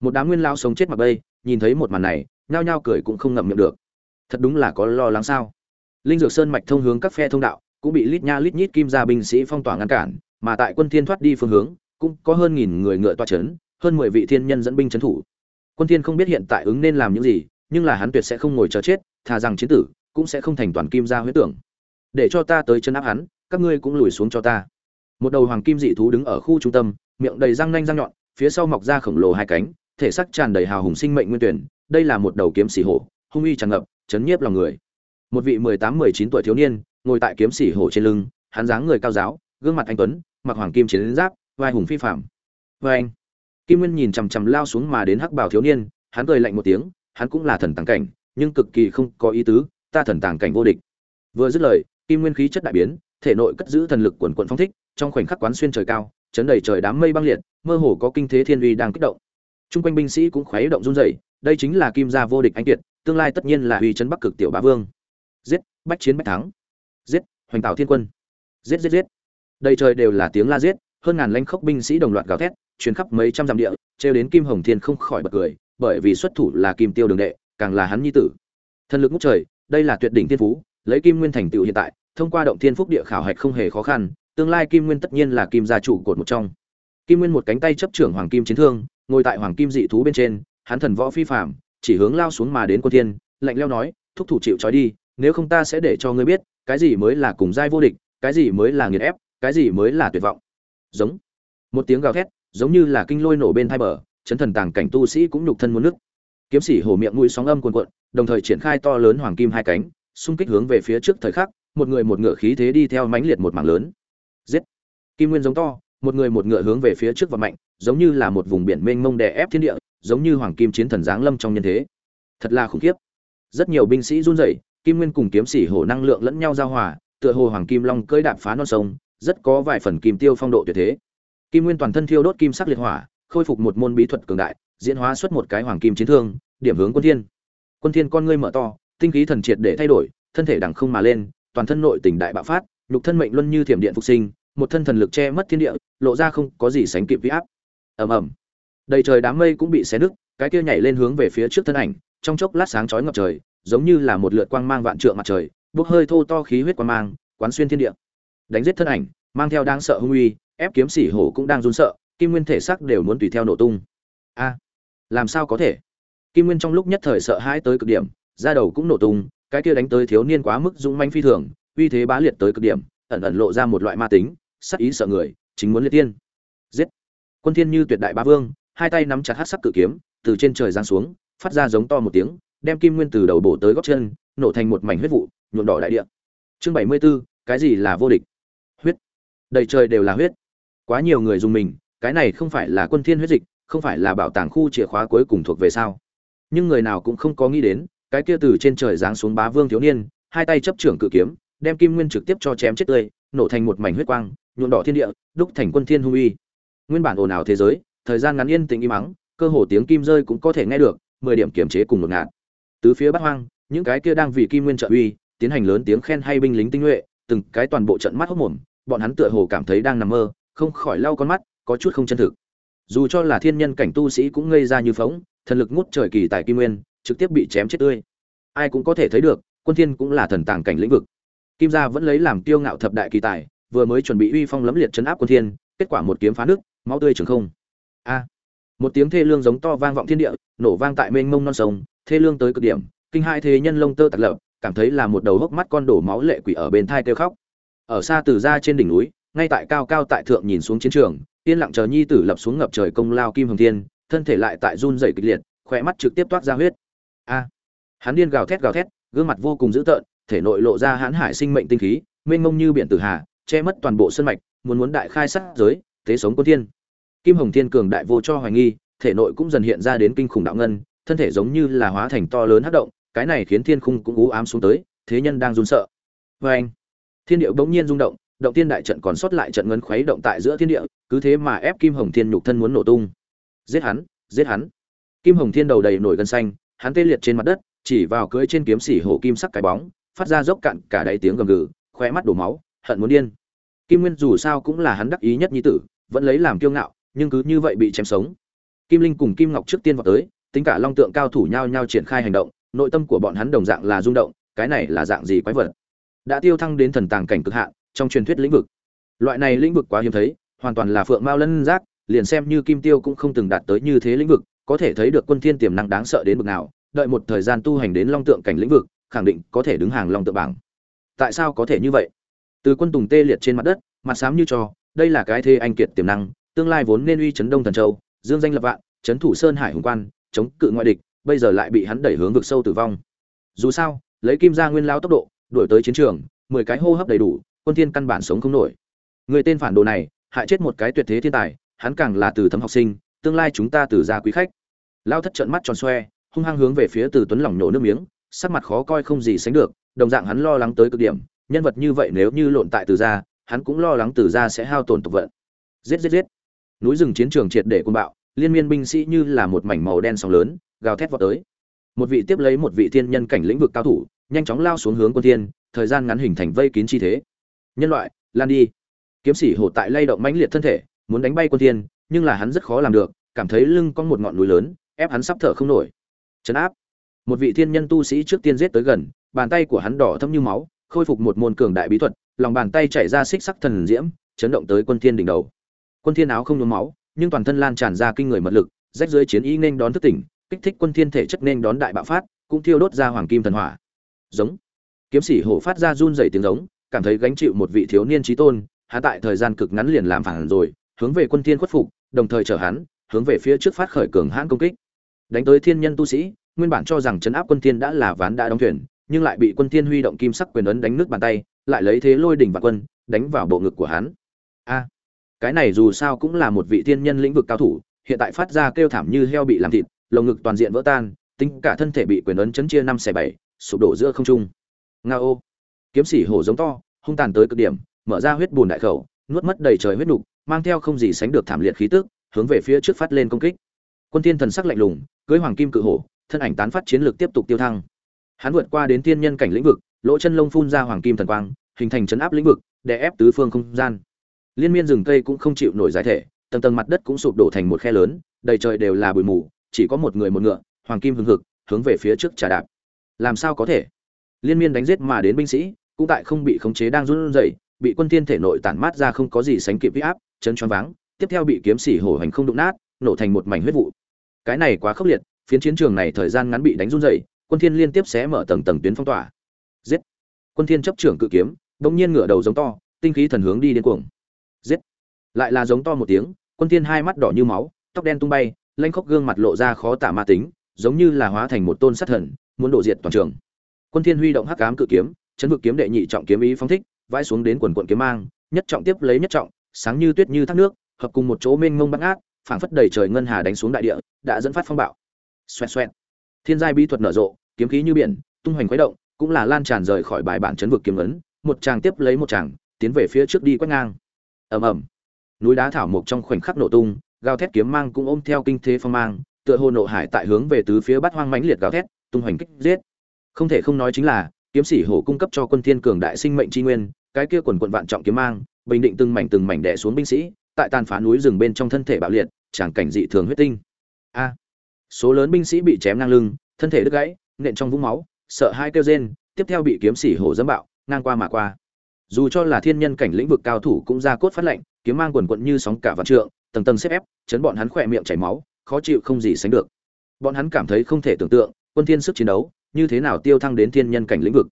một đám nguyên lao sống chết mặc bây nhìn thấy một màn này, nhao nhao cười cũng không ngậm miệng được. Thật đúng là có lo lắng sao? Linh dược sơn mạch thông hướng các phe thông đạo, cũng bị lít nha lít nhít kim gia binh sĩ phong tỏa ngăn cản, mà tại quân thiên thoát đi phương hướng, cũng có hơn nghìn người ngựa toa chấn, hơn mười vị thiên nhân dẫn binh chấn thủ. Quân thiên không biết hiện tại ứng nên làm những gì, nhưng là hắn tuyệt sẽ không ngồi chờ chết, thà rằng chiến tử, cũng sẽ không thành toàn kim gia huyết tưởng. Để cho ta tới chân áp hắn, các ngươi cũng lùi xuống cho ta. Một đầu hoàng kim dị thú đứng ở khu trung tâm, miệng đầy răng nanh răng nhọn, phía sau mọc ra khổng lồ hai cánh thể xác tràn đầy hào hùng sinh mệnh nguyên tuyển, đây là một đầu kiếm sĩ hổ, hung uy tràn ngập, chấn nhiếp lòng người. Một vị mười tám, mười chín tuổi thiếu niên, ngồi tại kiếm sĩ hổ trên lưng, hắn dáng người cao giáo, gương mặt anh tuấn, mặc hoàng kim chiến giáp, vai hùng phi phạm vai anh, kim nguyên nhìn chằm chằm lao xuống mà đến hắc bảo thiếu niên, hắn cười lạnh một tiếng, hắn cũng là thần tàng cảnh, nhưng cực kỳ không có ý tứ, ta thần tàng cảnh vô địch. Vừa dứt lời, kim nguyên khí chất đại biến, thể nội cất giữ thần lực quần quận phong thích, trong khoảnh khắc quán xuyên trời cao, chấn đầy trời đám mây băng liệt, mơ hồ có kinh thế thiên uy đang kích động. Trung quanh binh sĩ cũng khoái động run rẩy, đây chính là kim gia vô địch anh kiệt, tương lai tất nhiên là uy chấn Bắc cực tiểu bá vương. Giết, bách chiến bách thắng. Giết, hoành tạo thiên quân. Giết giết giết. Đây trời đều là tiếng la giết, hơn ngàn lãnh khốc binh sĩ đồng loạt gào thét, truyền khắp mấy trăm dặm địa, trêu đến Kim Hồng Thiên không khỏi bật cười, bởi vì xuất thủ là Kim Tiêu Đường đệ, càng là hắn nhi tử. Thần lực ngút trời, đây là tuyệt đỉnh thiên phú, lấy Kim Nguyên thành tựu hiện tại, thông qua động thiên phúc địa khảo hạch không hề khó khăn, tương lai Kim Nguyên tất nhiên là Kim gia chủ cột một trong. Kim Nguyên một cánh tay chấp trưởng hoàng kim chiến thương, ngồi tại hoàng kim dị thú bên trên, hắn thần võ phi phạm chỉ hướng lao xuống mà đến quân thiên, lạnh leo nói, thúc thủ chịu trói đi, nếu không ta sẽ để cho ngươi biết, cái gì mới là cùng giai vô địch, cái gì mới là nghiền ép, cái gì mới là tuyệt vọng. Giống. Một tiếng gào thét, giống như là kinh lôi nổ bên thai bờ, chấn thần tàng cảnh tu sĩ cũng nhục thân muốn nước kiếm sĩ hổ miệng mũi sóng âm cuồn cuộn, đồng thời triển khai to lớn hoàng kim hai cánh, xung kích hướng về phía trước thời khắc, một người một ngựa khí thế đi theo mãnh liệt một mảng lớn. Giết. Kim nguyên giống to, một người một ngựa hướng về phía trước và mạnh giống như là một vùng biển mênh mông đè ép thiên địa, giống như hoàng kim chiến thần giáng lâm trong nhân thế. Thật là khủng khiếp. Rất nhiều binh sĩ run rẩy, kim nguyên cùng kiếm sĩ hổ năng lượng lẫn nhau giao hòa, tựa hồ hoàng kim long cưỡi đạp phá non sông, rất có vài phần kim tiêu phong độ tuyệt thế. Kim nguyên toàn thân thiêu đốt kim sắc liệt hỏa, khôi phục một môn bí thuật cường đại, diễn hóa xuất một cái hoàng kim chiến thương, điểm hướng quân thiên. Quân thiên con ngươi mở to, tinh khí thần triệt để thay đổi, thân thể đằng không mà lên, toàn thân nội tình đại bạo phát, nhục thân mệnh luân như thiểm điện phục sinh, một thân thần lực che mất thiên địa, lộ ra không có gì sánh kịp vi áp ầm ầm. Đầy trời đám mây cũng bị xé nứt, cái kia nhảy lên hướng về phía trước thân ảnh, trong chốc lát sáng chói ngập trời, giống như là một lượt quang mang vạn trượng mặt trời, bốc hơi thô to khí huyết quang mang, quán xuyên thiên địa. Đánh giết thân ảnh, mang theo đang sợ hung uy, ép kiếm sĩ hổ cũng đang run sợ, kim nguyên thể xác đều muốn tùy theo nổ tung. A, làm sao có thể? Kim nguyên trong lúc nhất thời sợ hãi tới cực điểm, da đầu cũng nổ tung, cái kia đánh tới thiếu niên quá mức dũng manh phi thường, uy thế bá liệt tới cực điểm, ẩn ẩn lộ ra một loại ma tính sắc ý sợ người, chính muốn liệt tiên. Giết! Quân thiên như tuyệt đại bá vương hai tay nắm chặt hắc sắc cự kiếm từ trên trời giáng xuống phát ra giống to một tiếng đem kim nguyên từ đầu bổ tới gót chân nổ thành một mảnh huyết vụ nhuộm đỏ đại địa. Chương 74, cái gì là vô địch? Huyết. Đầy trời đều là huyết. Quá nhiều người dùng mình cái này không phải là quân thiên huyết dịch không phải là bảo tàng khu chìa khóa cuối cùng thuộc về sao. Nhưng người nào cũng không có nghĩ đến cái kia từ trên trời giáng xuống bá vương thiếu niên hai tay chấp trưởng cự kiếm đem kim nguyên trực tiếp cho chém chết tươi nổ thành một mảnh huyết quang nhuộm đỏ thiên địa đúc thành quân thiên hung uy nguyên bản ồn ào thế giới, thời gian ngắn yên tĩnh im mắng cơ hồ tiếng kim rơi cũng có thể nghe được, mười điểm kiểm chế cùng một ngạt. Tứ phía bắt hoang, những cái kia đang vì kim nguyên trợ uy, tiến hành lớn tiếng khen hay binh lính tinh nhuệ, từng cái toàn bộ trận mắt hốc mồm, bọn hắn tựa hồ cảm thấy đang nằm mơ, không khỏi lau con mắt, có chút không chân thực. Dù cho là thiên nhân cảnh tu sĩ cũng ngây ra như phóng, thần lực ngút trời kỳ tại kim nguyên, trực tiếp bị chém chết tươi. Ai cũng có thể thấy được, quân thiên cũng là thần tàng cảnh lĩnh vực. Kim gia vẫn lấy làm tiêu ngạo thập đại kỳ tài, vừa mới chuẩn bị uy phong lẫm liệt chấn áp quân thiên, kết quả một kiếm phá nước máu tươi trường không. A. Một tiếng thê lương giống to vang vọng thiên địa, nổ vang tại mênh mông non sông, thê lương tới cực điểm, kinh hai thế nhân lông tơ tạt lợp cảm thấy là một đầu hốc mắt con đổ máu lệ quỷ ở bên thai kêu khóc. Ở xa từ ra trên đỉnh núi, ngay tại cao cao tại thượng nhìn xuống chiến trường, yên lặng chờ nhi tử lập xuống ngập trời công lao kim hồng thiên, thân thể lại tại run rẩy kịch liệt khỏe mắt trực tiếp toát ra huyết. A. Hắn điên gào thét gào thét, gương mặt vô cùng dữ tợn, thể nội lộ ra hãn hải sinh mệnh tinh khí, mênh mông như biển tử hà, che mất toàn bộ sân mạch, muốn muốn đại khai sát giới thế sống quân thiên kim hồng thiên cường đại vô cho hoài nghi, thể nội cũng dần hiện ra đến kinh khủng đạo ngân, thân thể giống như là hóa thành to lớn hất động, cái này khiến thiên khung cũng u ám xuống tới, thế nhân đang run sợ. Và anh, thiên điệu bỗng nhiên rung động động tiên đại trận còn sót lại trận ngân khuấy động tại giữa thiên địa cứ thế mà ép kim hồng thiên nhục thân muốn nổ tung. Giết hắn giết hắn. Kim hồng thiên đầu đầy nổi gân xanh, hắn tê liệt trên mặt đất, chỉ vào cưỡi trên kiếm sĩ hổ kim sắc cái bóng, phát ra dốc cạn cả đáy tiếng gầm gừ, khóe mắt đổ máu, hận muốn điên. Kim nguyên dù sao cũng là hắn đắc ý nhất nhi tử, vẫn lấy làm kiêu ngạo nhưng cứ như vậy bị chém sống. Kim linh cùng kim ngọc trước tiên vào tới, tính cả long tượng cao thủ nhau nhau triển khai hành động, nội tâm của bọn hắn đồng dạng là rung động, cái này là dạng gì quái vật? Đã tiêu thăng đến thần tàng cảnh cực hạn, trong truyền thuyết lĩnh vực. Loại này lĩnh vực quá hiếm thấy, hoàn toàn là phượng mao lân giác, liền xem như kim tiêu cũng không từng đạt tới như thế lĩnh vực, có thể thấy được quân thiên tiềm năng đáng sợ đến bực nào, đợi một thời gian tu hành đến long tượng cảnh lĩnh vực, khẳng định có thể đứng hàng long tượng bảng. Tại sao có thể như vậy? Từ quân tùng tê liệt trên mặt đất, mặt xám như cho, đây là cái thế anh kiệt tiềm năng tương lai vốn nên uy chấn đông thần châu, dương danh lập vạn, chấn thủ sơn hải hùng quan, chống cự ngoại địch, bây giờ lại bị hắn đẩy hướng vực sâu tử vong. Dù sao, lấy kim gia nguyên lao tốc độ, đuổi tới chiến trường, mười cái hô hấp đầy đủ, quân thiên căn bản sống không nổi. Người tên phản đồ này, hại chết một cái tuyệt thế thiên tài, hắn càng là từ thấm học sinh, tương lai chúng ta từ gia quý khách. Lao thất trợn mắt tròn xoe, hung hăng hướng về phía từ tuấn lỏng nổ nước miếng, sắc mặt khó coi không gì sánh được, đồng dạng hắn lo lắng tới cực điểm, nhân vật như vậy nếu như lộn tại từ gia, hắn cũng lo lắng từ gia sẽ hao tổn tục vận. Giết giết giết núi rừng chiến trường triệt để côn bạo, liên miên binh sĩ như là một mảnh màu đen sóng lớn, gào thét vọt tới. Một vị tiếp lấy một vị thiên nhân cảnh lĩnh vực cao thủ, nhanh chóng lao xuống hướng quân thiên, thời gian ngắn hình thành vây kín chi thế. Nhân loại, lan đi. Kiếm sĩ hổ tại lay động mãnh liệt thân thể, muốn đánh bay quân thiên, nhưng là hắn rất khó làm được, cảm thấy lưng có một ngọn núi lớn, ép hắn sắp thở không nổi. Chấn áp. Một vị thiên nhân tu sĩ trước tiên giết tới gần, bàn tay của hắn đỏ thâm như máu, khôi phục một môn cường đại bí thuật, lòng bàn tay chảy ra xích sắc thần diễm, chấn động tới quân thiên đỉnh đầu quân thiên áo không nhuốm máu, nhưng toàn thân lan tràn ra kinh người mật lực, rách dưới chiến ý nên đón thức tỉnh, kích thích quân thiên thể chất nên đón đại bạo phát, cũng thiêu đốt ra hoàng kim thần hỏa. Giống. Kiếm sĩ hổ phát ra run rẩy tiếng giống, cảm thấy gánh chịu một vị thiếu niên trí tôn hắn tại thời gian cực ngắn liền làm phản rồi, hướng về quân thiên khuất phục, đồng thời chở hắn, hướng về phía trước phát khởi cường hãn công kích. Đánh tới thiên nhân tu sĩ, nguyên bản cho rằng chấn áp quân thiên đã là ván đã đóng thuyền, nhưng lại bị quân thiên huy động kim sắc quyền ấn đánh nước bàn tay, lại lấy thế lôi đỉnh và quân, đánh vào bộ ngực của hắn. A cái này dù sao cũng là một vị thiên nhân lĩnh vực cao thủ, hiện tại phát ra kêu thảm như heo bị làm thịt, lồng ngực toàn diện vỡ tan, tính cả thân thể bị quyền ấn chấn chia năm xẻ bảy, sụp đổ giữa không trung. Nga ô. Kiếm sĩ hổ giống to, hung tàn tới cực điểm, mở ra huyết bùn đại khẩu, nuốt mất đầy trời huyết nục, mang theo không gì sánh được thảm liệt khí tức, hướng về phía trước phát lên công kích. Quân thiên thần sắc lạnh lùng, cưới hoàng kim cự hổ, thân ảnh tán phát chiến lược tiếp tục tiêu thăng. Hắn vượt qua đến tiên nhân cảnh lĩnh vực, lỗ chân lông phun ra hoàng kim thần quang, hình thành chấn áp lĩnh vực để ép tứ phương không gian liên miên rừng cây cũng không chịu nổi giải thể, tầng tầng mặt đất cũng sụp đổ thành một khe lớn, đầy trời đều là bụi mù, chỉ có một người một ngựa, hoàng kim hừng hực, hướng về phía trước trà đạp. Làm sao có thể? Liên miên đánh giết mà đến binh sĩ, cũng tại không bị khống chế đang run rẩy, bị quân thiên thể nội tản mát ra không có gì sánh kịp vi áp chân choáng váng, tiếp theo bị kiếm xỉ hổ hành không đụng nát, nổ thành một mảnh huyết vụ. Cái này quá khốc liệt, phiến chiến trường này thời gian ngắn bị đánh run rẩy, quân thiên liên tiếp xé mở tầng tầng tuyến phong tỏa. Giết! Quân thiên chấp trưởng cự kiếm đống nhiên ngửa đầu giống to, tinh khí thần hướng đi điên cuồng giết. Lại là giống to một tiếng, quân thiên hai mắt đỏ như máu, tóc đen tung bay lanh khóc gương mặt lộ ra khó tả ma tính, giống như là hóa thành một tôn sát thần, muốn đổ diệt toàn trường. Quân thiên huy động hắc ám cự kiếm, chấn vực kiếm đệ nhị trọng kiếm ý phóng thích, vãi xuống đến quần quận kiếm mang, nhất trọng tiếp lấy nhất trọng, sáng như tuyết như thác nước, hợp cùng một chỗ mênh mông băng ác, phảng phất đầy trời ngân hà đánh xuống đại địa, đã dẫn phát phong bạo. Xoẹt xoẹt. Thiên giai bí thuật nở rộ, kiếm khí như biển, tung hoành khuấy động, cũng là lan tràn rời khỏi bài bản chấn vực kiếm ấn, một tràng tiếp lấy một tràng tiến về phía trước đi quét ngang ầm ầm. Núi đá thảo mộc trong khoảnh khắc nổ tung, gào thét kiếm mang cũng ôm theo kinh thế phong mang, tựa hồ nộ hải tại hướng về tứ phía bắt hoang mãnh liệt gào thét, tung hoành kích giết. Không thể không nói chính là, kiếm sĩ hổ cung cấp cho quân thiên cường đại sinh mệnh chi nguyên, cái kia quần quần vạn trọng kiếm mang, bình định từng mảnh từng mảnh đè xuống binh sĩ, tại tàn phá núi rừng bên trong thân thể bạo liệt, chẳng cảnh dị thường huyết tinh. A. Số lớn binh sĩ bị chém ngang lưng, thân thể đứt gãy, nện trong vũng máu, sợ hai kêu rên, tiếp theo bị kiếm sĩ hổ dẫm bạo, ngang qua mà qua dù cho là thiên nhân cảnh lĩnh vực cao thủ cũng ra cốt phát lệnh, kiếm mang quần quận như sóng cả vạn trượng, tầng tầng xếp ép, chấn bọn hắn khỏe miệng chảy máu, khó chịu không gì sánh được. Bọn hắn cảm thấy không thể tưởng tượng, quân thiên sức chiến đấu, như thế nào tiêu thăng đến thiên nhân cảnh lĩnh vực.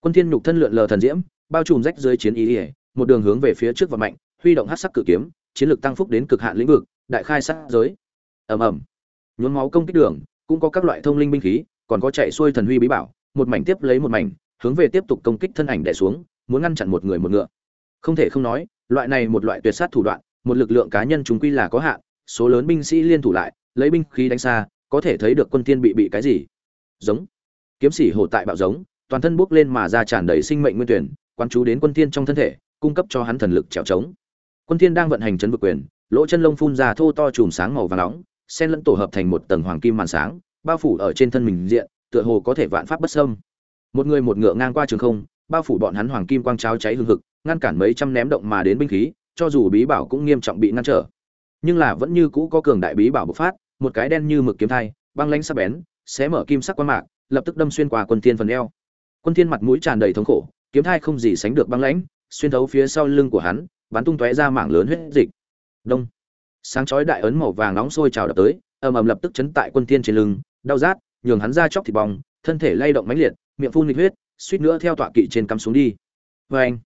Quân thiên nhục thân lượn lờ thần diễm, bao trùm rách dưới chiến ý ỉa, một đường hướng về phía trước và mạnh, huy động hắc sắc cự kiếm, chiến lược tăng phúc đến cực hạn lĩnh vực, đại khai sát giới. Ầm ầm. Nhuốm máu công kích đường, cũng có các loại thông linh binh khí, còn có chạy xuôi thần huy bí bảo, một mảnh tiếp lấy một mảnh, hướng về tiếp tục công kích thân ảnh đè xuống muốn ngăn chặn một người một ngựa. Không thể không nói, loại này một loại tuyệt sát thủ đoạn, một lực lượng cá nhân chúng quy là có hạn, số lớn binh sĩ liên thủ lại, lấy binh khí đánh xa, có thể thấy được quân tiên bị bị cái gì. Giống. Kiếm sĩ hổ tại bạo giống, toàn thân bốc lên mà ra tràn đầy sinh mệnh nguyên tuyển quan chú đến quân tiên trong thân thể, cung cấp cho hắn thần lực trèo trống. Quân tiên đang vận hành chấn vực quyền, lỗ chân lông phun ra thô to chùm sáng màu vàng nóng, xen lẫn tổ hợp thành một tầng hoàng kim màn sáng, bao phủ ở trên thân mình diện, tựa hồ có thể vạn pháp bất sâm một người một ngựa ngang qua trường không bao phủ bọn hắn hoàng kim quang cháo cháy hừng hực, ngăn cản mấy trăm ném động mà đến binh khí, cho dù bí bảo cũng nghiêm trọng bị ngăn trở. Nhưng là vẫn như cũ có cường đại bí bảo bộc phát, một cái đen như mực kiếm thai, băng lãnh sắc bén, xé mở kim sắc quan mạc, lập tức đâm xuyên qua quân thiên phần eo. Quân thiên mặt mũi tràn đầy thống khổ, kiếm thai không gì sánh được băng lãnh, xuyên thấu phía sau lưng của hắn, bắn tung tóe ra mảng lớn huyết dịch. Đông. Sáng chói đại ấn màu vàng nóng sôi trào đập tới, ầm ầm lập tức chấn tại quân thiên trên lưng, đau rát, nhường hắn ra chóc thịt bong, thân thể lay động mãnh liệt, miệng phun nghịch huyết suýt nữa theo tọa kỵ trên cắm xuống đi. Vê anh,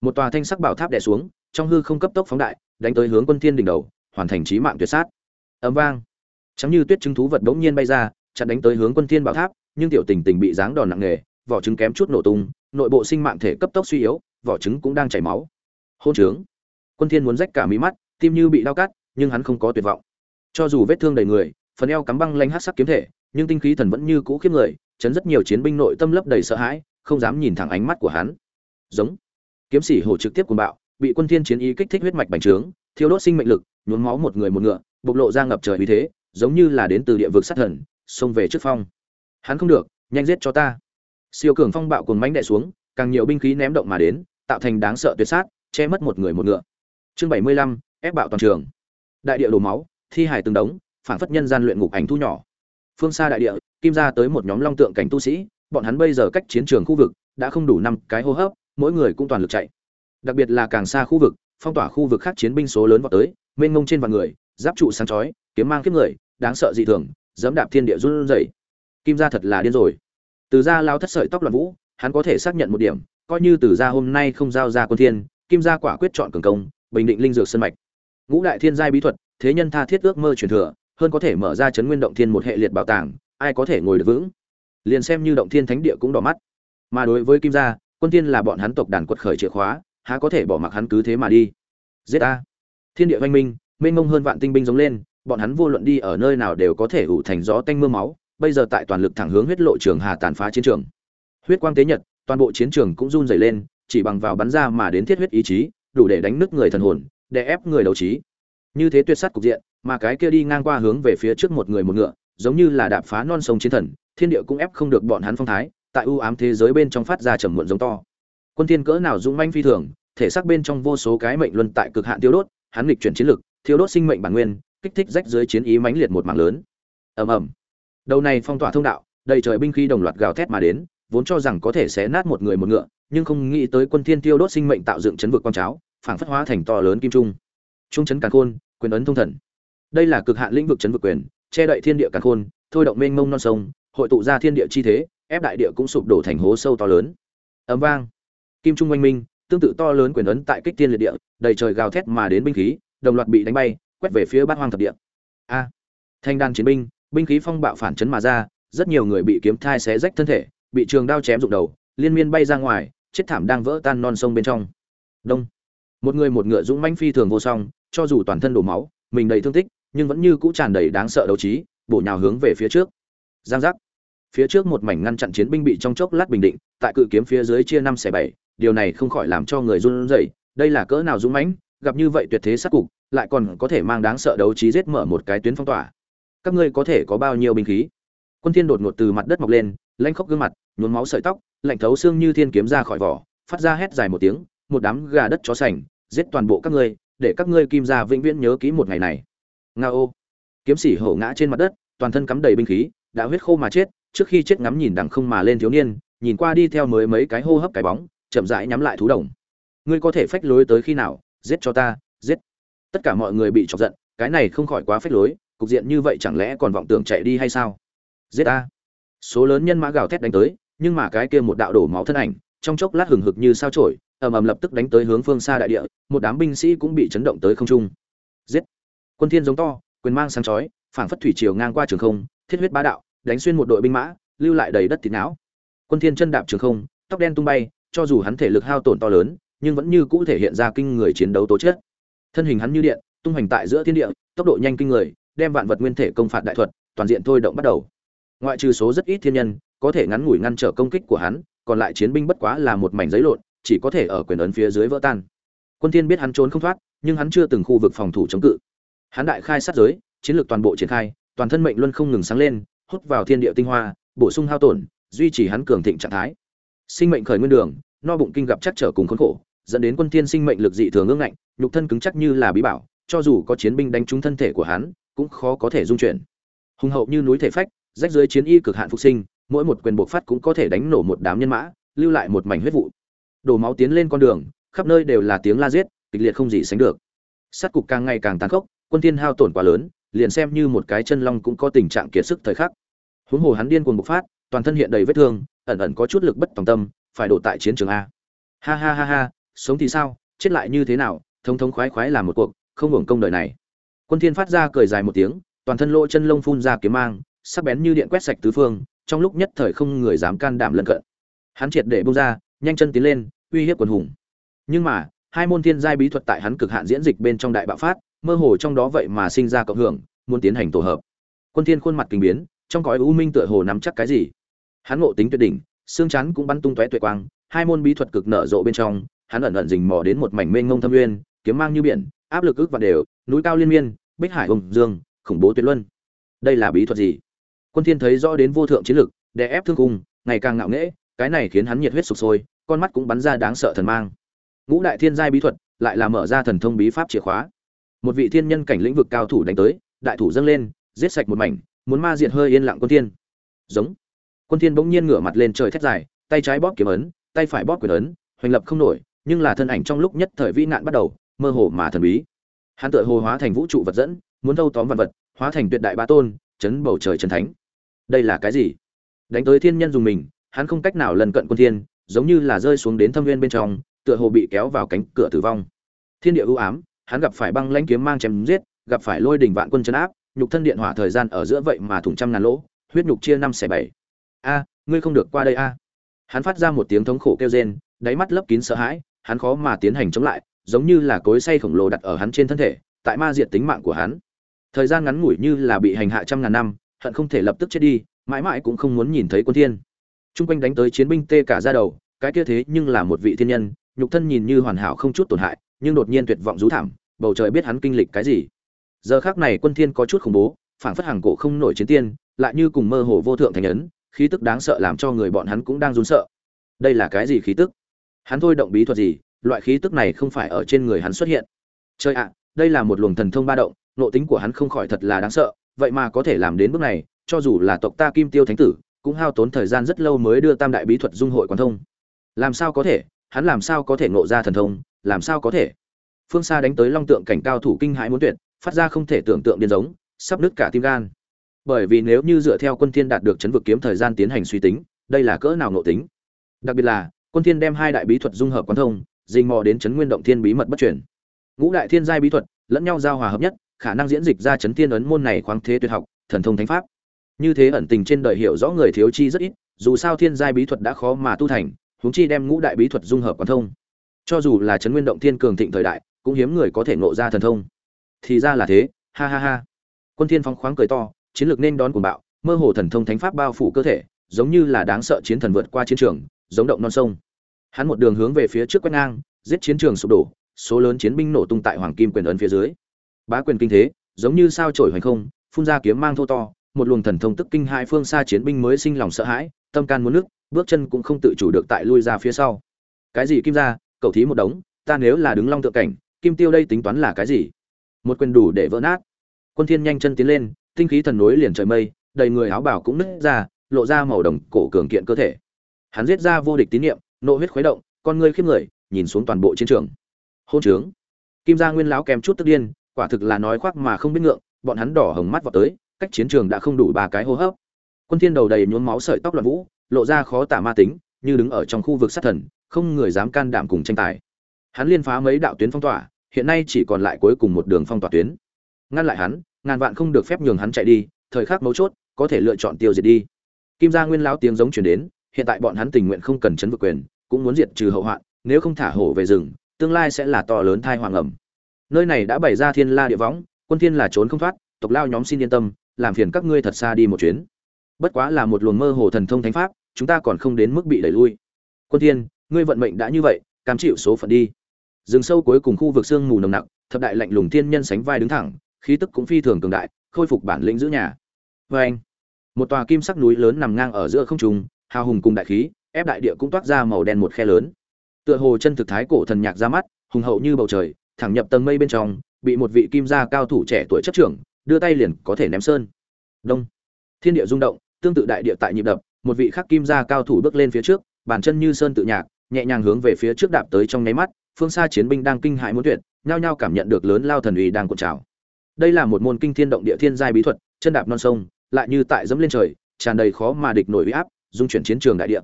một tòa thanh sắc bảo tháp đè xuống, trong hư không cấp tốc phóng đại, đánh tới hướng quân thiên đỉnh đầu, hoàn thành chí mạng tuyệt sát. Ầm vang. Chấm như tuyết trứng thú vật đống nhiên bay ra, chặn đánh tới hướng quân thiên bảo tháp, nhưng tiểu tình tình bị giáng đòn nặng nề, vỏ trứng kém chút nổ tung, nội bộ sinh mạng thể cấp tốc suy yếu, vỏ trứng cũng đang chảy máu. Hôn trướng. Quân thiên muốn rách cả mí mắt, tim như bị dao cắt, nhưng hắn không có tuyệt vọng. Cho dù vết thương đầy người, phần eo cắm băng lanh hắc sắc kiếm thể, nhưng tinh khí thần vẫn như cũ khiếp người, chấn rất nhiều chiến binh nội tâm lấp đầy sợ hãi không dám nhìn thẳng ánh mắt của hắn. Giống. Kiếm sĩ hổ trực tiếp cuồng bạo bị quân thiên chiến ý kích thích huyết mạch bành trướng thiêu đốt sinh mệnh lực nhuốm máu một người một ngựa bộc lộ ra ngập trời uy thế giống như là đến từ địa vực sát thần xông về trước phong. Hắn không được nhanh giết cho ta. Siêu cường phong bạo cuồng mãnh đè xuống càng nhiều binh khí ném động mà đến tạo thành đáng sợ tuyệt sát che mất một người một ngựa. Chương 75, ép bạo toàn trường. Đại địa đổ máu thi hải từng đống phản phất nhân gian luyện ngục ảnh thu nhỏ. Phương xa đại địa kim ra tới một nhóm long tượng cảnh tu sĩ bọn hắn bây giờ cách chiến trường khu vực đã không đủ năm cái hô hấp, mỗi người cũng toàn lực chạy. Đặc biệt là càng xa khu vực, phong tỏa khu vực khác chiến binh số lớn vào tới, mênh ngông trên vạn người, giáp trụ sáng chói, kiếm mang kiếp người, đáng sợ dị thường, dẫm đạp thiên địa run rẩy. Kim gia thật là điên rồi. Từ gia lao thất sợi tóc loạn vũ, hắn có thể xác nhận một điểm, coi như từ gia hôm nay không giao ra quân thiên, kim gia quả quyết chọn cường công, bình định linh dược sân mạch. Ngũ đại thiên giai bí thuật, thế nhân tha thiết ước mơ truyền thừa, hơn có thể mở ra chấn nguyên động thiên một hệ liệt bảo tàng, ai có thể ngồi được vững? Liền xem như động thiên thánh địa cũng đỏ mắt. Mà đối với kim gia, quân thiên là bọn hắn tộc đàn quật khởi chìa khóa, há có thể bỏ mặc hắn cứ thế mà đi. Giết a thiên địa văn minh, mênh mông hơn vạn tinh binh giống lên, bọn hắn vô luận đi ở nơi nào đều có thể ủ thành gió tanh mưa máu, bây giờ tại toàn lực thẳng hướng huyết lộ trường hà tàn phá chiến trường. Huyết quang tế nhật, toàn bộ chiến trường cũng run rẩy lên, chỉ bằng vào bắn ra mà đến thiết huyết ý chí, đủ để đánh nứt người thần hồn, để ép người đấu trí. Như thế tuyệt sát cục diện, mà cái kia đi ngang qua hướng về phía trước một người một ngựa giống như là đạp phá non sông chiến thần, thiên địa cũng ép không được bọn hắn phong thái, tại ưu ám thế giới bên trong phát ra trầm muộn giống to. Quân thiên cỡ nào dũng manh phi thường, thể xác bên trong vô số cái mệnh luân tại cực hạn tiêu đốt, hắn nghịch chuyển chiến lực, thiêu đốt sinh mệnh bản nguyên, kích thích rách dưới chiến ý mãnh liệt một mảng lớn. Ầm ầm. Đầu này phong tỏa thông đạo, đầy trời binh khí đồng loạt gào thét mà đến, vốn cho rằng có thể xé nát một người một ngựa, nhưng không nghĩ tới quân thiên tiêu đốt sinh mệnh tạo dựng chấn vực quang cháo, phảng phất hóa thành to lớn kim trung. Trung chấn càn khôn, quyền ấn thông thần. Đây là cực hạn lĩnh vực chấn vực quyền che đậy thiên địa càn khôn, thôi động mênh mông non sông, hội tụ ra thiên địa chi thế, ép đại địa cũng sụp đổ thành hố sâu to lớn. Ầm vang. Kim trung oanh minh, tương tự to lớn quyền ấn tại kích thiên liệt địa, đầy trời gào thét mà đến binh khí, đồng loạt bị đánh bay, quét về phía bát hoang thập địa. A. Thanh đan chiến binh binh khí phong bạo phản chấn mà ra, rất nhiều người bị kiếm thai xé rách thân thể, bị trường đao chém rụng đầu, liên miên bay ra ngoài, chết thảm đang vỡ tan non sông bên trong. Đông. Một người một ngựa dũng mãnh phi thường vô song, cho dù toàn thân đổ máu, mình đầy thương tích nhưng vẫn như cũ tràn đầy đáng sợ đấu trí, bổ nhào hướng về phía trước. Giang giác. Phía trước một mảnh ngăn chặn chiến binh bị trong chốc lát bình định, tại cự kiếm phía dưới chia năm xẻ bảy, điều này không khỏi làm cho người run rẩy, đây là cỡ nào dũng mãnh, gặp như vậy tuyệt thế sát cục, lại còn có thể mang đáng sợ đấu trí giết mở một cái tuyến phong tỏa. Các ngươi có thể có bao nhiêu binh khí? Quân thiên đột ngột từ mặt đất mọc lên, lanh khóc gương mặt, nhuốm máu sợi tóc, lạnh thấu xương như thiên kiếm ra khỏi vỏ, phát ra hét dài một tiếng, một đám gà đất chó sành, giết toàn bộ các ngươi, để các ngươi kim gia vĩnh viễn nhớ kỹ một ngày này nga ô. Kiếm sĩ hổ ngã trên mặt đất, toàn thân cắm đầy binh khí, đã huyết khô mà chết, trước khi chết ngắm nhìn đằng không mà lên thiếu niên, nhìn qua đi theo mới mấy cái hô hấp cái bóng, chậm rãi nhắm lại thú đồng. Ngươi có thể phách lối tới khi nào, giết cho ta, giết. Tất cả mọi người bị chọc giận, cái này không khỏi quá phách lối, cục diện như vậy chẳng lẽ còn vọng tưởng chạy đi hay sao? Giết ta. Số lớn nhân mã gào thét đánh tới, nhưng mà cái kia một đạo đổ máu thân ảnh, trong chốc lát hừng hực như sao chổi, ầm ầm lập tức đánh tới hướng phương xa đại địa, một đám binh sĩ cũng bị chấn động tới không trung quân thiên giống to, quyền mang sáng chói, phảng phất thủy triều ngang qua trường không, thiết huyết bá đạo, đánh xuyên một đội binh mã, lưu lại đầy đất thịt não. Quân thiên chân đạp trường không, tóc đen tung bay, cho dù hắn thể lực hao tổn to lớn, nhưng vẫn như cũ thể hiện ra kinh người chiến đấu tố chất. Thân hình hắn như điện, tung hành tại giữa thiên địa, tốc độ nhanh kinh người, đem vạn vật nguyên thể công phạt đại thuật, toàn diện thôi động bắt đầu. Ngoại trừ số rất ít thiên nhân, có thể ngắn ngủi ngăn trở công kích của hắn, còn lại chiến binh bất quá là một mảnh giấy lộn, chỉ có thể ở quyền ấn phía dưới vỡ tan. Quân thiên biết hắn trốn không thoát, nhưng hắn chưa từng khu vực phòng thủ chống cự hắn đại khai sát giới, chiến lược toàn bộ triển khai, toàn thân mệnh luân không ngừng sáng lên, hút vào thiên địa tinh hoa, bổ sung hao tổn, duy trì hắn cường thịnh trạng thái. Sinh mệnh khởi nguyên đường, no bụng kinh gặp chắc trở cùng khốn khổ, dẫn đến quân thiên sinh mệnh lực dị thường ương ngạnh, nhục thân cứng chắc như là bí bảo, cho dù có chiến binh đánh trúng thân thể của hắn, cũng khó có thể dung chuyển. Hùng hậu như núi thể phách, rách dưới chiến y cực hạn phục sinh, mỗi một quyền buộc phát cũng có thể đánh nổ một đám nhân mã, lưu lại một mảnh huyết vụ. Đổ máu tiến lên con đường, khắp nơi đều là tiếng la giết, kịch liệt không gì sánh được. Sát cục càng ngày càng tàn khốc quân thiên hao tổn quá lớn, liền xem như một cái chân long cũng có tình trạng kiệt sức thời khắc. Huống hồ hắn điên cuồng bộc phát, toàn thân hiện đầy vết thương, ẩn ẩn có chút lực bất tòng tâm, phải đổ tại chiến trường a. Ha ha ha ha, sống thì sao, chết lại như thế nào, thống thống khoái khoái làm một cuộc, không hưởng công đời này. Quân thiên phát ra cười dài một tiếng, toàn thân lỗ chân lông phun ra kiếm mang, sắc bén như điện quét sạch tứ phương, trong lúc nhất thời không người dám can đảm lân cận. Hắn triệt để bung ra, nhanh chân tiến lên, uy hiếp quần hùng. Nhưng mà, hai môn thiên giai bí thuật tại hắn cực hạn diễn dịch bên trong đại bạo phát mơ hồ trong đó vậy mà sinh ra cộng hưởng, muốn tiến hành tổ hợp. Quân thiên khuôn mặt kinh biến, trong cõi u minh tựa hồ nắm chắc cái gì? Hắn ngộ tính tuyệt đỉnh, xương chắn cũng bắn tung tóe tuệ quang, hai môn bí thuật cực nở rộ bên trong, hắn ẩn ẩn rình mò đến một mảnh mênh ngông thâm nguyên, kiếm mang như biển, áp lực ức và đều, núi cao liên miên, bích hải hùng dương, khủng bố tuyệt luân. Đây là bí thuật gì? Quân thiên thấy rõ đến vô thượng chiến lực, đè ép thương cung ngày càng ngạo nghễ, cái này khiến hắn nhiệt huyết sục sôi, con mắt cũng bắn ra đáng sợ thần mang. Ngũ đại thiên giai bí thuật, lại là mở ra thần thông bí pháp chìa khóa một vị thiên nhân cảnh lĩnh vực cao thủ đánh tới, đại thủ dâng lên, giết sạch một mảnh, muốn ma diệt hơi yên lặng quân thiên. Giống. Quân thiên bỗng nhiên ngửa mặt lên trời thét dài, tay trái bóp kiếm ấn, tay phải bóp quyền ấn, hoành lập không nổi, nhưng là thân ảnh trong lúc nhất thời vĩ nạn bắt đầu, mơ hồ mà thần bí. Hắn tựa hồ hóa thành vũ trụ vật dẫn, muốn thâu tóm vật vật, hóa thành tuyệt đại ba tôn, chấn bầu trời chân thánh. Đây là cái gì? Đánh tới thiên nhân dùng mình, hắn không cách nào lần cận quân thiên, giống như là rơi xuống đến thâm nguyên bên trong, tựa hồ bị kéo vào cánh cửa tử vong. Thiên địa ưu ám hắn gặp phải băng lãnh kiếm mang chém giết, gặp phải lôi đỉnh vạn quân chấn áp, nhục thân điện hỏa thời gian ở giữa vậy mà thủng trăm ngàn lỗ, huyết nhục chia năm xẻ bảy. A, ngươi không được qua đây a. Hắn phát ra một tiếng thống khổ kêu rên, đáy mắt lấp kín sợ hãi, hắn khó mà tiến hành chống lại, giống như là cối xay khổng lồ đặt ở hắn trên thân thể, tại ma diệt tính mạng của hắn. Thời gian ngắn ngủi như là bị hành hạ trăm ngàn năm, hận không thể lập tức chết đi, mãi mãi cũng không muốn nhìn thấy quân thiên. Trung quanh đánh tới chiến binh tê cả da đầu, cái kia thế nhưng là một vị thiên nhân, nhục thân nhìn như hoàn hảo không chút tổn hại nhưng đột nhiên tuyệt vọng rú thảm, bầu trời biết hắn kinh lịch cái gì. Giờ khắc này quân thiên có chút khủng bố, phảng phất hàng cổ không nổi chiến tiên, lại như cùng mơ hồ vô thượng thành ấn, khí tức đáng sợ làm cho người bọn hắn cũng đang run sợ. Đây là cái gì khí tức? Hắn thôi động bí thuật gì? Loại khí tức này không phải ở trên người hắn xuất hiện. Trời ạ, đây là một luồng thần thông ba động, nội tính của hắn không khỏi thật là đáng sợ, vậy mà có thể làm đến bước này, cho dù là tộc ta kim tiêu thánh tử, cũng hao tốn thời gian rất lâu mới đưa tam đại bí thuật dung hội quan thông. Làm sao có thể? Hắn làm sao có thể ngộ ra thần thông? Làm sao có thể? Phương xa đánh tới long tượng cảnh cao thủ kinh hãi muốn tuyệt, phát ra không thể tưởng tượng điên giống, sắp nứt cả tim gan. Bởi vì nếu như dựa theo quân thiên đạt được chấn vực kiếm thời gian tiến hành suy tính, đây là cỡ nào nội tính? Đặc biệt là, quân thiên đem hai đại bí thuật dung hợp quan thông dình mò đến chấn nguyên động thiên bí mật bất chuyển ngũ đại thiên giai bí thuật, lẫn nhau giao hòa hợp nhất, khả năng diễn dịch ra chấn thiên ấn môn này khoáng thế tuyệt học, thần thông thánh pháp. Như thế ẩn tình trên đời hiểu rõ người thiếu chi rất ít, dù sao thiên giai bí thuật đã khó mà tu thành, huống chi đem ngũ đại bí thuật dung hợp quan thông cho dù là chấn nguyên động thiên cường thịnh thời đại, cũng hiếm người có thể ngộ ra thần thông. Thì ra là thế, ha ha ha. Quân thiên phóng khoáng cười to, chiến lược nên đón cuồng bạo, mơ hồ thần thông thánh pháp bao phủ cơ thể, giống như là đáng sợ chiến thần vượt qua chiến trường, giống động non sông. Hắn một đường hướng về phía trước quét ngang, giết chiến trường sụp đổ, số lớn chiến binh nổ tung tại hoàng kim quyền ấn phía dưới. Bá quyền kinh thế, giống như sao trổi hoành không, phun ra kiếm mang thô to, một luồng thần thông tức kinh hai phương xa chiến binh mới sinh lòng sợ hãi, tâm can muốn nước, bước chân cũng không tự chủ được tại lui ra phía sau. Cái gì kim ra cậu thí một đống, ta nếu là đứng long tượng cảnh, kim tiêu đây tính toán là cái gì? Một quyền đủ để vỡ nát. Quân thiên nhanh chân tiến lên, tinh khí thần núi liền trời mây, đầy người áo bào cũng nứt ra, lộ ra màu đồng cổ cường kiện cơ thể. Hắn giết ra vô địch tín niệm, nộ huyết khuấy động, con ngươi khiếp người, nhìn xuống toàn bộ chiến trường. Hôn trướng. Kim gia nguyên lão kèm chút tức điên, quả thực là nói khoác mà không biết ngượng, bọn hắn đỏ hồng mắt vào tới, cách chiến trường đã không đủ ba cái hô hấp. Quân thiên đầu đầy nhuốm máu sợi tóc loạn vũ, lộ ra khó tả ma tính, như đứng ở trong khu vực sát thần không người dám can đảm cùng tranh tài. Hắn liên phá mấy đạo tuyến phong tỏa, hiện nay chỉ còn lại cuối cùng một đường phong tỏa tuyến. Ngăn lại hắn, ngàn vạn không được phép nhường hắn chạy đi, thời khắc mấu chốt, có thể lựa chọn tiêu diệt đi. Kim gia nguyên lão tiếng giống truyền đến, hiện tại bọn hắn tình nguyện không cần chấn vực quyền, cũng muốn diệt trừ hậu hoạn, nếu không thả hổ về rừng, tương lai sẽ là to lớn thai hoàng ẩm. Nơi này đã bày ra thiên la địa võng, quân thiên là trốn không thoát, tộc lao nhóm xin yên tâm, làm phiền các ngươi thật xa đi một chuyến. Bất quá là một luồng mơ hồ thần thông thánh pháp, chúng ta còn không đến mức bị đẩy lui. Quân thiên ngươi vận mệnh đã như vậy, cam chịu số phận đi. Rừng sâu cuối cùng khu vực sương mù nồng nặc, thập đại lạnh lùng thiên nhân sánh vai đứng thẳng, khí tức cũng phi thường cường đại, khôi phục bản lĩnh giữ nhà. Với anh, một tòa kim sắc núi lớn nằm ngang ở giữa không trung, hào hùng cùng đại khí, ép đại địa cũng toát ra màu đen một khe lớn. Tựa hồ chân thực thái cổ thần nhạc ra mắt, hùng hậu như bầu trời, thẳng nhập tầng mây bên trong, bị một vị kim gia cao thủ trẻ tuổi chấp trưởng, đưa tay liền có thể ném sơn. Đông. Thiên địa rung động, tương tự đại địa tại nhịp đập, một vị khắc kim gia cao thủ bước lên phía trước, bàn chân như sơn tự nhạc nhẹ nhàng hướng về phía trước đạp tới trong nháy mắt, phương xa chiến binh đang kinh hãi muốn tuyệt, nhao nhao cảm nhận được lớn lao thần uy đang cuộn trào. Đây là một môn kinh thiên động địa thiên giai bí thuật, chân đạp non sông, lại như tại dẫm lên trời, tràn đầy khó mà địch nổi uy áp, dung chuyển chiến trường đại địa.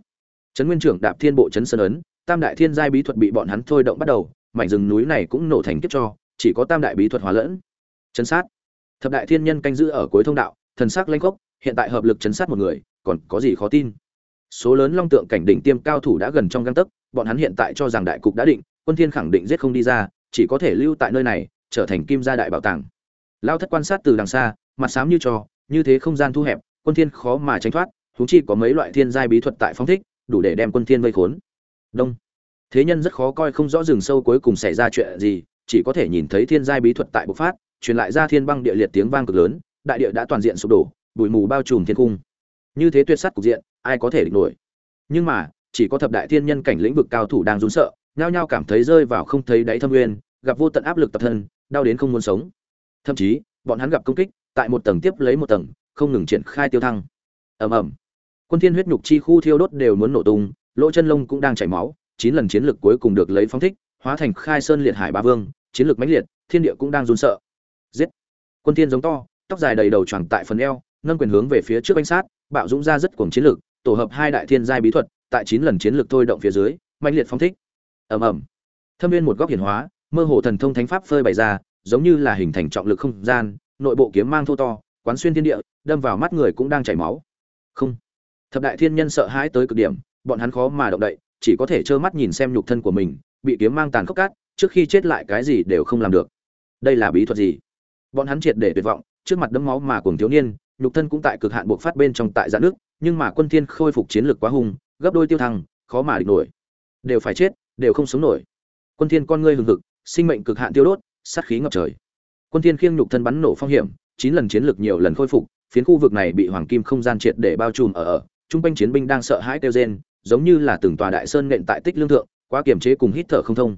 Trấn nguyên trưởng đạp thiên bộ trấn sơn ấn, tam đại thiên giai bí thuật bị bọn hắn thôi động bắt đầu, mảnh rừng núi này cũng nổ thành kiếp cho, chỉ có tam đại bí thuật hòa lẫn. Trấn sát. Thập đại thiên nhân canh giữ ở cuối thông đạo, thần sắc lanh gốc hiện tại hợp lực trấn sát một người, còn có gì khó tin? Số lớn long tượng cảnh đỉnh tiêm cao thủ đã gần trong găng tấc, bọn hắn hiện tại cho rằng đại cục đã định, quân thiên khẳng định giết không đi ra, chỉ có thể lưu tại nơi này, trở thành kim gia đại bảo tàng. Lao thất quan sát từ đằng xa, mặt sám như trò như thế không gian thu hẹp, quân thiên khó mà tránh thoát chúng chi có mấy loại thiên giai bí thuật tại phong thích, đủ để đem quân thiên vây khốn. Đông. Thế nhân rất khó coi không rõ rừng sâu cuối cùng xảy ra chuyện gì, chỉ có thể nhìn thấy thiên giai bí thuật tại bộc phát, truyền lại ra thiên băng địa liệt tiếng vang cực lớn, đại địa đã toàn diện sụp đổ, bụi mù bao trùm thiên cung. Như thế tuyệt sát cục diện ai có thể địch nổi. Nhưng mà, chỉ có thập đại thiên nhân cảnh lĩnh vực cao thủ đang run sợ, nhao nhao cảm thấy rơi vào không thấy đáy thâm nguyên, gặp vô tận áp lực tập thân, đau đến không muốn sống. Thậm chí, bọn hắn gặp công kích, tại một tầng tiếp lấy một tầng, không ngừng triển khai tiêu thăng. Ầm ầm. Quân thiên huyết nhục chi khu thiêu đốt đều muốn nổ tung, lỗ chân lông cũng đang chảy máu, chín lần chiến lực cuối cùng được lấy phóng thích, hóa thành khai sơn liệt hải ba vương, chiến lược mãnh liệt, thiên địa cũng đang run sợ. Giết. Quân thiên giống to, tóc dài đầy đầu tròn tại phần eo, nâng quyền hướng về phía trước bánh sát, bạo dũng ra rất cuồng chiến lược tổ hợp hai đại thiên giai bí thuật, tại chín lần chiến lược thôi động phía dưới mạnh liệt phóng thích. Ầm ầm. Thâm viên một góc hiển hóa, mơ hồ thần thông thánh pháp phơi bày ra, giống như là hình thành trọng lực không gian, nội bộ kiếm mang thô to, quán xuyên thiên địa, đâm vào mắt người cũng đang chảy máu. Không. Thập đại thiên nhân sợ hãi tới cực điểm, bọn hắn khó mà động đậy, chỉ có thể trơ mắt nhìn xem nhục thân của mình, bị kiếm mang tàn khốc cát, trước khi chết lại cái gì đều không làm được. Đây là bí thuật gì? Bọn hắn triệt để tuyệt vọng, trước mặt đấm máu mà cùng thiếu niên, nhục thân cũng tại cực hạn buộc phát bên trong tại giãn nước nhưng mà quân thiên khôi phục chiến lược quá hung, gấp đôi tiêu thăng, khó mà địch nổi. Đều phải chết, đều không sống nổi. Quân thiên con ngươi hừng hực, sinh mệnh cực hạn tiêu đốt, sát khí ngập trời. Quân thiên khiêng nhục thân bắn nổ phong hiểm, chín lần chiến lược nhiều lần khôi phục, phiến khu vực này bị hoàng kim không gian triệt để bao trùm ở ở, trung quanh chiến binh đang sợ hãi tiêu rên, giống như là từng tòa đại sơn nện tại tích lương thượng, quá kiềm chế cùng hít thở không thông.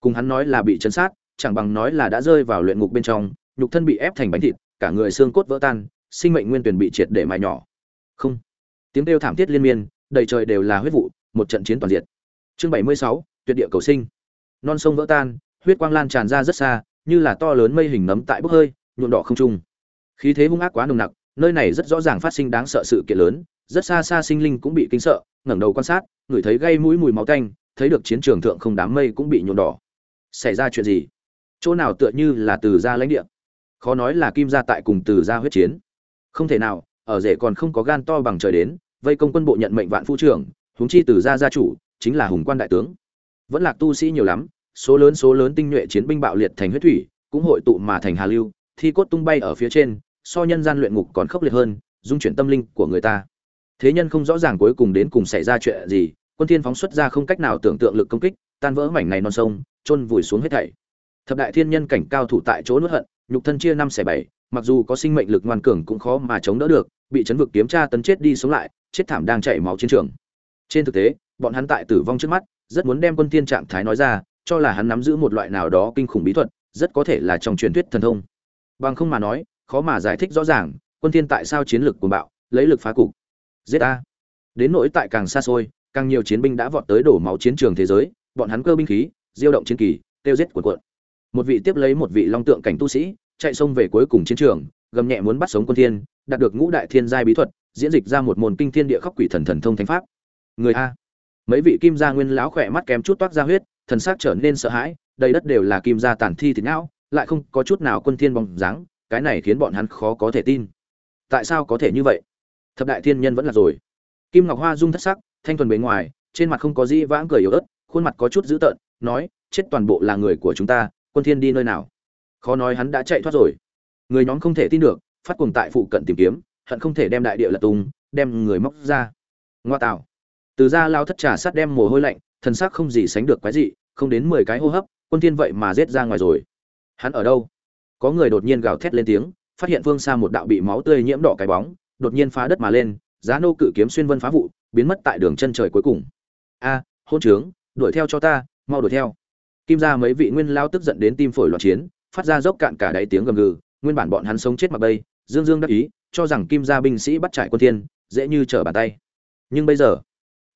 Cùng hắn nói là bị chấn sát, chẳng bằng nói là đã rơi vào luyện ngục bên trong, nhục thân bị ép thành bánh thịt, cả người xương cốt vỡ tan, sinh mệnh nguyên tuyển bị triệt để mài nhỏ. Không tiếng kêu thảm thiết liên miên, đầy trời đều là huyết vụ, một trận chiến toàn diện chương bảy mươi sáu, tuyệt địa cầu sinh. Non sông vỡ tan, huyết quang lan tràn ra rất xa, như là to lớn mây hình nấm tại bốc hơi, nhuộm đỏ không trung. Khí thế hung ác quá nồng nặc, nơi này rất rõ ràng phát sinh đáng sợ sự kiện lớn, rất xa xa sinh linh cũng bị kinh sợ, ngẩng đầu quan sát, ngửi thấy gây mũi mùi máu tanh, thấy được chiến trường thượng không đám mây cũng bị nhuộm đỏ. Xảy ra chuyện gì? Chỗ nào tựa như là từ gia lãnh địa? Khó nói là kim gia tại cùng từ gia huyết chiến. Không thể nào ở rể còn không có gan to bằng trời đến, vây công quân bộ nhận mệnh vạn phu trưởng, huống chi từ gia gia chủ, chính là hùng quan đại tướng. Vẫn lạc tu sĩ nhiều lắm, số lớn số lớn tinh nhuệ chiến binh bạo liệt thành huyết thủy, cũng hội tụ mà thành hà lưu, thi cốt tung bay ở phía trên, so nhân gian luyện ngục còn khốc liệt hơn, dung chuyển tâm linh của người ta. Thế nhân không rõ ràng cuối cùng đến cùng xảy ra chuyện gì, quân thiên phóng xuất ra không cách nào tưởng tượng lực công kích, tan vỡ mảnh này non sông, chôn vùi xuống hết thảy. Thập đại thiên nhân cảnh cao thủ tại chỗ nuốt hận, nhục thân chia năm xẻ bảy, mặc dù có sinh mệnh lực ngoan cường cũng khó mà chống đỡ được bị chấn vực kiếm tra tấn chết đi sống lại, chết thảm đang chảy máu chiến trường. Trên thực tế, bọn hắn tại tử vong trước mắt, rất muốn đem quân thiên trạng thái nói ra, cho là hắn nắm giữ một loại nào đó kinh khủng bí thuật, rất có thể là trong truyền thuyết thần thông. Bằng không mà nói, khó mà giải thích rõ ràng, quân thiên tại sao chiến lực cuồng bạo, lấy lực phá cục. Giết a. Đến nỗi tại càng xa xôi, càng nhiều chiến binh đã vọt tới đổ máu chiến trường thế giới, bọn hắn cơ binh khí, diêu động chiến kỳ, tiêu giết cuộn cuộn. Một vị tiếp lấy một vị long tượng cảnh tu sĩ, chạy xông về cuối cùng chiến trường gầm nhẹ muốn bắt sống quân thiên, đạt được ngũ đại thiên giai bí thuật, diễn dịch ra một môn kinh thiên địa khốc quỷ thần thần thông thánh pháp. Người a. Mấy vị kim gia nguyên lão khỏe mắt kém chút toát ra huyết, thần sắc trở nên sợ hãi, đầy đất đều là kim gia tàn thi thịt não, lại không có chút nào quân thiên bóng dáng, cái này khiến bọn hắn khó có thể tin. Tại sao có thể như vậy? Thập đại thiên nhân vẫn là rồi. Kim ngọc hoa dung thất sắc, thanh thuần bề ngoài, trên mặt không có gì vãng cười yếu ớt, khuôn mặt có chút dữ tợn, nói, chết toàn bộ là người của chúng ta, quân thiên đi nơi nào? Khó nói hắn đã chạy thoát rồi người nhóm không thể tin được, phát cuồng tại phụ cận tìm kiếm, hận không thể đem đại địa lật tung, đem người móc ra. Ngoa tạo. Từ ra lao thất trà sát đem mồ hôi lạnh, thần sắc không gì sánh được quái dị, không đến mười cái hô hấp, quân thiên vậy mà giết ra ngoài rồi. Hắn ở đâu? Có người đột nhiên gào thét lên tiếng, phát hiện phương xa một đạo bị máu tươi nhiễm đỏ cái bóng, đột nhiên phá đất mà lên, giá nô cự kiếm xuyên vân phá vụ, biến mất tại đường chân trời cuối cùng. A, hôn trướng, đuổi theo cho ta, mau đuổi theo. Kim ra mấy vị nguyên lao tức giận đến tim phổi loạn chiến, phát ra dốc cạn cả đáy tiếng gầm gừ nguyên bản bọn hắn sống chết mặc bây, dương dương đắc ý, cho rằng kim gia binh sĩ bắt trải quân thiên, dễ như trở bàn tay. Nhưng bây giờ,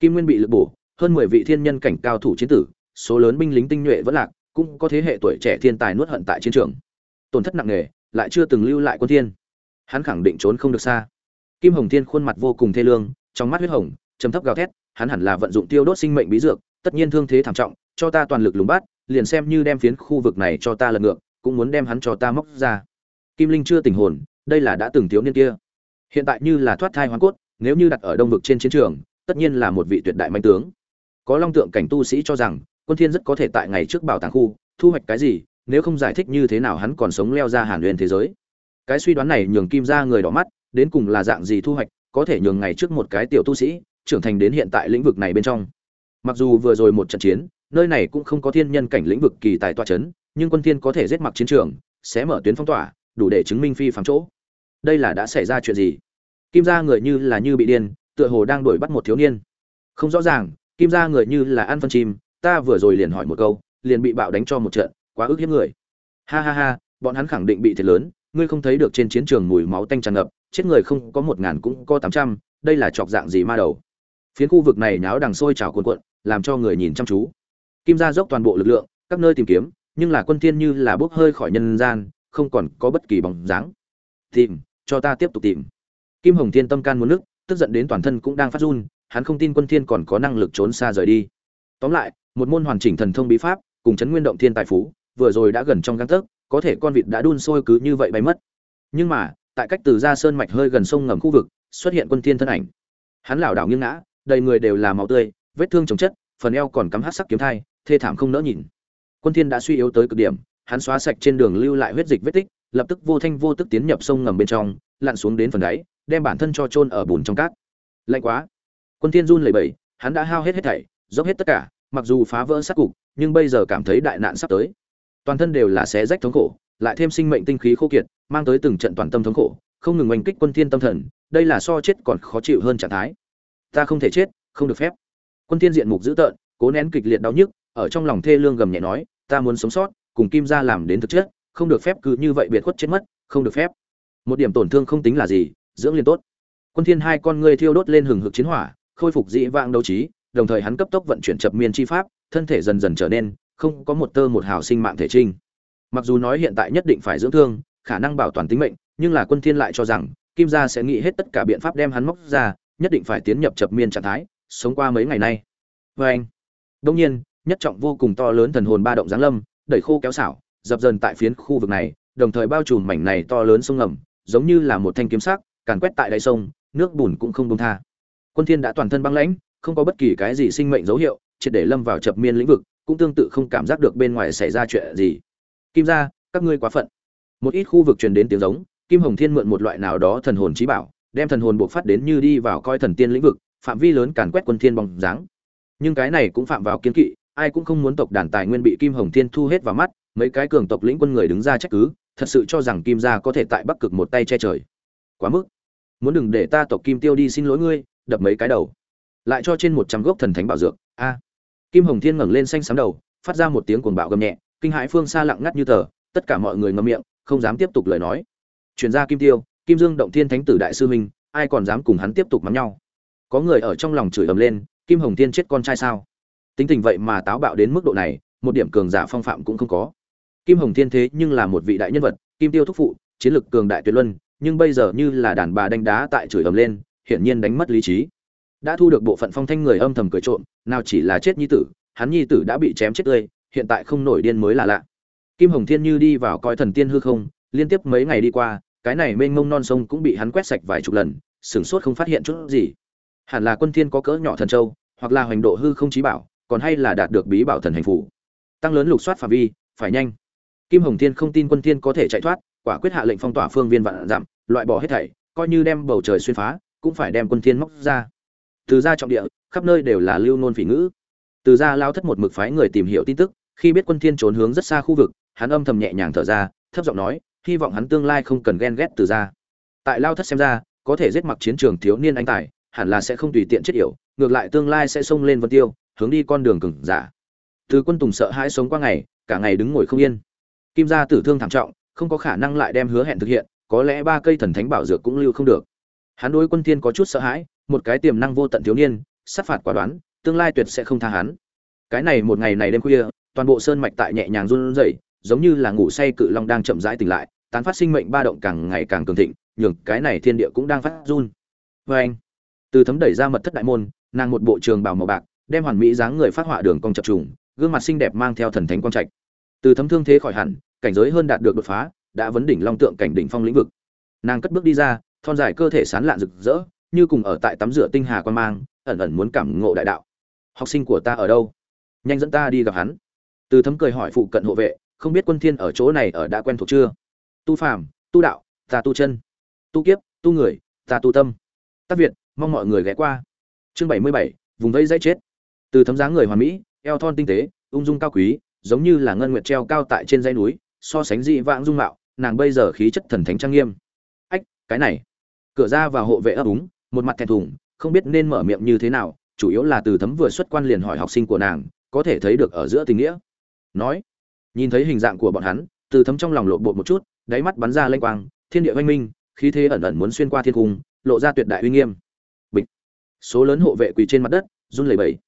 kim nguyên bị lực bổ, hơn mười vị thiên nhân cảnh cao thủ chiến tử, số lớn binh lính tinh nhuệ vẫn lạc, cũng có thế hệ tuổi trẻ thiên tài nuốt hận tại chiến trường. Tổn thất nặng nề, lại chưa từng lưu lại quân thiên. Hắn khẳng định trốn không được xa. Kim hồng thiên khuôn mặt vô cùng thê lương, trong mắt huyết hồng, trầm thấp gào thét, hắn hẳn là vận dụng tiêu đốt sinh mệnh bí dược, tất nhiên thương thế thảm trọng, cho ta toàn lực lùng bắt, liền xem như đem phiến khu vực này cho ta lật ngược, cũng muốn đem hắn cho ta móc ra kim linh chưa tỉnh hồn, đây là đã từng thiếu niên kia. Hiện tại như là thoát thai hoàn cốt, nếu như đặt ở đông vực trên chiến trường, tất nhiên là một vị tuyệt đại manh tướng. Có long tượng cảnh tu sĩ cho rằng, quân thiên rất có thể tại ngày trước bảo tàng khu, thu hoạch cái gì, nếu không giải thích như thế nào hắn còn sống leo ra hàn nguyên thế giới. Cái suy đoán này nhường kim ra người đỏ mắt, đến cùng là dạng gì thu hoạch, có thể nhường ngày trước một cái tiểu tu sĩ, trưởng thành đến hiện tại lĩnh vực này bên trong. Mặc dù vừa rồi một trận chiến, nơi này cũng không có thiên nhân cảnh lĩnh vực kỳ tài toa chấn, nhưng quân thiên có thể giết mặc chiến trường, sẽ mở tuyến phong tỏa đủ để chứng minh phi phạm chỗ. Đây là đã xảy ra chuyện gì? Kim gia người như là như bị điên, tựa hồ đang đuổi bắt một thiếu niên. Không rõ ràng, kim gia người như là ăn phân chim, ta vừa rồi liền hỏi một câu, liền bị bạo đánh cho một trận, quá ức hiếp người. Ha ha ha, bọn hắn khẳng định bị thiệt lớn, ngươi không thấy được trên chiến trường mùi máu tanh tràn ngập, chết người không có một ngàn cũng có tám trăm, đây là chọc dạng gì ma đầu? Phiến khu vực này náo đằng sôi trào cuồn cuộn, làm cho người nhìn chăm chú. Kim gia dốc toàn bộ lực lượng, các nơi tìm kiếm, nhưng là quân thiên như là bước hơi khỏi nhân gian không còn có bất kỳ bóng dáng. Tìm, cho ta tiếp tục tìm. Kim hồng thiên tâm can muốn nước, tức giận đến toàn thân cũng đang phát run, hắn không tin quân thiên còn có năng lực trốn xa rời đi. Tóm lại, một môn hoàn chỉnh thần thông bí pháp, cùng chấn nguyên động thiên tài phú, vừa rồi đã gần trong gang tấc, có thể con vịt đã đun sôi cứ như vậy bay mất. Nhưng mà, tại cách từ ra sơn mạch hơi gần sông ngầm khu vực, xuất hiện quân thiên thân ảnh. Hắn lảo đảo nghiêng ngã, đầy người đều là máu tươi, vết thương chồng chất, phần eo còn cắm hắc sắc kiếm thai, thê thảm không nỡ nhìn. Quân thiên đã suy yếu tới cực điểm hắn xóa sạch trên đường lưu lại huyết dịch vết tích, lập tức vô thanh vô tức tiến nhập sông ngầm bên trong, lặn xuống đến phần đáy, đem bản thân cho chôn ở bùn trong cát. Lạnh quá. Quân thiên run lẩy bẩy, hắn đã hao hết hết thảy, dốc hết tất cả, mặc dù phá vỡ sát cục, nhưng bây giờ cảm thấy đại nạn sắp tới. Toàn thân đều là xé rách thống khổ, lại thêm sinh mệnh tinh khí khô kiệt, mang tới từng trận toàn tâm thống khổ, không ngừng oanh kích quân thiên tâm thần, đây là so chết còn khó chịu hơn trạng thái. Ta không thể chết, không được phép. Quân thiên diện mục dữ tợn, cố nén kịch liệt đau nhức, ở trong lòng thê lương gầm nhẹ nói, ta muốn sống sót cùng kim gia làm đến thực chất, không được phép cứ như vậy biệt khuất chết mất, không được phép. Một điểm tổn thương không tính là gì, dưỡng liên tốt. Quân thiên hai con ngươi thiêu đốt lên hừng hực chiến hỏa, khôi phục dị vãng đấu trí, đồng thời hắn cấp tốc vận chuyển chập miên chi pháp, thân thể dần dần trở nên không có một tơ một hào sinh mạng thể trinh. Mặc dù nói hiện tại nhất định phải dưỡng thương, khả năng bảo toàn tính mệnh, nhưng là quân thiên lại cho rằng, kim gia sẽ nghĩ hết tất cả biện pháp đem hắn móc ra, nhất định phải tiến nhập chập miên trạng thái, sống qua mấy ngày nay. Với anh, đương nhiên, nhất trọng vô cùng to lớn thần hồn ba động giáng lâm đẩy khô kéo xảo, dập dần tại phiến khu vực này, đồng thời bao trùm mảnh này to lớn sông ngầm, giống như là một thanh kiếm sắc, càn quét tại đáy sông, nước bùn cũng không buông tha. Quân thiên đã toàn thân băng lãnh, không có bất kỳ cái gì sinh mệnh dấu hiệu, triệt để lâm vào chập miên lĩnh vực, cũng tương tự không cảm giác được bên ngoài xảy ra chuyện gì. Kim gia, các ngươi quá phận. Một ít khu vực truyền đến tiếng giống, kim hồng thiên mượn một loại nào đó thần hồn chí bảo, đem thần hồn buộc phát đến như đi vào coi thần tiên lĩnh vực, phạm vi lớn càn quét quân thiên bóng dáng. Nhưng cái này cũng phạm vào kiên kỵ ai cũng không muốn tộc đàn tài nguyên bị kim hồng thiên thu hết vào mắt, mấy cái cường tộc lĩnh quân người đứng ra trách cứ, thật sự cho rằng kim gia có thể tại bắc cực một tay che trời. Quá mức. Muốn đừng để ta tộc kim tiêu đi xin lỗi ngươi, đập mấy cái đầu. Lại cho trên một trăm gốc thần thánh bảo dược. A. Kim hồng thiên ngẩng lên xanh xám đầu, phát ra một tiếng cuồng bạo gầm nhẹ, kinh hãi phương xa lặng ngắt như tờ, tất cả mọi người ngậm miệng, không dám tiếp tục lời nói. Truyền ra kim tiêu, kim dương động thiên thánh tử đại sư minh ai còn dám cùng hắn tiếp tục mắng nhau? Có người ở trong lòng chửi ầm lên, kim hồng thiên chết con trai sao? Tính tình vậy mà táo bạo đến mức độ này, một điểm cường giả phong phạm cũng không có. Kim hồng thiên thế nhưng là một vị đại nhân vật, kim tiêu thúc phụ, chiến lực cường đại tuyệt luân, nhưng bây giờ như là đàn bà đánh đá tại chửi ầm lên, hiển nhiên đánh mất lý trí. Đã thu được bộ phận phong thanh người âm thầm cười trộm, nào chỉ là chết nhi tử, hắn nhi tử đã bị chém chết tươi, hiện tại không nổi điên mới là lạ. Kim hồng thiên như đi vào coi thần tiên hư không, liên tiếp mấy ngày đi qua, cái này mênh mông non sông cũng bị hắn quét sạch vài chục lần, sửng sốt không phát hiện chút gì. Hẳn là quân thiên có cỡ nhỏ thần châu, hoặc là hoành độ hư không chí bảo còn hay là đạt được bí bảo thần hành phủ. Tăng lớn lục soát phạm vi, phải nhanh. Kim hồng thiên không tin quân thiên có thể chạy thoát, quả quyết hạ lệnh phong tỏa phương viên vạn dặm, loại bỏ hết thảy, coi như đem bầu trời xuyên phá, cũng phải đem quân thiên móc ra. Từ ra trọng địa, khắp nơi đều là lưu nôn phỉ ngữ. Từ ra lao thất một mực phái người tìm hiểu tin tức, khi biết quân thiên trốn hướng rất xa khu vực, hắn âm thầm nhẹ nhàng thở ra, thấp giọng nói, hy vọng hắn tương lai không cần ghen ghét từ ra tại lao thất xem ra, có thể giết mặc chiến trường thiếu niên anh tài, hẳn là sẽ không tùy tiện chết yểu, ngược lại tương lai sẽ xông lên vân tiêu hướng đi con đường cừng giả. Từ quân tùng sợ hãi sống qua ngày, cả ngày đứng ngồi không yên. Kim gia tử thương thảm trọng, không có khả năng lại đem hứa hẹn thực hiện, có lẽ ba cây thần thánh bảo dược cũng lưu không được. Hắn đối quân thiên có chút sợ hãi, một cái tiềm năng vô tận thiếu niên, sát phạt quả đoán, tương lai tuyệt sẽ không tha hắn. Cái này một ngày này đêm khuya, toàn bộ sơn mạch tại nhẹ nhàng run rẩy, giống như là ngủ say cự long đang chậm rãi tỉnh lại, tán phát sinh mệnh ba động càng ngày càng cường thịnh, nhường cái này thiên địa cũng đang phát run. Với anh từ thấm đẩy ra mật thất đại môn, nàng một bộ trường bào màu bạc đem hoàn mỹ dáng người phát họa đường cong chập trùng, gương mặt xinh đẹp mang theo thần thánh quang trạch. Từ thấm thương thế khỏi hẳn, cảnh giới hơn đạt được đột phá, đã vấn đỉnh long tượng cảnh đỉnh phong lĩnh vực. Nàng cất bước đi ra, thon dài cơ thể sán lạn rực rỡ, như cùng ở tại tắm rửa tinh hà quan mang, ẩn ẩn muốn cảm ngộ đại đạo. Học sinh của ta ở đâu? Nhanh dẫn ta đi gặp hắn. Từ thấm cười hỏi phụ cận hộ vệ, không biết quân thiên ở chỗ này ở đã quen thuộc chưa? Tu phàm, tu đạo, ta tu chân. Tu kiếp, tu người, ta tu tâm. Tác việt, mong mọi người ghé qua. Chương bảy mươi bảy, vùng vây dãy chết từ thấm dáng người hoàn mỹ, eo thon tinh tế, ung dung cao quý, giống như là ngân nguyệt treo cao tại trên dãy núi, so sánh dị vãng dung mạo, nàng bây giờ khí chất thần thánh trang nghiêm. Ách, cái này. Cửa ra và hộ vệ ấp úng, một mặt thẹn thùng, không biết nên mở miệng như thế nào, chủ yếu là từ thấm vừa xuất quan liền hỏi học sinh của nàng, có thể thấy được ở giữa tình nghĩa. Nói, nhìn thấy hình dạng của bọn hắn, từ thấm trong lòng lộ bộ một chút, đáy mắt bắn ra lanh quang, thiên địa oanh minh, khí thế ẩn ẩn muốn xuyên qua thiên cung, lộ ra tuyệt đại uy nghiêm. Bịch. Số lớn hộ vệ quỳ trên mặt đất, run lẩy bẩy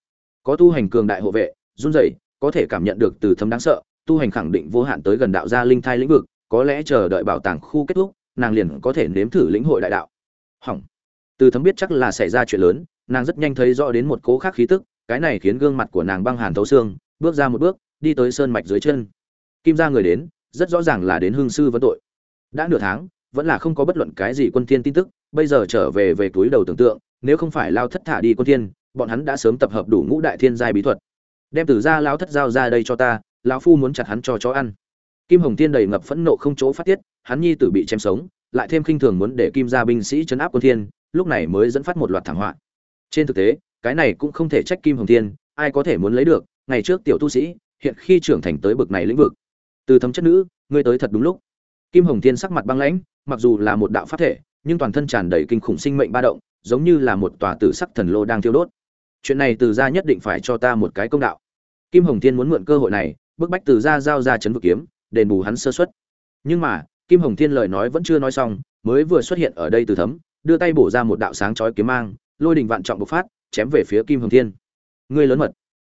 có tu hành cường đại hộ vệ, run rẩy, có thể cảm nhận được từ thâm đáng sợ, tu hành khẳng định vô hạn tới gần đạo gia linh thai lĩnh vực, có lẽ chờ đợi bảo tàng khu kết thúc, nàng liền có thể nếm thử lĩnh hội đại đạo. Hỏng. Từ thấm biết chắc là xảy ra chuyện lớn, nàng rất nhanh thấy rõ đến một cố khác khí tức, cái này khiến gương mặt của nàng băng hàn thấu xương, bước ra một bước, đi tới sơn mạch dưới chân. Kim ra người đến, rất rõ ràng là đến hương sư vấn tội. Đã nửa tháng, vẫn là không có bất luận cái gì quân thiên tin tức, bây giờ trở về về túi đầu tưởng tượng, nếu không phải lao thất thả đi quân thiên bọn hắn đã sớm tập hợp đủ ngũ đại thiên giai bí thuật. Đem từ ra lão thất giao ra đây cho ta lão phu muốn chặt hắn cho chó ăn. Kim hồng Thiên đầy ngập phẫn nộ không chỗ phát tiết hắn nhi tử bị chém sống lại thêm khinh thường muốn để kim gia binh sĩ chấn áp quân thiên lúc này mới dẫn phát một loạt thảm họa. Trên thực tế cái này cũng không thể trách kim hồng Thiên, ai có thể muốn lấy được ngày trước tiểu tu sĩ hiện khi trưởng thành tới bực này lĩnh vực. Từ thấm chất nữ ngươi tới thật đúng lúc. Kim hồng Thiên sắc mặt băng lãnh mặc dù là một đạo pháp thể nhưng toàn thân tràn đầy kinh khủng sinh mệnh ba động giống như là một tòa tử sắc thần lô đang thiêu đốt chuyện này từ gia nhất định phải cho ta một cái công đạo. Kim hồng Thiên muốn mượn cơ hội này, bức bách từ gia giao ra chấn vực kiếm, đền bù hắn sơ xuất nhưng mà, kim hồng thiên lời nói vẫn chưa nói xong, mới vừa xuất hiện ở đây từ thấm, đưa tay bổ ra một đạo sáng chói kiếm mang, lôi đình vạn trọng bộc phát, chém về phía kim hồng thiên. Ngươi lớn mật.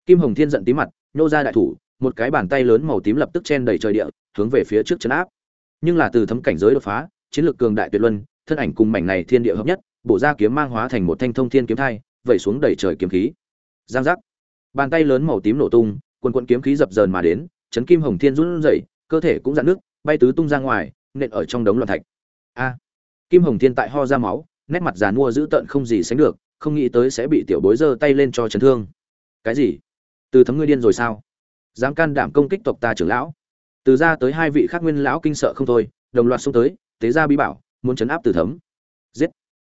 Kim hồng thiên giận tí mặt, nhô ra đại thủ, một cái bàn tay lớn màu tím lập tức chen đầy trời địa, hướng về phía trước chấn áp. Nhưng là từ thấm cảnh giới đột phá, chiến lược cường đại tuyệt luân, thân ảnh cùng mảnh này thiên địa hợp nhất, bổ ra kiếm mang hóa thành một thanh thông thiên kiếm thai vẩy xuống đầy trời kiếm khí. Giang giác. Bàn tay lớn màu tím nổ tung, quần quần kiếm khí dập dờn mà đến, chấn kim hồng thiên run rẩy, cơ thể cũng dạn nước bay tứ tung ra ngoài, nện ở trong đống loạn thạch. A. Kim hồng thiên tại ho ra máu, nét mặt già nua dữ tợn không gì sánh được, không nghĩ tới sẽ bị tiểu bối giơ tay lên cho chấn thương. Cái gì? Từ thấm ngươi điên rồi sao? Dám can đảm công kích tộc ta trưởng lão. Từ ra tới hai vị khác nguyên lão kinh sợ không thôi, đồng loạt xông tới, tế ra bí bảo, muốn chấn áp từ thấm. Giết.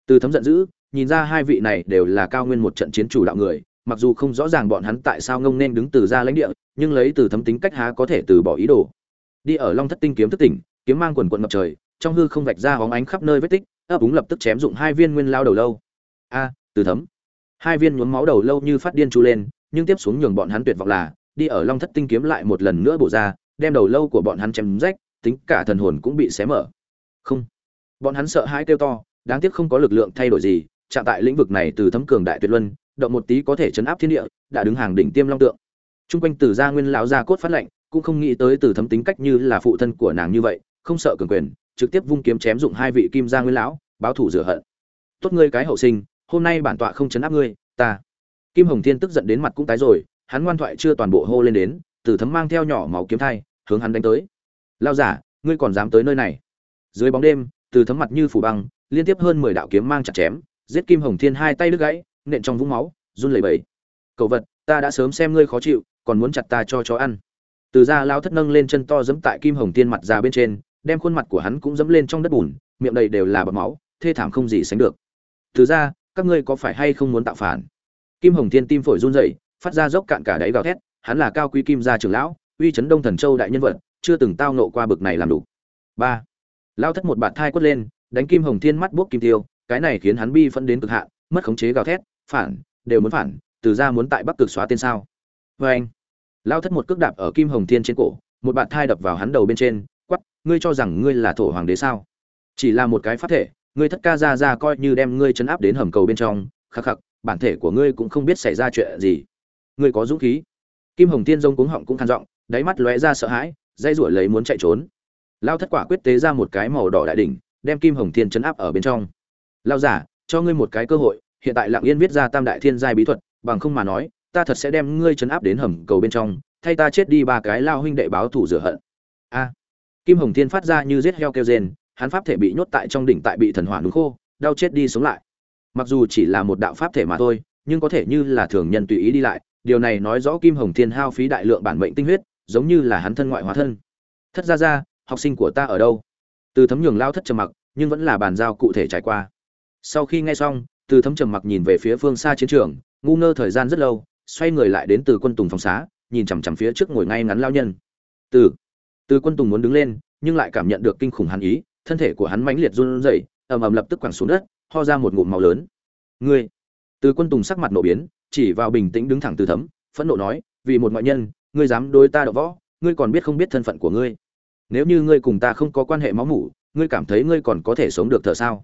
Từ thấm giận dữ nhìn ra hai vị này đều là cao nguyên một trận chiến chủ đạo người, mặc dù không rõ ràng bọn hắn tại sao ngông nên đứng từ ra lãnh địa, nhưng lấy từ thấm tính cách há có thể từ bỏ ý đồ. Đi ở long thất tinh kiếm thất tỉnh, kiếm mang quần quận ngập trời, trong hư không vạch ra hóng ánh khắp nơi vết tích, ấp úng lập tức chém dụng hai viên nguyên lao đầu lâu. A, từ thấm. Hai viên nhuốm máu đầu lâu như phát điên chu lên, nhưng tiếp xuống nhường bọn hắn tuyệt vọng là, đi ở long thất tinh kiếm lại một lần nữa bổ ra, đem đầu lâu của bọn hắn chém rách, tính cả thần hồn cũng bị xé mở. Không. Bọn hắn sợ hãi kêu to, đáng tiếc không có lực lượng thay đổi gì chạm tại lĩnh vực này từ thấm cường đại tuyệt luân động một tí có thể chấn áp thiên địa đã đứng hàng đỉnh tiêm long tượng Trung quanh Từ gia Nguyên lão gia cốt phát lệnh, cũng không nghĩ tới Từ Thấm tính cách như là phụ thân của nàng như vậy, không sợ cường quyền, trực tiếp vung kiếm chém dụng hai vị Kim gia Nguyên lão, báo thủ rửa hận. Tốt ngươi cái hậu sinh, hôm nay bản tọa không chấn áp ngươi, ta. Kim Hồng Thiên tức giận đến mặt cũng tái rồi, hắn ngoan thoại chưa toàn bộ hô lên đến, Từ Thấm mang theo nhỏ máu kiếm thai, hướng hắn đánh tới. Lao giả, ngươi còn dám tới nơi này? Dưới bóng đêm, Từ Thấm mặt như phủ băng, liên tiếp hơn mười đạo kiếm mang chặt chém, giết Kim Hồng Thiên hai tay đứt gãy, nện trong vũng máu, run lẩy bẩy. cậu vật, ta đã sớm xem ngươi khó chịu, còn muốn chặt ta cho chó ăn. Từ ra lao thất nâng lên chân to giẫm tại kim hồng Thiên mặt ra bên trên đem khuôn mặt của hắn cũng dẫm lên trong đất bùn miệng đầy đều là bọt máu thê thảm không gì sánh được. Từ ra các ngươi có phải hay không muốn tạo phản? Kim hồng Thiên tim phổi run rẩy phát ra dốc cạn cả đáy gào thét hắn là cao quý kim gia trưởng lão uy chấn đông thần châu đại nhân vật chưa từng tao nộ qua bực này làm đủ. Ba. Lao thất một bạt thai quất lên đánh kim hồng thiên mắt buốc kim tiêu cái này khiến hắn bi phẫn đến cực hạn mất khống chế gào thét phản đều muốn phản từ ra muốn tại bắc cực xóa tên sao. Vê anh lao thất một cước đạp ở kim hồng thiên trên cổ một bạn thai đập vào hắn đầu bên trên quát, ngươi cho rằng ngươi là thổ hoàng đế sao? Chỉ là một cái pháp thể ngươi thất ca ra ra coi như đem ngươi chấn áp đến hầm cầu bên trong khắc khắc bản thể của ngươi cũng không biết xảy ra chuyện gì. Ngươi có dũng khí. Kim hồng Thiên rông cuống họng cũng khan giọng đáy mắt lóe ra sợ hãi dây rủa lấy muốn chạy trốn. Lao thất quả quyết tế ra một cái màu đỏ đại đỉnh đem kim hồng thiên chấn áp ở bên trong lao giả, cho ngươi một cái cơ hội, hiện tại lặng yên viết ra tam đại thiên giai bí thuật, bằng không mà nói, ta thật sẽ đem ngươi chấn áp đến hầm cầu bên trong, thay ta chết đi ba cái lao huynh đệ báo thủ rửa hận. A. Kim hồng thiên phát ra như giết heo kêu rên, hắn pháp thể bị nhốt tại trong đỉnh tại bị thần hỏa núi khô, đau chết đi sống lại. Mặc dù chỉ là một đạo pháp thể mà thôi, nhưng có thể như là thường nhân tùy ý đi lại, điều này nói rõ kim hồng thiên hao phí đại lượng bản mệnh tinh huyết, giống như là hắn thân ngoại hóa thân. Thất ra ra học sinh của ta ở đâu? Từ thấm nhường lao thất trầm mặc, nhưng vẫn là bàn giao cụ thể trải qua sau khi nghe xong, từ thấm trầm mặc nhìn về phía phương xa chiến trường, ngu ngơ thời gian rất lâu, xoay người lại đến từ quân tùng phòng xá, nhìn chằm chằm phía trước ngồi ngay ngắn lao nhân. Từ từ quân tùng muốn đứng lên, nhưng lại cảm nhận được kinh khủng hắn ý, thân thể của hắn mãnh liệt run rẩy, ầm ầm lập tức quẳng xuống đất, ho ra một ngụm máu lớn. Ngươi? Từ quân tùng sắc mặt nổ biến, chỉ vào bình tĩnh đứng thẳng từ thấm, phẫn nộ nói, vì một ngoại nhân, ngươi dám đối ta đọ võ, ngươi còn biết không biết thân phận của ngươi. Nếu như ngươi cùng ta không có quan hệ máu mủ, ngươi cảm thấy ngươi còn có thể sống được thở sao?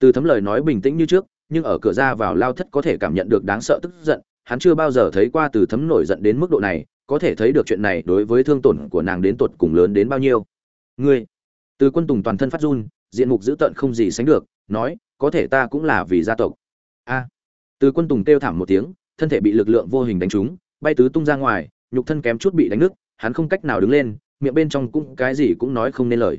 Từ thấm lời nói bình tĩnh như trước, nhưng ở cửa ra vào lao thất có thể cảm nhận được đáng sợ tức giận, hắn chưa bao giờ thấy qua từ thấm nổi giận đến mức độ này, có thể thấy được chuyện này đối với thương tổn của nàng đến tột cùng lớn đến bao nhiêu. Ngươi, từ quân tùng toàn thân phát run, diện mục dữ tợn không gì sánh được, nói, có thể ta cũng là vì gia tộc. A, từ quân tùng kêu thảm một tiếng, thân thể bị lực lượng vô hình đánh trúng, bay tứ tung ra ngoài, nhục thân kém chút bị đánh nứt, hắn không cách nào đứng lên, miệng bên trong cũng cái gì cũng nói không nên lời.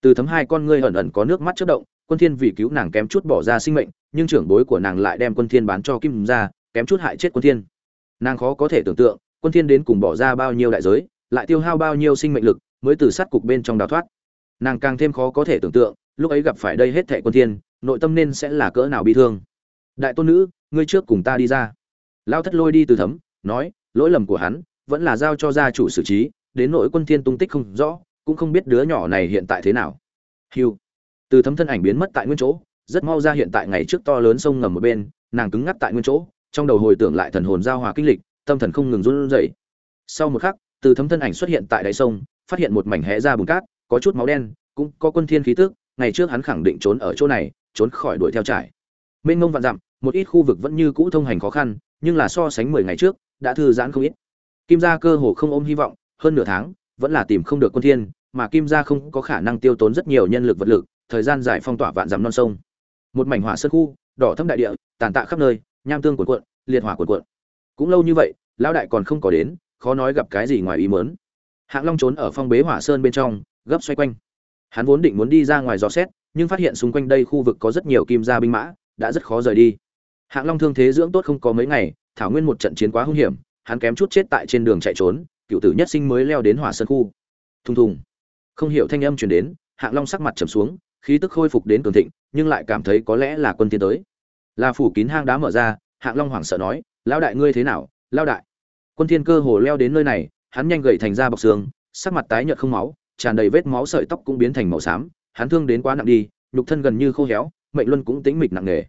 Từ thấm hai con ngươi ẩn ẩn có nước mắt chớp động quân thiên vì cứu nàng kém chút bỏ ra sinh mệnh nhưng trưởng bối của nàng lại đem quân thiên bán cho kim Gia, kém chút hại chết quân thiên. Nàng khó có thể tưởng tượng quân thiên đến cùng bỏ ra bao nhiêu đại giới lại tiêu hao bao nhiêu sinh mệnh lực mới từ sát cục bên trong đào thoát. Nàng càng thêm khó có thể tưởng tượng lúc ấy gặp phải đây hết thệ quân thiên nội tâm nên sẽ là cỡ nào bi thương. Đại tôn nữ ngươi trước cùng ta đi ra. Lao thất lôi đi từ thấm nói lỗi lầm của hắn vẫn là giao cho gia chủ xử trí đến nội quân thiên tung tích không rõ cũng không biết đứa nhỏ này hiện tại thế nào. Hiu từ thấm thân ảnh biến mất tại nguyên chỗ, rất mau ra hiện tại ngày trước to lớn sông ngầm một bên, nàng cứng ngắc tại nguyên chỗ, trong đầu hồi tưởng lại thần hồn giao hòa kinh lịch, tâm thần không ngừng run rẩy. Sau một khắc, từ thấm thân ảnh xuất hiện tại đáy sông, phát hiện một mảnh hẽ ra bùn cát, có chút máu đen, cũng có quân thiên khí tức, ngày trước hắn khẳng định trốn ở chỗ này, trốn khỏi đuổi theo trải mênh ngông vạn dặm, một ít khu vực vẫn như cũ thông hành khó khăn, nhưng là so sánh mười ngày trước, đã thư giãn không ít. Kim gia cơ hồ không ôm hy vọng, hơn nửa tháng, vẫn là tìm không được quân thiên, mà kim gia không có khả năng tiêu tốn rất nhiều nhân lực vật lực thời gian dài phong tỏa vạn dặm non sông. Một mảnh hỏa sơn khu, đỏ thâm đại địa, tàn tạ khắp nơi, nham tương cuộn cuộn, liệt hỏa cuộn cuộn. Cũng lâu như vậy, lão đại còn không có đến, khó nói gặp cái gì ngoài ý muốn. Hạng long trốn ở phong bế hỏa sơn bên trong, gấp xoay quanh. Hắn vốn định muốn đi ra ngoài dò xét, nhưng phát hiện xung quanh đây khu vực có rất nhiều kim gia binh mã, đã rất khó rời đi. Hạng long thương thế dưỡng tốt không có mấy ngày, thảo nguyên một trận chiến quá hung hiểm, hắn kém chút chết tại trên đường chạy trốn, cựu tử nhất sinh mới leo đến hỏa sơn khu. Thùng thùng. Không hiểu thanh âm truyền đến, hạng long sắc mặt trầm xuống khí tức khôi phục đến cường thịnh, nhưng lại cảm thấy có lẽ là quân tiến tới. Là phủ kín hang đá mở ra, hạng long hoảng sợ nói, lão đại ngươi thế nào? Lão đại. Quân thiên cơ hồ leo đến nơi này, hắn nhanh gầy thành ra bọc xương, sắc mặt tái nhợt không máu, tràn đầy vết máu sợi tóc cũng biến thành màu xám, hắn thương đến quá nặng đi, nhục thân gần như khô héo, mệnh luân cũng tĩnh mịch nặng nề.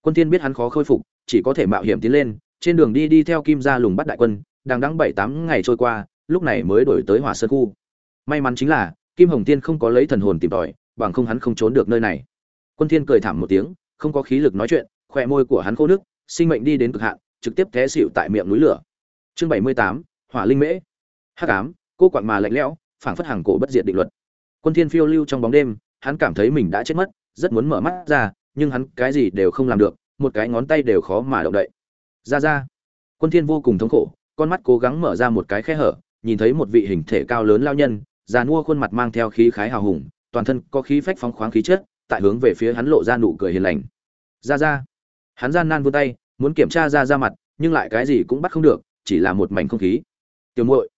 Quân thiên biết hắn khó khôi phục, chỉ có thể mạo hiểm tiến lên, trên đường đi đi theo kim gia lùng bắt đại quân, đang đắng bảy tám ngày trôi qua, lúc này mới đổi tới hỏa sơn khu. May mắn chính là, kim hồng tiên không có lấy thần hồn tìm tòi bằng không hắn không trốn được nơi này. Quân thiên cười thảm một tiếng không có khí lực nói chuyện khoe môi của hắn khô nước sinh mệnh đi đến cực hạn trực tiếp té xỉu tại miệng núi lửa. Chương 78, hỏa linh mễ. Hắc ám cô quặn mà lạnh lẽo phảng phất hàng cổ bất diệt định luật. Quân thiên phiêu lưu trong bóng đêm hắn cảm thấy mình đã chết mất rất muốn mở mắt ra nhưng hắn cái gì đều không làm được một cái ngón tay đều khó mà động đậy. Ra ra. Quân thiên vô cùng thống khổ con mắt cố gắng mở ra một cái khe hở nhìn thấy một vị hình thể cao lớn lao nhân già nua khuôn mặt mang theo khí khái hào hùng toàn thân có khí phách phóng khoáng khí chất, tại hướng về phía hắn lộ ra nụ cười hiền lành. Ra ra. Hắn gian nan vươn tay, muốn kiểm tra ra ra mặt, nhưng lại cái gì cũng bắt không được, chỉ là một mảnh không khí. Tiểu muội.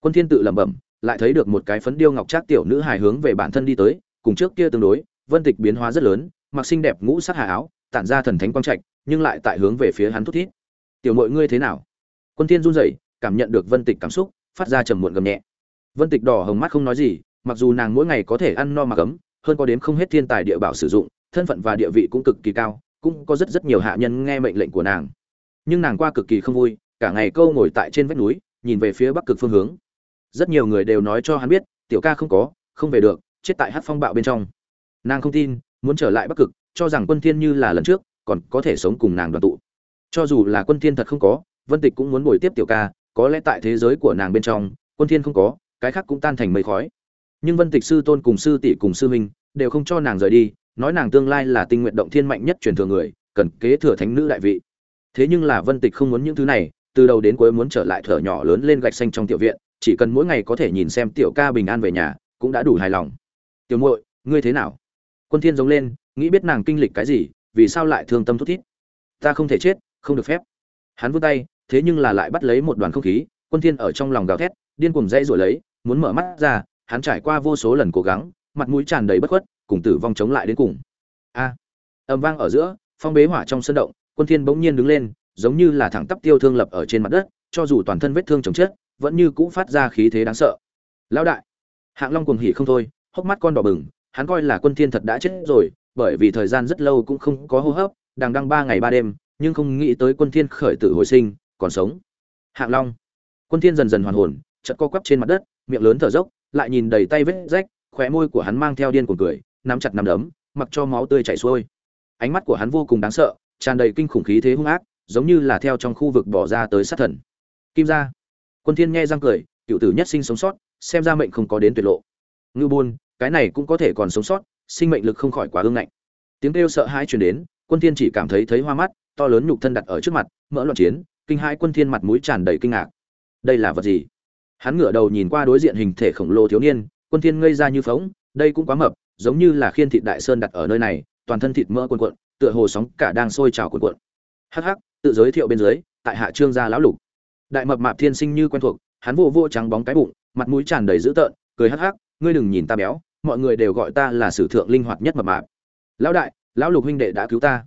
Quân thiên tự lẩm bẩm, lại thấy được một cái phấn điêu ngọc trác tiểu nữ hài hướng về bản thân đi tới, cùng trước kia tương đối, vân tịch biến hóa rất lớn, mặc xinh đẹp ngũ sắc hà áo, tản ra thần thánh quang trạch, nhưng lại tại hướng về phía hắn thút thít. Tiểu muội ngươi thế nào? Quân thiên run rẩy, cảm nhận được vân tịch cảm xúc, phát ra trầm muộn gầm nhẹ. Vân tịch đỏ hồng mắt không nói gì mặc dù nàng mỗi ngày có thể ăn no mà cấm, hơn có đến không hết thiên tài địa bảo sử dụng, thân phận và địa vị cũng cực kỳ cao, cũng có rất rất nhiều hạ nhân nghe mệnh lệnh của nàng. Nhưng nàng qua cực kỳ không vui, cả ngày câu ngồi tại trên vách núi, nhìn về phía bắc cực phương hướng. Rất nhiều người đều nói cho hắn biết, tiểu ca không có, không về được, chết tại hát phong bạo bên trong. Nàng không tin, muốn trở lại bắc cực, cho rằng quân thiên như là lần trước, còn có thể sống cùng nàng đoàn tụ. Cho dù là quân thiên thật không có, vân tịch cũng muốn bồi tiếp tiểu ca, có lẽ tại thế giới của nàng bên trong, quân thiên không có, cái khác cũng tan thành mây khói nhưng vân tịch sư tôn cùng sư tỷ cùng sư huynh đều không cho nàng rời đi, nói nàng tương lai là tinh nguyện động thiên mạnh nhất truyền thừa người, cần kế thừa thánh nữ đại vị. Thế nhưng là vân tịch không muốn những thứ này, từ đầu đến cuối muốn trở lại thở nhỏ lớn lên gạch xanh trong tiểu viện, chỉ cần mỗi ngày có thể nhìn xem tiểu ca bình an về nhà, cũng đã đủ hài lòng. Tiểu muội, ngươi thế nào? Quân thiên giống lên, nghĩ biết nàng kinh lịch cái gì, vì sao lại thương tâm thút thít. Ta không thể chết, không được phép. Hắn vươn tay, thế nhưng là lại bắt lấy một đoàn không khí, quân thiên ở trong lòng gào thét, điên cuồng dây rồi lấy, muốn mở mắt ra hắn trải qua vô số lần cố gắng, mặt mũi tràn đầy bất khuất, cùng tử vong chống lại đến cùng. A âm vang ở giữa, phong bế hỏa trong sân động, quân thiên bỗng nhiên đứng lên, giống như là thẳng tắp tiêu thương lập ở trên mặt đất, cho dù toàn thân vết thương chồng chết, vẫn như cũ phát ra khí thế đáng sợ. Lão đại, hạng long cuồng hỉ không thôi, hốc mắt con đỏ bừng, hắn coi là quân thiên thật đã chết rồi, bởi vì thời gian rất lâu cũng không có hô hấp, đang đăng ba ngày ba đêm, nhưng không nghĩ tới quân thiên khởi tử hồi sinh, còn sống. Hạng long, quân thiên dần dần hoàn hồn, chợt co quắp trên mặt đất, miệng lớn thở dốc lại nhìn đầy tay vết rách, khóe môi của hắn mang theo điên cuồng cười, nắm chặt nắm đấm, mặc cho máu tươi chảy xuôi. Ánh mắt của hắn vô cùng đáng sợ, tràn đầy kinh khủng khí thế hung ác, giống như là theo trong khu vực bỏ ra tới sát thần. Kim gia. Quân thiên nghe răng cười, cựu tử nhất sinh sống sót, xem ra mệnh không có đến tuyệt lộ. Ngư buôn, cái này cũng có thể còn sống sót, sinh mệnh lực không khỏi quá ương ngạnh. Tiếng kêu sợ hãi truyền đến, quân thiên chỉ cảm thấy thấy hoa mắt, to lớn nhục thân đặt ở trước mặt, mỡ loạn chiến, kinh hãi quân thiên mặt mũi tràn đầy kinh ngạc. Đây là vật gì? Hắn ngửa đầu nhìn qua đối diện hình thể khổng lồ thiếu niên, quân thiên ngây ra như phóng, đây cũng quá mập, giống như là khiên thịt đại sơn đặt ở nơi này, toàn thân thịt mỡ cuộn cuộn, tựa hồ sóng cả đang sôi trào cuộn cuộn. Hắc hắc, tự giới thiệu bên dưới, tại hạ trương gia lão lục. Đại mập mạp thiên sinh như quen thuộc, hắn vô vô trắng bóng cái bụng, mặt mũi tràn đầy dữ tợn, cười hắc hắc, ngươi đừng nhìn ta béo, mọi người đều gọi ta là sử thượng linh hoạt nhất mập mạp. Lão đại, lão lục huynh đệ đã cứu ta.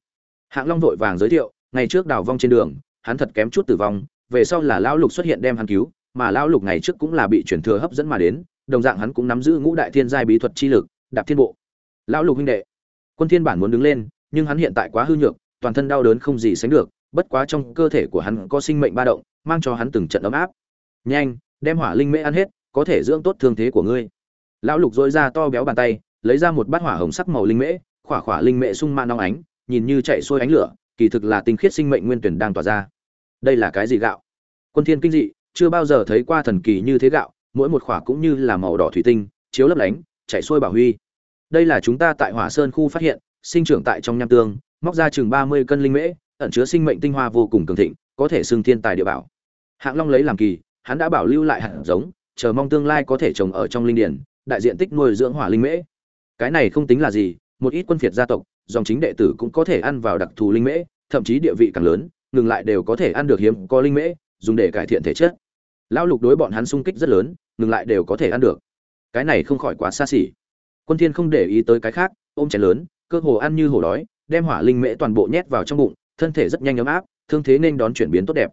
Hạng long vội vàng giới thiệu, ngày trước đào vong trên đường, hắn thật kém chút tử vong, về sau là lão lục xuất hiện đem hắn cứu mà lão lục ngày trước cũng là bị chuyển thừa hấp dẫn mà đến, đồng dạng hắn cũng nắm giữ ngũ đại thiên giai bí thuật chi lực, đạp thiên bộ. Lão lục huynh đệ, quân thiên bản muốn đứng lên, nhưng hắn hiện tại quá hư nhược, toàn thân đau đớn không gì sánh được, bất quá trong cơ thể của hắn có sinh mệnh ba động, mang cho hắn từng trận ấm áp. Nhanh, đem hỏa linh mễ ăn hết, có thể dưỡng tốt thương thế của ngươi. Lão lục rối ra to béo bàn tay, lấy ra một bát hỏa hồng sắc màu linh mễ, khỏa khỏa linh mễ sung mãn nóng ánh, nhìn như chạy xuôi ánh lửa, kỳ thực là tinh khiết sinh mệnh nguyên tuyển đang tỏa ra. Đây là cái gì gạo? Quân thiên kinh dị chưa bao giờ thấy qua thần kỳ như thế gạo, mỗi một khỏa cũng như là màu đỏ thủy tinh, chiếu lấp lánh, chạy xuôi bảo huy. Đây là chúng ta tại hỏa sơn khu phát hiện, sinh trưởng tại trong nham tương, móc ra chừng 30 cân linh mễ, ẩn chứa sinh mệnh tinh hoa vô cùng cường thịnh, có thể xưng thiên tài địa bảo. Hạng long lấy làm kỳ, hắn đã bảo lưu lại hạt giống, chờ mong tương lai có thể trồng ở trong linh điển, đại diện tích nuôi dưỡng hỏa linh mễ. Cái này không tính là gì, một ít quân phiệt gia tộc, dòng chính đệ tử cũng có thể ăn vào đặc thù linh mễ, thậm chí địa vị càng lớn, ngừng lại đều có thể ăn được hiếm có linh mễ, dùng để cải thiện thể chất lão lục đối bọn hắn sung kích rất lớn, ngừng lại đều có thể ăn được. Cái này không khỏi quá xa xỉ. Quân thiên không để ý tới cái khác, ôm chén lớn, cơ hồ ăn như hổ đói, đem hỏa linh mễ toàn bộ nhét vào trong bụng, thân thể rất nhanh ấm áp, thương thế nên đón chuyển biến tốt đẹp.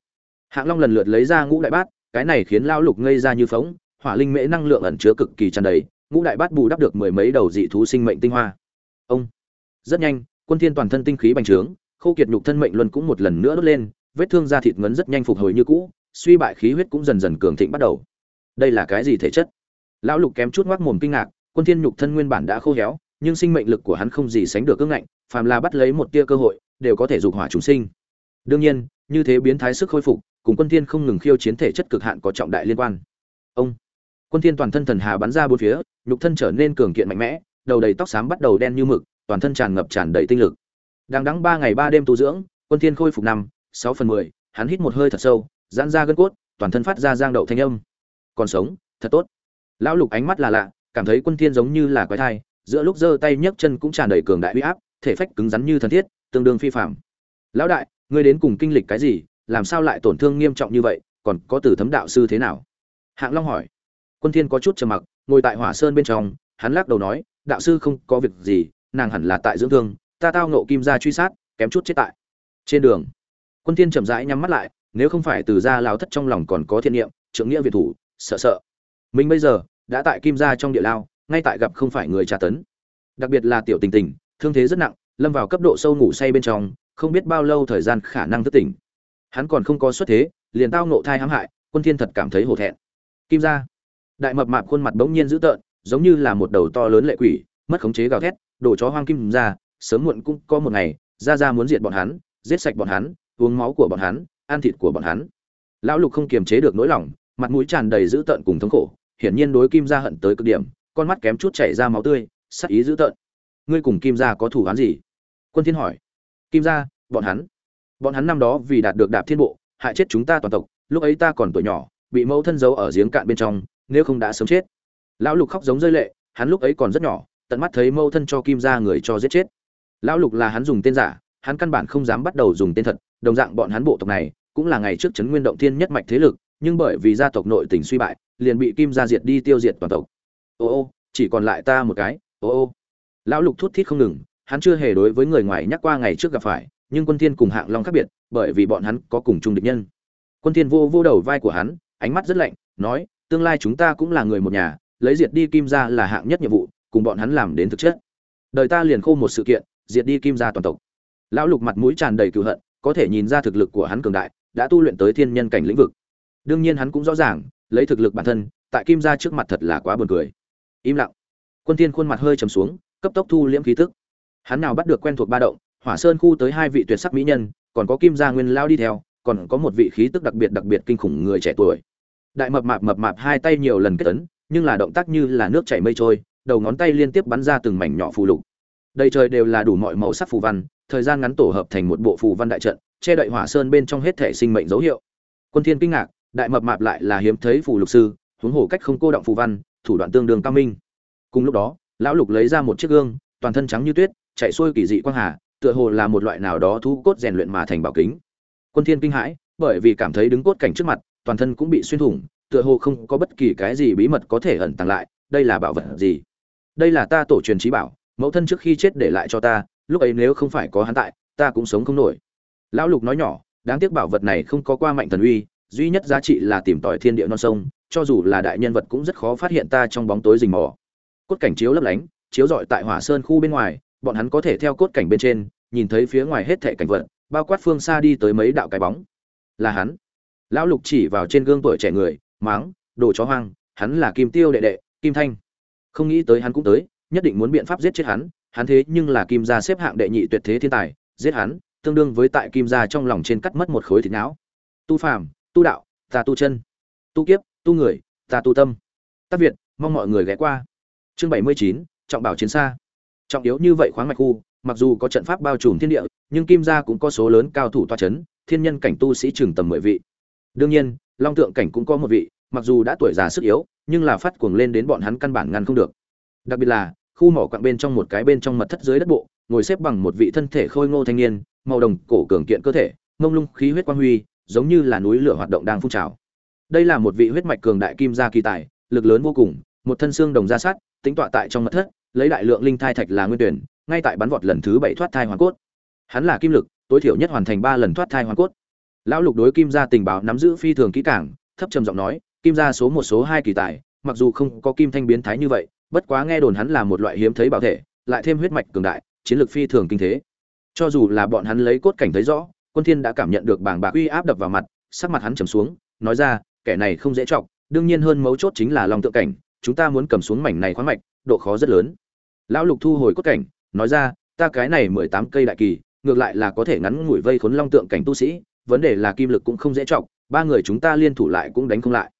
Hạng long lần lượt lấy ra ngũ đại bát, cái này khiến lão lục ngây ra như phóng, hỏa linh mễ năng lượng ẩn chứa cực kỳ tràn đầy, ngũ đại bát bù đắp được mười mấy đầu dị thú sinh mệnh tinh hoa. Ông. Rất nhanh, quân thiên toàn thân tinh khí bành trướng, khô kiệt nhục thân mệnh luân cũng một lần nữa đốt lên, vết thương da thịt ngấn rất nhanh phục hồi như cũ suy bại khí huyết cũng dần dần cường thịnh bắt đầu. Đây là cái gì thể chất? Lão lục kém chút ngoác mồm kinh ngạc, quân thiên nhục thân nguyên bản đã khô héo, nhưng sinh mệnh lực của hắn không gì sánh được cương ngạnh, phàm là bắt lấy một tia cơ hội, đều có thể dục hỏa chúng sinh. Đương nhiên, như thế biến thái sức khôi phục, cùng quân thiên không ngừng khiêu chiến thể chất cực hạn có trọng đại liên quan. Ông! Quân thiên toàn thân thần hà bắn ra bốn phía, nhục thân trở nên cường kiện mạnh mẽ, đầu đầy tóc xám bắt đầu đen như mực, toàn thân tràn ngập tràn đầy tinh lực. Đang đắng ba ngày ba đêm tu dưỡng, quân thiên khôi phục năm, sáu phần mười, hắn hít một hơi thật sâu giãn ra gân cốt, toàn thân phát ra giang đậu thanh âm. Còn sống, thật tốt. Lão lục ánh mắt là lạ, cảm thấy quân thiên giống như là quái thai, giữa lúc giơ tay nhấc chân cũng tràn đầy cường đại uy áp, thể phách cứng rắn như thần thiết, tương đương phi phàm. Lão đại, ngươi đến cùng kinh lịch cái gì, làm sao lại tổn thương nghiêm trọng như vậy, còn có từ thấm đạo sư thế nào? Hạng long hỏi. Quân thiên có chút trầm mặc, ngồi tại hỏa sơn bên trong, hắn lắc đầu nói, đạo sư không có việc gì, nàng hẳn là tại dưỡng thương, ta tao nộ kim gia truy sát, kém chút chết tại. Trên đường, quân thiên chậm rãi nhắm mắt lại nếu không phải từ gia lao thất trong lòng còn có thiên niệm, trưởng nghĩa việt thủ, sợ sợ. Mình bây giờ đã tại kim gia trong địa lao, ngay tại gặp không phải người tra tấn. Đặc biệt là tiểu tình tình, thương thế rất nặng, lâm vào cấp độ sâu ngủ say bên trong, không biết bao lâu thời gian khả năng thức tỉnh. Hắn còn không có xuất thế, liền tao nộ thai hãm hại, quân thiên thật cảm thấy hổ thẹn. Kim gia, đại mập mạp khuôn mặt bỗng nhiên dữ tợn, giống như là một đầu to lớn lệ quỷ, mất khống chế gào thét, đổ chó hoang kim ra sớm muộn cũng có một ngày, ra ra muốn diệt bọn hắn, giết sạch bọn hắn, uống máu của bọn hắn ăn thịt của bọn hắn. Lão lục không kiềm chế được nỗi lòng, mặt mũi tràn đầy dữ tợn cùng thống khổ, hiển nhiên đối kim gia hận tới cực điểm, con mắt kém chút chảy ra máu tươi, sắc ý dữ tợn. Ngươi cùng kim gia có thủ án gì? Quân thiên hỏi. Kim gia, bọn hắn. Bọn hắn năm đó vì đạt được đạp thiên bộ, hại chết chúng ta toàn tộc, lúc ấy ta còn tuổi nhỏ, bị mẫu thân giấu ở giếng cạn bên trong, nếu không đã sớm chết. Lão lục khóc giống rơi lệ, hắn lúc ấy còn rất nhỏ, tận mắt thấy mẫu thân cho kim gia người cho giết chết. Lão lục là hắn dùng tên giả, hắn căn bản không dám bắt đầu dùng tên thật đồng dạng bọn hắn bộ tộc này cũng là ngày trước chấn nguyên động thiên nhất mạch thế lực, nhưng bởi vì gia tộc nội tình suy bại, liền bị kim gia diệt đi tiêu diệt toàn tộc. Ô ô, chỉ còn lại ta một cái, ô ô. Lão lục thút thít không ngừng, hắn chưa hề đối với người ngoài nhắc qua ngày trước gặp phải, nhưng quân thiên cùng hạng long khác biệt, bởi vì bọn hắn có cùng chung địch nhân. Quân thiên vô vô đầu vai của hắn, ánh mắt rất lạnh, nói, tương lai chúng ta cũng là người một nhà, lấy diệt đi kim gia là hạng nhất nhiệm vụ, cùng bọn hắn làm đến thực chất. Đời ta liền khô một sự kiện, diệt đi kim gia toàn tộc. Lão lục mặt mũi tràn đầy cừu hận có thể nhìn ra thực lực của hắn cường đại đã tu luyện tới thiên nhân cảnh lĩnh vực. Đương nhiên hắn cũng rõ ràng lấy thực lực bản thân tại kim gia trước mặt thật là quá buồn cười. Im lặng. Quân thiên khuôn mặt hơi trầm xuống cấp tốc thu liễm khí tức. Hắn nào bắt được quen thuộc ba động hỏa sơn khu tới hai vị tuyệt sắc mỹ nhân còn có kim gia nguyên lao đi theo còn có một vị khí tức đặc biệt đặc biệt kinh khủng người trẻ tuổi. Đại mập mạp mập mạp hai tay nhiều lần kết ấn, nhưng là động tác như là nước chảy mây trôi đầu ngón tay liên tiếp bắn ra từng mảnh nhỏ phù lục đầy trời đều là đủ mọi màu sắc phù văn, thời gian ngắn tổ hợp thành một bộ phù văn đại trận, che đậy hỏa sơn bên trong hết thể sinh mệnh dấu hiệu. Quân thiên kinh ngạc, đại mập mạp lại là hiếm thấy phù lục sư, huống hồ cách không cô động phù văn, thủ đoạn tương đương cao minh. Cùng lúc đó, lão lục lấy ra một chiếc gương, toàn thân trắng như tuyết, chạy xuôi kỳ dị quang hà, tựa hồ là một loại nào đó thu cốt rèn luyện mà thành bảo kính. Quân thiên kinh hãi, bởi vì cảm thấy đứng cốt cảnh trước mặt, toàn thân cũng bị xuyên thủng, tựa hồ không có bất kỳ cái gì bí mật có thể ẩn tàng lại, đây là bảo vật gì? Đây là ta tổ truyền trí bảo mẫu thân trước khi chết để lại cho ta, lúc ấy nếu không phải có hắn tại, ta cũng sống không nổi. Lão lục nói nhỏ, đáng tiếc bảo vật này không có qua mạnh thần uy, duy nhất giá trị là tìm tòi thiên địa non sông, cho dù là đại nhân vật cũng rất khó phát hiện ta trong bóng tối rình mò. Cốt cảnh chiếu lấp lánh, chiếu rọi tại hỏa sơn khu bên ngoài, bọn hắn có thể theo cốt cảnh bên trên, nhìn thấy phía ngoài hết thệ cảnh vật, bao quát phương xa đi tới mấy đạo cái bóng. Là hắn. Lão lục chỉ vào trên gương tuổi trẻ người, máng, đồ chó hoang, hắn là kim tiêu đệ đệ, kim thanh. Không nghĩ tới hắn cũng tới nhất định muốn biện pháp giết chết hắn hắn thế nhưng là kim gia xếp hạng đệ nhị tuyệt thế thiên tài, giết hắn, tương đương với tại kim gia trong lòng trên cắt mất một khối thịt não. Tu phàm, tu đạo, ta tu chân, tu kiếp, tu người, ta tu tâm. Tác việt, mong mọi người ghé qua. Chương bảy mươi chín, trọng bảo chiến xa. Trọng yếu như vậy khoáng mạch khu, mặc dù có trận pháp bao trùm thiên địa, nhưng kim gia cũng có số lớn cao thủ toa c h ấ n thiên nhân cảnh tu sĩ chừng tầm mười vị. Đương nhiên, long tượng cảnh cũng có một vị, mặc dù đã tuổi già sức yếu, nhưng là phát cuồng lên đến bọn hắn căn bản ngăn không được. Đặc biệt là khu mỏ quặng bên trong một cái bên trong mật thất dưới đất bộ, ngồi xếp bằng một vị thân thể khôi ngô thanh niên, màu đồng cổ cường kiện cơ thể, mông lung khí huyết quang huy, giống như là núi lửa hoạt động đang phun trào. Đây là một vị huyết mạch cường đại kim gia kỳ tài, lực lớn vô cùng, một thân xương đồng ra sát tính tọa tại trong mật thất, lấy đại lượng linh thai thạch là nguyên tuyển, ngay tại bắn vọt lần thứ bảy thoát thai hoàn cốt. Hắn là kim lực, tối thiểu nhất hoàn thành ba lần thoát thai hoàn cốt. Lão lục đối kim gia tình báo nắm giữ phi thường kỹ cảng thấp trầm giọng nói, kim gia số một, số hai kỳ tài, mặc dù không có kim thanh biến thái như vậy bất quá nghe đồn hắn là một loại hiếm thấy bảo thể, lại thêm huyết mạch cường đại, chiến lược phi thường kinh thế. Cho dù là bọn hắn lấy cốt cảnh thấy rõ, quân thiên đã cảm nhận được bảng bạc uy áp đập vào mặt, sắc mặt hắn trầm xuống, nói ra, kẻ này không dễ trọng đương nhiên hơn mấu chốt chính là long tượng cảnh, chúng ta muốn cầm xuống mảnh này khoáng mạch, độ khó rất lớn. Lão lục thu hồi cốt cảnh, nói ra, ta cái này mười tám cây đại kỳ, ngược lại là có thể ngắn ngủi vây khốn long tượng cảnh tu sĩ, vấn đề là kim lực cũng không dễ trọng ba người chúng ta liên thủ lại cũng đánh không lại.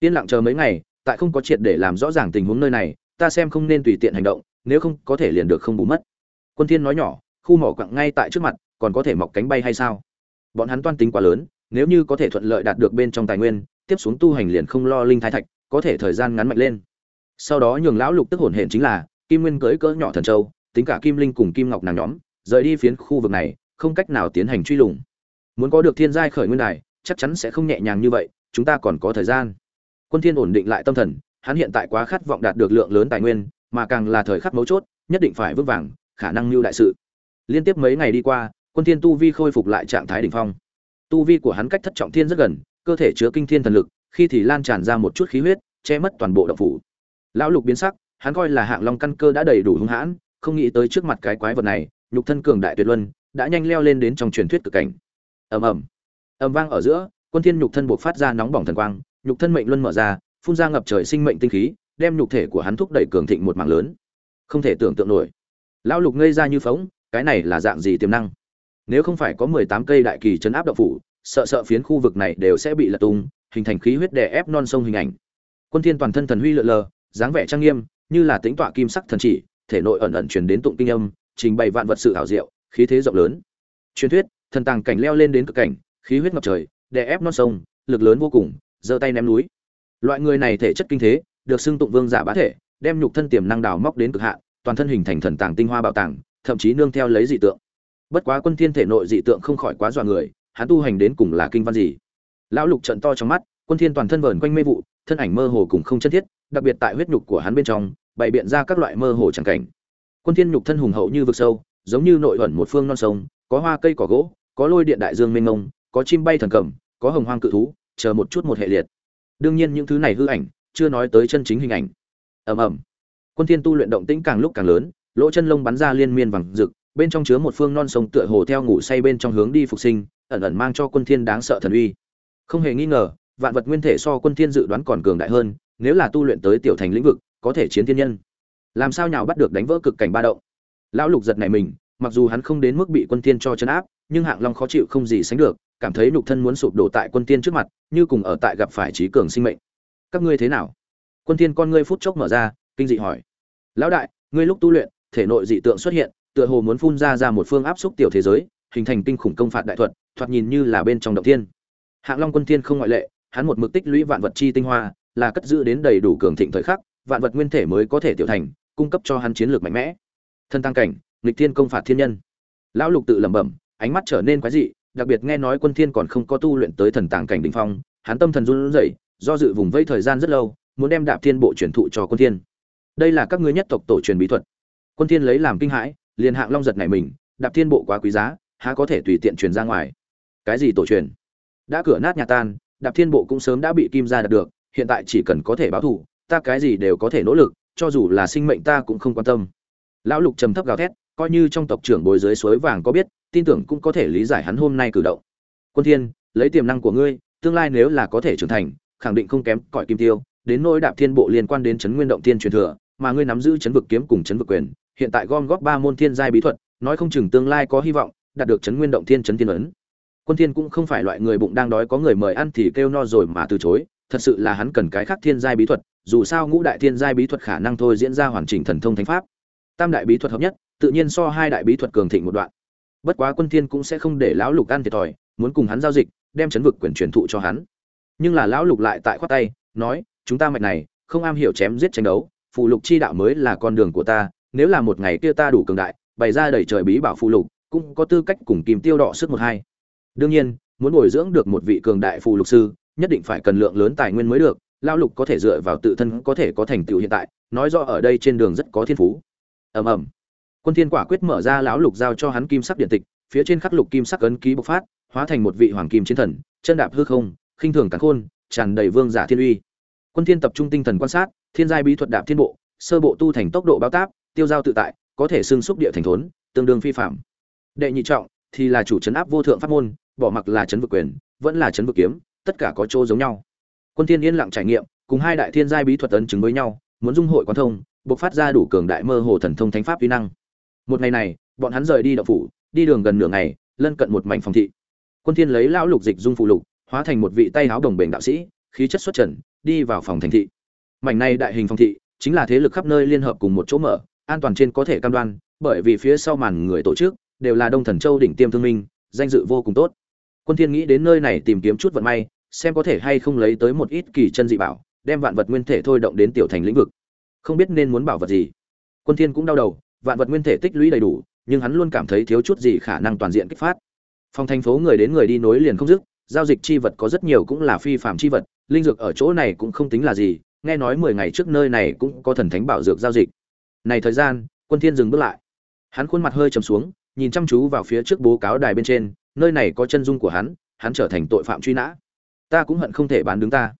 Yên lặng chờ mấy ngày, tại không có triệt để làm rõ ràng tình huống nơi này ta xem không nên tùy tiện hành động, nếu không có thể liền được không bù mất. Quân thiên nói nhỏ, khu mỏ quặng ngay tại trước mặt, còn có thể mọc cánh bay hay sao? Bọn hắn toan tính quá lớn, nếu như có thể thuận lợi đạt được bên trong tài nguyên, tiếp xuống tu hành liền không lo linh thái thạch, có thể thời gian ngắn mạnh lên. Sau đó nhường lão lục tức hồn hển chính là, kim nguyên cưỡi cỡ nhỏ thần châu, tính cả kim linh cùng kim ngọc nàng nhóm, rời đi phiến khu vực này, không cách nào tiến hành truy lùng. Muốn có được thiên giai khởi nguyên đài, chắc chắn sẽ không nhẹ nhàng như vậy, chúng ta còn có thời gian. Quân thiên ổn định lại tâm thần hắn hiện tại quá khát vọng đạt được lượng lớn tài nguyên, mà càng là thời khắc mấu chốt, nhất định phải vững vàng, khả năng lưu đại sự. Liên tiếp mấy ngày đi qua, quân thiên tu vi khôi phục lại trạng thái đỉnh phong. Tu vi của hắn cách thất trọng thiên rất gần, cơ thể chứa kinh thiên thần lực, khi thì lan tràn ra một chút khí huyết, che mất toàn bộ động phủ. Lão lục biến sắc, hắn coi là hạng long căn cơ đã đầy đủ hung hãn, không nghĩ tới trước mặt cái quái vật này, nhục thân cường đại tuyệt luân, đã nhanh leo lên đến trong truyền thuyết cực cảnh. Ầm ầm. Ầm vang ở giữa, quân thiên nhục thân bộc phát ra nóng bỏng thần quang, nhục thân mệnh luân mở ra phun ra ngập trời sinh mệnh tinh khí, đem nhục thể của hắn thúc đẩy cường thịnh một mảng lớn. Không thể tưởng tượng nổi. Lão lục ngây ra như phóng, cái này là dạng gì tiềm năng? Nếu không phải có mười tám cây đại kỳ chấn áp động phủ, sợ sợ phiến khu vực này đều sẽ bị lật tung, hình thành khí huyết đè ép non sông hình ảnh. Quân thiên toàn thân thần huy lượn lờ, dáng vẻ trang nghiêm, như là tính tọa kim sắc thần chỉ, thể nội ẩn ẩn truyền đến tụng kinh âm, trình bày vạn vật sự hảo diệu, khí thế rộng lớn. Truyền thuyết, thần tàng cảnh leo lên đến cực cảnh, khí huyết ngập trời, đè ép non sông, lực lớn vô cùng, giơ tay ném núi loại người này thể chất kinh thế, được xưng tụng vương giả bá thể, đem nhục thân tiềm năng đào móc đến cực hạn, toàn thân hình thành thần tàng tinh hoa bảo tàng, thậm chí nương theo lấy dị tượng. Bất quá quân thiên thể nội dị tượng không khỏi quá dọa người, hắn tu hành đến cùng là kinh văn gì? Lão lục trận to trong mắt, quân thiên toàn thân vờn quanh mê vụ, thân ảnh mơ hồ cùng không chân thiết, đặc biệt tại huyết nhục của hắn bên trong, bày biện ra các loại mơ hồ chẳng cảnh. Quân thiên nhục thân hùng hậu như vực sâu, giống như nội ẩn một phương non sông, có hoa cây cỏ gỗ, có lôi điện đại dương mênh mông, có chim bay thần cẩm, có hồng hoang cự thú, chờ một chút một hệ liệt đương nhiên những thứ này hư ảnh, chưa nói tới chân chính hình ảnh. Ầm ầm. Quân thiên tu luyện động tĩnh càng lúc càng lớn, lỗ chân lông bắn ra liên miên vàng rực, bên trong chứa một phương non sông tựa hồ theo ngủ say bên trong hướng đi phục sinh, ẩn ẩn mang cho quân thiên đáng sợ thần uy. Không hề nghi ngờ, vạn vật nguyên thể so quân thiên dự đoán còn cường đại hơn, nếu là tu luyện tới tiểu thành lĩnh vực, có thể chiến thiên nhân. Làm sao nhào bắt được đánh vỡ cực cảnh ba động? Lão lục giật này mình, mặc dù hắn không đến mức bị quân thiên cho chấn áp, nhưng hạng long khó chịu không gì sánh được cảm thấy nhục thân muốn sụp đổ tại quân tiên trước mặt, như cùng ở tại gặp phải trí cường sinh mệnh. Các ngươi thế nào? Quân tiên con ngươi phút chốc mở ra, kinh dị hỏi. Lão đại, ngươi lúc tu luyện, thể nội dị tượng xuất hiện, tựa hồ muốn phun ra ra một phương áp xúc tiểu thế giới, hình thành kinh khủng công phạt đại thuật, thoạt nhìn như là bên trong động thiên. Hạng long quân tiên không ngoại lệ, hắn một mực tích lũy vạn vật chi tinh hoa, là cất giữ đến đầy đủ cường thịnh thời khắc, vạn vật nguyên thể mới có thể tiểu thành, cung cấp cho hắn chiến lược mạnh mẽ. Thân tăng cảnh, nghịch thiên công phạt thiên nhân. Lão lục tự lẩm bẩm, ánh mắt trở nên quái dị đặc biệt nghe nói quân thiên còn không có tu luyện tới thần tàng cảnh đỉnh phong, hắn tâm thần run rẩy, do dự vùng vây thời gian rất lâu, muốn đem đạp thiên bộ truyền thụ cho quân thiên. Đây là các ngươi nhất tộc tổ truyền bí thuật. Quân thiên lấy làm kinh hãi, liền hạng long giật này mình, đạp thiên bộ quá quý giá, há có thể tùy tiện truyền ra ngoài. Cái gì tổ truyền? Đã cửa nát nhà tan, đạp thiên bộ cũng sớm đã bị kim gia đạt được, hiện tại chỉ cần có thể báo thù, ta cái gì đều có thể nỗ lực, cho dù là sinh mệnh ta cũng không quan tâm. Lão lục trầm thấp gào thét, coi như trong tộc trưởng bồi dưới suối vàng có biết tin tưởng cũng có thể lý giải hắn hôm nay cử động. Quân thiên, lấy tiềm năng của ngươi, tương lai nếu là có thể trưởng thành, khẳng định không kém cỏi kim tiêu. Đến nỗi đạp thiên bộ liên quan đến chấn nguyên động thiên truyền thừa, mà ngươi nắm giữ chấn vực kiếm cùng chấn vực quyền, hiện tại gom góp ba môn thiên giai bí thuật, nói không chừng tương lai có hy vọng, đạt được chấn nguyên động thiên chấn thiên ấn. Quân thiên cũng không phải loại người bụng đang đói có người mời ăn thì kêu no rồi mà từ chối, thật sự là hắn cần cái khác thiên giai bí thuật, dù sao ngũ đại thiên giai bí thuật khả năng thôi diễn ra hoàn chỉnh thần thông thánh pháp. Tam đại bí thuật hợp nhất, tự nhiên so hai đại bí thuật cường thịnh một đoạn bất quá quân thiên cũng sẽ không để lão lục ăn thiệt thòi, muốn cùng hắn giao dịch, đem chấn vực quyền truyền thụ cho hắn. Nhưng là lão lục lại tại khoát tay, nói, chúng ta mạch này, không am hiểu chém giết tranh đấu, phụ lục chi đạo mới là con đường của ta, nếu là một ngày kia ta đủ cường đại, bày ra đầy trời bí bảo phụ lục, cũng có tư cách cùng kim tiêu đỏ sức một hai. Đương nhiên, muốn bồi dưỡng được một vị cường đại phụ lục sư, nhất định phải cần lượng lớn tài nguyên mới được, lão lục có thể dựa vào tự thân có thể có thành tựu hiện tại, nói rõ ở đây trên đường rất có thiên phú. Ầm ầm quân thiên quả quyết mở ra lão lục giao cho hắn kim sắc điện tịch, phía trên khắc lục kim sắc ấn ký bộc phát, hóa thành một vị hoàng kim chiến thần, chân đạp hư không, khinh thường cắn khôn, tràn đầy vương giả thiên uy. Quân thiên tập trung tinh thần quan sát, thiên giai bí thuật đạp thiên bộ, sơ bộ tu thành tốc độ báo táp tiêu giao tự tại, có thể xương xúc địa thành thốn, tương đương phi phạm. Đệ nhị trọng thì là chủ chấn áp vô thượng pháp môn, bỏ mặc là chấn vực quyền, vẫn là chấn vực kiếm, tất cả có chỗ giống nhau. Quân thiên yên lặng trải nghiệm, cùng hai đại thiên giai bí thuật ấn chứng với nhau, muốn dung hội quan thông, bộc phát ra đủ cường đại mơ hồ thần thông thánh pháp uy năng một ngày này, bọn hắn rời đi đậu phủ, đi đường gần nửa ngày, lân cận một mảnh phòng thị. Quân thiên lấy lão lục dịch dung phụ lục, hóa thành một vị tay áo đồng bền đạo sĩ, khí chất xuất trần, đi vào phòng thành thị. Mảnh này đại hình phòng thị, chính là thế lực khắp nơi liên hợp cùng một chỗ mở, an toàn trên có thể cam đoan, bởi vì phía sau màn người tổ chức, đều là đông thần châu đỉnh tiêm thương minh, danh dự vô cùng tốt. Quân thiên nghĩ đến nơi này tìm kiếm chút vận may, xem có thể hay không lấy tới một ít kỳ chân dị bảo, đem vạn vật nguyên thể thôi động đến tiểu thành lĩnh vực. Không biết nên muốn bảo vật gì. Quân thiên cũng đau đầu vạn vật nguyên thể tích lũy đầy đủ, nhưng hắn luôn cảm thấy thiếu chút gì khả năng toàn diện kích phát. Phòng thành phố người đến người đi nối liền không dứt, giao dịch chi vật có rất nhiều cũng là phi phạm chi vật, linh dược ở chỗ này cũng không tính là gì, nghe nói mười ngày trước nơi này cũng có thần thánh bảo dược giao dịch. Này thời gian, quân thiên dừng bước lại. Hắn khuôn mặt hơi trầm xuống, nhìn chăm chú vào phía trước bố cáo đài bên trên, nơi này có chân dung của hắn hắn trở thành tội phạm truy nã. Ta cũng hận không thể bán đứng ta.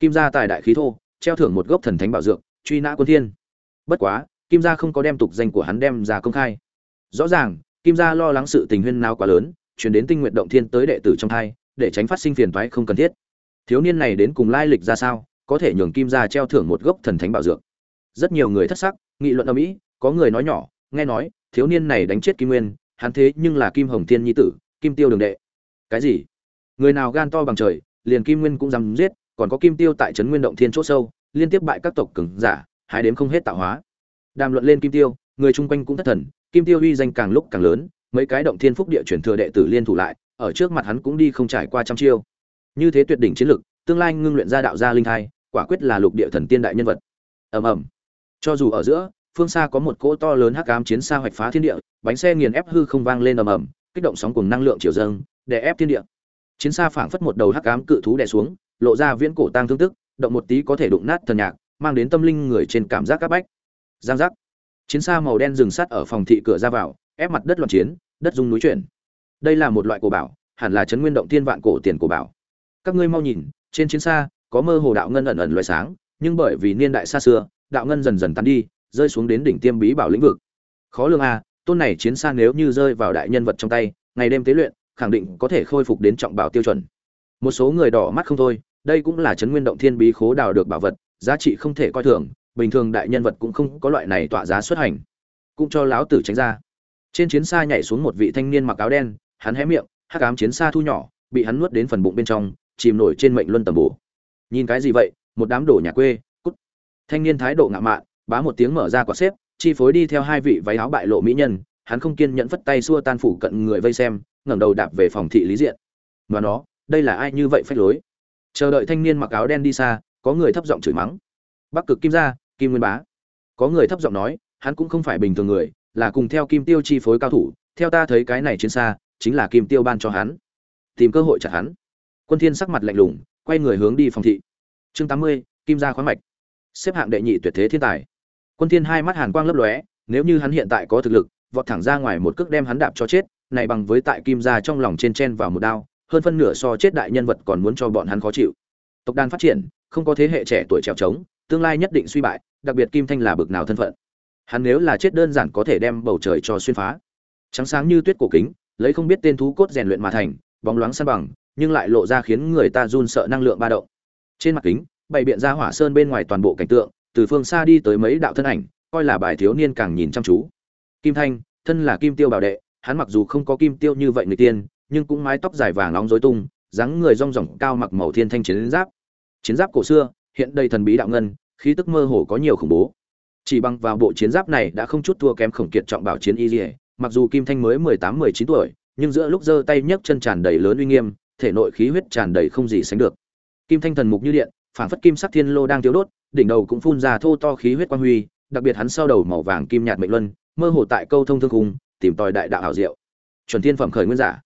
Kim gia tài đại khí thô, treo thưởng một gốc thần thánh bảo dược, truy nã quân thiên. Bất quá kim gia không có đem tục danh của hắn đem ra công khai. Rõ ràng, kim gia lo lắng sự tình huyên nào quá lớn, chuyển đến tinh nguyện động thiên tới đệ tử trong thai, để tránh phát sinh phiền toái không cần thiết. Thiếu niên này đến cùng lai lịch ra sao, có thể nhường kim gia treo thưởng một gốc thần thánh bảo dược. Rất nhiều người thất sắc, nghị luận ở mỹ có người nói nhỏ, nghe nói, thiếu niên này đánh chết kim nguyên, hắn thế nhưng là kim hồng thiên nhi tử, kim tiêu đường đệ. Cái gì? Người nào gan to bằng trời, liền kim nguyên cũng dám giết, còn có kim tiêu tại trấn nguyên động thiên c h ỗ sâu, liên tiếp bại các tộc cứng giả hai đếm không hết tạo hóa đàm luận lên kim tiêu, người chung quanh cũng thất thần, kim tiêu uy danh càng lúc càng lớn, mấy cái động thiên phúc địa chuyển thừa đệ tử liên thủ lại, ở trước mặt hắn cũng đi không trải qua trăm chiêu. Như thế tuyệt đỉnh chiến lực, tương lai ngưng luyện ra đạo gia linh thai, quả quyết là lục địa thần tiên đại nhân vật. Ầm ầm. Cho dù ở giữa, phương xa có một cỗ to lớn hắc ám chiến xa hoạch phá thiên địa, bánh xe nghiền ép hư không vang lên ầm ầm, kích động sóng cùng năng lượng chiều dâng, đè ép thiên địa. Chiến xa phảng phất một đầu hắc ám cự thú đè xuống, lộ ra viễn cổ tang thương tức, động một tí có thể đụng nát thần nhạc, mang đến tâm linh người trên cảm giác các bách giang giác. Chiến xa màu đen dừng sắt ở phòng thị cửa ra vào, ép mặt đất loạn chiến, đất dung núi chuyển. Đây là một loại cổ bảo, hẳn là chấn nguyên động thiên vạn cổ tiền cổ bảo. Các ngươi mau nhìn, trên chiến xa, có mơ hồ đạo ngân ẩn ẩn loại sáng, nhưng bởi vì niên đại xa xưa, đạo ngân dần dần tan đi, rơi xuống đến đỉnh tiêm bí bảo lĩnh vực. Khó lường a tôn này chiến xa nếu như rơi vào đại nhân vật trong tay, ngày đêm tế luyện, khẳng định có thể khôi phục đến trọng bảo tiêu chuẩn. Một số người đỏ mắt không thôi, đây cũng là chấn nguyên động thiên bí khố đào được bảo vật, giá trị không thể coi thường bình thường đại nhân vật cũng không có loại này tọa giá xuất hành. Cũng cho lão tử tránh ra. Trên chiến xa nhảy xuống một vị thanh niên mặc áo đen, hắn hé miệng, hắc cám chiến xa thu nhỏ, bị hắn nuốt đến phần bụng bên trong, chìm nổi trên mệnh luân tầm bổ. Nhìn cái gì vậy? Một đám đổ nhà quê, cút. Thanh niên thái độ ngạo mạn, bá một tiếng mở ra quả xếp, chi phối đi theo hai vị váy áo bại lộ mỹ nhân, hắn không kiên nhẫn vất tay xua tan phủ cận người vây xem, ngẩng đầu đạp về phòng thị lý diện. Mà nó, đây là ai như vậy phách lối? Chờ đợi thanh niên mặc áo đen đi xa, có người thấp giọng chửi mắng. Bắc cực kim gia kim nguyên bá. Có người thấp giọng nói hắn cũng không phải bình thường người là cùng theo kim tiêu chi phối cao thủ theo ta thấy cái này trên xa chính là kim tiêu ban cho hắn. Tìm cơ hội chặt hắn. Quân thiên sắc mặt lạnh lùng quay người hướng đi phòng thị. Chương 80, kim gia khoáng mạch. Xếp hạng đệ nhị tuyệt thế thiên tài. Quân thiên hai mắt hàn quang lấp lóe nếu như hắn hiện tại có thực lực vọt thẳng ra ngoài một cước đem hắn đạp cho chết này bằng với tại kim gia trong lòng trên chen vào một đao hơn phân nửa so chết đại nhân vật còn muốn cho bọn hắn khó chịu. Tộc đàn phát triển không có thế hệ trẻ tuổi trèo trống tương lai nhất định suy bại đặc biệt kim thanh là bực nào thân phận. Hắn nếu là chết đơn giản có thể đem bầu trời cho xuyên phá. Trắng sáng như tuyết cổ kính, lấy không biết tên thú cốt rèn luyện mà thành, bóng loáng san bằng, nhưng lại lộ ra khiến người ta run sợ năng lượng ba động. Trên mặt kính, bày biện ra hỏa sơn bên ngoài toàn bộ cảnh tượng, từ phương xa đi tới mấy đạo thân ảnh, coi là bài thiếu niên càng nhìn chăm chú. Kim thanh, thân là kim tiêu bảo đệ, hắn mặc dù không có kim tiêu như vậy người tiên, nhưng cũng mái tóc dài vàng nóng rối tung, dáng người rong ròng cao mặc màu thiên thanh chiến giáp. Chiến giáp cổ xưa, hiện đây thần bí đạo ngân khí tức mơ hồ có nhiều khủng bố. Chỉ bằng vào bộ chiến giáp này đã không chút thua kém khổng kiệt trọng bảo chiến y dỉa mặc dù kim thanh mới mười tám, mười chín tuổi, nhưng giữa lúc giơ tay nhấc chân tràn đầy lớn uy nghiêm, thể nội khí huyết tràn đầy không gì sánh được. Kim thanh thần mục như điện, phảng phất kim sắc thiên lô đang thiếu đốt, đỉnh đầu cũng phun ra thô to khí huyết quang huy, đặc biệt hắn sau đầu màu vàng kim nhạt mệnh luân, mơ hồ tại câu thông thương khung, tìm tòi đại đạo hảo diệu. Chuẩn thiên phẩm khởi nguyên giả.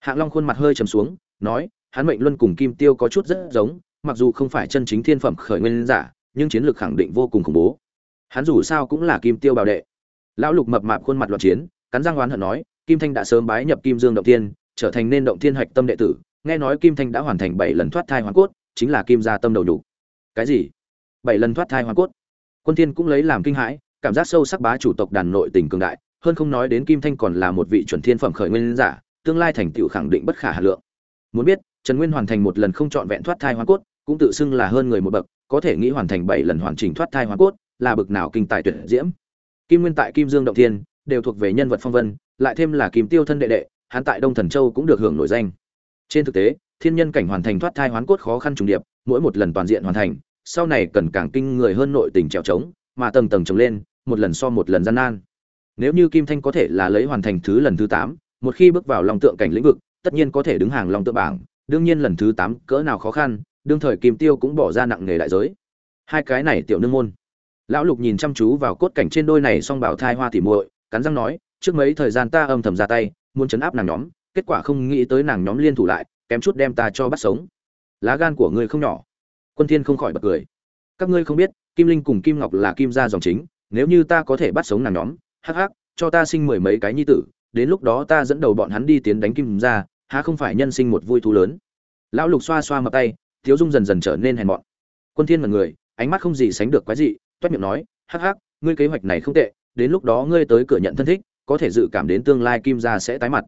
Hạng long khuôn mặt hơi trầm xuống, nói, hắn mệnh luân cùng kim tiêu có chút rất giống, mặc dù không phải chân chính thiên phẩm khởi nguyên giả nhưng chiến lược khẳng định vô cùng khủng bố. Hắn dù sao cũng là kim tiêu bảo đệ. Lão lục mập mạp khuôn mặt loạn chiến, cắn răng oán hận nói, kim thanh đã sớm bái nhập kim dương động thiên, trở thành nên động thiên hạch tâm đệ tử. Nghe nói kim thanh đã hoàn thành bảy lần thoát thai hoàn cốt, chính là kim gia tâm đầu đủ cái gì? Bảy lần thoát thai hoàn cốt? Quân thiên cũng lấy làm kinh hãi, cảm giác sâu sắc bá chủ tộc đàn nội tình cường đại, hơn không nói đến kim thanh còn là một vị chuẩn thiên phẩm khởi nguyên giả, tương lai thành tựu khẳng định bất khả hà lượng. Muốn biết, trần nguyên hoàn thành một lần không chọn vẹn thoát thai hoàn cốt, cũng tự xưng là hơn người một bậc có thể nghĩ hoàn thành bảy lần hoàn chỉnh thoát thai hoàn cốt, là bậc nào kinh tài tuyệt diễm. Kim nguyên tại kim dương động thiên, đều thuộc về nhân vật phong vân, lại thêm là kim tiêu thân đệ đệ, hắn tại đông thần châu cũng được hưởng nổi danh. Trên thực tế, thiên nhân cảnh hoàn thành thoát thai hoán cốt khó khăn trùng điệp, mỗi một lần toàn diện hoàn thành, sau này cần càng kinh người hơn nội tình trèo trống, mà tầng tầng trồng lên, một lần so một lần gian nan. Nếu như kim thanh có thể là lấy hoàn thành thứ lần thứ tám, một khi bước vào lòng tượng cảnh lĩnh vực, tất nhiên có thể đứng hàng lòng tượng bảng, đương nhiên lần thứ tám cỡ nào khó khăn đương thời kim tiêu cũng bỏ ra nặng nghề đại giới. Hai cái này tiểu nương môn. Lão lục nhìn chăm chú vào cốt cảnh trên đôi này xong bảo thai hoa tỉ muội, cắn răng nói, trước mấy thời gian ta âm thầm ra tay, muốn chấn áp nàng nhóm, kết quả không nghĩ tới nàng nhóm liên thủ lại, kém chút đem ta cho bắt sống. Lá gan của ngươi không nhỏ. Quân thiên không khỏi bật cười. Các ngươi không biết, kim linh cùng kim ngọc là kim gia dòng chính, nếu như ta có thể bắt sống nàng nhóm, hắc hắc, cho ta sinh mười mấy cái nhi tử, đến lúc đó ta dẫn đầu bọn hắn đi tiến đánh kim gia, há không phải nhân sinh một vui thú lớn. Lão lục xoa xoa mập tay thiếu dung dần dần trở nên hèn mọn. Quân thiên mật người, ánh mắt không gì sánh được quái dị toát miệng nói, hắc hắc, ngươi kế hoạch này không tệ, đến lúc đó ngươi tới cửa nhận thân thích, có thể dự cảm đến tương lai kim gia sẽ tái mặt.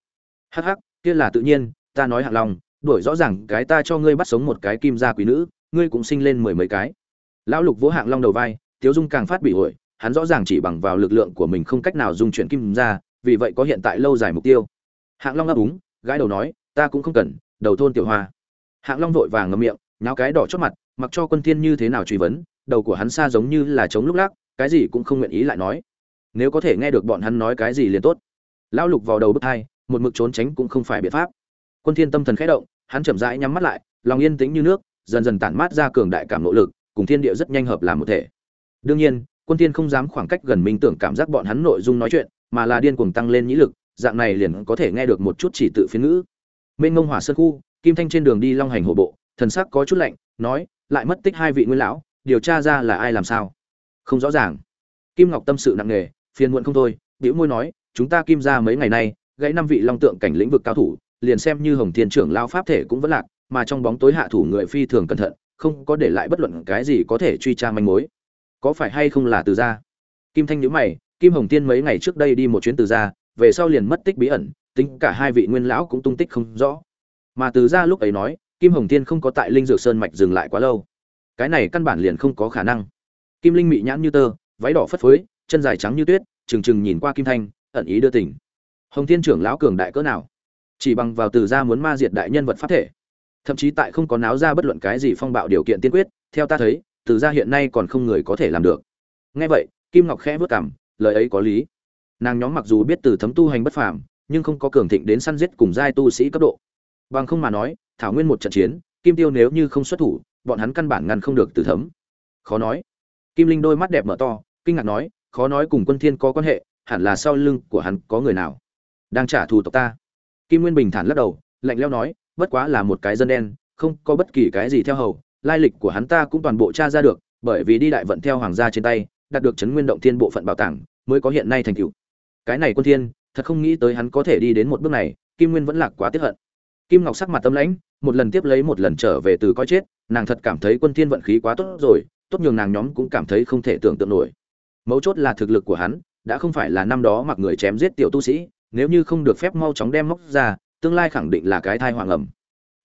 Hắc hắc, kia là tự nhiên, ta nói hạng lòng, đuổi rõ ràng cái ta cho ngươi bắt sống một cái kim gia quý nữ, ngươi cũng sinh lên mười mấy cái. Lão lục vỗ hạng long đầu vai, tiếu dung càng phát bị ổi hắn rõ ràng chỉ bằng vào lực lượng của mình không cách nào dung chuyển kim gia. vì vậy có hiện tại lâu dài mục tiêu. Hạng long ngáp úng gái đầu nói, ta cũng không cần, đầu thôn tiểu hoa. Hạng long vội vàng ngậm miệng nháo cái đỏ chót mặt, mặc cho quân thiên như thế nào truy vấn, đầu của hắn xa giống như là chống lúc lắc, cái gì cũng không nguyện ý lại nói. Nếu có thể nghe được bọn hắn nói cái gì liền tốt. Lão lục vào đầu bứt hai một mực trốn tránh cũng không phải biện pháp. Quân thiên tâm thần khẽ động, hắn chậm rãi nhắm mắt lại, lòng yên tĩnh như nước, dần dần tản mát ra cường đại cảm nội lực, cùng thiên địa rất nhanh hợp làm một thể. Đương nhiên, quân thiên không dám khoảng cách gần minh tưởng cảm giác bọn hắn nội dung nói chuyện, mà là điên cuồng tăng lên nhĩ lực, dạng này liền có thể nghe được một chút chỉ tự phiến ngữ. Mênh ngông hỏa sơn khu, kim thanh trên đường đi long hành hộ bộ thần sắc có chút lạnh, nói, lại mất tích hai vị nguyên lão, điều tra ra là ai làm sao? Không rõ ràng. Kim ngọc tâm sự nặng nề, phiền muộn không thôi biểu môi nói, chúng ta kim ra mấy ngày nay, gãy năm vị long tượng cảnh lĩnh vực cao thủ, liền xem như hồng thiên trưởng lao pháp thể cũng vẫn lạc, mà trong bóng tối hạ thủ người phi thường cẩn thận, không có để lại bất luận cái gì có thể truy tra manh mối. Có phải hay không là từ gia? Kim thanh nhíu mày, kim hồng tiên mấy ngày trước đây đi một chuyến từ gia, về sau liền mất tích bí ẩn, tính cả hai vị nguyên lão cũng tung tích không rõ. Mà từ gia lúc ấy nói kim hồng Thiên không có tại linh dược sơn mạch dừng lại quá lâu. Cái này căn bản liền không có khả năng. Kim linh mị nhãn như tơ, váy đỏ phất phới, chân dài trắng như tuyết, trừng trừng nhìn qua kim thanh, ẩn ý đưa tình. Hồng thiên trưởng lão cường đại cỡ nào? Chỉ bằng vào từ gia muốn ma diệt đại nhân vật pháp thể. Thậm chí tại không có náo ra bất luận cái gì phong bạo điều kiện tiên quyết, theo ta thấy, từ gia hiện nay còn không người có thể làm được. Nghe vậy, kim ngọc khẽ vớt cảm, lời ấy có lý. Nàng nhóm mặc dù biết từ thấm tu hành bất phàm, nhưng không có cường thịnh đến săn giết cùng giai tu sĩ cấp độ. Bằng không mà nói thảo nguyên một trận chiến, kim tiêu nếu như không xuất thủ, bọn hắn căn bản ngăn không được từ thấm. Khó nói. Kim linh đôi mắt đẹp mở to, kinh ngạc nói, khó nói cùng quân thiên có quan hệ, hẳn là sau lưng của hắn có người nào. Đang trả thù tộc ta. Kim nguyên bình thản lắc đầu, lạnh lẽo nói, bất quá là một cái dân đen, không có bất kỳ cái gì theo hầu, lai lịch của hắn ta cũng toàn bộ tra ra được, bởi vì đi đại vận theo hoàng gia trên tay, đạt được chấn nguyên động thiên bộ phận bảo tàng, mới có hiện nay thành tựu. Cái này quân thiên, thật không nghĩ tới hắn có thể đi đến một bước này, kim nguyên vẫn lạc quá tiếc hận kim ngọc sắc mặt tâm lãnh, một lần tiếp lấy một lần trở về từ coi chết, nàng thật cảm thấy quân thiên vận khí quá tốt rồi, tốt nhường nàng nhóm cũng cảm thấy không thể tưởng tượng nổi. Mấu chốt là thực lực của hắn, đã không phải là năm đó mặc người chém giết tiểu tu sĩ, nếu như không được phép mau chóng đem móc ra, tương lai khẳng định là cái thai hoàng ẩm.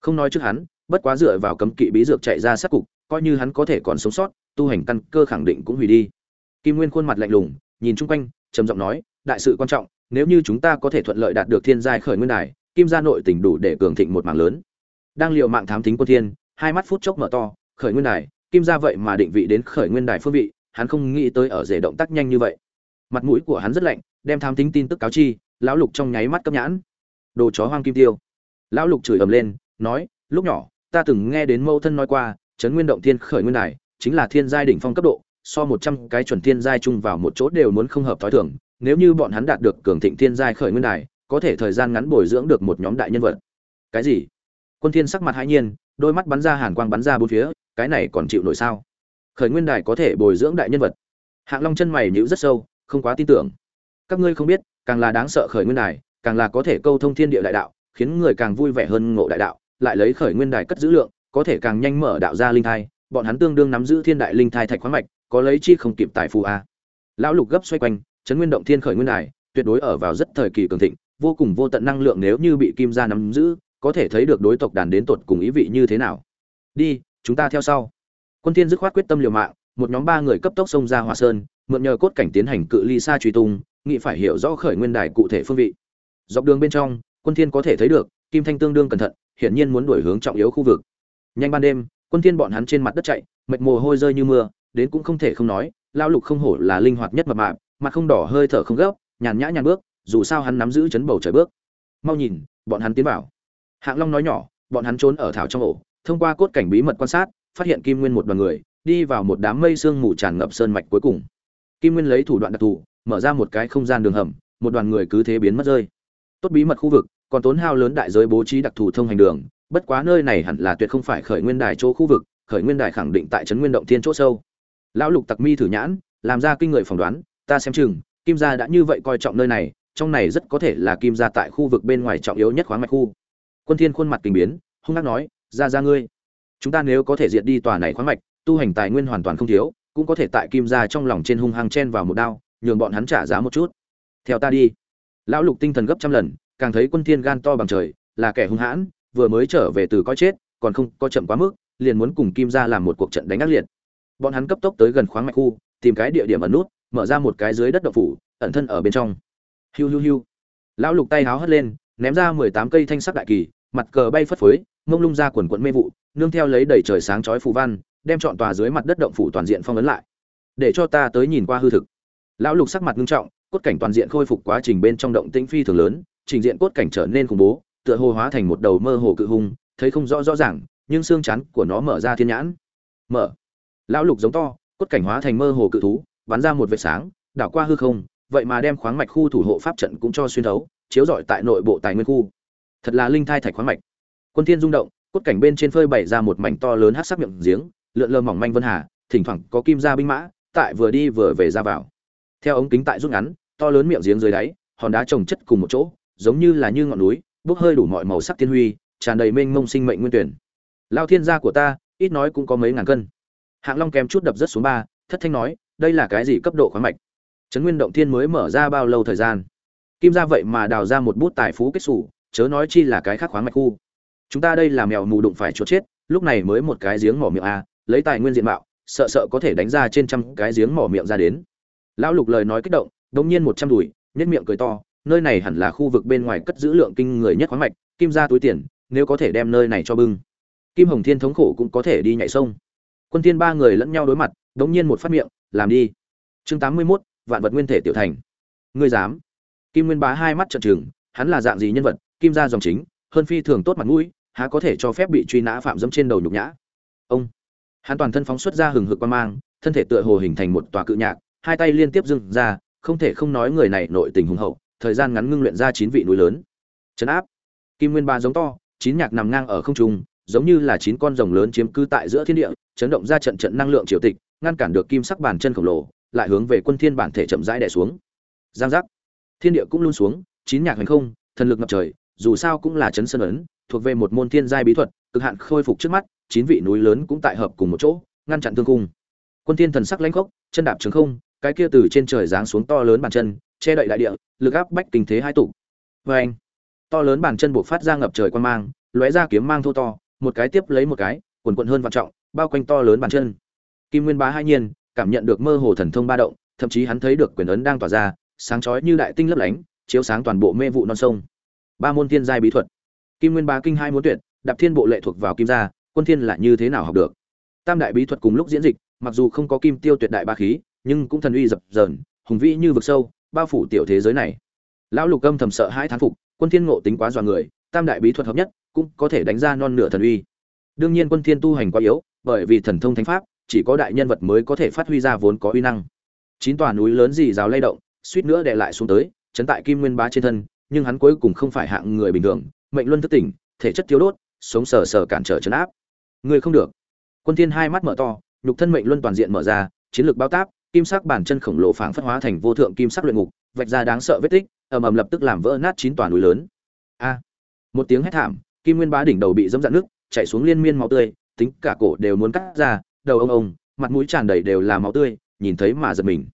Không nói trước hắn, bất quá dựa vào cấm kỵ bí dược chạy ra sát cục, coi như hắn có thể còn sống sót, tu hành căn cơ khẳng định cũng hủy đi. Kim nguyên khuôn mặt lạnh lùng, nhìn chung quanh, trầm giọng nói, đại sự quan trọng, nếu như chúng ta có thể thuận lợi đạt được thiên giai khởi nguyên đài kim gia nội tình đủ để cường thịnh một mảng lớn. Đang liệu mạng thám thính quân thiên, hai mắt phút chốc mở to, khởi nguyên đài, kim gia vậy mà định vị đến khởi nguyên đài phương vị, hắn không nghĩ tới ở rể động tác nhanh như vậy. Mặt mũi của hắn rất lạnh, đem thám thính tin tức cáo chi, lão lục trong nháy mắt cấp nhãn. Đồ chó hoang kim tiêu. Lão lục chửi ầm lên, nói, lúc nhỏ, ta từng nghe đến mâu thân nói qua, trấn nguyên động thiên khởi nguyên đài, chính là thiên giai đỉnh phong cấp độ, so một trăm cái chuẩn thiên giai chung vào một chỗ đều muốn không hợp thói thường, nếu như bọn hắn đạt được cường thịnh thiên giai khởi nguyên đài có thể thời gian ngắn bồi dưỡng được một nhóm đại nhân vật. Cái gì? Quân thiên sắc mặt hãi nhiên, đôi mắt bắn ra hàn quang bắn ra bốn phía, cái này còn chịu nổi sao? Khởi nguyên đài có thể bồi dưỡng đại nhân vật. Hạng long chân mày nhíu rất sâu, không quá tin tưởng. Các ngươi không biết, càng là đáng sợ khởi nguyên đài, càng là có thể câu thông thiên địa đại đạo, khiến người càng vui vẻ hơn ngộ đại đạo, lại lấy khởi nguyên đài cất giữ lượng, có thể càng nhanh mở đạo ra linh thai, bọn hắn tương đương nắm giữ thiên đại linh thai thạch khoáng mạch, có lấy chi không kịp tài phù a. Lão lục gấp xoay quanh, chấn nguyên động thiên khởi nguyên đài, tuyệt đối ở vào rất thời kỳ cường thịnh vô cùng vô tận năng lượng nếu như bị kim gia nắm giữ, có thể thấy được đối tộc đàn đến tột cùng ý vị như thế nào. Đi, chúng ta theo sau. Quân thiên dứt khoát quyết tâm liều mạng, một nhóm ba người cấp tốc xông ra hỏa sơn, mượn nhờ cốt cảnh tiến hành cự ly xa truy tung, nghị phải hiểu rõ khởi nguyên đài cụ thể phương vị. Dọc đường bên trong, quân thiên có thể thấy được, kim thanh tương đương cẩn thận, hiển nhiên muốn đuổi hướng trọng yếu khu vực. Nhanh ban đêm, quân thiên bọn hắn trên mặt đất chạy, mệt mồ hôi rơi như mưa, đến cũng không thể không nói lao lục không hổ là linh hoạt nhất mập mạp, mặt không đỏ hơi thở không gấp, nhàn nhã nhàn bước dù sao hắn nắm giữ chấn bầu trời bước. Mau nhìn, bọn hắn tiến vào. Hạng long nói nhỏ, bọn hắn trốn ở thảo trong ổ, thông qua cốt cảnh bí mật quan sát, phát hiện kim nguyên một đoàn người, đi vào một đám mây sương mù tràn ngập sơn mạch cuối cùng. Kim nguyên lấy thủ đoạn đặc thù, mở ra một cái không gian đường hầm, một đoàn người cứ thế biến mất rơi. Tốt bí mật khu vực, còn tốn hao lớn đại giới bố trí đặc thù thông hành đường, bất quá nơi này hẳn là tuyệt không phải khởi nguyên đài chỗ khu vực, khởi nguyên đài khẳng định tại trấn nguyên động thiên chỗ sâu. Lão lục tặc mi thử nhãn, làm ra kinh người phỏng đoán, ta xem chừng, kim gia đã như vậy coi trọng nơi này trong này rất có thể là kim gia tại khu vực bên ngoài trọng yếu nhất khoáng mạch khu. Quân thiên khuôn mặt kinh biến, hung hăng nói, ra ra ngươi, chúng ta nếu có thể diệt đi tòa này khoáng mạch, tu hành tài nguyên hoàn toàn không thiếu, cũng có thể tại kim gia trong lòng trên hung hăng chen vào một đao, nhường bọn hắn trả giá một chút. Theo ta đi. Lão lục tinh thần gấp trăm lần, càng thấy quân thiên gan to bằng trời, là kẻ hung hãn, vừa mới trở về từ coi chết, còn không có chậm quá mức, liền muốn cùng kim gia làm một cuộc trận đánh ác liệt. Bọn hắn cấp tốc tới gần khoáng mạch khu, tìm cái địa điểm ẩn nút, mở ra một cái dưới đất độc phủ, ẩn thân ở bên trong hiu hiu hiu. Lão lục tay háo hất lên, ném ra mười tám cây thanh sắc đại kỳ, mặt cờ bay phất phới, mông lung ra quần quận mê vụ, nương theo lấy đầy trời sáng chói phù văn, đem chọn tòa dưới mặt đất động phủ toàn diện phong ấn lại. Để cho ta tới nhìn qua hư thực. Lão lục sắc mặt nghiêm trọng, cốt cảnh toàn diện khôi phục quá trình bên trong động tĩnh phi thường lớn, trình diện cốt cảnh trở nên khủng bố, tựa hồ hóa thành một đầu mơ hồ cự hung, thấy không rõ rõ ràng, nhưng xương chắn của nó mở ra thiên nhãn. Mở. Lão lục giống to, cốt cảnh hóa thành mơ hồ cự thú, bắn ra một vệt sáng, đảo qua hư không vậy mà đem khoáng mạch khu thủ hộ pháp trận cũng cho xuyên thấu, chiếu rọi tại nội bộ tài nguyên khu. Thật là linh thai thạch khoáng mạch. Quân thiên rung động, cốt cảnh bên trên phơi bày ra một mảnh to lớn hắc sắc miệng giếng, lượn lờ mỏng manh vân hà, thỉnh thoảng có kim gia binh mã, tại vừa đi vừa về ra vào. Theo ống kính tại rút ngắn, to lớn miệng giếng dưới đáy, hòn đá trồng chất cùng một chỗ, giống như là như ngọn núi, bốc hơi đủ mọi màu sắc thiên huy, tràn đầy mênh mông sinh mệnh nguyên tuyển. Lao thiên gia của ta, ít nói cũng có mấy ngàn cân. Hạng long kém chút đập rất xuống ba, thất thanh nói, đây là cái gì cấp độ khoáng mạch? Trấn nguyên động thiên mới mở ra bao lâu thời gian? Kim ra vậy mà đào ra một bút tài phú kết xù chớ nói chi là cái khác khoáng mạch khu. Chúng ta đây là mèo mù đụng phải chuột chết lúc này mới một cái giếng mỏ miệng a lấy tài nguyên diện mạo sợ sợ có thể đánh ra trên trăm cái giếng mỏ miệng ra đến. Lão lục lời nói kích động đống nhiên một trăm đùi nhất miệng cười to nơi này hẳn là khu vực bên ngoài cất giữ lượng kinh người nhất khoáng mạch kim ra túi tiền nếu có thể đem nơi này cho bưng. Kim hồng thiên thống khổ cũng có thể đi nhảy sông. Quân thiên ba người lẫn nhau đối mặt đống nhiên một phát miệng làm đi. Chương tám mươi 81, vạn vật nguyên thể tiểu thành. Ngươi dám? Kim nguyên bá hai mắt trợn trừng, hắn là dạng gì nhân vật? Kim gia dòng chính, hơn phi thường tốt mặt mũi, há có thể cho phép bị truy nã phạm dẫm trên đầu nhục nhã? Ông! Hắn toàn thân phóng xuất ra hừng hực quan mang, thân thể tựa hồ hình thành một tòa cự nhạc, hai tay liên tiếp dưng ra, không thể không nói người này nội tình hùng hậu, thời gian ngắn ngưng luyện ra chín vị núi lớn. Chấn áp! Kim nguyên ba giống to, chín nhạc nằm ngang ở không trung, giống như là chín con rồng lớn chiếm cư tại giữa thiên địa, chấn động ra trận trận năng lượng triều tịch, ngăn cản được kim sắc bàn chân khổng lồ lại hướng về quân thiên bản thể chậm rãi đè xuống. Giang giác. Thiên địa cũng luôn xuống, chín nhạc hành không, thần lực ngập trời, dù sao cũng là chấn sơn ấn, thuộc về một môn thiên giai bí thuật, cực hạn khôi phục trước mắt, chín vị núi lớn cũng tại hợp cùng một chỗ, ngăn chặn tương cung quân thiên thần sắc lãnh khốc, chân đạp trường không, cái kia từ trên trời giáng xuống to lớn bàn chân, che đậy đại địa, lực áp bách tình thế hai tụ. Với anh to lớn bàn chân buộc phát ra ngập trời quan mang, lóe ra kiếm mang thô to, một cái tiếp lấy một cái, quần cuộn hơn vạn trọng, bao quanh to lớn bàn chân. Kim nguyên bá hai nhiên cảm nhận được mơ hồ thần thông ba động, thậm chí hắn thấy được quyền ấn đang tỏa ra, sáng chói như đại tinh lấp lánh, chiếu sáng toàn bộ mê vụ non sông. Ba môn thiên giai bí thuật. Kim nguyên bá kinh hai muốn tuyệt, đạp thiên bộ lệ thuộc vào kim gia, quân thiên là như thế nào học được? Tam đại bí thuật cùng lúc diễn dịch, mặc dù không có kim tiêu tuyệt đại ba khí, nhưng cũng thần uy dập dờn, hùng vĩ như vực sâu, bao phủ tiểu thế giới này. Lão lục âm thầm sợ hai thán phục, quân thiên ngộ tính quá giỏi người, tam đại bí thuật hợp nhất, cũng có thể đánh ra non nửa thần uy. Đương nhiên quân thiên tu hành quá yếu, bởi vì thần thông thánh pháp chỉ có đại nhân vật mới có thể phát huy ra vốn có uy năng. Chín tòa núi lớn gì rào lay động, suýt nữa đè lại xuống tới, chấn tại kim nguyên bá trên thân, nhưng hắn cuối cùng không phải hạng người bình thường, mệnh luân thức tỉnh, thể chất thiếu đốt, sống sờ sờ cản trở chấn áp. Người không được. Quân thiên hai mắt mở to, nhục thân mệnh luân toàn diện mở ra, chiến lược bao táp, kim sắc bản chân khổng lồ phảng phất hóa thành vô thượng kim sắc luyện ngục, vạch ra đáng sợ vết tích, ầm ầm lập tức làm vỡ nát chín tòa núi lớn. A! Một tiếng hét thảm, kim nguyên bá đỉnh đầu bị dẫm dạn nước, chảy xuống liên miên máu tươi, tính cả cổ đều muốn cắt ra đầu ông ông, mặt mũi tràn đầy đều là máu tươi, nhìn thấy mà giật mình.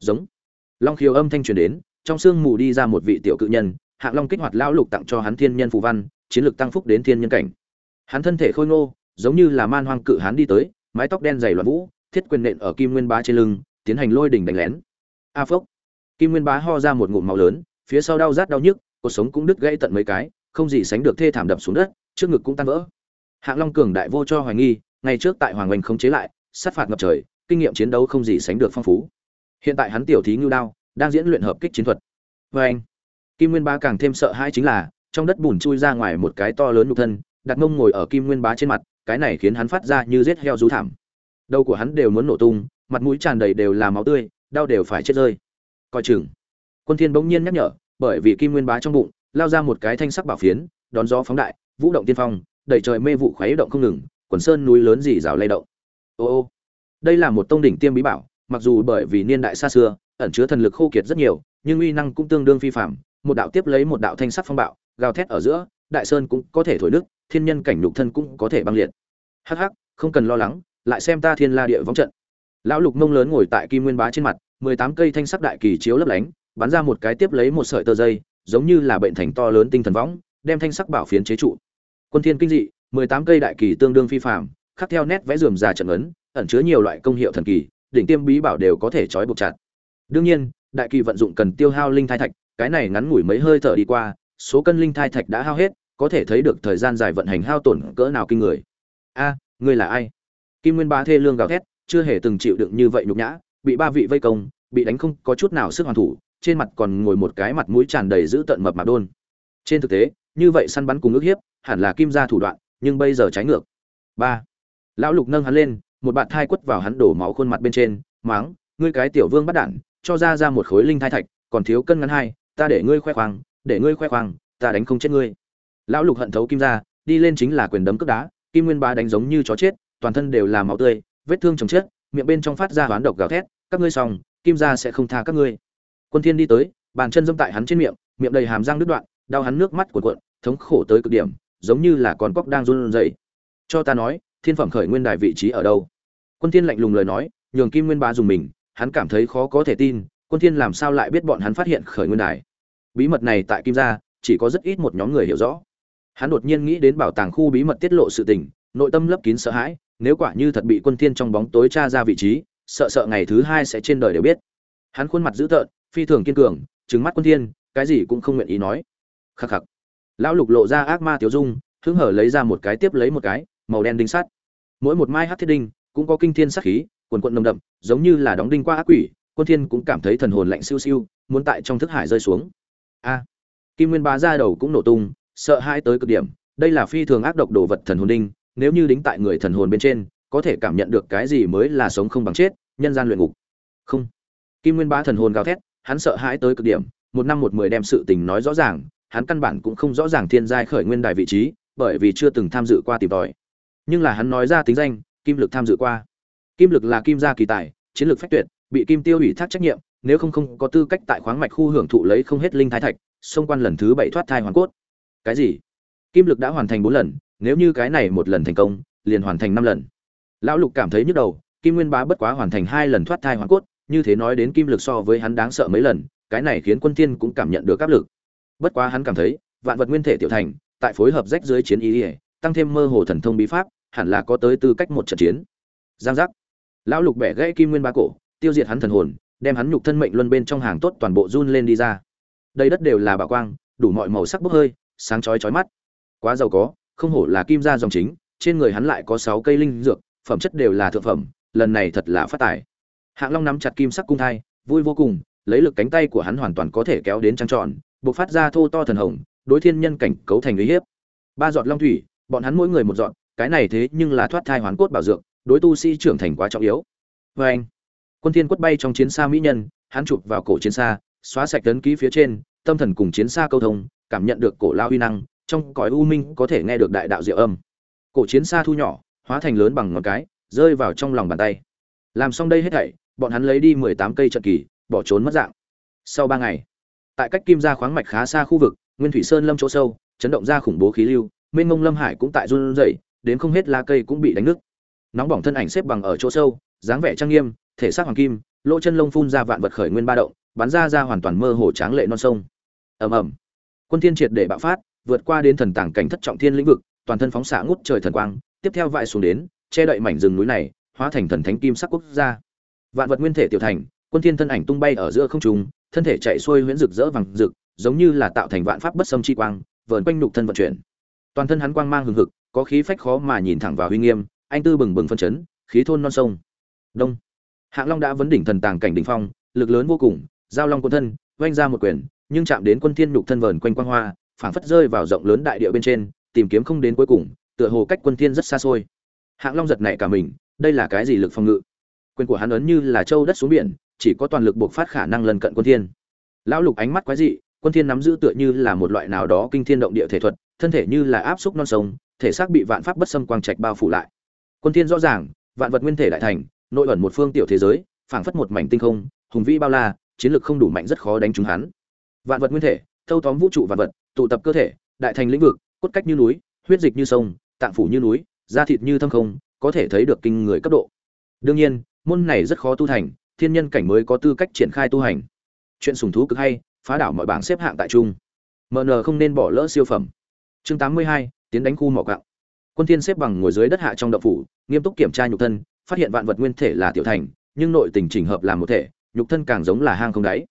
Giống. Long khiếu âm thanh truyền đến, trong sương mù đi ra một vị tiểu cự nhân, hạng long kích hoạt lão lục tặng cho hắn thiên nhân phù văn, chiến lược tăng phúc đến thiên nhân cảnh. Hắn thân thể khôi ngô, giống như là man hoang cự hắn đi tới, mái tóc đen dày loạn vũ, thiết quyền nện ở kim nguyên bá trên lưng, tiến hành lôi đỉnh đánh lén. A phốc. Kim nguyên bá ho ra một ngụm máu lớn, phía sau đau rát đau nhức, cuộc sống cũng đứt gãy tận mấy cái, không gì sánh được thê thảm đập xuống đất, trước ngực cũng tan vỡ. Hạng long cường đại vô cho hoài nghi ngày trước tại hoàng oanh không chế lại, sát phạt ngập trời, kinh nghiệm chiến đấu không gì sánh được phong phú. Hiện tại hắn tiểu thí ngưu đao, đang diễn luyện hợp kích chiến thuật. Vê anh, kim nguyên bá càng thêm sợ hãi chính là, trong đất bùn chui ra ngoài một cái to lớn nhục thân đặt mông ngồi ở kim nguyên bá trên mặt, cái này khiến hắn phát ra như rết heo rú thảm. Đầu của hắn đều muốn nổ tung, mặt mũi tràn đầy đều là máu tươi, đau đều phải chết rơi. Coi chừng. Quân thiên bỗng nhiên nhắc nhở, bởi vì kim nguyên bá trong bụng, lao ra một cái thanh sắc bảo phiến, đón gió phóng đại, vũ động tiên phong, đẩy trời mê vụ khuấy động không ngừng quần sơn núi lớn dì rào lay động. Ô ô, đây là một tông đỉnh tiêm bí bảo, mặc dù bởi vì niên đại xa xưa, ẩn chứa thần lực khô kiệt rất nhiều, nhưng uy năng cũng tương đương phi phạm một đạo tiếp lấy một đạo thanh sắc phong bạo, gào thét ở giữa, đại sơn cũng có thể thổi nước thiên nhân cảnh nhục thân cũng có thể băng liệt. Hắc hắc, không cần lo lắng, lại xem ta thiên la địa võng trận. Lão lục mông lớn ngồi tại kim nguyên bá trên mặt, mười tám cây thanh sắc đại kỳ chiếu lấp lánh, bắn ra một cái tiếp lấy một sợi tơ dây, giống như là bệnh thành to lớn tinh thần võng, đem thanh sắc bảo phiến chế trụ. Quân thiên kinh dị mười tám cây đại kỳ tương đương phi phàm, khắc theo nét vẽ rườm rà trận ấn, ẩn chứa nhiều loại công hiệu thần kỳ, đỉnh tiêm bí bảo đều có thể trói buộc chặt. Đương nhiên, đại kỳ vận dụng cần tiêu hao linh thai thạch, cái này ngắn ngủi mấy hơi thở đi qua, số cân linh thai thạch đã hao hết, có thể thấy được thời gian dài vận hành hao tổn cỡ nào kinh người. A, ngươi là ai? Kim nguyên ba thê lương gào thét, chưa hề từng chịu đựng như vậy nhục nhã, bị ba vị vây công, bị đánh không có chút nào sức hoàn thủ, trên mặt còn ngồi một cái mặt mũi tràn đầy dữ tợn mập mạp đôn. Trên thực tế, như vậy săn bắn cùng ước hiếp, hẳn là kim gia thủ đoạn nhưng bây giờ trái ngược. Ba. Lão lục nâng hắn lên, một bạt thai quất vào hắn đổ máu khuôn mặt bên trên, máng, ngươi cái tiểu vương bắt đản cho ra ra một khối linh thai thạch, còn thiếu cân ngắn hai, ta để ngươi khoe khoang, để ngươi khoe khoang, ta đánh không chết ngươi. Lão lục hận thấu kim ra, đi lên chính là quyền đấm cước đá, kim nguyên bá đánh giống như chó chết, toàn thân đều là máu tươi, vết thương chồng chết, miệng bên trong phát ra hoán độc gào thét, các ngươi xong, kim ra sẽ không tha các ngươi. Quân thiên đi tới, bàn chân dâm tại hắn trên miệng miệng đầy hàm răng đứt đoạn, đau hắn nước mắt cuộn cuộn, thống khổ tới cực điểm giống như là con cóc đang run rẩy. Cho ta nói, thiên phẩm khởi nguyên đài vị trí ở đâu? Quân thiên lạnh lùng lời nói, nhường kim nguyên bá dùng mình, hắn cảm thấy khó có thể tin, quân thiên làm sao lại biết bọn hắn phát hiện khởi nguyên đài? Bí mật này tại kim gia, chỉ có rất ít một nhóm người hiểu rõ. Hắn đột nhiên nghĩ đến bảo tàng khu bí mật tiết lộ sự tình, nội tâm lấp kín sợ hãi, nếu quả như thật bị quân thiên trong bóng tối tra ra vị trí, sợ sợ ngày thứ hai sẽ trên đời đều biết. Hắn khuôn mặt dữ tợn, phi thường kiên cường, trừng mắt quân thiên, cái gì cũng không nguyện ý nói. Khắc khắc lão lục lộ ra ác ma tiểu dung, hứng hở lấy ra một cái tiếp lấy một cái, màu đen đinh sắt. Mỗi một mai hát thiết đinh cũng có kinh thiên sát khí, quần quận nồng đậm, giống như là đóng đinh qua ác quỷ, quân thiên cũng cảm thấy thần hồn lạnh siêu siêu, muốn tại trong thức hải rơi xuống. A, kim nguyên bá ra đầu cũng nổ tung, sợ hãi tới cực điểm, đây là phi thường ác độc đồ vật thần hồn đinh, nếu như đính tại người thần hồn bên trên, có thể cảm nhận được cái gì mới là sống không bằng chết, nhân gian luyện ngục. Không. Kim nguyên bá thần hồn gào thét, hắn sợ hãi tới cực điểm, một năm một mười đem sự tình nói rõ ràng hắn căn bản cũng không rõ ràng thiên giai khởi nguyên đài vị trí, bởi vì chưa từng tham dự qua tìm tòi. Nhưng là hắn nói ra tính danh, kim lực tham dự qua. Kim lực là kim gia kỳ tài, chiến lược phách tuyệt, bị kim tiêu ủy thác trách nhiệm, nếu không không có tư cách tại khoáng mạch khu hưởng thụ lấy không hết linh thái thạch, xông quan lần thứ bảy thoát thai hoàn cốt. Cái gì? Kim lực đã hoàn thành bốn lần, nếu như cái này một lần thành công, liền hoàn thành năm lần. Lão lục cảm thấy nhức đầu, kim nguyên bá bất quá hoàn thành hai lần thoát thai hoàn cốt, như thế nói đến kim lực so với hắn đáng sợ mấy lần, cái này khiến quân thiên cũng cảm nhận được áp lực bất quá hắn cảm thấy, vạn vật nguyên thể tiểu thành, tại phối hợp rách dưới chiến ý ỉa tăng thêm mơ hồ thần thông bí pháp, hẳn là có tới tư cách một trận chiến. Giang giác. Lão lục bẻ gãy kim nguyên ba cổ, tiêu diệt hắn thần hồn, đem hắn nhục thân mệnh luân bên trong hàng tốt toàn bộ run lên đi ra. Đây đất đều là bà quang, đủ mọi màu sắc bốc hơi, sáng chói chói mắt. Quá giàu có, không hổ là kim gia dòng chính, trên người hắn lại có sáu cây linh dược, phẩm chất đều là thượng phẩm, lần này thật là phát tài. Hạng long nắm chặt kim sắc cung thai, vui vô cùng, lấy lực cánh tay của hắn hoàn toàn có thể kéo đến trăng tròn bộc phát ra thô to thần hồng, đối thiên nhân cảnh cấu thành uy hiếp. Ba giọt long thủy, bọn hắn mỗi người một giọt, cái này thế nhưng là thoát thai hoàn cốt bảo dược, đối tu sĩ trưởng thành quá trọng yếu. Vê anh, quân thiên quất bay trong chiến xa mỹ nhân, hắn chụp vào cổ chiến xa, xóa sạch tấn ký phía trên, tâm thần cùng chiến xa câu thông, cảm nhận được cổ lao uy năng, trong cõi u minh có thể nghe được đại đạo diệu âm. Cổ chiến xa thu nhỏ, hóa thành lớn bằng ngón cái, rơi vào trong lòng bàn tay. Làm xong đây hết thảy, bọn hắn lấy đi 18 cây trận kỳ, bỏ trốn mất dạng. Sau 3 ngày tại cách kim gia khoáng mạch khá xa khu vực, nguyên thủy sơn lâm chỗ sâu, chấn động ra khủng bố khí lưu, mênh mông lâm hải cũng tại run rẩy, đến không hết lá cây cũng bị đánh nứt. Nóng bỏng thân ảnh xếp bằng ở chỗ sâu, dáng vẻ trang nghiêm, thể xác hoàng kim, lỗ chân lông phun ra vạn vật khởi nguyên ba động, bắn ra ra hoàn toàn mơ hồ tráng lệ non sông. Ầm ầm. Quân thiên triệt để bạo phát, vượt qua đến thần tàng cảnh thất trọng thiên lĩnh vực, toàn thân phóng xạ ngút trời thần quang, tiếp theo vại xuống đến, che đậy mảnh rừng núi này, hóa thành thần thánh kim sắc quốc gia. Vạn vật nguyên thể tiểu thành, quân thiên thân ảnh tung bay ở giữa không trung thân thể chạy xuôi huyễn rực rỡ vàng rực, giống như là tạo thành vạn pháp bất xâm chi quang, vờn quanh nhục thân vận chuyển. Toàn thân hắn quang mang hừng hực, có khí phách khó mà nhìn thẳng vào uy nghiêm, anh tư bừng bừng phân chấn, khí thôn non sông. Đông. Hạng long đã vấn đỉnh thần tàng cảnh đỉnh phong, lực lớn vô cùng, giao long quân thân vung ra một quyền, nhưng chạm đến quân thiên nhục thân vờn quanh quang hoa, phảng phất rơi vào rộng lớn đại địa bên trên, tìm kiếm không đến cuối cùng, tựa hồ cách quân thiên rất xa xôi. Hạng long giật nảy cả mình, đây là cái gì lực phòng ngự? Quyền của hắn ấn như là châu đất xuống biển chỉ có toàn lực buộc phát khả năng lần cận quân thiên. Lão lục ánh mắt quái dị, quân thiên nắm giữ tựa như là một loại nào đó kinh thiên động địa thể thuật, thân thể như là áp xúc non sông, thể xác bị vạn pháp bất xâm quang trạch bao phủ lại. Quân thiên rõ ràng, vạn vật nguyên thể đại thành, nội ẩn một phương tiểu thế giới, phảng phất một mảnh tinh không, hùng vĩ bao la, chiến lược không đủ mạnh rất khó đánh trúng hắn. Vạn vật nguyên thể, thâu tóm vũ trụ vạn vật, tụ tập cơ thể, đại thành lĩnh vực, cốt cách như núi, huyết dịch như sông, tạng phủ như núi, da thịt như thâm không, có thể thấy được kinh người cấp độ. Đương nhiên, môn này rất khó tu thành thiên nhân cảnh mới có tư cách triển khai tu hành. Chuyện sùng thú cực hay phá đảo mọi bảng xếp hạng tại trung. Mn không nên bỏ lỡ siêu phẩm. Chương 82, tiến đánh khu mỏ cạo quân thiên xếp bằng ngồi dưới đất hạ trong động phủ nghiêm túc kiểm tra nhục thân phát hiện vạn vật nguyên thể là tiểu thành nhưng nội tình chỉnh hợp làm một thể nhục thân càng giống là hang không đáy.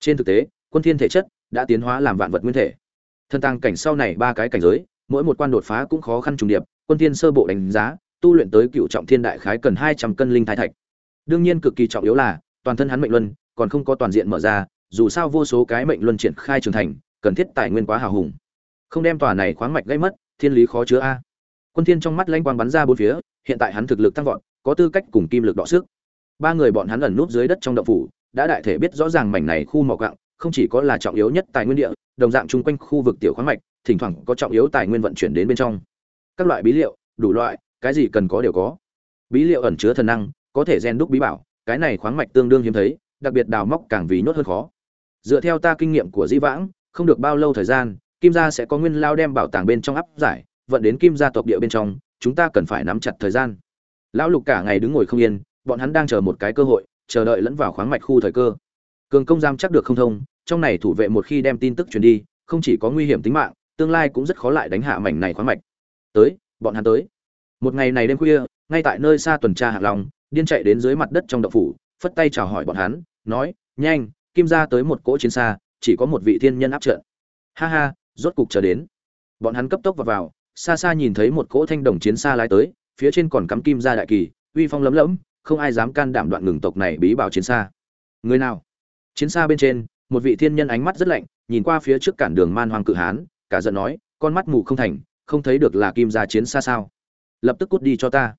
Trên thực tế quân thiên thể chất đã tiến hóa làm vạn vật nguyên thể. Thân tăng cảnh sau này ba cái cảnh giới mỗi một quan đột phá cũng khó khăn trùng điệp quân thiên sơ bộ đánh giá tu luyện tới cựu trọng thiên đại khái cần 200 cân linh thái thạch đương nhiên cực kỳ trọng yếu là, toàn thân hắn mệnh luân còn không có toàn diện mở ra, dù sao vô số cái mệnh luân triển khai trưởng thành, cần thiết tài nguyên quá hào hùng. Không đem tòa này khoáng mạch gây mất, thiên lý khó chứa a. Quân thiên trong mắt lanh quang bắn ra bốn phía, hiện tại hắn thực lực tăng vọt, có tư cách cùng kim lực đọ sức. Ba người bọn hắn ẩn núp dưới đất trong động phủ, đã đại thể biết rõ ràng mảnh này khu mỏ quặng không chỉ có là trọng yếu nhất tài nguyên địa, đồng dạng chung quanh khu vực tiểu khoáng mạch, thỉnh thoảng có trọng yếu tài nguyên vận chuyển đến bên trong. Các loại bí liệu, đủ loại, cái gì cần có đều có. Bí liệu ẩn chứa thần năng có thể gen đúc bí bảo, cái này khoáng mạch tương đương hiếm thấy, đặc biệt đào móc càng vì nhốt hơn khó. Dựa theo ta kinh nghiệm của dĩ vãng, không được bao lâu thời gian, kim gia sẽ có nguyên lao đem bảo tàng bên trong áp giải, vận đến kim gia tộc địa bên trong, chúng ta cần phải nắm chặt thời gian. Lão lục cả ngày đứng ngồi không yên, bọn hắn đang chờ một cái cơ hội, chờ đợi lẫn vào khoáng mạch khu thời cơ. Cường công giam chắc được không thông, trong này thủ vệ một khi đem tin tức truyền đi, không chỉ có nguy hiểm tính mạng, tương lai cũng rất khó lại đánh hạ mảnh này khoáng mạch. Tới, bọn hắn tới. Một ngày này đêm khuya, ngay tại nơi xa tuần tra hạ long điên chạy đến dưới mặt đất trong động phủ phất tay chào hỏi bọn hắn nói nhanh kim gia tới một cỗ chiến xa chỉ có một vị thiên nhân áp trận. Ha ha rốt cục chờ đến. Bọn hắn cấp tốc vào, vào xa xa nhìn thấy một cỗ thanh đồng chiến xa lái tới phía trên còn cắm kim gia đại kỳ uy phong lấm lẫm không ai dám can đảm đoạn ngừng tộc này bí bảo chiến xa. Người nào? Chiến xa bên trên một vị thiên nhân ánh mắt rất lạnh nhìn qua phía trước cản đường man hoang cự hán cả giận nói con mắt mù không thành không thấy được là kim gia chiến xa sao? Lập tức cút đi cho ta.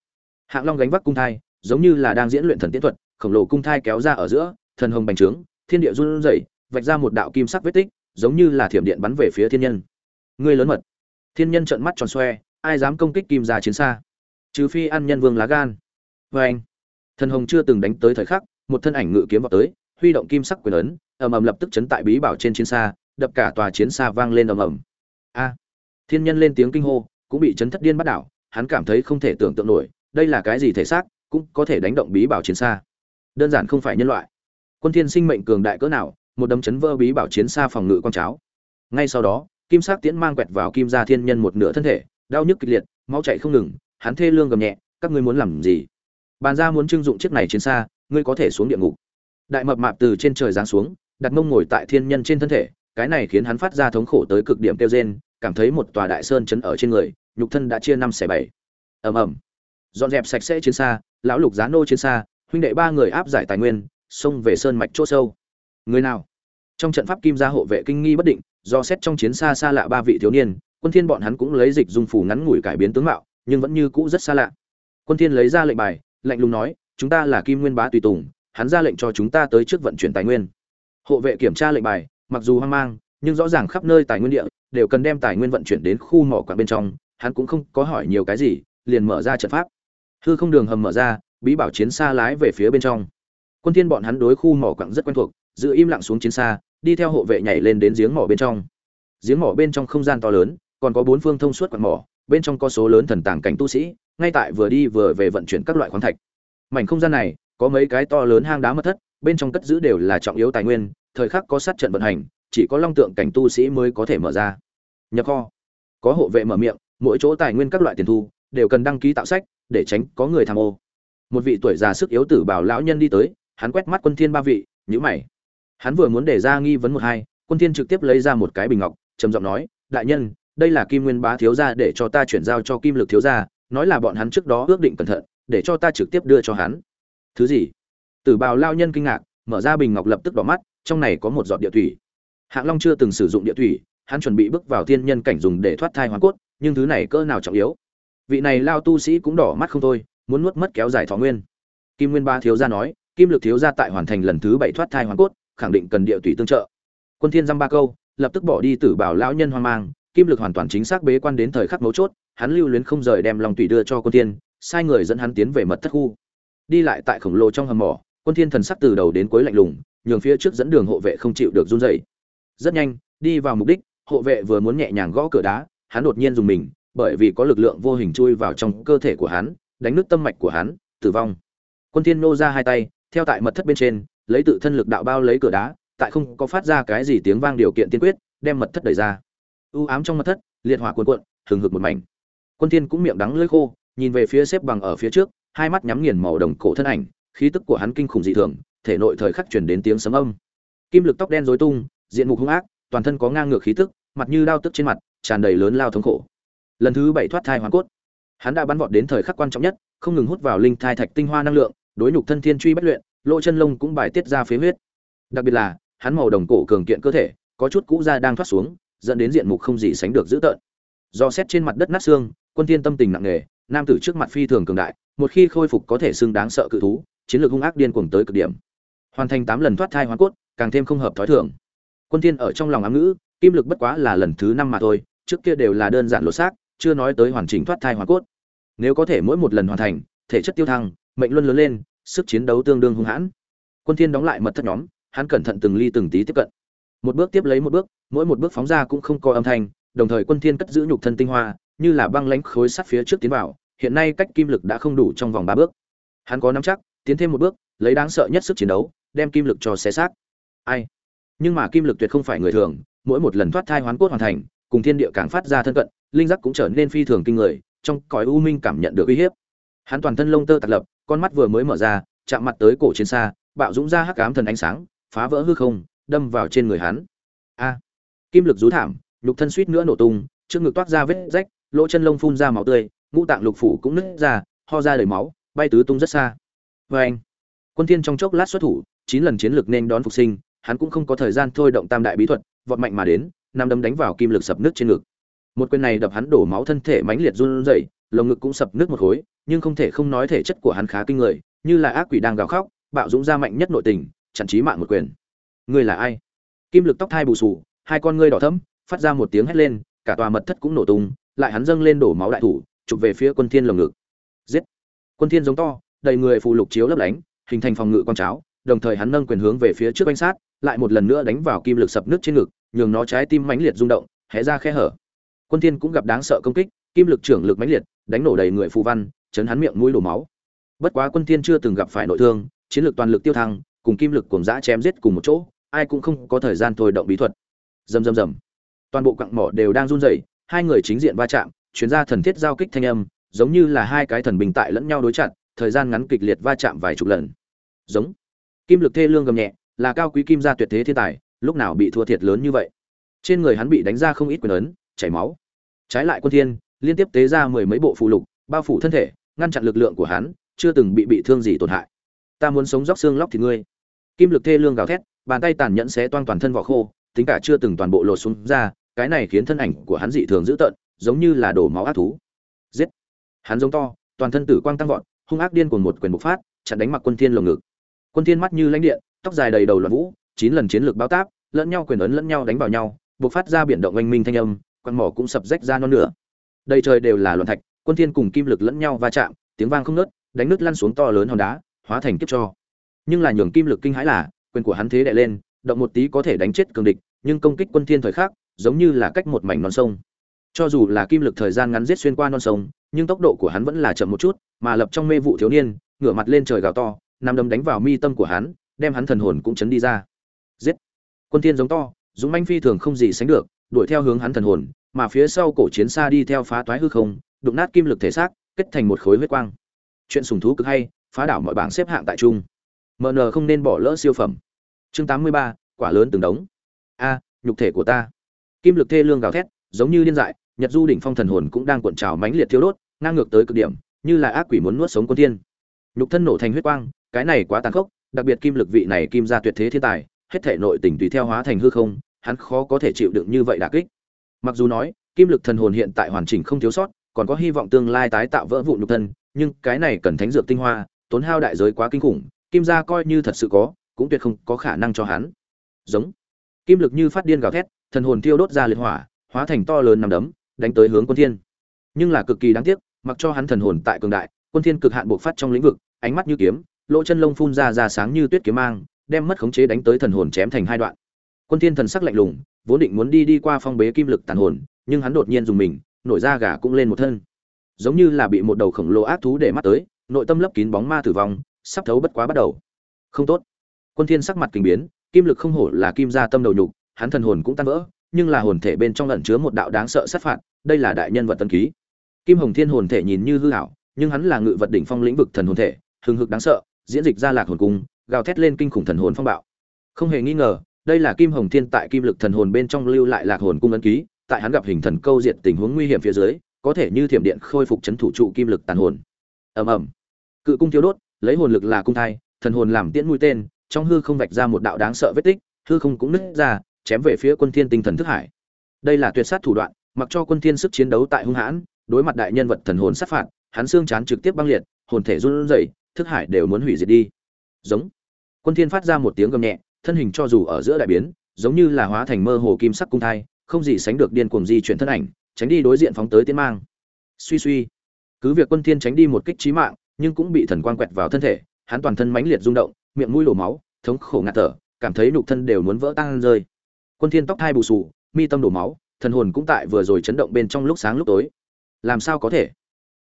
Hạng long gánh vác cung thai giống như là đang diễn luyện thần tiên thuật, khổng lồ cung thai kéo ra ở giữa, thần hồng bành trướng, thiên địa run rẩy, vạch ra một đạo kim sắc vết tích, giống như là thiểm điện bắn về phía thiên nhân. Ngươi lớn mật. Thiên nhân trợn mắt tròn xoe, ai dám công kích kim gia chiến xa? Trừ phi ăn nhân vương lá gan. Vê anh, thần hồng chưa từng đánh tới thời khắc, một thân ảnh ngự kiếm vào tới, huy động kim sắc quyền ấn, ầm ầm lập tức chấn tại bí bảo trên chiến xa, đập cả tòa chiến xa vang lên ầm ầm. A, thiên nhân lên tiếng kinh hô, cũng bị chấn thất điên bắt đảo, hắn cảm thấy không thể tưởng tượng nổi, đây là cái gì thể xác cũng có thể đánh động bí bảo chiến xa. Đơn giản không phải nhân loại. Quân thiên sinh mệnh cường đại cỡ nào, một đấm chấn vỡ bí bảo chiến xa phòng ngự con cháo. Ngay sau đó, kim sắc tiễn mang quẹt vào kim gia thiên nhân một nửa thân thể, đau nhức kịch liệt, máu chảy không ngừng, hắn thê lương gầm nhẹ, các ngươi muốn làm gì? Bàn gia muốn trưng dụng chiếc này chiến xa, ngươi có thể xuống địa ngục. Đại mập mạp từ trên trời giáng xuống, đặt mông ngồi tại thiên nhân trên thân thể, cái này khiến hắn phát ra thống khổ tới cực điểm tiêu rên, cảm thấy một tòa đại sơn chấn ở trên người, nhục thân đã chia năm xẻ bảy. Ầm ầm. Dọn dẹp sạch sẽ chiến xa lão lục giá nô chiến xa, huynh đệ ba người áp giải tài nguyên, xông về sơn mạch chỗ sâu. Người nào? Trong trận pháp kim gia hộ vệ kinh nghi bất định, do xét trong chiến xa xa lạ ba vị thiếu niên, quân thiên bọn hắn cũng lấy dịch dung phủ ngắn ngủi cải biến tướng mạo, nhưng vẫn như cũ rất xa lạ. Quân thiên lấy ra lệnh bài, lạnh lùng nói, chúng ta là kim nguyên bá tùy tùng, hắn ra lệnh cho chúng ta tới trước vận chuyển tài nguyên. Hộ vệ kiểm tra lệnh bài, mặc dù hoang mang, nhưng rõ ràng khắp nơi tài nguyên địa, đều cần đem tài nguyên vận chuyển đến khu mỏ quặng bên trong, hắn cũng không có hỏi nhiều cái gì, liền mở ra trận pháp hư không đường hầm mở ra, bí bảo chiến xa lái về phía bên trong. Quân thiên bọn hắn đối khu mỏ quặng rất quen thuộc, giữ im lặng xuống chiến xa, đi theo hộ vệ nhảy lên đến giếng mỏ bên trong. Giếng mỏ bên trong không gian to lớn, còn có bốn phương thông suốt quặng mỏ, bên trong có số lớn thần tàng cảnh tu sĩ, ngay tại vừa đi vừa về vận chuyển các loại khoáng thạch. Mảnh không gian này, có mấy cái to lớn hang đá mất thất, bên trong cất giữ đều là trọng yếu tài nguyên, thời khắc có sát trận vận hành, chỉ có long tượng cảnh tu sĩ mới có thể mở ra. Nhập kho. Có hộ vệ mở miệng, mỗi chỗ tài nguyên các loại tiền thu, đều cần đăng ký tạo sách để tránh có người tham ô. Một vị tuổi già sức yếu tử bảo lão nhân đi tới, hắn quét mắt quân thiên ba vị, nhíu mày. Hắn vừa muốn để ra nghi vấn một hai, quân thiên trực tiếp lấy ra một cái bình ngọc, trầm giọng nói, đại nhân, đây là kim nguyên bá thiếu gia để cho ta chuyển giao cho kim lực thiếu gia, nói là bọn hắn trước đó ước định cẩn thận, để cho ta trực tiếp đưa cho hắn. Thứ gì? Tử bào lao nhân kinh ngạc, mở ra bình ngọc lập tức đỏ mắt, trong này có một giọt địa thủy. Hạng long chưa từng sử dụng địa thủy, hắn chuẩn bị bước vào thiên nhân cảnh dùng để thoát thai hoàn cốt, nhưng thứ này cỡ nào trọng yếu? Vị này lao tu sĩ cũng đỏ mắt không thôi, muốn nuốt mất kéo dài thọ nguyên. Kim nguyên ba thiếu gia nói, kim lực thiếu gia tại hoàn thành lần thứ bảy thoát thai hoàn cốt, khẳng định cần địa tùy tương trợ. Quân thiên dăm ba câu, lập tức bỏ đi tử bảo lão nhân hoang mang, kim lực hoàn toàn chính xác bế quan đến thời khắc mấu chốt, hắn lưu luyến không rời đem lòng tùy đưa cho quân thiên, sai người dẫn hắn tiến về mật thất khu. Đi lại tại khổng lồ trong hầm mỏ, quân thiên thần sắc từ đầu đến cuối lạnh lùng, nhường phía trước dẫn đường hộ vệ không chịu được run rẩy. Rất nhanh, đi vào mục đích, hộ vệ vừa muốn nhẹ nhàng gõ cửa đá, hắn đột nhiên dùng mình bởi vì có lực lượng vô hình chui vào trong cơ thể của hắn, đánh nứt tâm mạch của hắn, tử vong. Quân thiên nô ra hai tay, theo tại mật thất bên trên, lấy tự thân lực đạo bao lấy cửa đá, tại không có phát ra cái gì tiếng vang điều kiện tiên quyết, đem mật thất đẩy ra. U ám trong mật thất, liệt hỏa cuồn cuộn, hừng hực một mảnh. Quân thiên cũng miệng đắng lưỡi khô, nhìn về phía xếp bằng ở phía trước, hai mắt nhắm nghiền màu đồng cổ thân ảnh, khí tức của hắn kinh khủng dị thường, thể nội thời khắc truyền đến tiếng sấm âm. Kim lực tóc đen rối tung, diện mục hung ác, toàn thân có ngang ngược khí tức, mặt như đao tức trên mặt, tràn đầy lớn lao thống khổ lần thứ bảy thoát thai hoàn cốt. Hắn đã bắn vọt đến thời khắc quan trọng nhất, không ngừng hút vào linh thai thạch tinh hoa năng lượng, đối nhục thân thiên truy bất luyện, lỗ chân lông cũng bài tiết ra phế huyết. Đặc biệt là, hắn màu đồng cổ cường kiện cơ thể, có chút cũ da đang thoát xuống, dẫn đến diện mục không gì sánh được dữ tợn. Do xét trên mặt đất nát xương, quân thiên tâm tình nặng nề, nam tử trước mặt phi thường cường đại, một khi khôi phục có thể xưng đáng sợ cự thú, chiến lược hung ác điên cuồng tới cực điểm. Hoàn thành tám lần thoát thai hoàn cốt, càng thêm không hợp thói thường. Quân thiên ở trong lòng ám ngữ, kim lực bất quá là lần thứ năm mà thôi, trước kia đều là đơn giản lột xác chưa nói tới hoàn chỉnh thoát thai hoàn cốt. Nếu có thể mỗi một lần hoàn thành, thể chất tiêu thăng, mệnh luân lớn lên, sức chiến đấu tương đương hung hãn. Quân thiên đóng lại mật thất nhóm, hắn cẩn thận từng ly từng tí tiếp cận. Một bước tiếp lấy một bước, mỗi một bước phóng ra cũng không có âm thanh, đồng thời quân thiên cất giữ nhục thân tinh hoa, như là băng lãnh khối sắt phía trước tiến vào, hiện nay cách kim lực đã không đủ trong vòng ba bước. Hắn có nắm chắc, tiến thêm một bước, lấy đáng sợ nhất sức chiến đấu, đem kim lực cho xé xác. Ai? Nhưng mà kim lực tuyệt không phải người thường, mỗi một lần thoát thai hoán cốt hoàn thành cùng thiên địa càng phát ra thân cận, linh giác cũng trở nên phi thường kinh người, trong cõi u minh cảm nhận được uy hiếp. Hắn toàn thân lông tơ tạc lập, con mắt vừa mới mở ra, chạm mặt tới cổ chiến xa, bạo dũng ra hắc ám thần ánh sáng, phá vỡ hư không, đâm vào trên người hắn. A! Kim lực rú thảm, nhục thân suýt nữa nổ tung, trước ngực toát ra vết rách, lỗ chân lông phun ra máu tươi, ngũ tạng lục phủ cũng nứt ra, ho ra đầy máu, bay tứ tung rất xa. Vê anh quân thiên trong chốc lát xuất thủ, chín lần chiến lực nên đón phục sinh, hắn cũng không có thời gian thôi động tam đại bí thuật, vọt mạnh mà đến năm đấm đánh vào kim lực sập nước trên ngực. Một quyền này đập hắn đổ máu thân thể mãnh liệt run rẩy, lồng ngực cũng sập nước một khối, nhưng không thể không nói thể chất của hắn khá kinh người, như là ác quỷ đang gào khóc, bạo dũng ra mạnh nhất nội tình, chặn chí mạng một quyền. Ngươi là ai? Kim lực tóc thai bù sù hai con ngươi đỏ thẫm, phát ra một tiếng hét lên, cả tòa mật thất cũng nổ tung, lại hắn dâng lên đổ máu đại thủ, chụp về phía quân thiên lồng ngực. Giết! Quân thiên giống to, đầy người phù lục chiếu lấp lánh, hình thành phòng ngự quan cháo, đồng thời hắn nâng quyền hướng về phía trước quanh sát, lại một lần nữa đánh vào kim lực sập nước trên ngực nhường nó trái tim mãnh liệt rung động, hé ra khe hở. Quân thiên cũng gặp đáng sợ công kích, kim lực trưởng lực mãnh liệt, đánh nổ đầy người phù văn, chấn hắn miệng mũi đổ máu. Bất quá quân thiên chưa từng gặp phải nội thương, chiến lược toàn lực tiêu thăng, cùng kim lực cùng dã chém giết cùng một chỗ, ai cũng không có thời gian thôi động bí thuật. Rầm rầm rầm. Toàn bộ quặng mỏ đều đang run rẩy, hai người chính diện va chạm truyền ra thần thiết giao kích thanh âm, giống như là hai cái thần bình tại lẫn nhau đối chặt thời gian ngắn kịch liệt va chạm vài chục lần. Giống. Kim lực thê lương gầm nhẹ, là cao quý kim gia tuyệt thế thiên tài lúc nào bị thua thiệt lớn như vậy? Trên người hắn bị đánh ra không ít quyền ấn, chảy máu. Trái lại quân thiên, liên tiếp tế ra mười mấy bộ phù lục, bao phủ thân thể, ngăn chặn lực lượng của hắn, chưa từng bị bị thương gì tổn hại. Ta muốn sống róc xương lóc thì ngươi. Kim lực thê lương gào thét, bàn tay tàn nhẫn xé toang toàn thân vỏ khô, tính cả chưa từng toàn bộ lột xuống ra, cái này khiến thân ảnh của hắn dị thường dữ tợn, giống như là đổ máu ác thú. Giết! Hắn giống to, toàn thân tử quang tăng vọt, hung ác điên cuồng một quyền bộc phát, chặn đánh mặc quân thiên lồng ngực. Quân thiên mắt như lãnh điện, tóc dài đầy đầu loạn vũ chín lần chiến lược báo táp, lẫn nhau quyền ấn lẫn nhau đánh vào nhau bộc phát ra biển động oanh minh thanh âm quan mỏ cũng sập rách ra non nửa. Đây trời đều là loạn thạch, quân thiên cùng kim lực lẫn nhau va chạm, tiếng vang không nứt đánh nứt lăn xuống to lớn hòn đá, hóa thành kiếp cho. Nhưng là nhường kim lực kinh hãi là, quyền của hắn thế đè lên, động một tí có thể đánh chết cường địch, nhưng công kích quân thiên thời khắc, giống như là cách một mảnh non sông. Cho dù là kim lực thời gian ngắn giết xuyên qua non sông, nhưng tốc độ của hắn vẫn là chậm một chút, mà lập trong mê vụ thiếu niên, ngửa mặt lên trời gào to nằm đấm đánh vào mi tâm của hắn, đem hắn thần hồn cũng chấn đi ra quân thiên giống to dũng manh phi thường không gì sánh được đuổi theo hướng hắn thần hồn mà phía sau cổ chiến xa đi theo phá toái hư không đụng nát kim lực thể xác kết thành một khối huyết quang. Chuyện sùng thú cực hay phá đảo mọi bảng xếp hạng tại trung. Mn không nên bỏ lỡ siêu phẩm. Chương 83, quả lớn từng đống. A nhục thể của ta. Kim lực thê lương gào thét giống như điên dại nhật du đỉnh phong thần hồn cũng đang cuộn trào mãnh liệt thiêu đốt ngang ngược tới cực điểm như là ác quỷ muốn nuốt sống quân thiên. Nhục thân nổ thành huyết quang cái này quá tàn khốc đặc biệt kim lực vị này kim gia tuyệt thế thiên tài hết thể nội tình tùy theo hóa thành hư không, hắn khó có thể chịu đựng như vậy đả kích. Mặc dù nói, kim lực thần hồn hiện tại hoàn chỉnh không thiếu sót, còn có hy vọng tương lai tái tạo vỡ vụn nhục thân, nhưng cái này cần thánh dược tinh hoa, tốn hao đại giới quá kinh khủng, kim gia coi như thật sự có, cũng tuyệt không có khả năng cho hắn. Giống. Kim lực như phát điên gào thét, thần hồn thiêu đốt ra liệt hỏa, hóa thành to lớn nằm đấm, đánh tới hướng quân thiên. Nhưng là cực kỳ đáng tiếc, mặc cho hắn thần hồn tại cường đại, quân thiên cực hạn bộc phát trong lĩnh vực, ánh mắt như kiếm, lỗ chân lông phun ra ra sáng như tuyết kiếm mang đem mất khống chế đánh tới thần hồn chém thành hai đoạn. Quân thiên thần sắc lạnh lùng, vốn định muốn đi đi qua phong bế kim lực tàn hồn, nhưng hắn đột nhiên dùng mình, nổi ra gà cũng lên một thân. Giống như là bị một đầu khổng lồ ác thú để mắt tới, nội tâm lấp kín bóng ma tử vong, sắp thấu bất quá bắt đầu. Không tốt. Quân thiên sắc mặt kinh biến, kim lực không hổ là kim gia tâm đầu nhục, hắn thần hồn cũng tan vỡ, nhưng là hồn thể bên trong ẩn chứa một đạo đáng sợ sát phạt, đây là đại nhân vật tân ký. Kim hồng thiên hồn thể nhìn như hư ảo, nhưng hắn là ngự vật đỉnh phong lĩnh vực thần hồn thể, hừng hực đáng sợ, diễn dịch ra lạc hồn cung gào thét lên kinh khủng thần hồn phong bạo. Không hề nghi ngờ, đây là kim hồng thiên tại kim lực thần hồn bên trong lưu lại lạc hồn cung ấn ký, tại hắn gặp hình thần câu diệt tình huống nguy hiểm phía dưới, có thể như thiểm điện khôi phục chấn thủ trụ kim lực tàn hồn. Ầm ầm. Cự cung thiếu đốt, lấy hồn lực là cung thai, thần hồn làm tiễn mũi tên, trong hư không vạch ra một đạo đáng sợ vết tích, hư không cũng nứt ra, chém về phía quân thiên tinh thần thức hải. Đây là tuyệt sát thủ đoạn, mặc cho quân thiên sức chiến đấu tại hung hãn, đối mặt đại nhân vật thần hồn sát phạt, hắn xương chán trực tiếp băng liệt, hồn thể run rẩy, thức hải đều muốn hủy diệt đi. Giống quân thiên phát ra một tiếng gầm nhẹ, thân hình cho dù ở giữa đại biến, giống như là hóa thành mơ hồ kim sắc cung thai, không gì sánh được điên cuồng di chuyển thân ảnh, tránh đi đối diện phóng tới tiến mang. Suy suy. Cứ việc quân thiên tránh đi một kích chí mạng, nhưng cũng bị thần quang quẹt vào thân thể, hắn toàn thân mãnh liệt rung động, miệng mũi đổ máu, thống khổ ngạt thở, cảm thấy nhục thân đều muốn vỡ tan rơi. Quân thiên tóc hai bù sù mi tâm đổ máu, thần hồn cũng tại vừa rồi chấn động bên trong lúc sáng lúc tối. Làm sao có thể?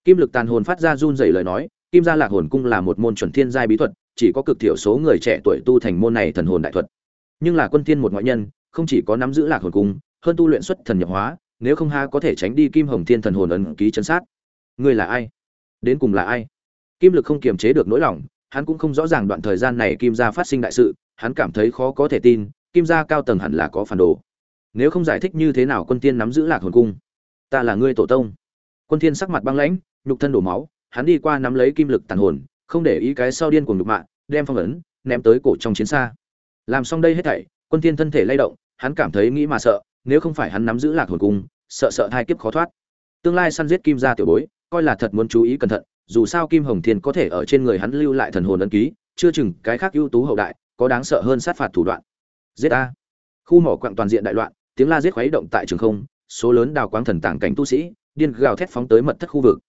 Kim lực tàn hồn phát ra run rẩy lời nói, kim gia lạc hồn cung là một môn chuẩn thiên giai bí thuật chỉ có cực thiểu số người trẻ tuổi tu thành môn này thần hồn đại thuật. Nhưng là quân thiên một ngoại nhân, không chỉ có nắm giữ lạc hồn cung, hơn tu luyện xuất thần nhập hóa, nếu không ha có thể tránh đi kim hồng thiên thần hồn ấn ký chấn sát. Ngươi là ai? Đến cùng là ai? Kim lực không kiềm chế được nỗi lòng, hắn cũng không rõ ràng đoạn thời gian này kim gia phát sinh đại sự, hắn cảm thấy khó có thể tin, kim gia cao tầng hẳn là có phản đồ. Nếu không giải thích như thế nào quân tiên nắm giữ lạc hồn cung? Ta là ngươi tổ tông. Quân thiên sắc mặt băng lãnh, nhục thân đổ máu, hắn đi qua nắm lấy kim lực tàn hồn không để ý cái sau điên cuồng nhục mạ, đem phong ấn, ném tới cổ trong chiến xa. Làm xong đây hết thảy, quân thiên thân thể lay động, hắn cảm thấy nghĩ mà sợ, nếu không phải hắn nắm giữ lạc hồn cung, sợ sợ hai kiếp khó thoát. Tương lai săn giết kim gia tiểu bối, coi là thật muốn chú ý cẩn thận, dù sao kim hồng thiên có thể ở trên người hắn lưu lại thần hồn ấn ký, chưa chừng cái khác ưu tú hậu đại, có đáng sợ hơn sát phạt thủ đoạn. Giết a. Khu mỏ quặng toàn diện đại loạn, tiếng la giết khuấy động tại trường không, số lớn đào quáng thần tàng cảnh tu sĩ, điên gào thét phóng tới mật thất khu vực.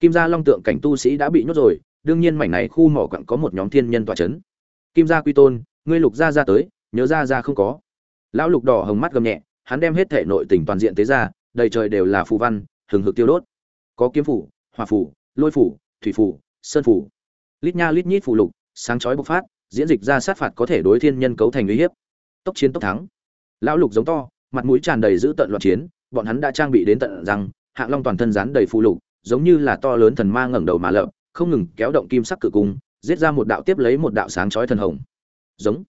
Kim gia long tượng cảnh tu sĩ đã bị nhốt rồi đương nhiên mảnh này khu mỏ quặng có một nhóm thiên nhân tọa chấn. Kim gia quy tôn, ngươi lục gia gia tới, nhớ gia gia không có. Lão lục đỏ hồng mắt gầm nhẹ, hắn đem hết thể nội tình toàn diện tế ra, đầy trời đều là phù văn, hừng hực tiêu đốt. Có kiếm phủ, hỏa phủ, lôi phủ, thủy phủ, sơn phủ. Lít nha lít nhít phù lục, sáng chói bộc phát, diễn dịch ra sát phạt có thể đối thiên nhân cấu thành uy hiếp. Tốc chiến tốc thắng. Lão lục giống to, mặt mũi tràn đầy dữ tận loạn chiến, bọn hắn đã trang bị đến tận rằng hạng long toàn thân dán đầy phù lục, giống như là to lớn thần ma ngẩng đầu mà lợm không ngừng kéo động kim sắc cự cung, giết ra một đạo tiếp lấy một đạo sáng chói thần hồng. Giống.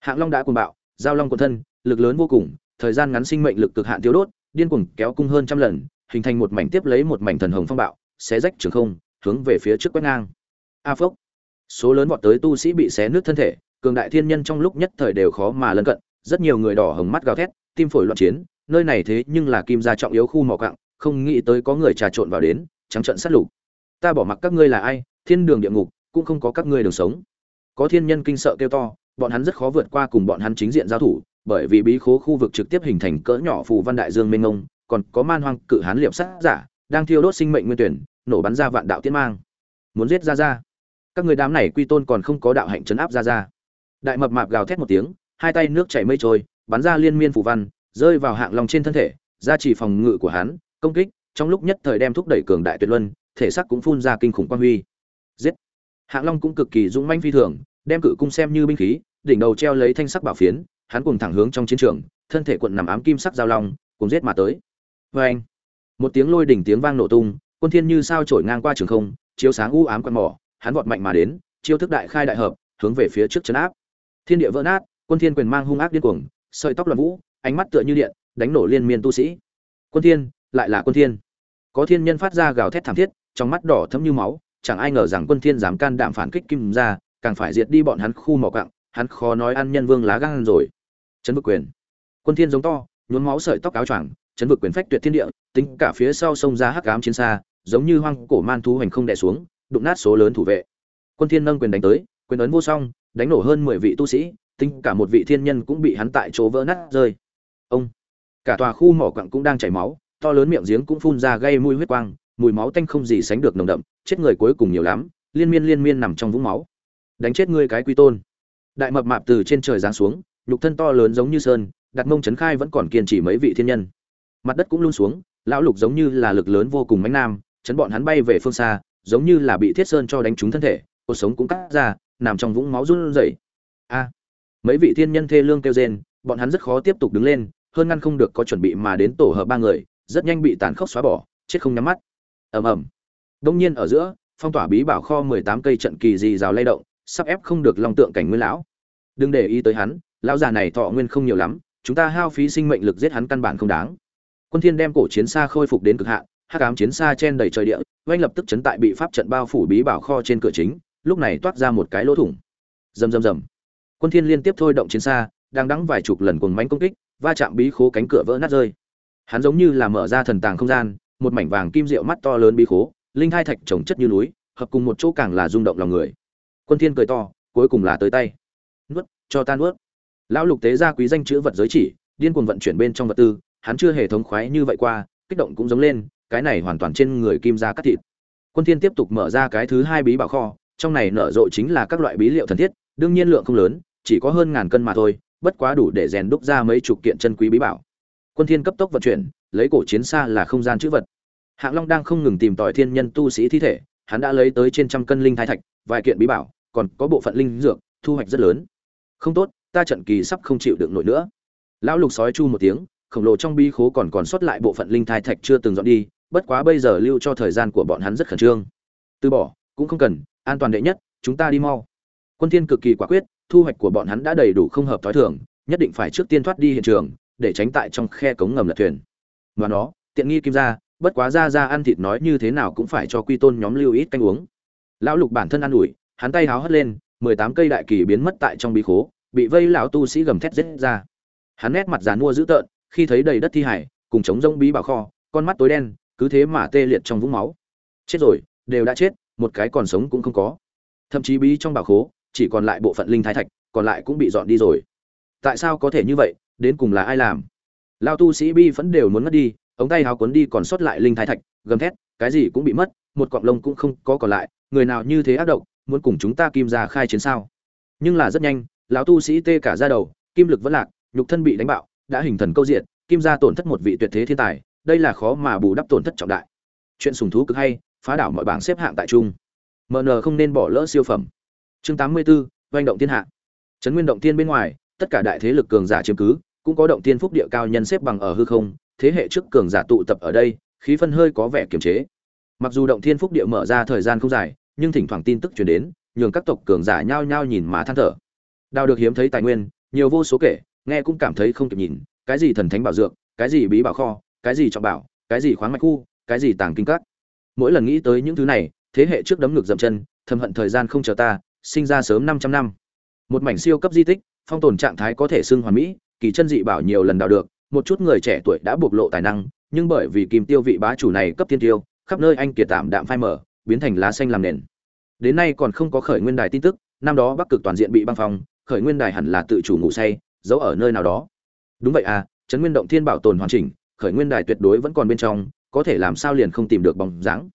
Hạng long đã cuồng bạo, giao long quần thân, lực lớn vô cùng, thời gian ngắn sinh mệnh lực cực hạn tiêu đốt, điên cuồng kéo cung hơn trăm lần, hình thành một mảnh tiếp lấy một mảnh thần hồng phong bạo, xé rách trường không, hướng về phía trước quét ngang. A phốc. Số lớn vọt tới tu sĩ bị xé nứt thân thể, cường đại thiên nhân trong lúc nhất thời đều khó mà lân cận, rất nhiều người đỏ hồng mắt gào thét, tim phổi loạn chiến, nơi này thế nhưng là kim gia trọng yếu khu mỏ cặng không nghĩ tới có người trà trộn vào đến, trắng trận sát lục ta bỏ mặc các ngươi là ai, thiên đường địa ngục, cũng không có các ngươi đường sống. Có thiên nhân kinh sợ kêu to, bọn hắn rất khó vượt qua cùng bọn hắn chính diện giao thủ, bởi vì bí khố khu vực trực tiếp hình thành cỡ nhỏ phù văn đại dương mênh ngông còn có man hoang cự hán liệp sát giả, đang thiêu đốt sinh mệnh nguyên tuyển, nổ bắn ra vạn đạo tiên mang. Muốn giết ra ra các người đám này quy tôn còn không có đạo hạnh chấn áp ra ra đại mập mạp gào thét một tiếng, hai tay nước chảy mây trôi, bắn ra liên miên phù văn, rơi vào hạng lòng trên thân thể, ra chỉ phòng ngự của hắn, công kích, trong lúc nhất thời đem thúc đẩy cường đại tuyệt luân thể xác cũng phun ra kinh khủng quang huy. Giết. Hạng long cũng cực kỳ dũng manh phi thường, đem cự cung xem như binh khí, đỉnh đầu treo lấy thanh sắc bảo phiến, hắn cùng thẳng hướng trong chiến trường, thân thể quận nằm ám kim sắc giao long cùng giết mà tới. Vê anh một tiếng lôi đỉnh tiếng vang nổ tung, quân thiên như sao trổi ngang qua trường không, chiếu sáng u ám quan mỏ, hắn vọt mạnh mà đến, chiêu thức đại khai đại hợp, hướng về phía trước chấn áp. Thiên địa vỡ nát, quân thiên quyền mang hung ác điên cuồng, sợi tóc loạn vũ, ánh mắt tựa như điện, đánh nổ liên miên tu sĩ. Quân thiên, lại là quân thiên. Có thiên nhân phát ra gào thét thảm thiết trong mắt đỏ thẫm như máu, chẳng ai ngờ rằng quân thiên dám can đảm phản kích kim gia, càng phải diệt đi bọn hắn khu mỏ cặng hắn khó nói ăn nhân vương lá gan rồi. Chấn vực quyền. Quân thiên giống to, nhuốm máu sợi tóc áo choàng, chấn vực quyền phách tuyệt thiên địa, tính cả phía sau sông ra hắc ám chiến xa, giống như hoang cổ man thú hành không đè xuống, đụng nát số lớn thủ vệ. Quân thiên nâng quyền đánh tới, quyền ấn vô song, đánh nổ hơn 10 vị tu sĩ, tính cả một vị thiên nhân cũng bị hắn tại chỗ vỡ nát rơi. Ông. Cả tòa khu mỏ quặng cũng đang chảy máu, to lớn miệng giếng cũng phun ra gây mùi huyết quang mùi máu tanh không gì sánh được nồng đậm, chết người cuối cùng nhiều lắm, liên miên liên miên nằm trong vũng máu. Đánh chết ngươi cái quy tôn. Đại mập mạp từ trên trời giáng xuống, nhục thân to lớn giống như sơn, đặt mông trấn khai vẫn còn kiên trì mấy vị thiên nhân. Mặt đất cũng luôn xuống, lão lục giống như là lực lớn vô cùng mãnh nam, chấn bọn hắn bay về phương xa, giống như là bị thiết sơn cho đánh trúng thân thể, cuộc sống cũng cắt ra, nằm trong vũng máu run rẩy. A. Mấy vị thiên nhân thê lương kêu rên, bọn hắn rất khó tiếp tục đứng lên, hơn ngăn không được có chuẩn bị mà đến tổ hợp ba người, rất nhanh bị tàn khốc xóa bỏ, chết không nhắm mắt ầm ầm. Đông nhiên ở giữa, phong tỏa bí bảo kho mười tám cây trận kỳ dì rào lay động, sắp ép không được long tượng cảnh nguyên lão. Đừng để ý tới hắn, lão già này thọ nguyên không nhiều lắm, chúng ta hao phí sinh mệnh lực giết hắn căn bản không đáng. Quân thiên đem cổ chiến xa khôi phục đến cực hạn, hắc ám chiến xa chen đầy trời địa, oanh lập tức chấn tại bị pháp trận bao phủ bí bảo kho trên cửa chính, lúc này toát ra một cái lỗ thủng. Rầm rầm rầm. Quân thiên liên tiếp thôi động chiến xa, đang đắng vài chục lần cuồng mãnh công kích, va chạm bí khố cánh cửa vỡ nát rơi. Hắn giống như là mở ra thần tàng không gian một mảnh vàng kim diệu mắt to lớn bí khố, linh hai thạch trồng chất như núi, hợp cùng một chỗ càng là rung động lòng người. Quân thiên cười to, cuối cùng là tới tay. Nuốt, cho ta nuốt. Lão lục tế ra quý danh chữ vật giới chỉ, điên cuồng vận chuyển bên trong vật tư, hắn chưa hề thống khoái như vậy qua, kích động cũng giống lên, cái này hoàn toàn trên người kim ra cắt thịt. Quân thiên tiếp tục mở ra cái thứ hai bí bảo kho, trong này nở rộ chính là các loại bí liệu thần thiết, đương nhiên lượng không lớn, chỉ có hơn ngàn cân mà thôi, bất quá đủ để rèn đúc ra mấy chục kiện chân quý bí bảo. Quân thiên cấp tốc vận chuyển lấy cổ chiến xa là không gian chữ vật. Hạng long đang không ngừng tìm tòi thiên nhân tu sĩ thi thể, hắn đã lấy tới trên trăm cân linh thái thạch, vài kiện bí bảo, còn có bộ phận linh dược, thu hoạch rất lớn. Không tốt, ta trận kỳ sắp không chịu được nổi nữa. Lão lục sói chu một tiếng, khổng lồ trong bí khố còn còn sót lại bộ phận linh thai thạch chưa từng dọn đi, bất quá bây giờ lưu cho thời gian của bọn hắn rất khẩn trương. Từ bỏ, cũng không cần, an toàn đệ nhất, chúng ta đi mau. Quân thiên cực kỳ quả quyết, thu hoạch của bọn hắn đã đầy đủ không hợp thói thường, nhất định phải trước tiên thoát đi hiện trường, để tránh tại trong khe cống ngầm lật thuyền và nó, tiện nghi kim ra bất quá ra ra ăn thịt nói như thế nào cũng phải cho quy tôn nhóm lưu ít canh uống. Lão lục bản thân ăn ủi, hắn tay háo hất lên, mười tám cây đại kỳ biến mất tại trong bí khố, bị vây lão tu sĩ gầm thét giết ra. Hắn nét mặt dàn mua dữ tợn, khi thấy đầy đất thi hải, cùng chống rông bí bảo kho, con mắt tối đen, cứ thế mà tê liệt trong vũng máu. Chết rồi, đều đã chết, một cái còn sống cũng không có. Thậm chí bí trong bảo khố, chỉ còn lại bộ phận linh thái thạch, còn lại cũng bị dọn đi rồi. Tại sao có thể như vậy, đến cùng là ai làm? Lao tu sĩ bi vẫn đều muốn mất đi ống tay háo cuốn đi còn sót lại linh thái thạch gầm thét cái gì cũng bị mất một cọng lông cũng không có còn lại người nào như thế ác động muốn cùng chúng ta kim ra khai chiến sao? Nhưng là rất nhanh lão tu sĩ tê cả ra đầu kim lực vẫn lạc nhục thân bị đánh bạo đã hình thần câu diện kim ra tổn thất một vị tuyệt thế thiên tài đây là khó mà bù đắp tổn thất trọng đại. Chuyện sùng thú cực hay phá đảo mọi bảng xếp hạng tại trung. Mn không nên bỏ lỡ siêu phẩm. Chương 84, doanh động thiên hạ. Trấn nguyên động thiên bên ngoài tất cả đại thế lực cường giả chiếm cứ cũng có động thiên phúc địa cao nhân xếp bằng ở hư không, thế hệ trước cường giả tụ tập ở đây, khí phân hơi có vẻ kiềm chế. Mặc dù động thiên phúc địa mở ra thời gian không dài, nhưng thỉnh thoảng tin tức truyền đến, nhường các tộc cường giả nhao nhao nhìn má than thở. Đào được hiếm thấy tài nguyên, nhiều vô số kể, nghe cũng cảm thấy không kịp nhìn, cái gì thần thánh bảo dược, cái gì bí bảo kho, cái gì trọng bảo, cái gì khoáng mạch khu, cái gì tàng kinh các. Mỗi lần nghĩ tới những thứ này, thế hệ trước đấm ngực dậm chân, thầm hận thời gian không chờ ta, sinh ra sớm 500 năm. Một mảnh siêu cấp di tích, phong tồn trạng thái có thể xưng hoàn mỹ kỳ chân dị bảo nhiều lần đào được, một chút người trẻ tuổi đã bộc lộ tài năng, nhưng bởi vì kim tiêu vị bá chủ này cấp tiên tiêu, khắp nơi anh kiệt tạm đạm phai mở biến thành lá xanh làm nền. Đến nay còn không có khởi nguyên đài tin tức, năm đó bắc cực toàn diện bị băng phong, khởi nguyên đài hẳn là tự chủ ngủ say, giấu ở nơi nào đó. Đúng vậy à trấn nguyên động thiên bảo tồn hoàn chỉnh, khởi nguyên đài tuyệt đối vẫn còn bên trong, có thể làm sao liền không tìm được bóng dáng.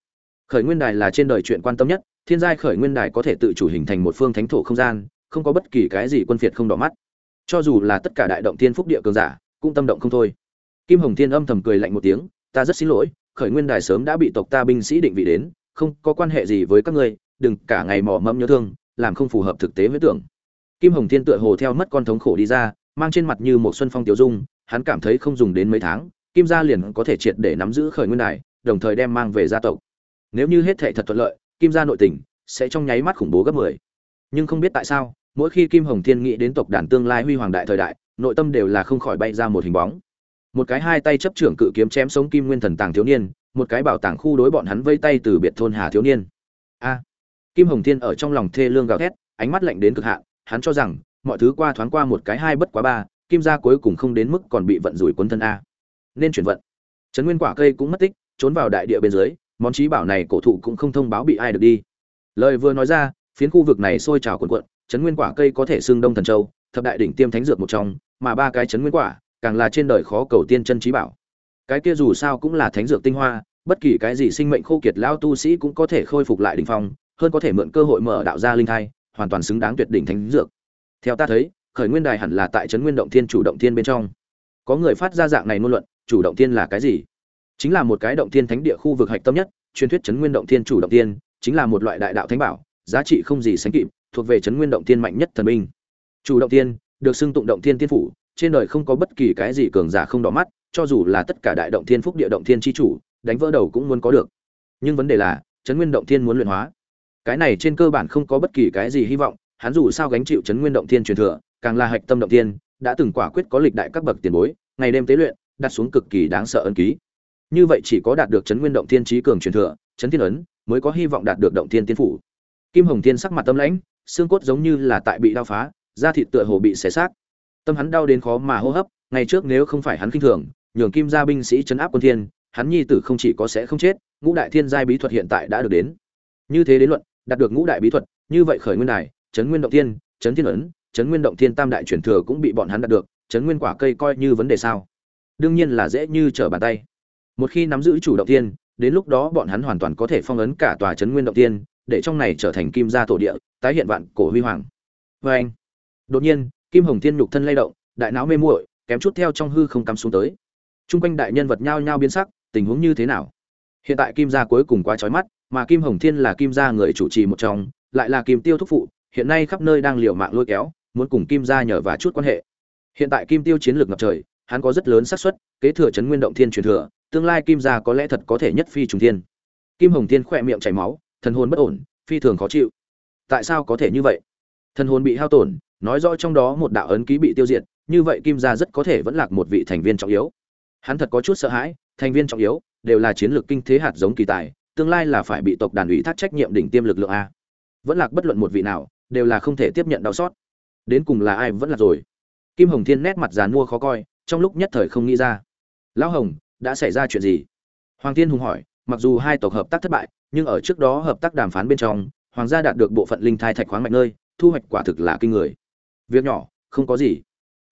Khởi nguyên đài là trên đời chuyện quan tâm nhất, thiên giai khởi nguyên đài có thể tự chủ hình thành một phương thánh thổ không gian, không có bất kỳ cái gì quân phiệt không đỏ mắt cho dù là tất cả đại động thiên phúc địa cường giả, cũng tâm động không thôi. Kim hồng thiên âm thầm cười lạnh một tiếng, ta rất xin lỗi, khởi nguyên đài sớm đã bị tộc ta binh sĩ định vị đến, không có quan hệ gì với các ngươi, đừng cả ngày mò mẫm nhớ thương, làm không phù hợp thực tế với tưởng. Kim hồng thiên tựa hồ theo mất con thống khổ đi ra, mang trên mặt như một xuân phong tiểu dung, hắn cảm thấy không dùng đến mấy tháng, kim gia liền có thể triệt để nắm giữ khởi nguyên đài, đồng thời đem mang về gia tộc. Nếu như hết thệ thật thuận lợi, kim gia nội tình sẽ trong nháy mắt khủng bố gấp 10. nhưng không biết tại sao mỗi khi kim hồng thiên nghĩ đến tộc đàn tương lai huy hoàng đại thời đại, nội tâm đều là không khỏi bay ra một hình bóng. Một cái hai tay chấp trưởng cự kiếm chém sống kim nguyên thần tàng thiếu niên, một cái bảo tàng khu đối bọn hắn vây tay từ biệt thôn hà thiếu niên. A! Kim hồng thiên ở trong lòng thê lương gào thét, ánh mắt lạnh đến cực hạn, hắn cho rằng, mọi thứ qua thoáng qua một cái hai bất quá ba, kim gia cuối cùng không đến mức còn bị vận rủi quân thân a. Nên chuyển vận. Trấn nguyên quả cây cũng mất tích, trốn vào đại địa bên dưới, món trí bảo này cổ thụ cũng không thông báo bị ai được đi. Lời vừa nói ra, phiến khu vực này sôi trào cuộn cuộn Chấn nguyên quả cây có thể xưng đông thần châu, thập đại đỉnh tiêm thánh dược một trong, mà ba cái chấn nguyên quả càng là trên đời khó cầu tiên chân trí bảo. Cái kia dù sao cũng là thánh dược tinh hoa, bất kỳ cái gì sinh mệnh khô kiệt lao tu sĩ cũng có thể khôi phục lại đỉnh phong, hơn có thể mượn cơ hội mở đạo ra linh thai, hoàn toàn xứng đáng tuyệt đỉnh thánh dược. Theo ta thấy, khởi nguyên đài hẳn là tại trấn nguyên động thiên chủ động thiên bên trong. Có người phát ra dạng này ngôn luận, chủ động thiên là cái gì? Chính là một cái động thiên thánh địa khu vực hạch tâm nhất, truyền thuyết trấn nguyên động thiên chủ động thiên, chính là một loại đại đạo thánh bảo, giá trị không gì sánh kịp thuộc về trấn nguyên động thiên mạnh nhất thần binh. Chủ động thiên, được xưng tụng động thiên tiên phủ, trên đời không có bất kỳ cái gì cường giả không đỏ mắt, cho dù là tất cả đại động thiên phúc địa động thiên chi chủ, đánh vỡ đầu cũng muốn có được. Nhưng vấn đề là trấn nguyên động thiên muốn luyện hóa. Cái này trên cơ bản không có bất kỳ cái gì hy vọng, hắn dù sao gánh chịu chấn nguyên động thiên truyền thừa, càng là hạch tâm động thiên, đã từng quả quyết có lịch đại các bậc tiền bối, ngày đêm tế luyện, đặt xuống cực kỳ đáng sợ ân ký. Như vậy chỉ có đạt được chấn nguyên động thiên trí cường truyền thừa, chấn thiên ấn, mới có hy vọng đạt được động thiên tiên phủ. Kim hồng thiên sắc mặt tâm lãnh xương cốt giống như là tại bị đau phá, da thịt tựa hồ bị xé xác. Tâm hắn đau đến khó mà hô hấp, ngày trước nếu không phải hắn kinh thường, nhường kim gia binh sĩ chấn áp quân thiên, hắn nhi tử không chỉ có sẽ không chết, ngũ đại thiên giai bí thuật hiện tại đã được đến. Như thế đến luận, đạt được ngũ đại bí thuật, như vậy khởi nguyên đài, chấn nguyên động thiên, chấn thiên ấn, chấn nguyên động thiên tam đại truyền thừa cũng bị bọn hắn đạt được, chấn nguyên quả cây coi như vấn đề sao? Đương nhiên là dễ như trở bàn tay. Một khi nắm giữ chủ động thiên, đến lúc đó bọn hắn hoàn toàn có thể phong ấn cả tòa chấn nguyên động thiên để trong này trở thành kim gia tổ địa, tái hiện vạn cổ huy hoàng. Vê anh, đột nhiên, kim hồng thiên nhục thân lay động, đại não mê muội, kém chút theo trong hư không cắm xuống tới. Trung quanh đại nhân vật nhao nhao biến sắc, tình huống như thế nào? Hiện tại kim gia cuối cùng quá chói mắt, mà kim hồng thiên là kim gia người chủ trì một trong, lại là kim tiêu thúc phụ, hiện nay khắp nơi đang liều mạng lôi kéo, muốn cùng kim gia nhờ và chút quan hệ. Hiện tại kim tiêu chiến lược ngập trời, hắn có rất lớn xác suất, kế thừa chấn nguyên động thiên truyền thừa, tương lai kim gia có lẽ thật có thể nhất phi trùng thiên. Kim hồng thiên khỏe miệng chảy máu thần hồn bất ổn, phi thường khó chịu. Tại sao có thể như vậy? Thần hồn bị hao tổn, nói rõ trong đó một đạo ấn ký bị tiêu diệt, như vậy kim gia rất có thể vẫn lạc một vị thành viên trọng yếu. Hắn thật có chút sợ hãi, thành viên trọng yếu, đều là chiến lược kinh thế hạt giống kỳ tài, tương lai là phải bị tộc đàn ủy thác trách nhiệm đỉnh tiêm lực lượng a. Vẫn lạc bất luận một vị nào, đều là không thể tiếp nhận đau xót. Đến cùng là ai vẫn là rồi? Kim hồng thiên nét mặt dàn mua khó coi, trong lúc nhất thời không nghĩ ra. Lão hồng, đã xảy ra chuyện gì? Hoàng tiên hùng hỏi mặc dù hai tộc hợp tác thất bại, nhưng ở trước đó hợp tác đàm phán bên trong, hoàng gia đạt được bộ phận linh thai thạch khoáng mạnh nơi, thu hoạch quả thực là kinh người. Việc nhỏ, không có gì.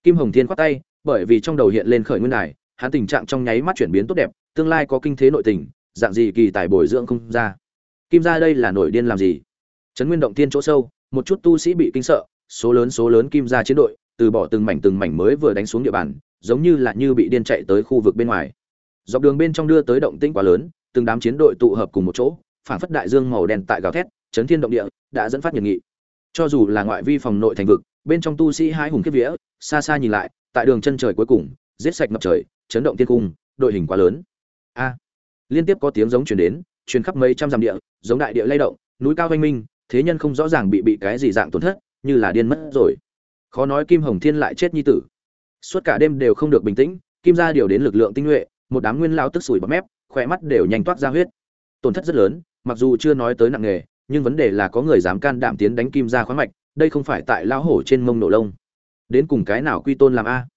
Kim hồng thiên khoát tay, bởi vì trong đầu hiện lên khởi nguyên đài, hắn tình trạng trong nháy mắt chuyển biến tốt đẹp, tương lai có kinh thế nội tình, dạng gì kỳ tài bồi dưỡng không ra. Kim gia đây là nổi điên làm gì? Trấn nguyên động tiên chỗ sâu, một chút tu sĩ bị kinh sợ, số lớn số lớn kim gia chiến đội, từ bỏ từng mảnh từng mảnh mới vừa đánh xuống địa bàn, giống như là như bị điên chạy tới khu vực bên ngoài. Dọc đường bên trong đưa tới động tĩnh quá lớn từng đám chiến đội tụ hợp cùng một chỗ, phản phất đại dương màu đen tại gào thét, chấn thiên động địa, đã dẫn phát nhiệt nghị. Cho dù là ngoại vi phòng nội thành vực, bên trong tu sĩ hai hùng kiếp vía, xa xa nhìn lại, tại đường chân trời cuối cùng, giết sạch ngập trời, chấn động thiên cung, đội hình quá lớn. A! Liên tiếp có tiếng giống truyền đến, truyền khắp mấy trăm dặm địa, giống đại địa lay động, núi cao vinh minh, thế nhân không rõ ràng bị bị cái gì dạng tổn thất, như là điên mất rồi. Khó nói kim hồng thiên lại chết như tử. Suốt cả đêm đều không được bình tĩnh, kim gia điều đến lực lượng tinh nhuệ, một đám nguyên lao tức sủi bọt mép khỏe mắt đều nhanh toát ra huyết. Tổn thất rất lớn, mặc dù chưa nói tới nặng nghề, nhưng vấn đề là có người dám can đảm tiến đánh kim gia khoáng mạch, đây không phải tại lao hổ trên mông nổ lông. Đến cùng cái nào quy tôn làm a?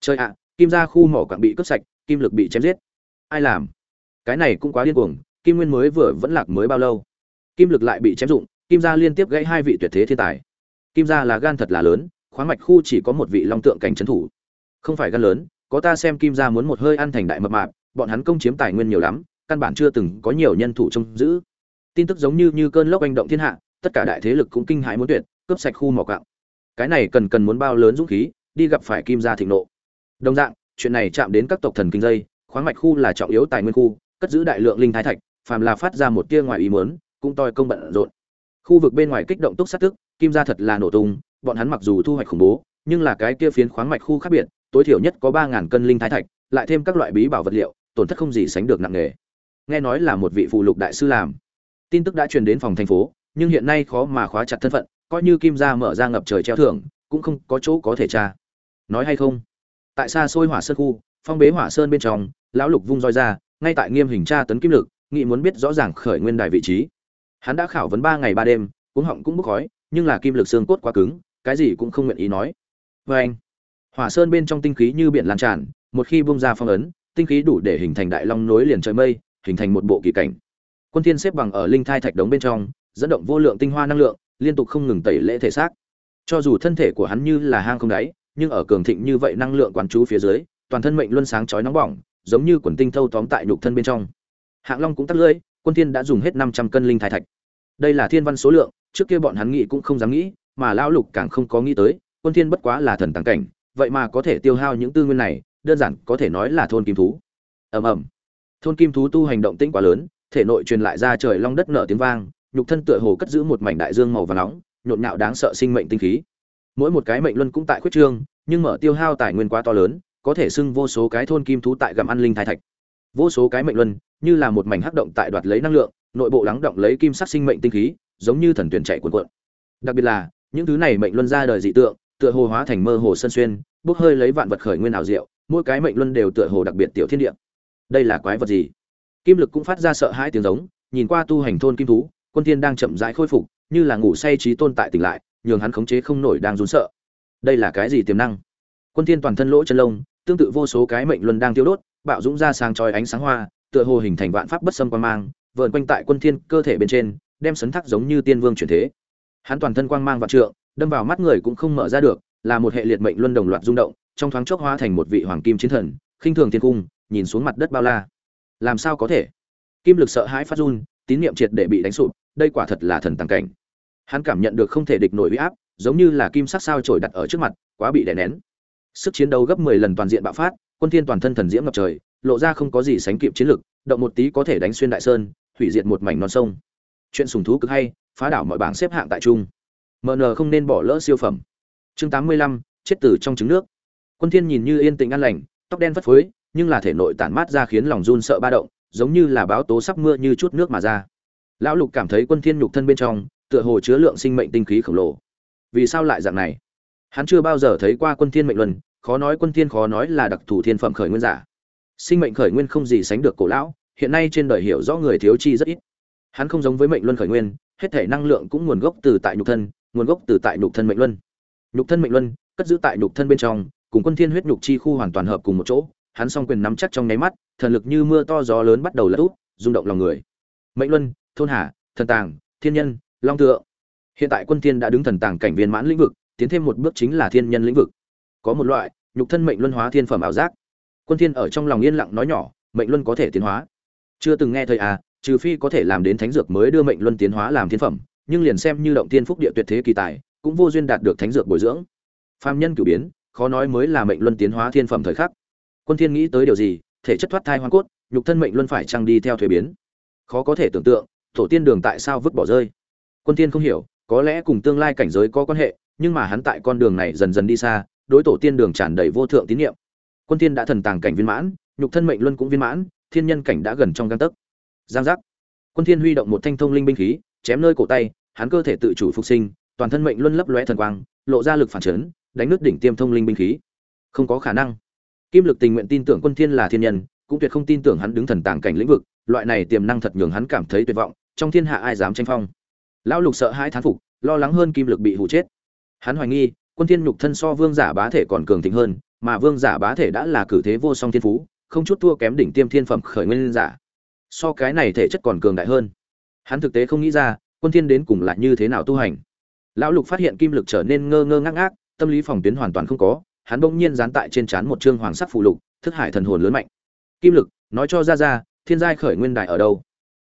Chơi ạ, kim gia khu mỏ quặng bị cướp sạch, kim lực bị chém giết. Ai làm? Cái này cũng quá điên cuồng, kim nguyên mới vừa vẫn lạc mới bao lâu? Kim lực lại bị chém dụng, kim gia liên tiếp gãy hai vị tuyệt thế thiên tài. Kim gia là gan thật là lớn, khoáng mạch khu chỉ có một vị long tượng cảnh trấn thủ. Không phải gan lớn, có ta xem kim gia muốn một hơi ăn thành đại mập mạp bọn hắn công chiếm tài nguyên nhiều lắm, căn bản chưa từng có nhiều nhân thủ trông giữ. Tin tức giống như như cơn lốc anh động thiên hạ, tất cả đại thế lực cũng kinh hãi muốn tuyệt, cướp sạch khu mỏ cạo cái này cần cần muốn bao lớn dũng khí, đi gặp phải kim gia thịnh nộ. Đồng dạng, chuyện này chạm đến các tộc thần kinh dây, khoáng mạch khu là trọng yếu tài nguyên khu, cất giữ đại lượng linh thái thạch, phàm là phát ra một tia ngoài ý muốn, cũng toi công bận rộn. Khu vực bên ngoài kích động túc sát tức, kim gia thật là nổ tung, bọn hắn mặc dù thu hoạch khủng bố, nhưng là cái kia phiến khoáng mạch khu khác biệt, tối thiểu nhất có ba ngàn cân linh thái thạch, lại thêm các loại bí bảo vật liệu tổn thất không gì sánh được nặng nề. Nghe nói là một vị phụ lục đại sư làm. Tin tức đã truyền đến phòng thành phố, nhưng hiện nay khó mà khóa chặt thân phận, coi như kim gia mở ra ngập trời treo thưởng, cũng không có chỗ có thể tra. Nói hay không? Tại xa xôi hỏa sơn khu, phong bế hỏa sơn bên trong, lão lục vung roi ra, ngay tại nghiêm hình tra tấn kim lực nghị muốn biết rõ ràng khởi nguyên đài vị trí. Hắn đã khảo vấn ba ngày ba đêm, cuống họng cũng bốc khói, nhưng là kim lực xương cốt quá cứng, cái gì cũng không nguyện ý nói. Vê anh hỏa sơn bên trong tinh khí như biển lan tràn, một khi bung ra phong ấn tinh khí đủ để hình thành đại long nối liền trời mây, hình thành một bộ kỳ cảnh. Quân thiên xếp bằng ở linh thai thạch đống bên trong, dẫn động vô lượng tinh hoa năng lượng, liên tục không ngừng tẩy lễ thể xác. Cho dù thân thể của hắn như là hang không đáy, nhưng ở cường thịnh như vậy năng lượng quán chú phía dưới, toàn thân mệnh luân sáng chói nóng bỏng, giống như quần tinh thâu tóm tại nhục thân bên trong. Hạng long cũng tắt lưỡi, quân thiên đã dùng hết 500 cân linh thai thạch. Đây là thiên văn số lượng, trước kia bọn hắn nghĩ cũng không dám nghĩ, mà lão lục càng không có nghĩ tới, quân thiên bất quá là thần tăng cảnh, vậy mà có thể tiêu hao những tư nguyên này đơn giản có thể nói là thôn kim thú. Ầm ầm. Thôn kim thú tu hành động tĩnh quá lớn, thể nội truyền lại ra trời long đất nở tiếng vang, nhục thân tựa hồ cất giữ một mảnh đại dương màu vàng nóng, nhộn nhạo đáng sợ sinh mệnh tinh khí. Mỗi một cái mệnh luân cũng tại khuyết trương, nhưng mở tiêu hao tài nguyên quá to lớn, có thể xưng vô số cái thôn kim thú tại gặm ăn linh thai thạch. Vô số cái mệnh luân, như là một mảnh hắc động tại đoạt lấy năng lượng, nội bộ lắng động lấy kim sắc sinh mệnh tinh khí, giống như thần tuyển chạy cuộn cuộn. Đặc biệt là, những thứ này mệnh luân ra đời dị tượng tựa hồ hóa thành mơ hồ sân xuyên, bốc hơi lấy vạn vật khởi nguyên ảo diệu, mỗi cái mệnh luân đều tựa hồ đặc biệt tiểu thiên địa. Đây là quái vật gì? Kim lực cũng phát ra sợ hãi tiếng giống, nhìn qua tu hành thôn kim thú, quân thiên đang chậm rãi khôi phục, như là ngủ say trí tôn tại tỉnh lại, nhường hắn khống chế không nổi đang run sợ. Đây là cái gì tiềm năng? Quân thiên toàn thân lỗ chân lông, tương tự vô số cái mệnh luân đang tiêu đốt, bạo dũng ra sáng chói ánh sáng hoa, tựa hồ hình thành vạn pháp bất xâm quan mang, vờn quanh tại quân thiên cơ thể bên trên, đem sấn thác giống như tiên vương chuyển thế hắn toàn thân quang mang vạn trượng, đâm vào mắt người cũng không mở ra được, là một hệ liệt mệnh luân đồng loạt rung động, trong thoáng chốc hóa thành một vị hoàng kim chiến thần, khinh thường thiên cung, nhìn xuống mặt đất bao la. Làm sao có thể? Kim lực sợ hãi phát run, tín niệm triệt để bị đánh sụp, đây quả thật là thần tăng cảnh. Hắn cảm nhận được không thể địch nổi uy áp, giống như là kim sắc sao trổi đặt ở trước mặt, quá bị đè nén. Sức chiến đấu gấp 10 lần toàn diện bạo phát, quân thiên toàn thân thần diễm ngập trời, lộ ra không có gì sánh kịp chiến lực, động một tí có thể đánh xuyên đại sơn, hủy diệt một mảnh non sông. Chuyện sùng thú cực hay phá đảo mọi bảng xếp hạng tại trung. Mn không nên bỏ lỡ siêu phẩm. Chương 85, chết tử trong trứng nước. Quân thiên nhìn như yên tĩnh an lành tóc đen phất phới nhưng là thể nội tản mát ra khiến lòng run sợ ba động giống như là báo tố sắp mưa như chút nước mà ra. Lão lục cảm thấy quân thiên nhục thân bên trong tựa hồ chứa lượng sinh mệnh tinh khí khổng lồ. Vì sao lại dạng này? Hắn chưa bao giờ thấy qua quân thiên mệnh luân khó nói quân thiên khó nói là đặc thù thiên phẩm khởi nguyên giả. Sinh mệnh khởi nguyên không gì sánh được cổ lão hiện nay trên đời hiểu rõ người thiếu chi rất ít hắn không giống với mệnh luân khởi nguyên, hết thể năng lượng cũng nguồn gốc từ tại nhục thân, nguồn gốc từ tại nhục thân mệnh luân. Nhục thân mệnh luân, cất giữ tại nhục thân bên trong, cùng quân thiên huyết nhục chi khu hoàn toàn hợp cùng một chỗ, hắn song quyền nắm chắc trong nháy mắt, thần lực như mưa to gió lớn bắt đầu lật út rung động lòng người. Mệnh luân, thôn hà, thần tàng, thiên nhân, long tượng hiện tại quân thiên đã đứng thần tàng cảnh viên mãn lĩnh vực, tiến thêm một bước chính là thiên nhân lĩnh vực. Có một loại, nhục thân mệnh luân hóa thiên phẩm ảo giác. Quân thiên ở trong lòng yên lặng nói nhỏ, mệnh luân có thể tiến hóa. Chưa từng nghe thời à trừ phi có thể làm đến thánh dược mới đưa mệnh luân tiến hóa làm thiên phẩm, nhưng liền xem như động tiên phúc địa tuyệt thế kỳ tài, cũng vô duyên đạt được thánh dược bồi dưỡng. Phàm nhân cử biến, khó nói mới là mệnh luân tiến hóa thiên phẩm thời khắc. Quân thiên nghĩ tới điều gì, thể chất thoát thai hoang cốt, nhục thân mệnh luân phải trang đi theo thuế biến. Khó có thể tưởng tượng, tổ tiên đường tại sao vứt bỏ rơi. Quân thiên không hiểu, có lẽ cùng tương lai cảnh giới có quan hệ, nhưng mà hắn tại con đường này dần dần đi xa, đối tổ tiên đường tràn đầy vô thượng tín niệm. Quân thiên đã thần tàng cảnh viên mãn, nhục thân mệnh luân cũng viên mãn, thiên nhân cảnh đã gần trong gang tấc giang giác. Quân thiên huy động một thanh thông linh binh khí, chém nơi cổ tay, hắn cơ thể tự chủ phục sinh, toàn thân mệnh luân lấp lóe thần quang, lộ ra lực phản chấn, đánh nứt đỉnh tiêm thông linh binh khí. Không có khả năng. Kim lực tình nguyện tin tưởng quân thiên là thiên nhân, cũng tuyệt không tin tưởng hắn đứng thần tàng cảnh lĩnh vực, loại này tiềm năng thật nhường hắn cảm thấy tuyệt vọng, trong thiên hạ ai dám tranh phong. Lão lục sợ hãi thán phục, lo lắng hơn kim lực bị hủ chết. Hắn hoài nghi, quân thiên nhục thân so vương giả bá thể còn cường thịnh hơn, mà vương giả bá thể đã là cử thế vô song thiên phú, không chút thua kém đỉnh tiêm thiên phẩm khởi nguyên giả so cái này thể chất còn cường đại hơn. Hắn thực tế không nghĩ ra, quân thiên đến cùng là như thế nào tu hành. Lão lục phát hiện kim lực trở nên ngơ ngơ ngác ngác, tâm lý phòng tuyến hoàn toàn không có, hắn bỗng nhiên dán tại trên trán một trương hoàng sắc phù lục, thức hải thần hồn lớn mạnh. Kim lực, nói cho ra ra thiên giai khởi nguyên đại ở đâu?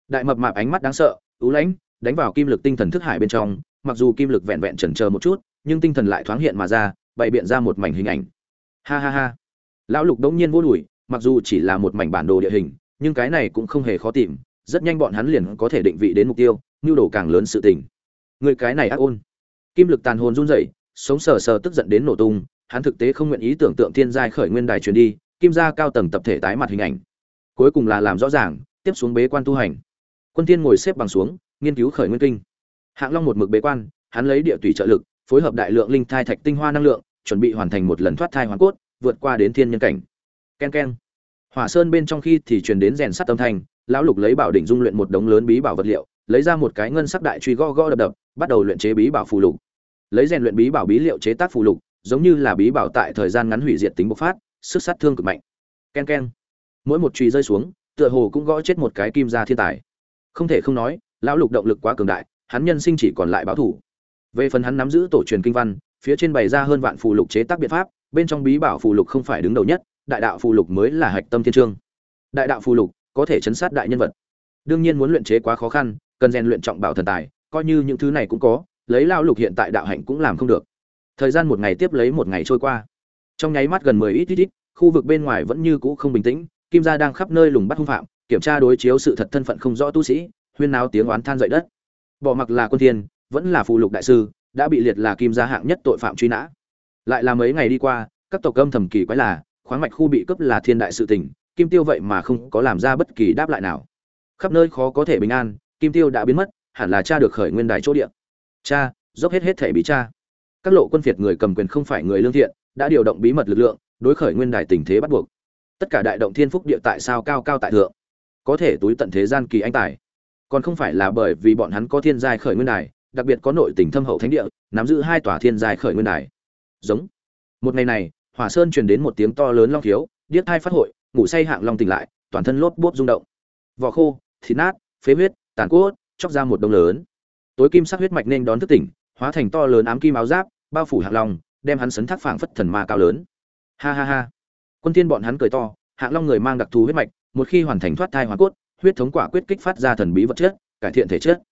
Đại mập mạp ánh mắt đáng sợ ú lãnh, đánh vào kim lực tinh thần thức hải bên trong, mặc dù kim lực vẹn vẹn chần chờ một chút, nhưng tinh thần lại thoáng hiện mà ra, bày biện ra một mảnh hình ảnh. Ha ha ha. Lão lục đống nhiên vô đùi, mặc dù chỉ là một mảnh bản đồ địa hình nhưng cái này cũng không hề khó tìm, rất nhanh bọn hắn liền có thể định vị đến mục tiêu nhu đồ càng lớn sự tình. Người cái này ác ôn. Kim lực tàn hồn run rẩy, sống sờ sờ tức giận đến nổ tung, hắn thực tế không nguyện ý tưởng tượng thiên giai khởi nguyên đài truyền đi, kim gia cao tầng tập thể tái mặt hình ảnh. Cuối cùng là làm rõ ràng, tiếp xuống bế quan tu hành. Quân thiên ngồi xếp bằng xuống, nghiên cứu khởi nguyên kinh. Hạng long một mực bế quan, hắn lấy địa tùy trợ lực, phối hợp đại lượng linh thai thạch tinh hoa năng lượng, chuẩn bị hoàn thành một lần thoát thai hoàn cốt, vượt qua đến thiên nhân cảnh. Ken ken hỏa sơn bên trong khi thì truyền đến rèn sắt âm thanh, lão lục lấy bảo đỉnh dung luyện một đống lớn bí bảo vật liệu, lấy ra một cái ngân sắc đại truy go go đập đập, bắt đầu luyện chế bí bảo phù lục. Lấy rèn luyện bí bảo bí liệu chế tác phù lục, giống như là bí bảo tại thời gian ngắn hủy diệt tính bộc phát, sức sát thương cực mạnh. Ken ken mỗi một truy rơi xuống, tựa hồ cũng gõ chết một cái kim gia thiên tài. Không thể không nói, lão lục động lực quá cường đại, hắn nhân sinh chỉ còn lại báo thủ. Về phần hắn nắm giữ tổ truyền kinh văn, phía trên bày ra hơn vạn phù lục chế tác biện pháp, bên trong bí bảo phù lục không phải đứng đầu nhất đại đạo phù lục mới là hạch tâm thiên trương. Đại đạo phù lục có thể chấn sát đại nhân vật. Đương nhiên muốn luyện chế quá khó khăn, cần rèn luyện trọng bảo thần tài, coi như những thứ này cũng có, lấy lao lục hiện tại đạo hạnh cũng làm không được. Thời gian một ngày tiếp lấy một ngày trôi qua. Trong nháy mắt gần mười ít ít ít, khu vực bên ngoài vẫn như cũ không bình tĩnh, kim gia đang khắp nơi lùng bắt hung phạm, kiểm tra đối chiếu sự thật thân phận không rõ tu sĩ, huyên náo tiếng oán than dậy đất. Bỏ mặc là quân thiên, vẫn là phụ lục đại sư, đã bị liệt là kim gia hạng nhất tội phạm truy nã. Lại là mấy ngày đi qua, các tộc âm thầm kỳ quái là khoáng mạch khu bị cướp là thiên đại sự tình, kim tiêu vậy mà không có làm ra bất kỳ đáp lại nào. Khắp nơi khó có thể bình an, kim tiêu đã biến mất, hẳn là cha được khởi nguyên đài chỗ địa. Cha, dốc hết hết thể bí tra các lộ quân phiệt người cầm quyền không phải người lương thiện, đã điều động bí mật lực lượng, đối khởi nguyên đài tình thế bắt buộc. Tất cả đại động thiên phúc địa tại sao cao cao tại thượng? Có thể túi tận thế gian kỳ anh tài. Còn không phải là bởi vì bọn hắn có thiên giai khởi nguyên đài, đặc biệt có nội tình thâm hậu thánh địa, nắm giữ hai tòa thiên giai khởi nguyên đài. Giống. Một ngày này hỏa sơn truyền đến một tiếng to lớn long thiếu điếc thai phát hội, ngủ say hạng long tỉnh lại, toàn thân lốp bốp rung động. Vỏ khô, thịt nát, phế huyết, tàn cốt, chóc ra một đông lớn. Tối kim sắc huyết mạch nên đón thức tỉnh, hóa thành to lớn ám kim áo giáp, bao phủ hạng long, đem hắn sấn thác phảng phất thần ma cao lớn. Ha ha ha. Quân thiên bọn hắn cười to, hạng long người mang đặc thù huyết mạch, một khi hoàn thành thoát thai hoàn cốt, huyết thống quả quyết kích phát ra thần bí vật chất, cải thiện thể chất.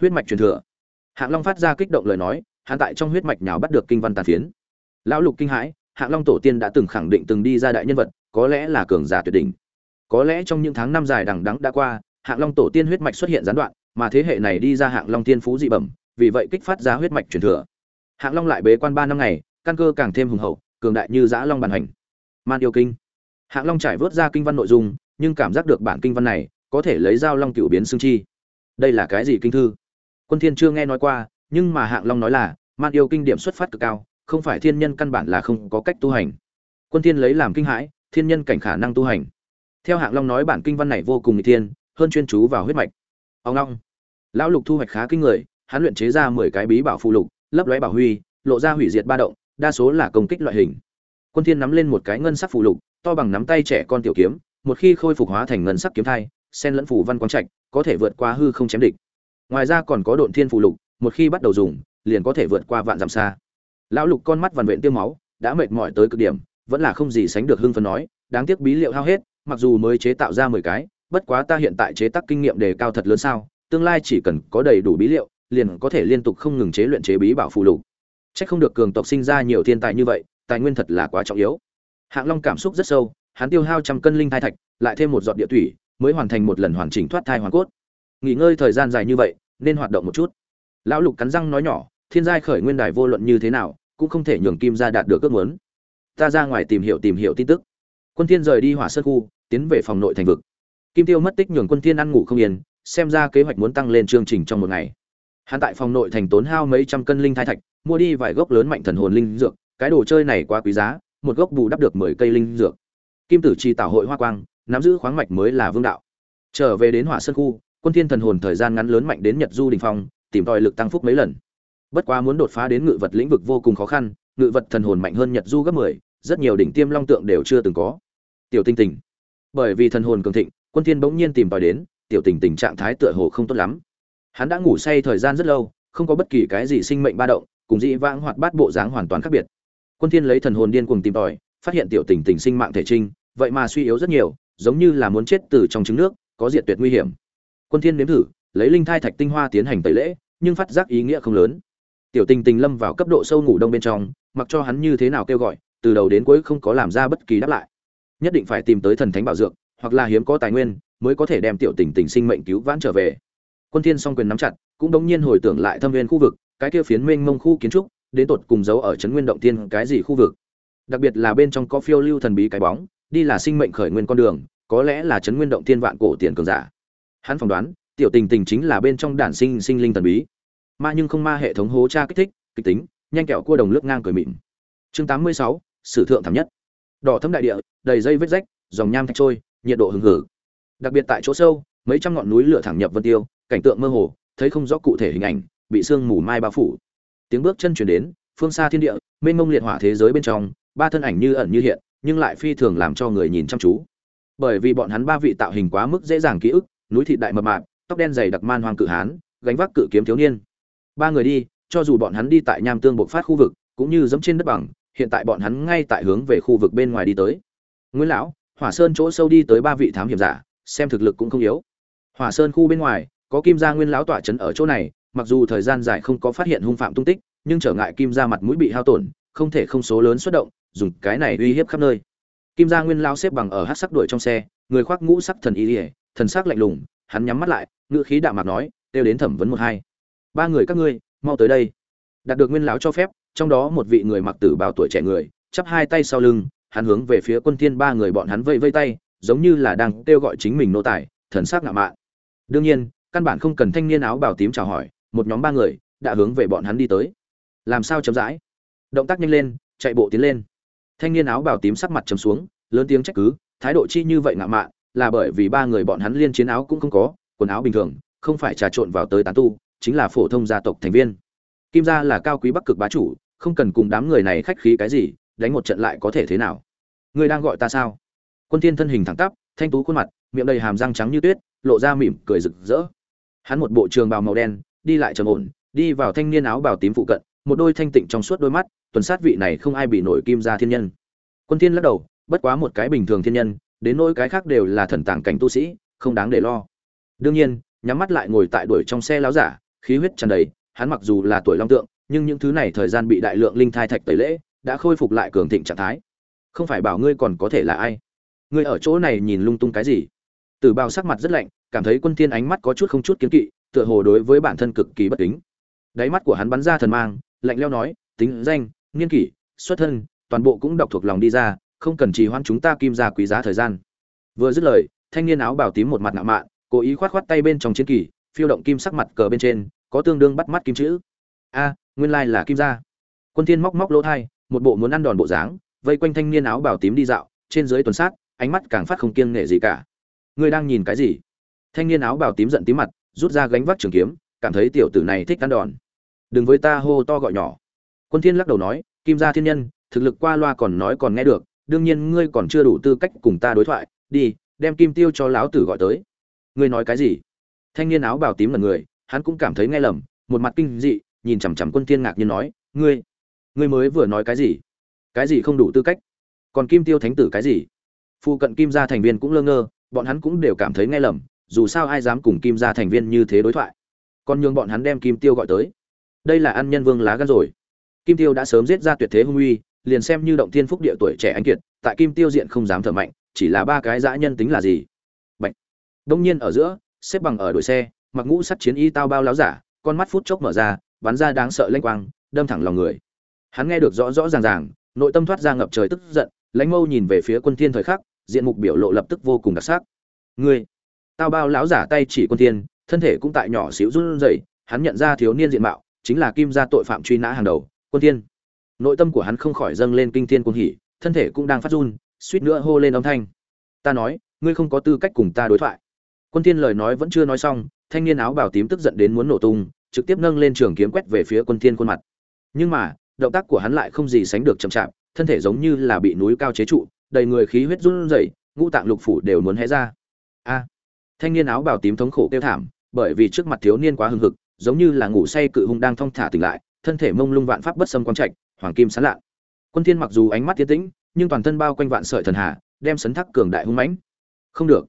Huyết mạch truyền thừa. Hạng long phát ra kích động lời nói, hắn tại trong huyết mạch nhào bắt được kinh văn tàn phiến. Lão lục kinh hãi hạng long tổ tiên đã từng khẳng định từng đi ra đại nhân vật, có lẽ là cường giả tuyệt đỉnh. Có lẽ trong những tháng năm dài đằng đẵng đã qua hạng long tổ tiên huyết mạch xuất hiện gián đoạn, mà thế hệ này đi ra hạng long tiên phú dị bẩm, vì vậy kích phát ra huyết mạch truyền thừa. Hạng long lại bế quan ba năm ngày, căn cơ càng thêm hùng hậu, cường đại như giã long bàn hành. Man yêu kinh. Hạng long trải vớt ra kinh văn nội dung, nhưng cảm giác được bản kinh văn này có thể lấy dao long cựu biến xương chi. Đây là cái gì kinh thư? Quân thiên chưa nghe nói qua, nhưng mà hạng long nói là, man yêu kinh điểm xuất phát cực cao không phải thiên nhân căn bản là không có cách tu hành. Quân thiên lấy làm kinh hãi, thiên nhân cảnh khả năng tu hành. Theo hạng long nói bản kinh văn này vô cùng nghịch thiên, hơn chuyên chú vào huyết mạch. Ông long. Lão lục thu hoạch khá kinh người, hắn luyện chế ra 10 cái bí bảo phụ lục, lấp lóe bảo huy, lộ ra hủy diệt ba động, đa số là công kích loại hình. Quân thiên nắm lên một cái ngân sắc phụ lục, to bằng nắm tay trẻ con tiểu kiếm, một khi khôi phục hóa thành ngân sắc kiếm thai sen lẫn phù văn quang trạch, có thể vượt qua hư không chém địch. Ngoài ra còn có độn thiên phụ lục, một khi bắt đầu dùng, liền có thể vượt qua vạn dặm xa lão lục con mắt vằn vện tiêu máu đã mệt mỏi tới cực điểm vẫn là không gì sánh được hưng phấn nói đáng tiếc bí liệu hao hết mặc dù mới chế tạo ra mười cái bất quá ta hiện tại chế tác kinh nghiệm đề cao thật lớn sao tương lai chỉ cần có đầy đủ bí liệu liền có thể liên tục không ngừng chế luyện chế bí bảo phụ lục Chắc không được cường tộc sinh ra nhiều thiên tài như vậy, tài nguyên thật là quá trọng yếu. Hạng Long cảm xúc rất sâu, hắn tiêu hao trăm cân linh thai thạch, lại thêm một giọt địa thủy, mới hoàn thành một lần hoàn chỉnh thoát thai hoàn cốt. Nghỉ ngơi thời gian dài như vậy, nên hoạt động một chút. Lão Lục cắn răng nói nhỏ, thiên giai khởi nguyên đài vô luận như thế nào, cũng không thể nhường Kim gia đạt được ước muốn. Ta ra ngoài tìm hiểu tìm hiểu tin tức. Quân Thiên rời đi Hỏa Sơn khu, tiến về phòng nội thành vực. Kim Tiêu mất tích nhường Quân Thiên ăn ngủ không yên, xem ra kế hoạch muốn tăng lên chương trình trong một ngày. Hắn tại phòng nội thành tốn hao mấy trăm cân linh thai thạch, mua đi vài gốc lớn mạnh thần hồn linh dược, cái đồ chơi này quá quý giá, một gốc bù đắp được 10 cây linh dược. Kim Tử Chi tạo hội hoa quang, nắm giữ khoáng mạch mới là vương đạo. Trở về đến Hỏa Sơn khu, Quân Thiên thần hồn thời gian ngắn lớn mạnh đến Nhật Du đỉnh phong, tìm tòi lực tăng phúc mấy lần. Bất quá muốn đột phá đến ngự vật lĩnh vực vô cùng khó khăn, ngự vật thần hồn mạnh hơn Nhật Du gấp 10, rất nhiều đỉnh tiêm long tượng đều chưa từng có. Tiểu Tinh Tình. Bởi vì thần hồn cường thịnh, Quân Thiên bỗng nhiên tìm tòi đến, Tiểu Tình Tình trạng thái tựa hồ không tốt lắm. Hắn đã ngủ say thời gian rất lâu, không có bất kỳ cái gì sinh mệnh ba động, cùng dị vãng hoạt bát bộ dáng hoàn toàn khác biệt. Quân Thiên lấy thần hồn điên cuồng tìm tòi, phát hiện tiểu tình tình sinh mạng thể trinh, vậy mà suy yếu rất nhiều, giống như là muốn chết từ trong trứng nước, có diệt tuyệt nguy hiểm. Quân Thiên nếm thử, lấy linh thai thạch tinh hoa tiến hành tẩy lễ, nhưng phát giác ý nghĩa không lớn. Tiểu tình tình lâm vào cấp độ sâu ngủ đông bên trong, mặc cho hắn như thế nào kêu gọi, từ đầu đến cuối không có làm ra bất kỳ đáp lại. Nhất định phải tìm tới thần thánh bảo dược, hoặc là hiếm có tài nguyên, mới có thể đem tiểu tình tình sinh mệnh cứu vãn trở về. Quân Thiên song quyền nắm chặt, cũng đống nhiên hồi tưởng lại thâm viên khu vực, cái kia phiến mênh mông khu kiến trúc, đến tột cùng giấu ở trấn Nguyên động tiên cái gì khu vực. Đặc biệt là bên trong có phiêu lưu thần bí cái bóng, đi là sinh mệnh khởi nguyên con đường, có lẽ là trấn Nguyên động tiên vạn cổ tiền cường giả. Hắn phỏng đoán, tiểu tình tình chính là bên trong đản sinh sinh linh thần bí. Ma nhưng không ma hệ thống hố tra kích thích, kịch tính, nhanh kẹo cua đồng lướt ngang cười mịn. Chương 86, sử thượng thảm nhất. Đỏ thấm đại địa, đầy dây vết rách, dòng nham thạch trôi, nhiệt độ hừng hực. Đặc biệt tại chỗ sâu, mấy trăm ngọn núi lửa thẳng nhập vân tiêu, cảnh tượng mơ hồ, thấy không rõ cụ thể hình ảnh, bị sương mù mai bao phủ tiếng bước chân chuyển đến phương xa thiên địa mênh mông liệt hỏa thế giới bên trong ba thân ảnh như ẩn như hiện nhưng lại phi thường làm cho người nhìn chăm chú bởi vì bọn hắn ba vị tạo hình quá mức dễ dàng ký ức núi thị đại mập mạp tóc đen dày đặc man hoang cự hán gánh vác cự kiếm thiếu niên ba người đi, cho dù bọn hắn đi tại nham tương bộc phát khu vực, cũng như dẫm trên đất bằng, hiện tại bọn hắn ngay tại hướng về khu vực bên ngoài đi tới. Nguyễn lão, hỏa sơn chỗ sâu đi tới ba vị thám hiểm giả, xem thực lực cũng không yếu. Hỏa sơn khu bên ngoài, có kim gia nguyên lão tỏa trấn ở chỗ này, mặc dù thời gian dài không có phát hiện hung phạm tung tích, nhưng trở ngại kim gia mặt mũi bị hao tổn, không thể không số lớn xuất động, dùng cái này uy hiếp khắp nơi. Kim gia nguyên lao xếp bằng ở hát sắc đuổi trong xe, người khoác ngũ sắc thần y ỉa thần sắc lạnh lùng, hắn nhắm mắt lại, ngữ khí đạm mặt nói kêu đến thẩm vấn một hai ba người các ngươi, mau tới đây. Đạt được nguyên lão cho phép, trong đó một vị người mặc tử bào tuổi trẻ người, chắp hai tay sau lưng, hắn hướng về phía quân thiên ba người bọn hắn vây vây tay, giống như là đang kêu gọi chính mình nô tài, thần sắc ngạo mạn. Đương nhiên, căn bản không cần thanh niên áo bào tím chào hỏi, một nhóm ba người đã hướng về bọn hắn đi tới. Làm sao chậm rãi? Động tác nhanh lên, chạy bộ tiến lên. Thanh niên áo bào tím sắc mặt trầm xuống, lớn tiếng trách cứ, thái độ chi như vậy ngạo mạn, là bởi vì ba người bọn hắn liên chiến áo cũng không có, quần áo bình thường, không phải trà trộn vào tới tán tu chính là phổ thông gia tộc thành viên. Kim gia là cao quý bắc cực bá chủ, không cần cùng đám người này khách khí cái gì, đánh một trận lại có thể thế nào? Ngươi đang gọi ta sao? Quân Thiên thân hình thẳng tắp, thanh tú khuôn mặt, miệng đầy hàm răng trắng như tuyết, lộ ra mỉm cười rực rỡ. Hắn một bộ trường bào màu đen, đi lại trầm ổn, đi vào thanh niên áo bào tím phụ cận, một đôi thanh tịnh trong suốt đôi mắt, tuần sát vị này không ai bị nổi kim gia thiên nhân. Quân Thiên lắc đầu, bất quá một cái bình thường thiên nhân, đến nỗi cái khác đều là thần tàng cảnh tu sĩ, không đáng để lo. Đương nhiên, nhắm mắt lại ngồi tại đuổi trong xe láo giả khí huyết tràn đầy, hắn mặc dù là tuổi long tượng, nhưng những thứ này thời gian bị đại lượng linh thai thạch tẩy lễ, đã khôi phục lại cường thịnh trạng thái. Không phải bảo ngươi còn có thể là ai? Ngươi ở chỗ này nhìn lung tung cái gì? Tử bào sắc mặt rất lạnh, cảm thấy quân thiên ánh mắt có chút không chút kiến kỵ, tựa hồ đối với bản thân cực kỳ bất kính. Đáy mắt của hắn bắn ra thần mang, lạnh lẽo nói, tính danh, niên kỷ, xuất thân, toàn bộ cũng đọc thuộc lòng đi ra, không cần trì hoãn chúng ta kim ra quý giá thời gian. Vừa dứt lời, thanh niên áo bào tím một mặt ngạo mạn, cố ý khoát khoát tay bên trong chiến kỳ phiêu động kim sắc mặt cờ bên trên, có tương đương bắt mắt kim chữ. A, nguyên lai là kim gia. Quân thiên móc móc lỗ thai, một bộ muốn ăn đòn bộ dáng, vây quanh thanh niên áo bào tím đi dạo, trên dưới tuần sát, ánh mắt càng phát không kiêng nể gì cả. Ngươi đang nhìn cái gì? Thanh niên áo bào tím giận tím mặt, rút ra gánh vác trường kiếm, cảm thấy tiểu tử này thích ăn đòn. Đừng với ta hô to gọi nhỏ. Quân thiên lắc đầu nói, kim gia thiên nhân, thực lực qua loa còn nói còn nghe được, đương nhiên ngươi còn chưa đủ tư cách cùng ta đối thoại, đi, đem kim tiêu cho lão tử gọi tới. Ngươi nói cái gì? Thanh niên áo bào tím là người, hắn cũng cảm thấy nghe lầm, một mặt kinh dị, nhìn chằm chằm quân tiên ngạc nhiên nói, ngươi ngươi mới vừa nói cái gì? Cái gì không đủ tư cách? Còn kim tiêu thánh tử cái gì? Phụ cận kim gia thành viên cũng lơ ngơ, bọn hắn cũng đều cảm thấy nghe lầm, dù sao ai dám cùng kim gia thành viên như thế đối thoại? Còn nhường bọn hắn đem kim tiêu gọi tới. Đây là ăn nhân vương lá gan rồi. Kim tiêu đã sớm giết ra tuyệt thế hung uy, liền xem như động thiên phúc địa tuổi trẻ anh kiệt, tại kim tiêu diện không dám thở mạnh, chỉ là ba cái dã nhân tính là gì? Bệnh đông nhiên ở giữa xếp bằng ở đuổi xe, mặc ngũ sắt chiến y tao bao láo giả, con mắt phút chốc mở ra, bắn ra đáng sợ lanh quang, đâm thẳng lòng người. Hắn nghe được rõ rõ ràng ràng, nội tâm thoát ra ngập trời tức giận, lãnh mâu nhìn về phía quân thiên thời khắc, diện mục biểu lộ lập tức vô cùng đặc sắc. Ngươi, tao bao láo giả tay chỉ quân thiên, thân thể cũng tại nhỏ xíu run rẩy, hắn nhận ra thiếu niên diện mạo, chính là kim gia tội phạm truy nã hàng đầu, quân thiên. Nội tâm của hắn không khỏi dâng lên kinh thiên cuồng hỉ, thân thể cũng đang phát run, suýt nữa hô lên âm thanh. Ta nói, ngươi không có tư cách cùng ta đối thoại quân thiên lời nói vẫn chưa nói xong, thanh niên áo bào tím tức giận đến muốn nổ tung, trực tiếp nâng lên trường kiếm quét về phía quân thiên khuôn mặt. Nhưng mà, động tác của hắn lại không gì sánh được chậm chạp, thân thể giống như là bị núi cao chế trụ, đầy người khí huyết run rẩy, ngũ tạng lục phủ đều muốn hé ra. A! Thanh niên áo bào tím thống khổ kêu thảm, bởi vì trước mặt thiếu niên quá hưng hực, giống như là ngủ say cự hung đang thong thả tỉnh lại, thân thể mông lung vạn pháp bất xâm quang trạch, hoàng kim sáng lạ. Quân thiên mặc dù ánh mắt tiến tĩnh, nhưng toàn thân bao quanh vạn sợi thần hà, đem sấn thác cường đại hung mãnh. Không được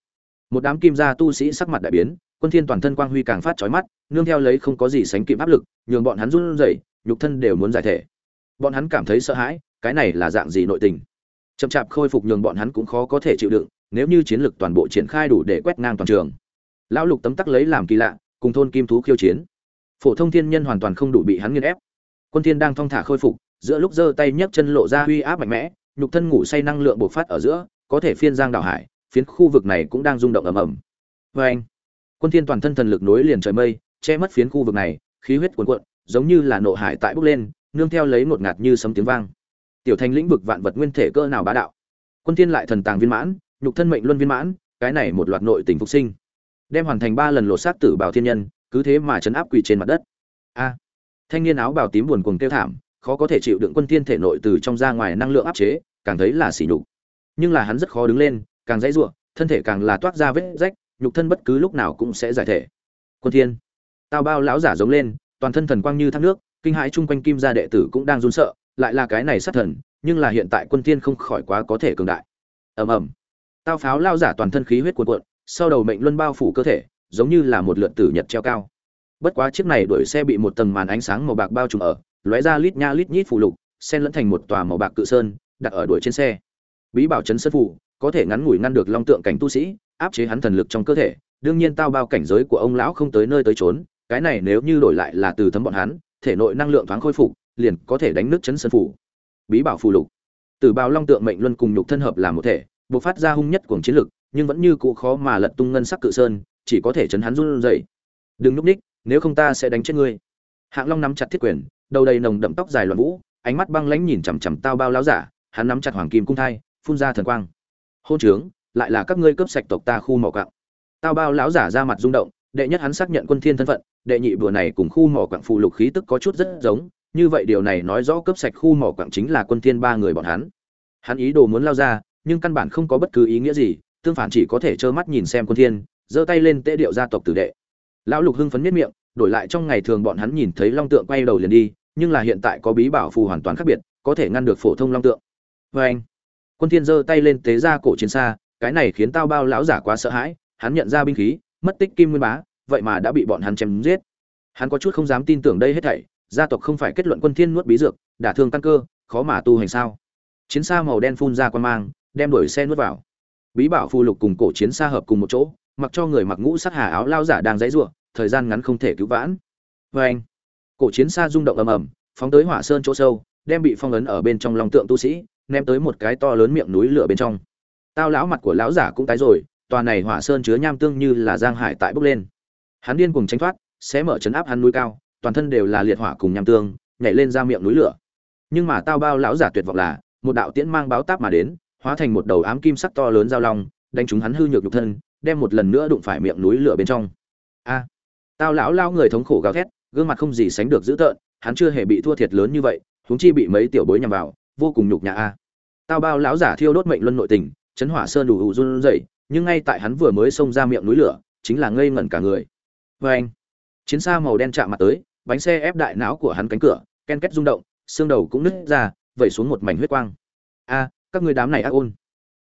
một đám kim gia tu sĩ sắc mặt đại biến, quân thiên toàn thân quang huy càng phát chói mắt, nương theo lấy không có gì sánh kịp áp lực, nhường bọn hắn run rẩy, nhục thân đều muốn giải thể. Bọn hắn cảm thấy sợ hãi, cái này là dạng gì nội tình? Chậm chạp khôi phục nhường bọn hắn cũng khó có thể chịu đựng, nếu như chiến lực toàn bộ triển khai đủ để quét ngang toàn trường. Lão lục tấm tắc lấy làm kỳ lạ, cùng thôn kim thú khiêu chiến. Phổ thông thiên nhân hoàn toàn không đủ bị hắn nghiền ép. Quân thiên đang thong thả khôi phục, giữa lúc giơ tay nhấc chân lộ ra uy áp mạnh mẽ, nhục thân ngủ say năng lượng bộc phát ở giữa, có thể phiên giang đảo hải phiến khu vực này cũng đang rung động ầm ầm. Với anh, quân thiên toàn thân thần lực nối liền trời mây, che mất phiến khu vực này, khí huyết cuồn cuộn, giống như là nộ hải tại bốc lên, nương theo lấy một ngạt như sấm tiếng vang. Tiểu thành lĩnh vực vạn vật nguyên thể cơ nào bá đạo. Quân thiên lại thần tàng viên mãn, nhục thân mệnh luân viên mãn, cái này một loạt nội tình phục sinh. Đem hoàn thành ba lần lột xác tử bảo thiên nhân, cứ thế mà chấn áp quỷ trên mặt đất. A, thanh niên áo bào tím buồn cuồng kêu thảm, khó có thể chịu đựng quân thiên thể nội từ trong ra ngoài năng lượng áp chế, càng thấy là sỉ nhục. Nhưng là hắn rất khó đứng lên càng dãy rủa, thân thể càng là toát ra vết rách, nhục thân bất cứ lúc nào cũng sẽ giải thể. Quân thiên, tao bao lão giả giống lên, toàn thân thần quang như thác nước, kinh hãi chung quanh kim gia đệ tử cũng đang run sợ, lại là cái này sát thần, nhưng là hiện tại quân thiên không khỏi quá có thể cường đại. Ầm ầm. Tao pháo lao giả toàn thân khí huyết cuộn cuộn, sau đầu mệnh luân bao phủ cơ thể, giống như là một lượn tử nhật treo cao. Bất quá chiếc này đuổi xe bị một tầng màn ánh sáng màu bạc bao trùm ở, lóe ra lít nha lít nhít phủ lục, xen lẫn thành một tòa màu bạc cự sơn, đặt ở đuổi trên xe. Bí bảo chấn sơn phủ có thể ngắn ngủi ngăn được long tượng cảnh tu sĩ, áp chế hắn thần lực trong cơ thể. Đương nhiên tao bao cảnh giới của ông lão không tới nơi tới trốn cái này nếu như đổi lại là từ thấm bọn hắn, thể nội năng lượng thoáng khôi phục, liền có thể đánh nước chấn sơn phủ. Bí bảo phù lục. Từ bao long tượng mệnh luân cùng nhục thân hợp làm một thể, bộc phát ra hung nhất cuồng chiến lực, nhưng vẫn như cũ khó mà lật tung ngân sắc cự sơn, chỉ có thể chấn hắn run rẩy. Đừng núp ních, nếu không ta sẽ đánh chết ngươi. Hạng long nắm chặt thiết quyền, đầu đầy nồng đậm tóc dài loạn vũ, ánh mắt băng lãnh nhìn chằm chằm tao bao láo giả, hắn nắm chặt hoàng kim cung thai, phun ra thần quang hôn trướng, lại là các ngươi cướp sạch tộc ta khu mỏ quặng. Tao bao lão giả ra mặt rung động, đệ nhất hắn xác nhận quân thiên thân phận, đệ nhị bữa này cùng khu mỏ quặng phụ lục khí tức có chút rất giống, như vậy điều này nói rõ cướp sạch khu mỏ quặng chính là quân thiên ba người bọn hắn. Hắn ý đồ muốn lao ra, nhưng căn bản không có bất cứ ý nghĩa gì, tương phản chỉ có thể trơ mắt nhìn xem quân thiên, giơ tay lên tế điệu gia tộc tử đệ. Lão lục hưng phấn miết miệng, đổi lại trong ngày thường bọn hắn nhìn thấy long tượng quay đầu liền đi, nhưng là hiện tại có bí bảo phù hoàn toàn khác biệt, có thể ngăn được phổ thông long tượng. Vê anh quân thiên giơ tay lên tế ra cổ chiến xa, cái này khiến tao bao lão giả quá sợ hãi, hắn nhận ra binh khí, mất tích kim nguyên bá, vậy mà đã bị bọn hắn chém giết. Hắn có chút không dám tin tưởng đây hết thảy, gia tộc không phải kết luận quân thiên nuốt bí dược, đả thương căn cơ, khó mà tu hành sao? Chiến xa màu đen phun ra quan mang, đem đuổi xe nuốt vào. Bí bảo phù lục cùng cổ chiến xa hợp cùng một chỗ, mặc cho người mặc ngũ sắc hà áo lao giả đang dãy rủa, thời gian ngắn không thể cứu vãn. Vê anh cổ chiến xa rung động ầm ầm, phóng tới hỏa sơn chỗ sâu, đem bị phong ấn ở bên trong lòng tượng tu sĩ ném tới một cái to lớn miệng núi lửa bên trong. Tao lão mặt của lão giả cũng tái rồi, tòa này hỏa sơn chứa nham tương như là giang hải tại bốc lên. Hắn điên cùng tránh thoát, sẽ mở chấn áp hắn núi cao, toàn thân đều là liệt hỏa cùng nham tương, nhảy lên ra miệng núi lửa. Nhưng mà tao bao lão giả tuyệt vọng là, một đạo tiễn mang báo táp mà đến, hóa thành một đầu ám kim sắc to lớn giao long, đánh chúng hắn hư nhược nhục thân, đem một lần nữa đụng phải miệng núi lửa bên trong. A! Tao lão lao người thống khổ gào thét, gương mặt không gì sánh được dữ tợn, hắn chưa hề bị thua thiệt lớn như vậy, huống chi bị mấy tiểu bối nhằm vào vô cùng nhục nhã a. Tao bao lão giả thiêu đốt mệnh luân nội tình, chấn hỏa sơn đủ ủ run rẩy, nhưng ngay tại hắn vừa mới xông ra miệng núi lửa, chính là ngây ngẩn cả người. Vê anh, chiến xa màu đen chạm mặt tới, bánh xe ép đại não của hắn cánh cửa, ken két rung động, xương đầu cũng nứt ra, vẩy xuống một mảnh huyết quang. A, các người đám này ác ôn.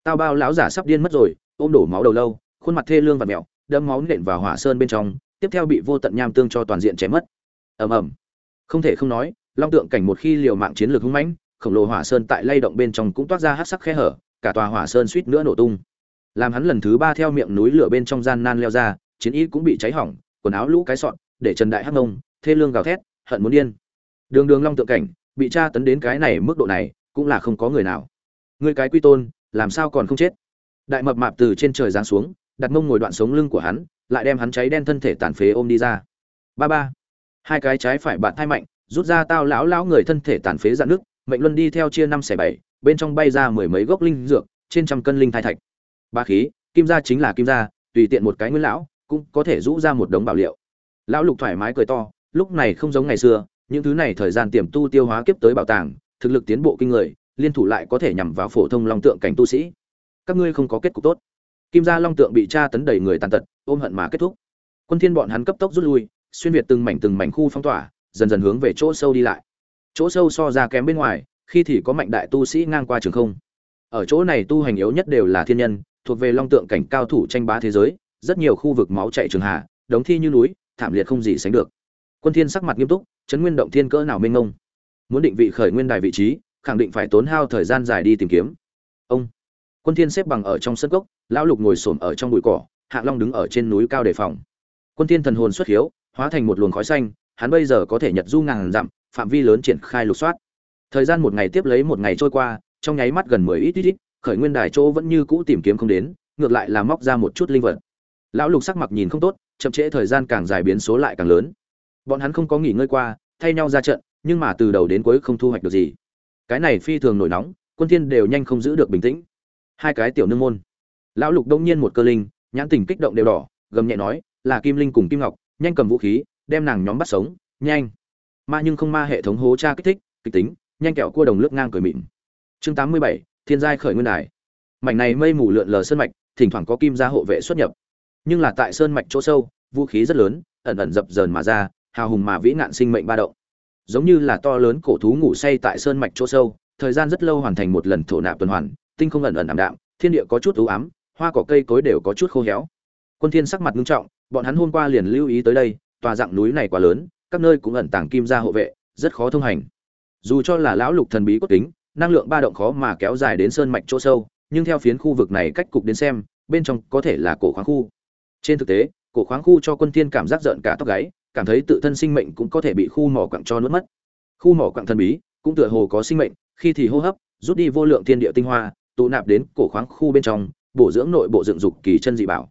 Tao bao lão giả sắp điên mất rồi, ôm đổ máu đầu lâu, khuôn mặt thê lương và mẹo đâm máu nện vào hỏa sơn bên trong, tiếp theo bị vô tận nham tương cho toàn diện chém mất. Ầm ầm. Không thể không nói, long tượng cảnh một khi liều mạng chiến lược hung mãnh khổng lồ hỏa sơn tại lay động bên trong cũng toát ra hắc sắc khe hở, cả tòa hỏa sơn suýt nữa nổ tung. Làm hắn lần thứ ba theo miệng núi lửa bên trong gian nan leo ra, chiến y cũng bị cháy hỏng, quần áo lũ cái sọn, để trần đại hắc ngông thê lương gào thét, hận muốn điên. Đường đường long tượng cảnh, bị tra tấn đến cái này mức độ này, cũng là không có người nào. Người cái quy tôn, làm sao còn không chết? Đại mập mạp từ trên trời giáng xuống, đặt mông ngồi đoạn sống lưng của hắn, lại đem hắn cháy đen thân thể tàn phế ôm đi ra. Ba ba. Hai cái trái phải bạn thai mạnh, rút ra tao lão lão người thân thể tàn phế dạn nước mệnh luân đi theo chia năm xẻ bảy, bên trong bay ra mười mấy gốc linh dược, trên trăm cân linh thai thạch. Ba khí, kim gia chính là kim gia, tùy tiện một cái nguyên lão, cũng có thể rũ ra một đống bảo liệu. Lão lục thoải mái cười to, lúc này không giống ngày xưa, những thứ này thời gian tiềm tu tiêu hóa kiếp tới bảo tàng, thực lực tiến bộ kinh người, liên thủ lại có thể nhằm vào phổ thông long tượng cảnh tu sĩ. Các ngươi không có kết cục tốt. Kim gia long tượng bị tra tấn đầy người tàn tật, ôm hận mà kết thúc. Quân thiên bọn hắn cấp tốc rút lui, xuyên việt từng mảnh từng mảnh khu phong tỏa, dần dần hướng về chỗ sâu đi lại chỗ sâu so ra kém bên ngoài, khi thì có mạnh đại tu sĩ ngang qua trường không. Ở chỗ này tu hành yếu nhất đều là thiên nhân, thuộc về long tượng cảnh cao thủ tranh bá thế giới, rất nhiều khu vực máu chảy trường hạ, đống thi như núi, thảm liệt không gì sánh được. Quân thiên sắc mặt nghiêm túc, chấn nguyên động thiên cỡ nào mênh mông. Muốn định vị khởi nguyên đài vị trí, khẳng định phải tốn hao thời gian dài đi tìm kiếm. Ông. Quân thiên xếp bằng ở trong sân gốc lão lục ngồi sồn ở trong bụi cỏ, hạ long đứng ở trên núi cao đề phòng. Quân thiên thần hồn xuất hiếu, hóa thành một luồng khói xanh hắn bây giờ có thể nhật du ngàn dặm, phạm vi lớn triển khai lục soát. Thời gian một ngày tiếp lấy một ngày trôi qua, trong nháy mắt gần mười ít ít ít, khởi nguyên đài chỗ vẫn như cũ tìm kiếm không đến, ngược lại là móc ra một chút linh vật. Lão lục sắc mặt nhìn không tốt, chậm trễ thời gian càng dài biến số lại càng lớn. Bọn hắn không có nghỉ ngơi qua, thay nhau ra trận, nhưng mà từ đầu đến cuối không thu hoạch được gì. Cái này phi thường nổi nóng, quân thiên đều nhanh không giữ được bình tĩnh. Hai cái tiểu nương môn. Lão lục đông nhiên một cơ linh, nhãn tình kích động đều đỏ, gầm nhẹ nói, là kim linh cùng kim ngọc, nhanh cầm vũ khí đem nàng nhóm bắt sống nhanh. Ma nhưng không ma hệ thống hố tra kích thích kịch tính nhanh kẹo cua đồng lướt ngang cười mịn. Chương 87, thiên giai khởi nguyên đài. Mảnh này mây mù lượn lờ sơn mạch thỉnh thoảng có kim gia hộ vệ xuất nhập. Nhưng là tại sơn mạch chỗ sâu vũ khí rất lớn ẩn ẩn dập dờn mà ra hào hùng mà vĩ nạn sinh mệnh ba động. Giống như là to lớn cổ thú ngủ say tại sơn mạch chỗ sâu thời gian rất lâu hoàn thành một lần thổ nạp tuần hoàn tinh không ẩn ẩn ảm đạm thiên địa có chút ưu ám hoa cỏ cây cối đều có chút khô héo. Quân thiên sắc mặt nghiêm trọng bọn hắn hôm qua liền lưu ý tới đây tòa dạng núi này quá lớn, các nơi cũng ẩn tàng kim gia hộ vệ, rất khó thông hành. Dù cho là lão lục thần bí cốt kính, năng lượng ba động khó mà kéo dài đến sơn mạch chỗ sâu, nhưng theo phiến khu vực này cách cục đến xem, bên trong có thể là cổ khoáng khu. Trên thực tế, cổ khoáng khu cho quân thiên cảm giác giận cả tóc gáy, cảm thấy tự thân sinh mệnh cũng có thể bị khu mỏ quặng cho nuốt mất. Khu mỏ quặng thần bí cũng tựa hồ có sinh mệnh, khi thì hô hấp, rút đi vô lượng thiên địa tinh hoa, tụ nạp đến cổ khoáng khu bên trong, bổ dưỡng nội bộ dựng dục kỳ chân dị bảo.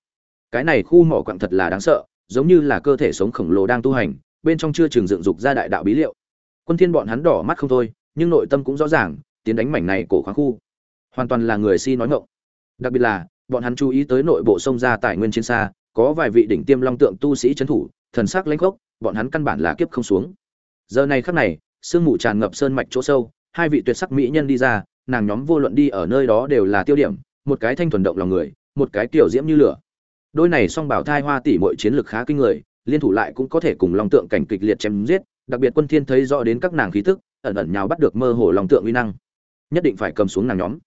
Cái này khu mỏ quặng thật là đáng sợ giống như là cơ thể sống khổng lồ đang tu hành, bên trong chưa trường dựng dục ra đại đạo bí liệu. Quân thiên bọn hắn đỏ mắt không thôi, nhưng nội tâm cũng rõ ràng, tiến đánh mảnh này cổ khoáng khu. Hoàn toàn là người si nói ngọng. Đặc biệt là, bọn hắn chú ý tới nội bộ sông ra tài nguyên chiến xa, có vài vị đỉnh tiêm long tượng tu sĩ chấn thủ, thần sắc lãnh khốc, bọn hắn căn bản là kiếp không xuống. Giờ này khắc này, sương mù tràn ngập sơn mạch chỗ sâu, hai vị tuyệt sắc mỹ nhân đi ra, nàng nhóm vô luận đi ở nơi đó đều là tiêu điểm, một cái thanh thuần động lòng người, một cái tiểu diễm như lửa đôi này song bảo thai hoa tỷ mọi chiến lược khá kinh người, liên thủ lại cũng có thể cùng long tượng cảnh kịch liệt chém giết, đặc biệt quân thiên thấy rõ đến các nàng khí tức, ẩn ẩn nhào bắt được mơ hồ long tượng uy năng. Nhất định phải cầm xuống nàng nhóm.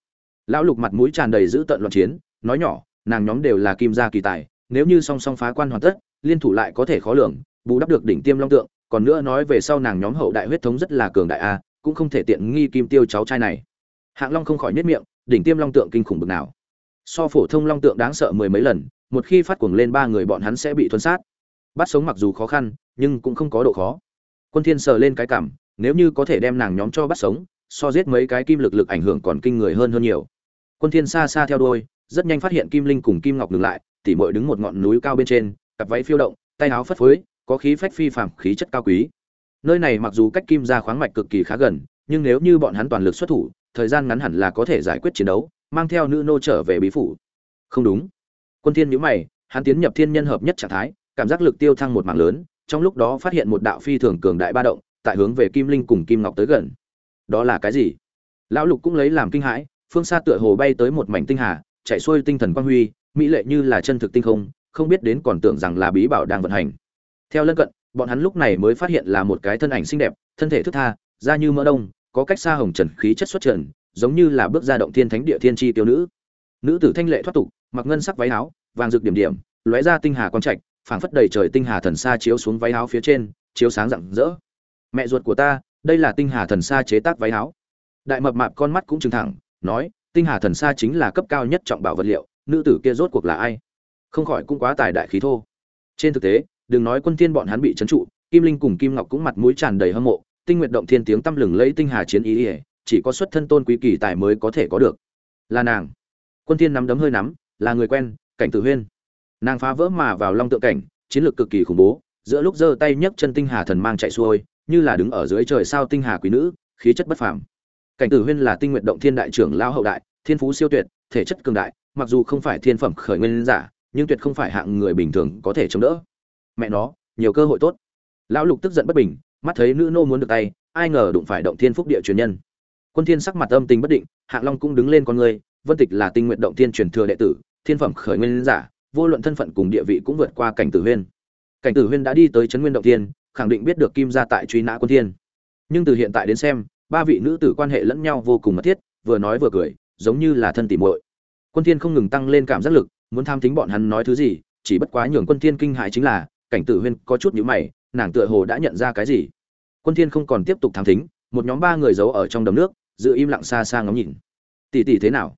Lão lục mặt mũi tràn đầy giữ tận loạn chiến, nói nhỏ, nàng nhóm đều là kim gia kỳ tài, nếu như song song phá quan hoàn tất, liên thủ lại có thể khó lường, bù đắp được đỉnh tiêm long tượng, còn nữa nói về sau nàng nhóm hậu đại huyết thống rất là cường đại a, cũng không thể tiện nghi kim tiêu cháu trai này. Hạng long không khỏi nhất miệng, đỉnh tiêm long tượng kinh khủng bực nào. So phổ thông long tượng đáng sợ mười mấy lần một khi phát cuồng lên ba người bọn hắn sẽ bị thuần sát. Bắt sống mặc dù khó khăn, nhưng cũng không có độ khó. Quân thiên sờ lên cái cảm, nếu như có thể đem nàng nhóm cho bắt sống, so giết mấy cái kim lực lực ảnh hưởng còn kinh người hơn hơn nhiều. Quân thiên xa xa theo đuôi, rất nhanh phát hiện kim linh cùng kim ngọc ngừng lại, tỉ muội đứng một ngọn núi cao bên trên, cặp váy phiêu động, tay áo phất phới, có khí phách phi phàm, khí chất cao quý. Nơi này mặc dù cách kim gia khoáng mạch cực kỳ khá gần, nhưng nếu như bọn hắn toàn lực xuất thủ, thời gian ngắn hẳn là có thể giải quyết chiến đấu, mang theo nữ nô trở về bí phủ. Không đúng quân thiên nhíu mày, hắn tiến nhập thiên nhân hợp nhất trạng thái, cảm giác lực tiêu thăng một mảng lớn, trong lúc đó phát hiện một đạo phi thường cường đại ba động, tại hướng về kim linh cùng kim ngọc tới gần. Đó là cái gì? Lão lục cũng lấy làm kinh hãi, phương xa tựa hồ bay tới một mảnh tinh hà, chạy xuôi tinh thần quang huy, mỹ lệ như là chân thực tinh không không biết đến còn tưởng rằng là bí bảo đang vận hành. Theo lân cận, bọn hắn lúc này mới phát hiện là một cái thân ảnh xinh đẹp, thân thể thướt tha, da như mỡ đông, có cách xa hồng trần khí chất xuất trần, giống như là bước ra động thiên thánh địa thiên chi tiêu nữ. Nữ tử thanh lệ thoát tục mặc ngân sắc váy áo, vàng rực điểm điểm, lóe ra tinh hà quang trạch, phảng phất đầy trời tinh hà thần sa chiếu xuống váy áo phía trên, chiếu sáng rạng rỡ. Mẹ ruột của ta, đây là tinh hà thần sa chế tác váy áo. Đại mập mạp con mắt cũng trừng thẳng, nói, tinh hà thần sa chính là cấp cao nhất trọng bảo vật liệu, nữ tử kia rốt cuộc là ai? Không khỏi cũng quá tài đại khí thô. Trên thực tế, đừng nói quân tiên bọn hắn bị trấn trụ, kim linh cùng kim ngọc cũng mặt mũi tràn đầy hâm mộ, tinh nguyện động thiên tiếng tăm lừng lấy tinh hà chiến ý ỉa chỉ có xuất thân tôn quý kỳ tài mới có thể có được. Là nàng. Quân tiên nắm đấm hơi nắm là người quen, cảnh tử huyên. Nàng phá vỡ mà vào long tượng cảnh, chiến lược cực kỳ khủng bố, giữa lúc giơ tay nhấc chân tinh hà thần mang chạy xuôi, như là đứng ở dưới trời sao tinh hà quý nữ, khí chất bất phàm. Cảnh tử huyên là tinh nguyện động thiên đại trưởng lao hậu đại, thiên phú siêu tuyệt, thể chất cường đại, mặc dù không phải thiên phẩm khởi nguyên giả, nhưng tuyệt không phải hạng người bình thường có thể chống đỡ. Mẹ nó, nhiều cơ hội tốt. Lão lục tức giận bất bình, mắt thấy nữ nô muốn được tay, ai ngờ đụng phải động thiên phúc địa truyền nhân. Quân thiên sắc mặt âm tình bất định, hạng long cũng đứng lên con người, vân tịch là tinh nguyện động thiên truyền thừa đệ tử thiên phẩm khởi nguyên giả, vô luận thân phận cùng địa vị cũng vượt qua cảnh tử huyên. Cảnh tử huyên đã đi tới trấn nguyên động thiên, khẳng định biết được kim gia tại truy nã quân thiên. Nhưng từ hiện tại đến xem, ba vị nữ tử quan hệ lẫn nhau vô cùng mật thiết, vừa nói vừa cười, giống như là thân tỉ muội. Quân thiên không ngừng tăng lên cảm giác lực, muốn tham thính bọn hắn nói thứ gì, chỉ bất quá nhường quân thiên kinh hãi chính là, cảnh tử huyên có chút nhíu mày, nàng tựa hồ đã nhận ra cái gì. Quân thiên không còn tiếp tục tham thính, một nhóm ba người giấu ở trong đầm nước, giữ im lặng xa xa ngắm nhìn. Tỷ tỷ thế nào?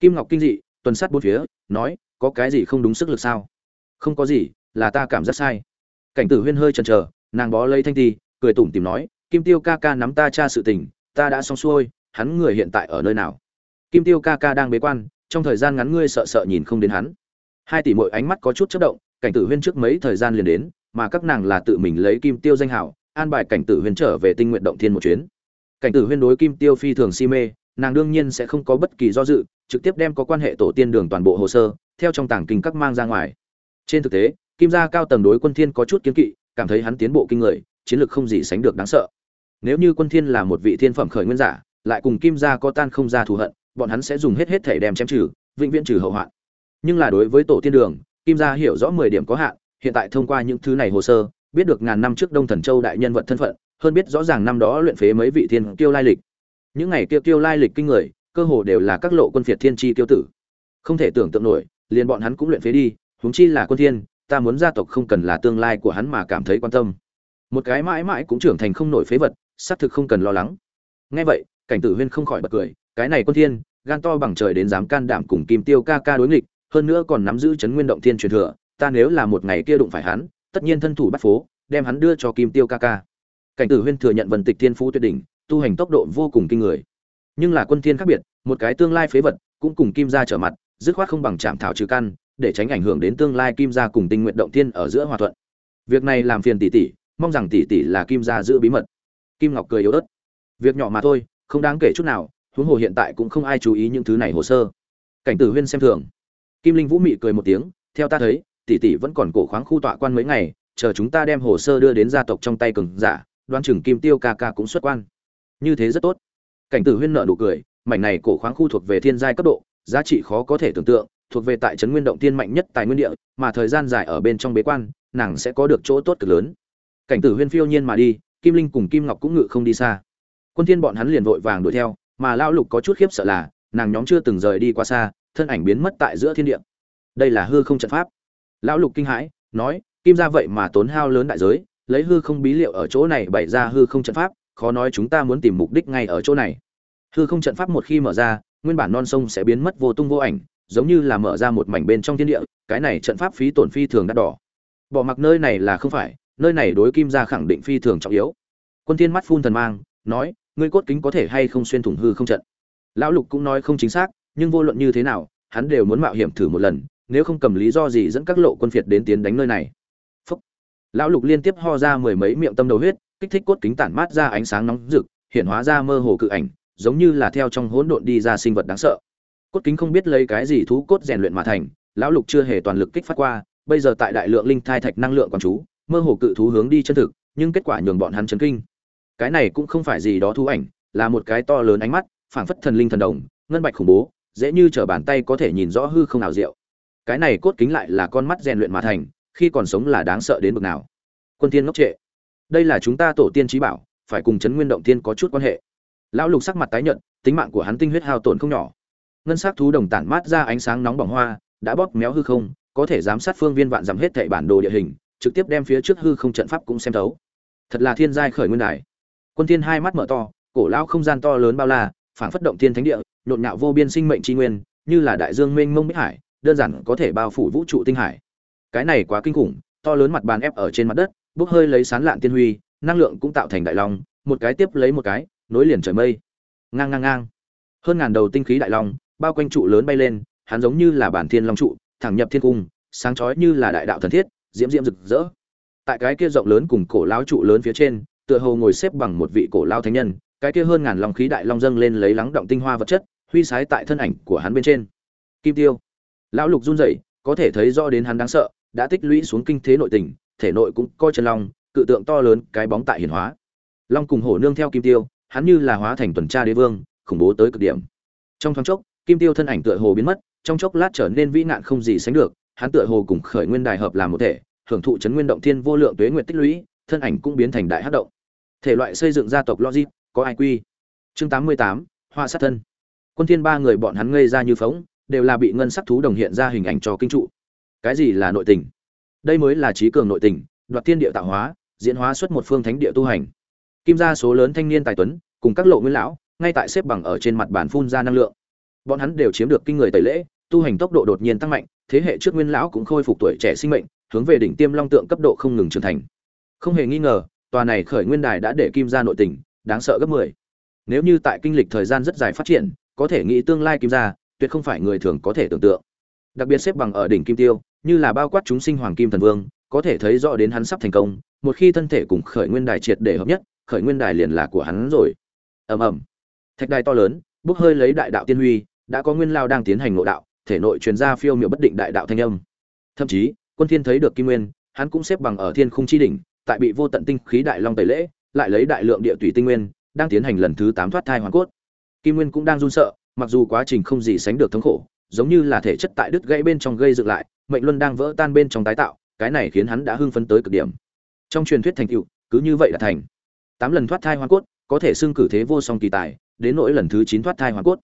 Kim ngọc kinh dị tuần sát bốn phía, nói, có cái gì không đúng sức lực sao? Không có gì, là ta cảm giác sai. Cảnh tử huyên hơi chần chờ, nàng bó lấy thanh ti, cười tủm tìm nói, kim tiêu ca ca nắm ta tra sự tình, ta đã xong xuôi, hắn người hiện tại ở nơi nào? Kim tiêu ca ca đang bế quan, trong thời gian ngắn ngươi sợ sợ nhìn không đến hắn. Hai tỷ mỗi ánh mắt có chút chất động, cảnh tử huyên trước mấy thời gian liền đến, mà các nàng là tự mình lấy kim tiêu danh hảo, an bài cảnh tử huyên trở về tinh nguyện động thiên một chuyến. Cảnh tử huyên đối kim tiêu phi thường si mê, nàng đương nhiên sẽ không có bất kỳ do dự trực tiếp đem có quan hệ tổ tiên đường toàn bộ hồ sơ, theo trong tảng kinh các mang ra ngoài. Trên thực tế, kim gia cao tầng đối quân thiên có chút kiến kỵ, cảm thấy hắn tiến bộ kinh người, chiến lược không gì sánh được đáng sợ. Nếu như quân thiên là một vị thiên phẩm khởi nguyên giả, lại cùng kim gia có tan không ra thù hận, bọn hắn sẽ dùng hết hết thể đem chém trừ, vĩnh viễn trừ hậu hoạn. Nhưng là đối với tổ tiên đường, kim gia hiểu rõ 10 điểm có hạn, hiện tại thông qua những thứ này hồ sơ, biết được ngàn năm trước đông thần châu đại nhân vật thân phận, hơn biết rõ ràng năm đó luyện phế mấy vị thiên kiêu lai lịch. Những ngày kia kiêu lai lịch kinh người cơ hồ đều là các lộ quân phiệt thiên chi tiêu tử. Không thể tưởng tượng nổi, liền bọn hắn cũng luyện phế đi, huống chi là quân thiên, ta muốn gia tộc không cần là tương lai của hắn mà cảm thấy quan tâm. Một cái mãi mãi cũng trưởng thành không nổi phế vật, xác thực không cần lo lắng. Nghe vậy, cảnh tử huyên không khỏi bật cười, cái này quân thiên, gan to bằng trời đến dám can đảm cùng kim tiêu ca ca đối nghịch, hơn nữa còn nắm giữ chấn nguyên động thiên truyền thừa, ta nếu là một ngày kia đụng phải hắn, tất nhiên thân thủ bắt phố, đem hắn đưa cho kim tiêu ca ca. Cảnh tử huyên thừa nhận vần tịch thiên phú tuyệt đỉnh, tu hành tốc độ vô cùng kinh người nhưng là quân thiên khác biệt, một cái tương lai phế vật cũng cùng kim gia trở mặt, dứt khoát không bằng chạm thảo trừ căn, để tránh ảnh hưởng đến tương lai kim gia cùng tinh nguyện động thiên ở giữa hòa thuận. Việc này làm phiền tỷ tỷ, mong rằng tỷ tỷ là kim gia giữ bí mật. Kim ngọc cười yếu ớt. Việc nhỏ mà thôi, không đáng kể chút nào, huống hồ hiện tại cũng không ai chú ý những thứ này hồ sơ. Cảnh tử huyên xem thường. Kim linh vũ mị cười một tiếng, theo ta thấy, tỷ tỷ vẫn còn cổ khoáng khu tọa quan mấy ngày, chờ chúng ta đem hồ sơ đưa đến gia tộc trong tay cường giả, đoan chừng kim tiêu ca ca cũng xuất quan. Như thế rất tốt cảnh tử huyên nợ nụ cười, mảnh này cổ khoáng khu thuộc về thiên giai cấp độ, giá trị khó có thể tưởng tượng, thuộc về tại trấn nguyên động tiên mạnh nhất tài nguyên địa, mà thời gian dài ở bên trong bế quan, nàng sẽ có được chỗ tốt cực lớn. Cảnh tử huyên phiêu nhiên mà đi, kim linh cùng kim ngọc cũng ngự không đi xa. Quân thiên bọn hắn liền vội vàng đuổi theo, mà lão lục có chút khiếp sợ là, nàng nhóm chưa từng rời đi qua xa, thân ảnh biến mất tại giữa thiên địa. Đây là hư không trận pháp. Lão lục kinh hãi, nói, kim gia vậy mà tốn hao lớn đại giới, lấy hư không bí liệu ở chỗ này bày ra hư không trận pháp khó nói chúng ta muốn tìm mục đích ngay ở chỗ này. Hư không trận pháp một khi mở ra, nguyên bản non sông sẽ biến mất vô tung vô ảnh, giống như là mở ra một mảnh bên trong thiên địa, cái này trận pháp phí tổn phi thường đắt đỏ. Bỏ mặc nơi này là không phải, nơi này đối kim gia khẳng định phi thường trọng yếu. Quân thiên mắt phun thần mang, nói, ngươi cốt kính có thể hay không xuyên thủng hư không trận? Lão lục cũng nói không chính xác, nhưng vô luận như thế nào, hắn đều muốn mạo hiểm thử một lần, nếu không cầm lý do gì dẫn các lộ quân phiệt đến tiến đánh nơi này. Phúc. lão lục liên tiếp ho ra mười mấy miệng tâm đầu huyết kích thích cốt kính tản mát ra ánh sáng nóng rực, hiện hóa ra mơ hồ cự ảnh, giống như là theo trong hỗn độn đi ra sinh vật đáng sợ. Cốt kính không biết lấy cái gì thú cốt rèn luyện mà thành, lão lục chưa hề toàn lực kích phát qua, bây giờ tại đại lượng linh thai thạch năng lượng quan chú, mơ hồ cự thú hướng đi chân thực, nhưng kết quả nhường bọn hắn chấn kinh. Cái này cũng không phải gì đó thú ảnh, là một cái to lớn ánh mắt, phảng phất thần linh thần đồng, ngân bạch khủng bố, dễ như trở bàn tay có thể nhìn rõ hư không nào diệu. Cái này cốt kính lại là con mắt rèn luyện mà thành, khi còn sống là đáng sợ đến mức nào. Quân thiên ngốc trệ đây là chúng ta tổ tiên trí bảo, phải cùng chấn nguyên động tiên có chút quan hệ. Lão lục sắc mặt tái nhợt, tính mạng của hắn tinh huyết hao tổn không nhỏ. Ngân sắc thú đồng tản mát ra ánh sáng nóng bỏng hoa, đã bóp méo hư không, có thể giám sát phương viên vạn dặm hết thảy bản đồ địa hình, trực tiếp đem phía trước hư không trận pháp cũng xem thấu. Thật là thiên giai khởi nguyên đài. Quân thiên hai mắt mở to, cổ lão không gian to lớn bao la, phảng phất động thiên thánh địa, nhộn nhạo vô biên sinh mệnh chi nguyên, như là đại dương mênh mông bích hải, đơn giản có thể bao phủ vũ trụ tinh hải. Cái này quá kinh khủng, to lớn mặt bàn ép ở trên mặt đất bốc hơi lấy sán lạn tiên huy, năng lượng cũng tạo thành đại long, một cái tiếp lấy một cái, nối liền trời mây. Ngang ngang ngang. Hơn ngàn đầu tinh khí đại long, bao quanh trụ lớn bay lên, hắn giống như là bản thiên long trụ, thẳng nhập thiên cung, sáng chói như là đại đạo thần thiết, diễm diễm rực rỡ. Tại cái kia rộng lớn cùng cổ lao trụ lớn phía trên, tựa hồ ngồi xếp bằng một vị cổ lao thánh nhân, cái kia hơn ngàn long khí đại long dâng lên lấy lắng động tinh hoa vật chất, huy sái tại thân ảnh của hắn bên trên. Kim tiêu. Lão lục run rẩy, có thể thấy rõ đến hắn đáng sợ, đã tích lũy xuống kinh thế nội tình thể nội cũng coi chân long, cự tượng to lớn, cái bóng tại hiển hóa. Long cùng hổ nương theo kim tiêu, hắn như là hóa thành tuần tra đế vương, khủng bố tới cực điểm. Trong thoáng chốc, kim tiêu thân ảnh tựa hồ biến mất, trong chốc lát trở nên vĩ nạn không gì sánh được, hắn tựa hồ cùng khởi nguyên đài hợp làm một thể, hưởng thụ chấn nguyên động thiên vô lượng tuế nguyện tích lũy, thân ảnh cũng biến thành đại hát động. Thể loại xây dựng gia tộc logic, có ai quy? Chương tám mươi tám, hoa sát thân. Quân thiên ba người bọn hắn ngây ra như phóng, đều là bị ngân sắc thú đồng hiện ra hình ảnh cho kinh trụ. Cái gì là nội tình? Đây mới là trí cường nội tình, đoạt thiên địa tạo hóa, diễn hóa xuất một phương thánh địa tu hành. Kim gia số lớn thanh niên tài tuấn, cùng các lộ nguyên lão, ngay tại xếp bằng ở trên mặt bàn phun ra năng lượng. Bọn hắn đều chiếm được kinh người tẩy lễ, tu hành tốc độ đột nhiên tăng mạnh, thế hệ trước nguyên lão cũng khôi phục tuổi trẻ sinh mệnh, hướng về đỉnh tiêm long tượng cấp độ không ngừng trưởng thành. Không hề nghi ngờ, tòa này khởi nguyên đài đã để kim gia nội tình, đáng sợ gấp 10. nếu như tại kinh lịch thời gian rất dài phát triển, có thể nghĩ tương lai kim gia, tuyệt không phải người thường có thể tưởng tượng. Đặc biệt xếp bằng ở đỉnh kim tiêu như là bao quát chúng sinh hoàng kim thần vương, có thể thấy rõ đến hắn sắp thành công, một khi thân thể cùng khởi nguyên đài triệt để hợp nhất, khởi nguyên đài liền là của hắn rồi. Ầm ầm. Thạch đài to lớn, bốc hơi lấy đại đạo tiên huy, đã có nguyên lao đang tiến hành ngộ đạo, thể nội truyền ra phiêu miệu bất định đại đạo thanh âm. Thậm chí, quân thiên thấy được kim nguyên, hắn cũng xếp bằng ở thiên khung chi đỉnh, tại bị vô tận tinh khí đại long tẩy lễ, lại lấy đại lượng địa tùy tinh nguyên, đang tiến hành lần thứ tám thoát thai hoàn cốt. Kim nguyên cũng đang run sợ, mặc dù quá trình không gì sánh được thống khổ, giống như là thể chất tại đứt gãy bên trong gây dựng lại mệnh luân đang vỡ tan bên trong tái tạo, cái này khiến hắn đã hưng phấn tới cực điểm. Trong truyền thuyết thành tựu, cứ như vậy đã thành. Tám lần thoát thai hoàn cốt, có thể xưng cử thế vô song kỳ tài, đến nỗi lần thứ chín thoát thai hoàn cốt.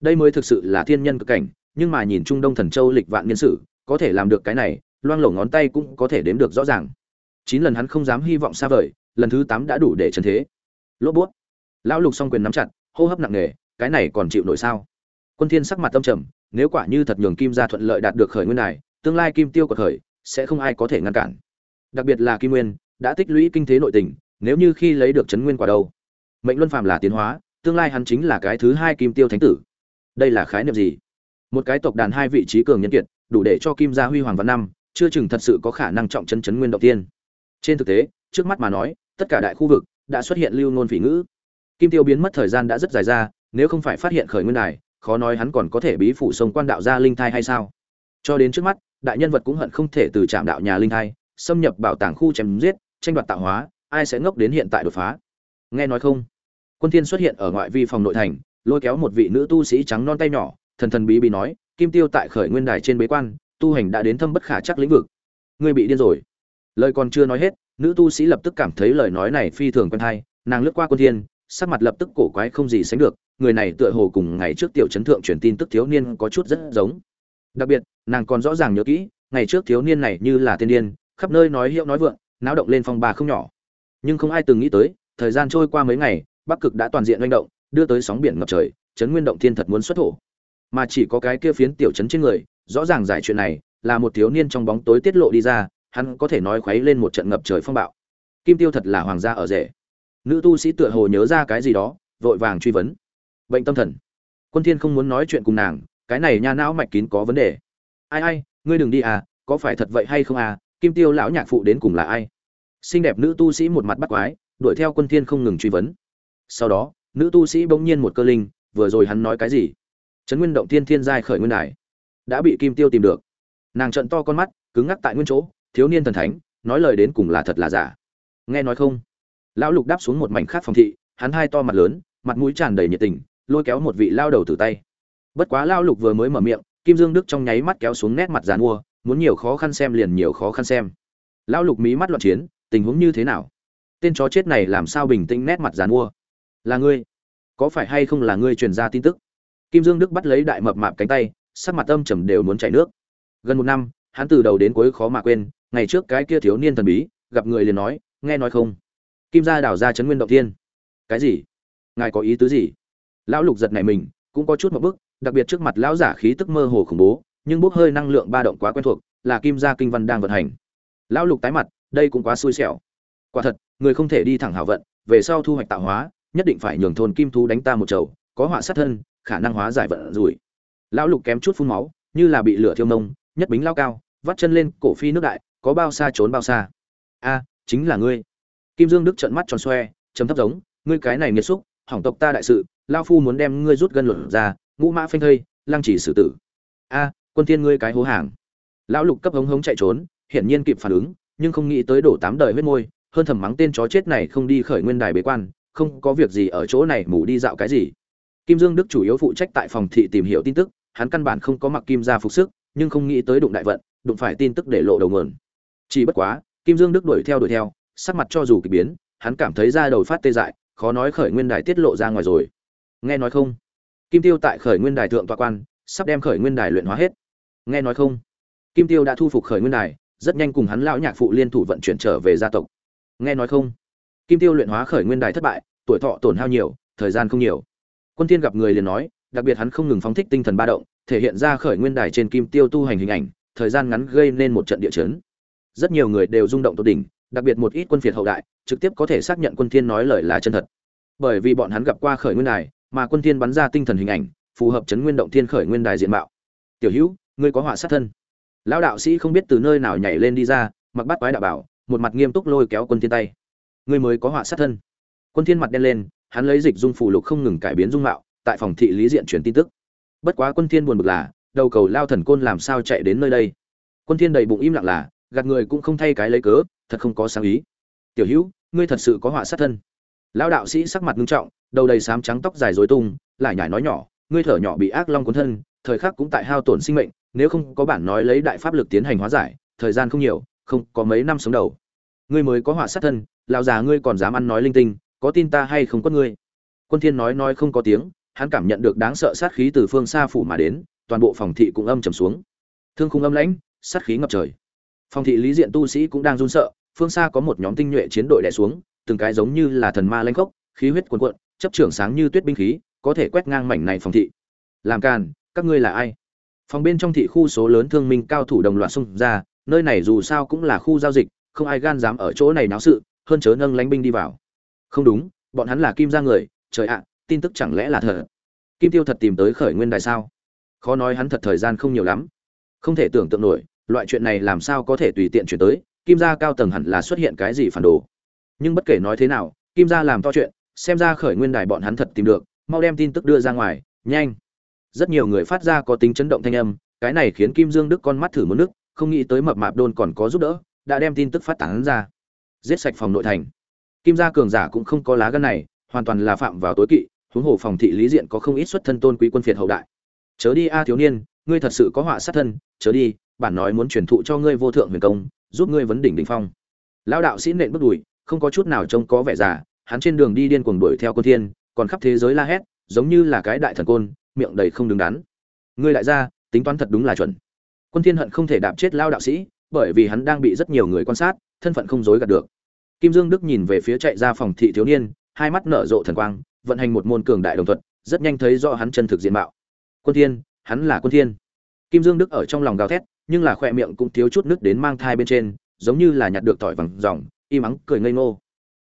Đây mới thực sự là thiên nhân cực cảnh, nhưng mà nhìn trung đông thần châu lịch vạn nhân sử, có thể làm được cái này, loang lổ ngón tay cũng có thể đếm được rõ ràng. Chín lần hắn không dám hy vọng xa vời, lần thứ tám đã đủ để trần thế. Lốp bút. Lão lục song quyền nắm chặt, hô hấp nặng nề, cái này còn chịu nổi sao? Quân thiên sắc mặt tâm trầm, nếu quả như thật nhường kim gia thuận lợi đạt được khởi nguyên này tương lai kim tiêu của thời sẽ không ai có thể ngăn cản. Đặc biệt là kim nguyên, đã tích lũy kinh thế nội tình, nếu như khi lấy được chấn nguyên quả đầu mệnh luân phàm là tiến hóa, tương lai hắn chính là cái thứ hai kim tiêu thánh tử. Đây là khái niệm gì? Một cái tộc đàn hai vị trí cường nhân kiệt, đủ để cho kim gia huy hoàng văn năm, chưa chừng thật sự có khả năng trọng chân chấn nguyên đầu tiên. Trên thực tế, trước mắt mà nói, tất cả đại khu vực đã xuất hiện lưu ngôn phỉ ngữ. Kim tiêu biến mất thời gian đã rất dài ra, nếu không phải phát hiện khởi nguyên này khó nói hắn còn có thể bí phủ sông quan đạo ra linh thai hay sao? Cho đến trước mắt đại nhân vật cũng hận không thể từ trạm đạo nhà linh hai, xâm nhập bảo tàng khu chém giết tranh đoạt tạo hóa ai sẽ ngốc đến hiện tại đột phá? Nghe nói không? Quân thiên xuất hiện ở ngoại vi phòng nội thành lôi kéo một vị nữ tu sĩ trắng non tay nhỏ thần thần bí bí nói kim tiêu tại khởi nguyên đài trên bế quan tu hành đã đến thâm bất khả chắc lĩnh vực. Ngươi bị điên rồi. Lời còn chưa nói hết nữ tu sĩ lập tức cảm thấy lời nói này phi thường quen hay nàng lướt qua quân thiên sắc mặt lập tức cổ quái không gì sánh được người này tựa hồ cùng ngày trước tiểu chấn thượng truyền tin tức thiếu niên có chút rất giống. Đặc biệt nàng còn rõ ràng nhớ kỹ, ngày trước thiếu niên này như là tiên điên, khắp nơi nói hiệu nói vượng, náo động lên phong ba không nhỏ. Nhưng không ai từng nghĩ tới, thời gian trôi qua mấy ngày, bắc cực đã toàn diện manh động, đưa tới sóng biển ngập trời, chấn nguyên động thiên thật muốn xuất thổ. Mà chỉ có cái kia phiến tiểu chấn trên người, rõ ràng giải chuyện này, là một thiếu niên trong bóng tối tiết lộ đi ra, hắn có thể nói khuấy lên một trận ngập trời phong bạo. Kim tiêu thật là hoàng gia ở rể. Nữ tu sĩ tựa hồ nhớ ra cái gì đó, vội vàng truy vấn. Bệnh tâm thần. Quân thiên không muốn nói chuyện cùng nàng, cái này nha não mạch kín có vấn đề ai ai, ngươi đừng đi à có phải thật vậy hay không à kim tiêu lão nhạc phụ đến cùng là ai? Xinh đẹp nữ tu sĩ một mặt bắt quái, đuổi theo quân thiên không ngừng truy vấn. Sau đó, nữ tu sĩ bỗng nhiên một cơ linh, vừa rồi hắn nói cái gì? Trấn nguyên động thiên thiên giai khởi nguyên đài. Đã bị kim tiêu tìm được. Nàng trợn to con mắt, cứng ngắc tại nguyên chỗ, thiếu niên thần thánh, nói lời đến cùng là thật là giả. Nghe nói không? Lão lục đáp xuống một mảnh khác phòng thị, hắn hai to mặt lớn, mặt mũi tràn đầy nhiệt tình, lôi kéo một vị lao đầu từ tay. Bất quá lao lục vừa mới mở miệng kim dương đức trong nháy mắt kéo xuống nét mặt giàn mua, muốn nhiều khó khăn xem liền nhiều khó khăn xem. Lão lục mí mắt loạn chiến, tình huống như thế nào? Tên chó chết này làm sao bình tĩnh nét mặt giàn mua? Là ngươi? Có phải hay không là ngươi truyền ra tin tức? Kim dương đức bắt lấy đại mập mạp cánh tay, sắc mặt âm trầm đều muốn chảy nước. Gần một năm, hắn từ đầu đến cuối khó mà quên, ngày trước cái kia thiếu niên thần bí, gặp người liền nói, nghe nói không? Kim gia đảo ra chấn nguyên động thiên. Cái gì? Ngài có ý tứ gì? Lão lục giật nảy mình, cũng có chút một bức đặc biệt trước mặt lão giả khí tức mơ hồ khủng bố nhưng bốc hơi năng lượng ba động quá quen thuộc là kim gia kinh văn đang vận hành. Lão lục tái mặt đây cũng quá xui xẻo. Quả thật người không thể đi thẳng hảo vận về sau thu hoạch tạo hóa nhất định phải nhường thôn kim thú đánh ta một chầu có họa sát thân khả năng hóa giải vận rủi. Lão lục kém chút phun máu như là bị lửa thiêu mông, nhất bính lao cao vắt chân lên cổ phi nước đại có bao xa trốn bao xa. A chính là ngươi. Kim dương đức trợn mắt tròn xoe chấm thấp giống ngươi cái này nghiệt xúc hỏng tộc ta đại sự lão phu muốn đem ngươi rút gân luận ra ngũ mã phanh thây, lăng chỉ xử tử. A, quân thiên ngươi cái hố hàng. Lão lục cấp hống hống chạy trốn, hiển nhiên kịp phản ứng, nhưng không nghĩ tới đổ tám đời huyết môi, hơn thầm mắng tên chó chết này không đi khởi nguyên đài bế quan, không có việc gì ở chỗ này mù đi dạo cái gì. Kim dương đức chủ yếu phụ trách tại phòng thị tìm hiểu tin tức, hắn căn bản không có mặc kim gia phục sức, nhưng không nghĩ tới đụng đại vận, đụng phải tin tức để lộ đầu nguồn. Chỉ bất quá, kim dương đức đuổi theo đuổi theo, sắc mặt cho dù kỳ biến, hắn cảm thấy da đầu phát tê dại, khó nói khởi nguyên đài tiết lộ ra ngoài rồi. Nghe nói không? Kim tiêu tại khởi nguyên đài thượng tọa quan, sắp đem khởi nguyên đài luyện hóa hết. Nghe nói không? Kim tiêu đã thu phục khởi nguyên đài, rất nhanh cùng hắn lão nhạc phụ liên thủ vận chuyển trở về gia tộc. Nghe nói không? Kim tiêu luyện hóa khởi nguyên đài thất bại, tuổi thọ tổn hao nhiều, thời gian không nhiều. Quân thiên gặp người liền nói, đặc biệt hắn không ngừng phóng thích tinh thần ba động, thể hiện ra khởi nguyên đài trên kim tiêu tu hành hình ảnh, thời gian ngắn gây nên một trận địa chấn. Rất nhiều người đều rung động tột đỉnh, đặc biệt một ít quân phiệt hậu đại, trực tiếp có thể xác nhận quân thiên nói lời là chân thật. Bởi vì bọn hắn gặp qua khởi nguyên đài mà quân thiên bắn ra tinh thần hình ảnh, phù hợp chấn nguyên động thiên khởi nguyên đài diện mạo. Tiểu hữu, ngươi có họa sát thân. Lão đạo sĩ không biết từ nơi nào nhảy lên đi ra, mặc bắt quái đạo bảo, một mặt nghiêm túc lôi kéo quân thiên tay. Ngươi mới có họa sát thân. Quân thiên mặt đen lên, hắn lấy dịch dung phù lục không ngừng cải biến dung mạo, tại phòng thị lý diện truyền tin tức. Bất quá quân thiên buồn bực là, đầu cầu lao thần côn làm sao chạy đến nơi đây? Quân thiên đầy bụng im lặng là, gạt người cũng không thay cái lấy cớ, thật không có sáng ý. Tiểu hữu, ngươi thật sự có họa sát thân. Lão đạo sĩ sắc mặt nghiêm trọng đầu đầy sám trắng tóc dài rối tung, lại nhảy nói nhỏ, ngươi thở nhỏ bị ác long cuốn thân, thời khắc cũng tại hao tổn sinh mệnh, nếu không có bản nói lấy đại pháp lực tiến hành hóa giải, thời gian không nhiều, không có mấy năm sống đầu. Ngươi mới có họa sát thân, lão già ngươi còn dám ăn nói linh tinh, có tin ta hay không có ngươi? Quân thiên nói nói không có tiếng, hắn cảm nhận được đáng sợ sát khí từ phương xa phủ mà đến, toàn bộ phòng thị cũng âm trầm xuống. Thương khung âm lãnh, sát khí ngập trời. Phòng thị lý diện tu sĩ cũng đang run sợ, phương xa có một nhóm tinh nhuệ chiến đội đè xuống, từng cái giống như là thần ma lanh khốc, khí huyết cuồn cuộn chấp trưởng sáng như tuyết binh khí, có thể quét ngang mảnh này phòng thị. Làm càn, các ngươi là ai? Phòng bên trong thị khu số lớn thương minh cao thủ đồng loạt xung ra, nơi này dù sao cũng là khu giao dịch, không ai gan dám ở chỗ này náo sự, hơn chớ nâng lánh binh đi vào. Không đúng, bọn hắn là kim gia người, trời ạ, tin tức chẳng lẽ là thật? Kim tiêu thật tìm tới khởi nguyên đài sao? Khó nói hắn thật thời gian không nhiều lắm. Không thể tưởng tượng nổi, loại chuyện này làm sao có thể tùy tiện chuyển tới, kim gia cao tầng hẳn là xuất hiện cái gì phản đồ? Nhưng bất kể nói thế nào, kim gia làm to chuyện xem ra khởi nguyên đài bọn hắn thật tìm được, mau đem tin tức đưa ra ngoài, nhanh. Rất nhiều người phát ra có tính chấn động thanh âm, cái này khiến kim dương đức con mắt thử mất nước, không nghĩ tới mập mạp đôn còn có giúp đỡ, đã đem tin tức phát tán ra. Giết sạch phòng nội thành. Kim gia cường giả cũng không có lá gân này, hoàn toàn là phạm vào tối kỵ, huống hồ phòng thị lý diện có không ít xuất thân tôn quý quân phiệt hậu đại. Chớ đi a thiếu niên, ngươi thật sự có họa sát thân, chớ đi, bản nói muốn truyền thụ cho ngươi vô thượng huyền công, giúp ngươi vấn đỉnh đỉnh phong. Lão đạo sĩ nện bước đùi, không có chút nào trông có vẻ già hắn trên đường đi điên cuồng đuổi theo quân thiên còn khắp thế giới la hét giống như là cái đại thần côn miệng đầy không đứng đắn. Ngươi lại ra tính toán thật đúng là chuẩn. Quân thiên hận không thể đạp chết lao đạo sĩ bởi vì hắn đang bị rất nhiều người quan sát thân phận không dối gạt được. Kim dương đức nhìn về phía chạy ra phòng thị thiếu niên hai mắt nở rộ thần quang vận hành một môn cường đại đồng thuật rất nhanh thấy rõ hắn chân thực diện mạo. Quân thiên hắn là quân thiên. Kim dương đức ở trong lòng gào thét nhưng là khoe miệng cũng thiếu chút nước đến mang thai bên trên giống như là nhặt được tỏi vàng ròng, im mắng cười ngây ngô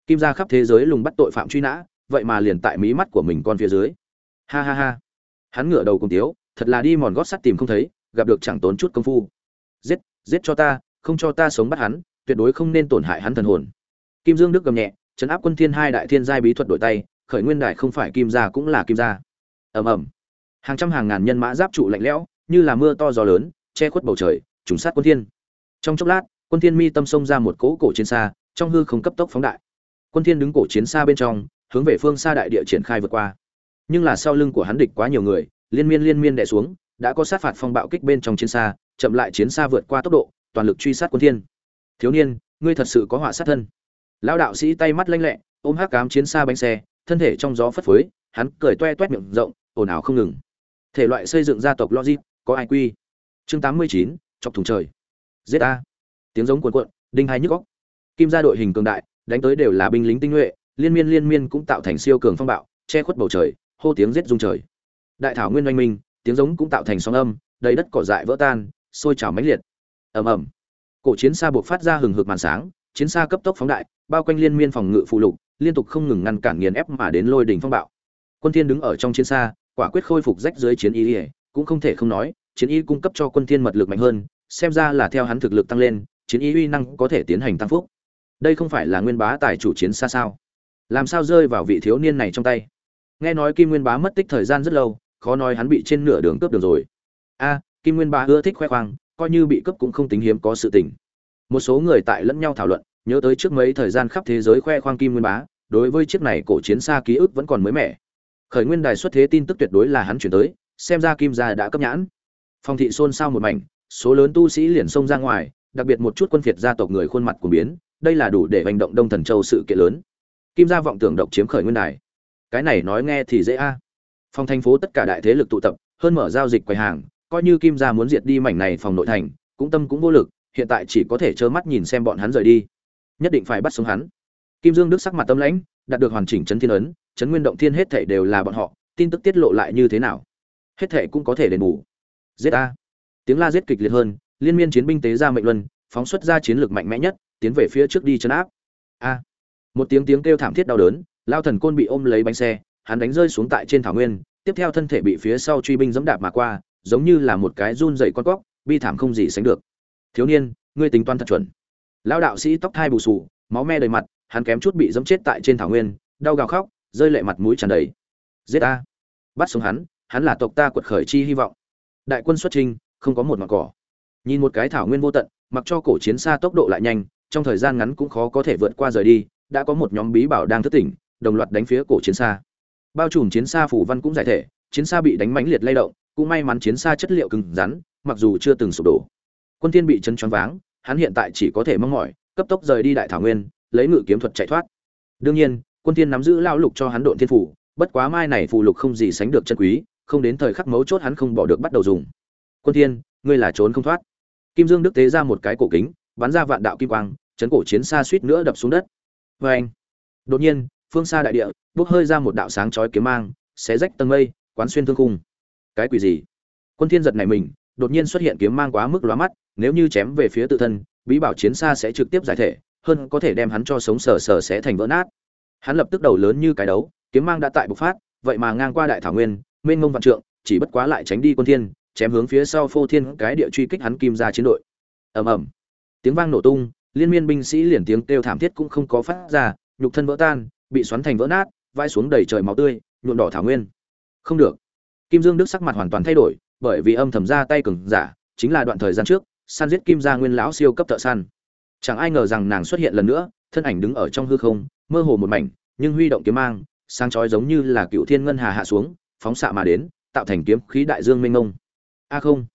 kim gia khắp thế giới lùng bắt tội phạm truy nã, vậy mà liền tại mí mắt của mình con phía dưới. Ha ha ha. Hắn ngửa đầu cùng tiếu, thật là đi mòn gót sắt tìm không thấy, gặp được chẳng tốn chút công phu. Giết giết cho ta, không cho ta sống bắt hắn, tuyệt đối không nên tổn hại hắn thần hồn. Kim dương đức gầm nhẹ chấn áp quân thiên hai đại thiên giai bí thuật đổi tay, khởi nguyên đại không phải kim gia cũng là kim gia. Ầm ầm. Hàng trăm hàng ngàn nhân mã giáp trụ lạnh lẽo, như là mưa to gió lớn, che khuất bầu trời, trùng sát quân thiên. Trong chốc lát, quân thiên mi tâm xông ra một cỗ cổ chiến xa, trong hư không cấp tốc phóng đại quân thiên đứng cổ chiến xa bên trong hướng về phương xa đại địa triển khai vượt qua. Nhưng là sau lưng của hắn địch quá nhiều người liên miên liên miên đè xuống đã có sát phạt phong bạo kích bên trong chiến xa chậm lại chiến xa vượt qua tốc độ toàn lực truy sát quân thiên. Thiếu niên ngươi thật sự có họa sát thân. Lão đạo sĩ tay mắt lanh lẹ ôm hắc cám chiến xa bánh xe thân thể trong gió phất phới hắn cười toe toét miệng rộng ồn ào không ngừng. Thể loại xây dựng gia tộc logic có ai quy? Chương 89, chọc thùng trời. Giết a tiếng giống cuồn cuộn đinh hai nhức óc. Kim gia đội hình cường đại đánh tới đều là binh lính tinh nhuệ, liên miên liên miên cũng tạo thành siêu cường phong bạo, che khuất bầu trời, hô tiếng giết rung trời. Đại thảo nguyên oanh minh, tiếng giống cũng tạo thành sóng âm, đầy đất cỏ dại vỡ tan, sôi trào mãnh liệt. Ầm ầm. Cổ chiến xa buộc phát ra hừng hực màn sáng, chiến xa cấp tốc phóng đại, bao quanh liên miên phòng ngự phụ lục, liên tục không ngừng ngăn cản nghiền ép mà đến lôi đỉnh phong bạo. Quân thiên đứng ở trong chiến xa, quả quyết khôi phục rách dưới chiến y cũng không thể không nói, chiến y cung cấp cho quân thiên mật lực mạnh hơn, xem ra là theo hắn thực lực tăng lên, chiến y uy năng có thể tiến hành tăng phúc đây không phải là nguyên bá tài chủ chiến xa sao? Làm sao rơi vào vị thiếu niên này trong tay? Nghe nói kim nguyên bá mất tích thời gian rất lâu, khó nói hắn bị trên nửa đường cướp được rồi. A, kim nguyên bá ưa thích khoe khoang, coi như bị cướp cũng không tính hiếm có sự tình. Một số người tại lẫn nhau thảo luận, nhớ tới trước mấy thời gian khắp thế giới khoe khoang kim nguyên bá, đối với chiếc này cổ chiến xa ký ức vẫn còn mới mẻ. Khởi nguyên đài xuất thế tin tức tuyệt đối là hắn chuyển tới, xem ra kim gia đã cấp nhãn. Phong thị xôn xao một mảnh, số lớn tu sĩ liền xông ra ngoài, đặc biệt một chút quân phiệt gia tộc người khuôn mặt của biến đây là đủ để hành động đông thần châu sự kiện lớn. Kim gia vọng tưởng độc chiếm khởi nguyên đài. Cái này nói nghe thì dễ a. À. phòng thành phố tất cả đại thế lực tụ tập, hơn mở giao dịch quầy hàng, coi như kim gia muốn diệt đi mảnh này phòng nội thành, cũng tâm cũng vô lực, hiện tại chỉ có thể trơ mắt nhìn xem bọn hắn rời đi. Nhất định phải bắt sống hắn. Kim dương đức sắc mặt tâm lãnh, đạt được hoàn chỉnh chấn thiên ấn, chấn nguyên động thiên hết thảy đều là bọn họ, tin tức tiết lộ lại như thế nào? Hết thảy cũng có thể đền bù. Giết a. Tiếng la giết kịch liệt hơn, liên miên chiến binh tế ra mệnh luân, phóng xuất ra chiến lược mạnh mẽ nhất tiến về phía trước đi chấn áp. A. Một tiếng tiếng kêu thảm thiết đau đớn, lao thần côn bị ôm lấy bánh xe, hắn đánh rơi xuống tại trên thảo nguyên, tiếp theo thân thể bị phía sau truy binh dẫm đạp mà qua, giống như là một cái run dày con cóc, bi thảm không gì sánh được. Thiếu niên, ngươi tính toán thật chuẩn. Lao đạo sĩ tóc thai bù sù máu me đầy mặt, hắn kém chút bị dẫm chết tại trên thảo nguyên, đau gào khóc, rơi lệ mặt mũi tràn đầy. Giết a bắt xuống hắn hắn là tộc ta quật khởi chi hy vọng. Đại quân xuất trinh không có một mặt cỏ. Nhìn một cái thảo nguyên vô tận, mặc cho cổ chiến xa tốc độ lại nhanh trong thời gian ngắn cũng khó có thể vượt qua rời đi, đã có một nhóm bí bảo đang thức tỉnh, đồng loạt đánh phía cổ chiến xa. Bao trùm chiến xa phủ văn cũng giải thể, chiến xa bị đánh mãnh liệt lay động, cũng may mắn chiến xa chất liệu cứng rắn, mặc dù chưa từng sụp đổ. Quân thiên bị chân choáng váng, hắn hiện tại chỉ có thể mong mỏi, cấp tốc rời đi đại thảo nguyên, lấy ngự kiếm thuật chạy thoát. Đương nhiên, quân thiên nắm giữ lao lục cho hắn độn thiên phủ, bất quá mai này phù lục không gì sánh được chân quý, không đến thời khắc mấu chốt hắn không bỏ được bắt đầu dùng. Quân thiên, ngươi là trốn không thoát. Kim dương đức tế ra một cái cổ kính bắn ra vạn đạo kim quang, chấn cổ chiến xa suýt nữa đập xuống đất. Vê anh, đột nhiên, phương xa đại địa, bốc hơi ra một đạo sáng chói kiếm mang, xé rách tầng mây, quán xuyên thương khung. Cái quỷ gì? Quân thiên giật này mình, đột nhiên xuất hiện kiếm mang quá mức lóa mắt, nếu như chém về phía tự thân, bí bảo chiến xa sẽ trực tiếp giải thể, hơn có thể đem hắn cho sống sờ sờ sẽ thành vỡ nát. Hắn lập tức đầu lớn như cái đấu, kiếm mang đã tại bộc phát, vậy mà ngang qua đại thảo nguyên, mênh mông vạn trượng, chỉ bất quá lại tránh đi quân thiên, chém hướng phía sau phô thiên cái địa truy kích hắn kim ra chiến đội. Ầm ầm tiếng vang nổ tung, liên miên binh sĩ liền tiếng kêu thảm thiết cũng không có phát ra, nhục thân vỡ tan, bị xoắn thành vỡ nát vai xuống đầy trời máu tươi, nhuộm đỏ thảo nguyên. Không được. Kim dương đức sắc mặt hoàn toàn thay đổi, bởi vì âm thầm ra tay cường giả, chính là đoạn thời gian trước, săn giết kim gia nguyên lão siêu cấp thợ săn. Chẳng ai ngờ rằng nàng xuất hiện lần nữa, thân ảnh đứng ở trong hư không, mơ hồ một mảnh, nhưng huy động kiếm mang, sáng chói giống như là cựu thiên ngân hà hạ xuống, phóng xạ mà đến, tạo thành kiếm khí đại dương mênh mông. A không.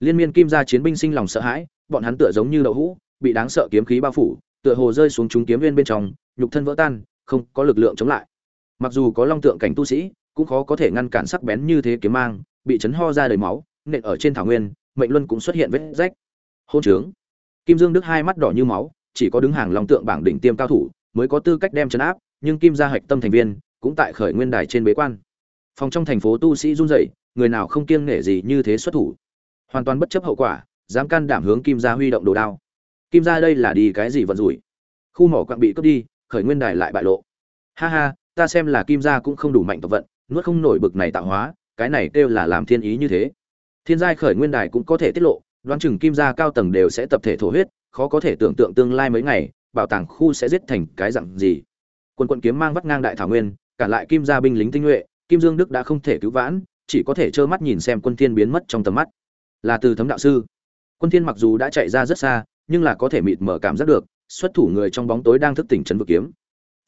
Liên miên kim gia chiến binh sinh lòng sợ hãi bọn hắn tựa giống như đậu hũ, bị đáng sợ kiếm khí bao phủ, tựa hồ rơi xuống chúng kiếm viên bên trong, nhục thân vỡ tan, không có lực lượng chống lại. Mặc dù có long tượng cảnh tu sĩ, cũng khó có thể ngăn cản sắc bén như thế kiếm mang, bị chấn ho ra đầy máu, nện ở trên thảo nguyên, mệnh luân cũng xuất hiện vết rách. Hôn trướng. Kim dương đức hai mắt đỏ như máu, chỉ có đứng hàng long tượng bảng đỉnh tiêm cao thủ, mới có tư cách đem chấn áp, nhưng kim gia hạch tâm thành viên, cũng tại khởi nguyên đài trên bế quan. Phòng trong thành phố tu sĩ run rẩy, người nào không kiêng nể gì như thế xuất thủ. Hoàn toàn bất chấp hậu quả dám can đảm hướng kim gia huy động đồ đao. Kim gia đây là đi cái gì vận rủi? Khu mỏ quặng bị cướp đi, khởi nguyên đài lại bại lộ. Ha ha, ta xem là kim gia cũng không đủ mạnh tộc vận, nuốt không nổi bực này tạo hóa, cái này kêu là làm thiên ý như thế. Thiên giai khởi nguyên đài cũng có thể tiết lộ, đoán chừng kim gia cao tầng đều sẽ tập thể thổ huyết, khó có thể tưởng tượng tương lai mấy ngày, bảo tàng khu sẽ giết thành cái dạng gì. Quân quận kiếm mang vắt ngang đại thảo nguyên, cả lại kim gia binh lính tinh nhuệ, kim dương đức đã không thể cứu vãn, chỉ có thể trơ mắt nhìn xem quân thiên biến mất trong tầm mắt. Là từ thấm đạo sư quân thiên mặc dù đã chạy ra rất xa, nhưng là có thể mịt mở cảm giác được, xuất thủ người trong bóng tối đang thức tỉnh chấn vực kiếm.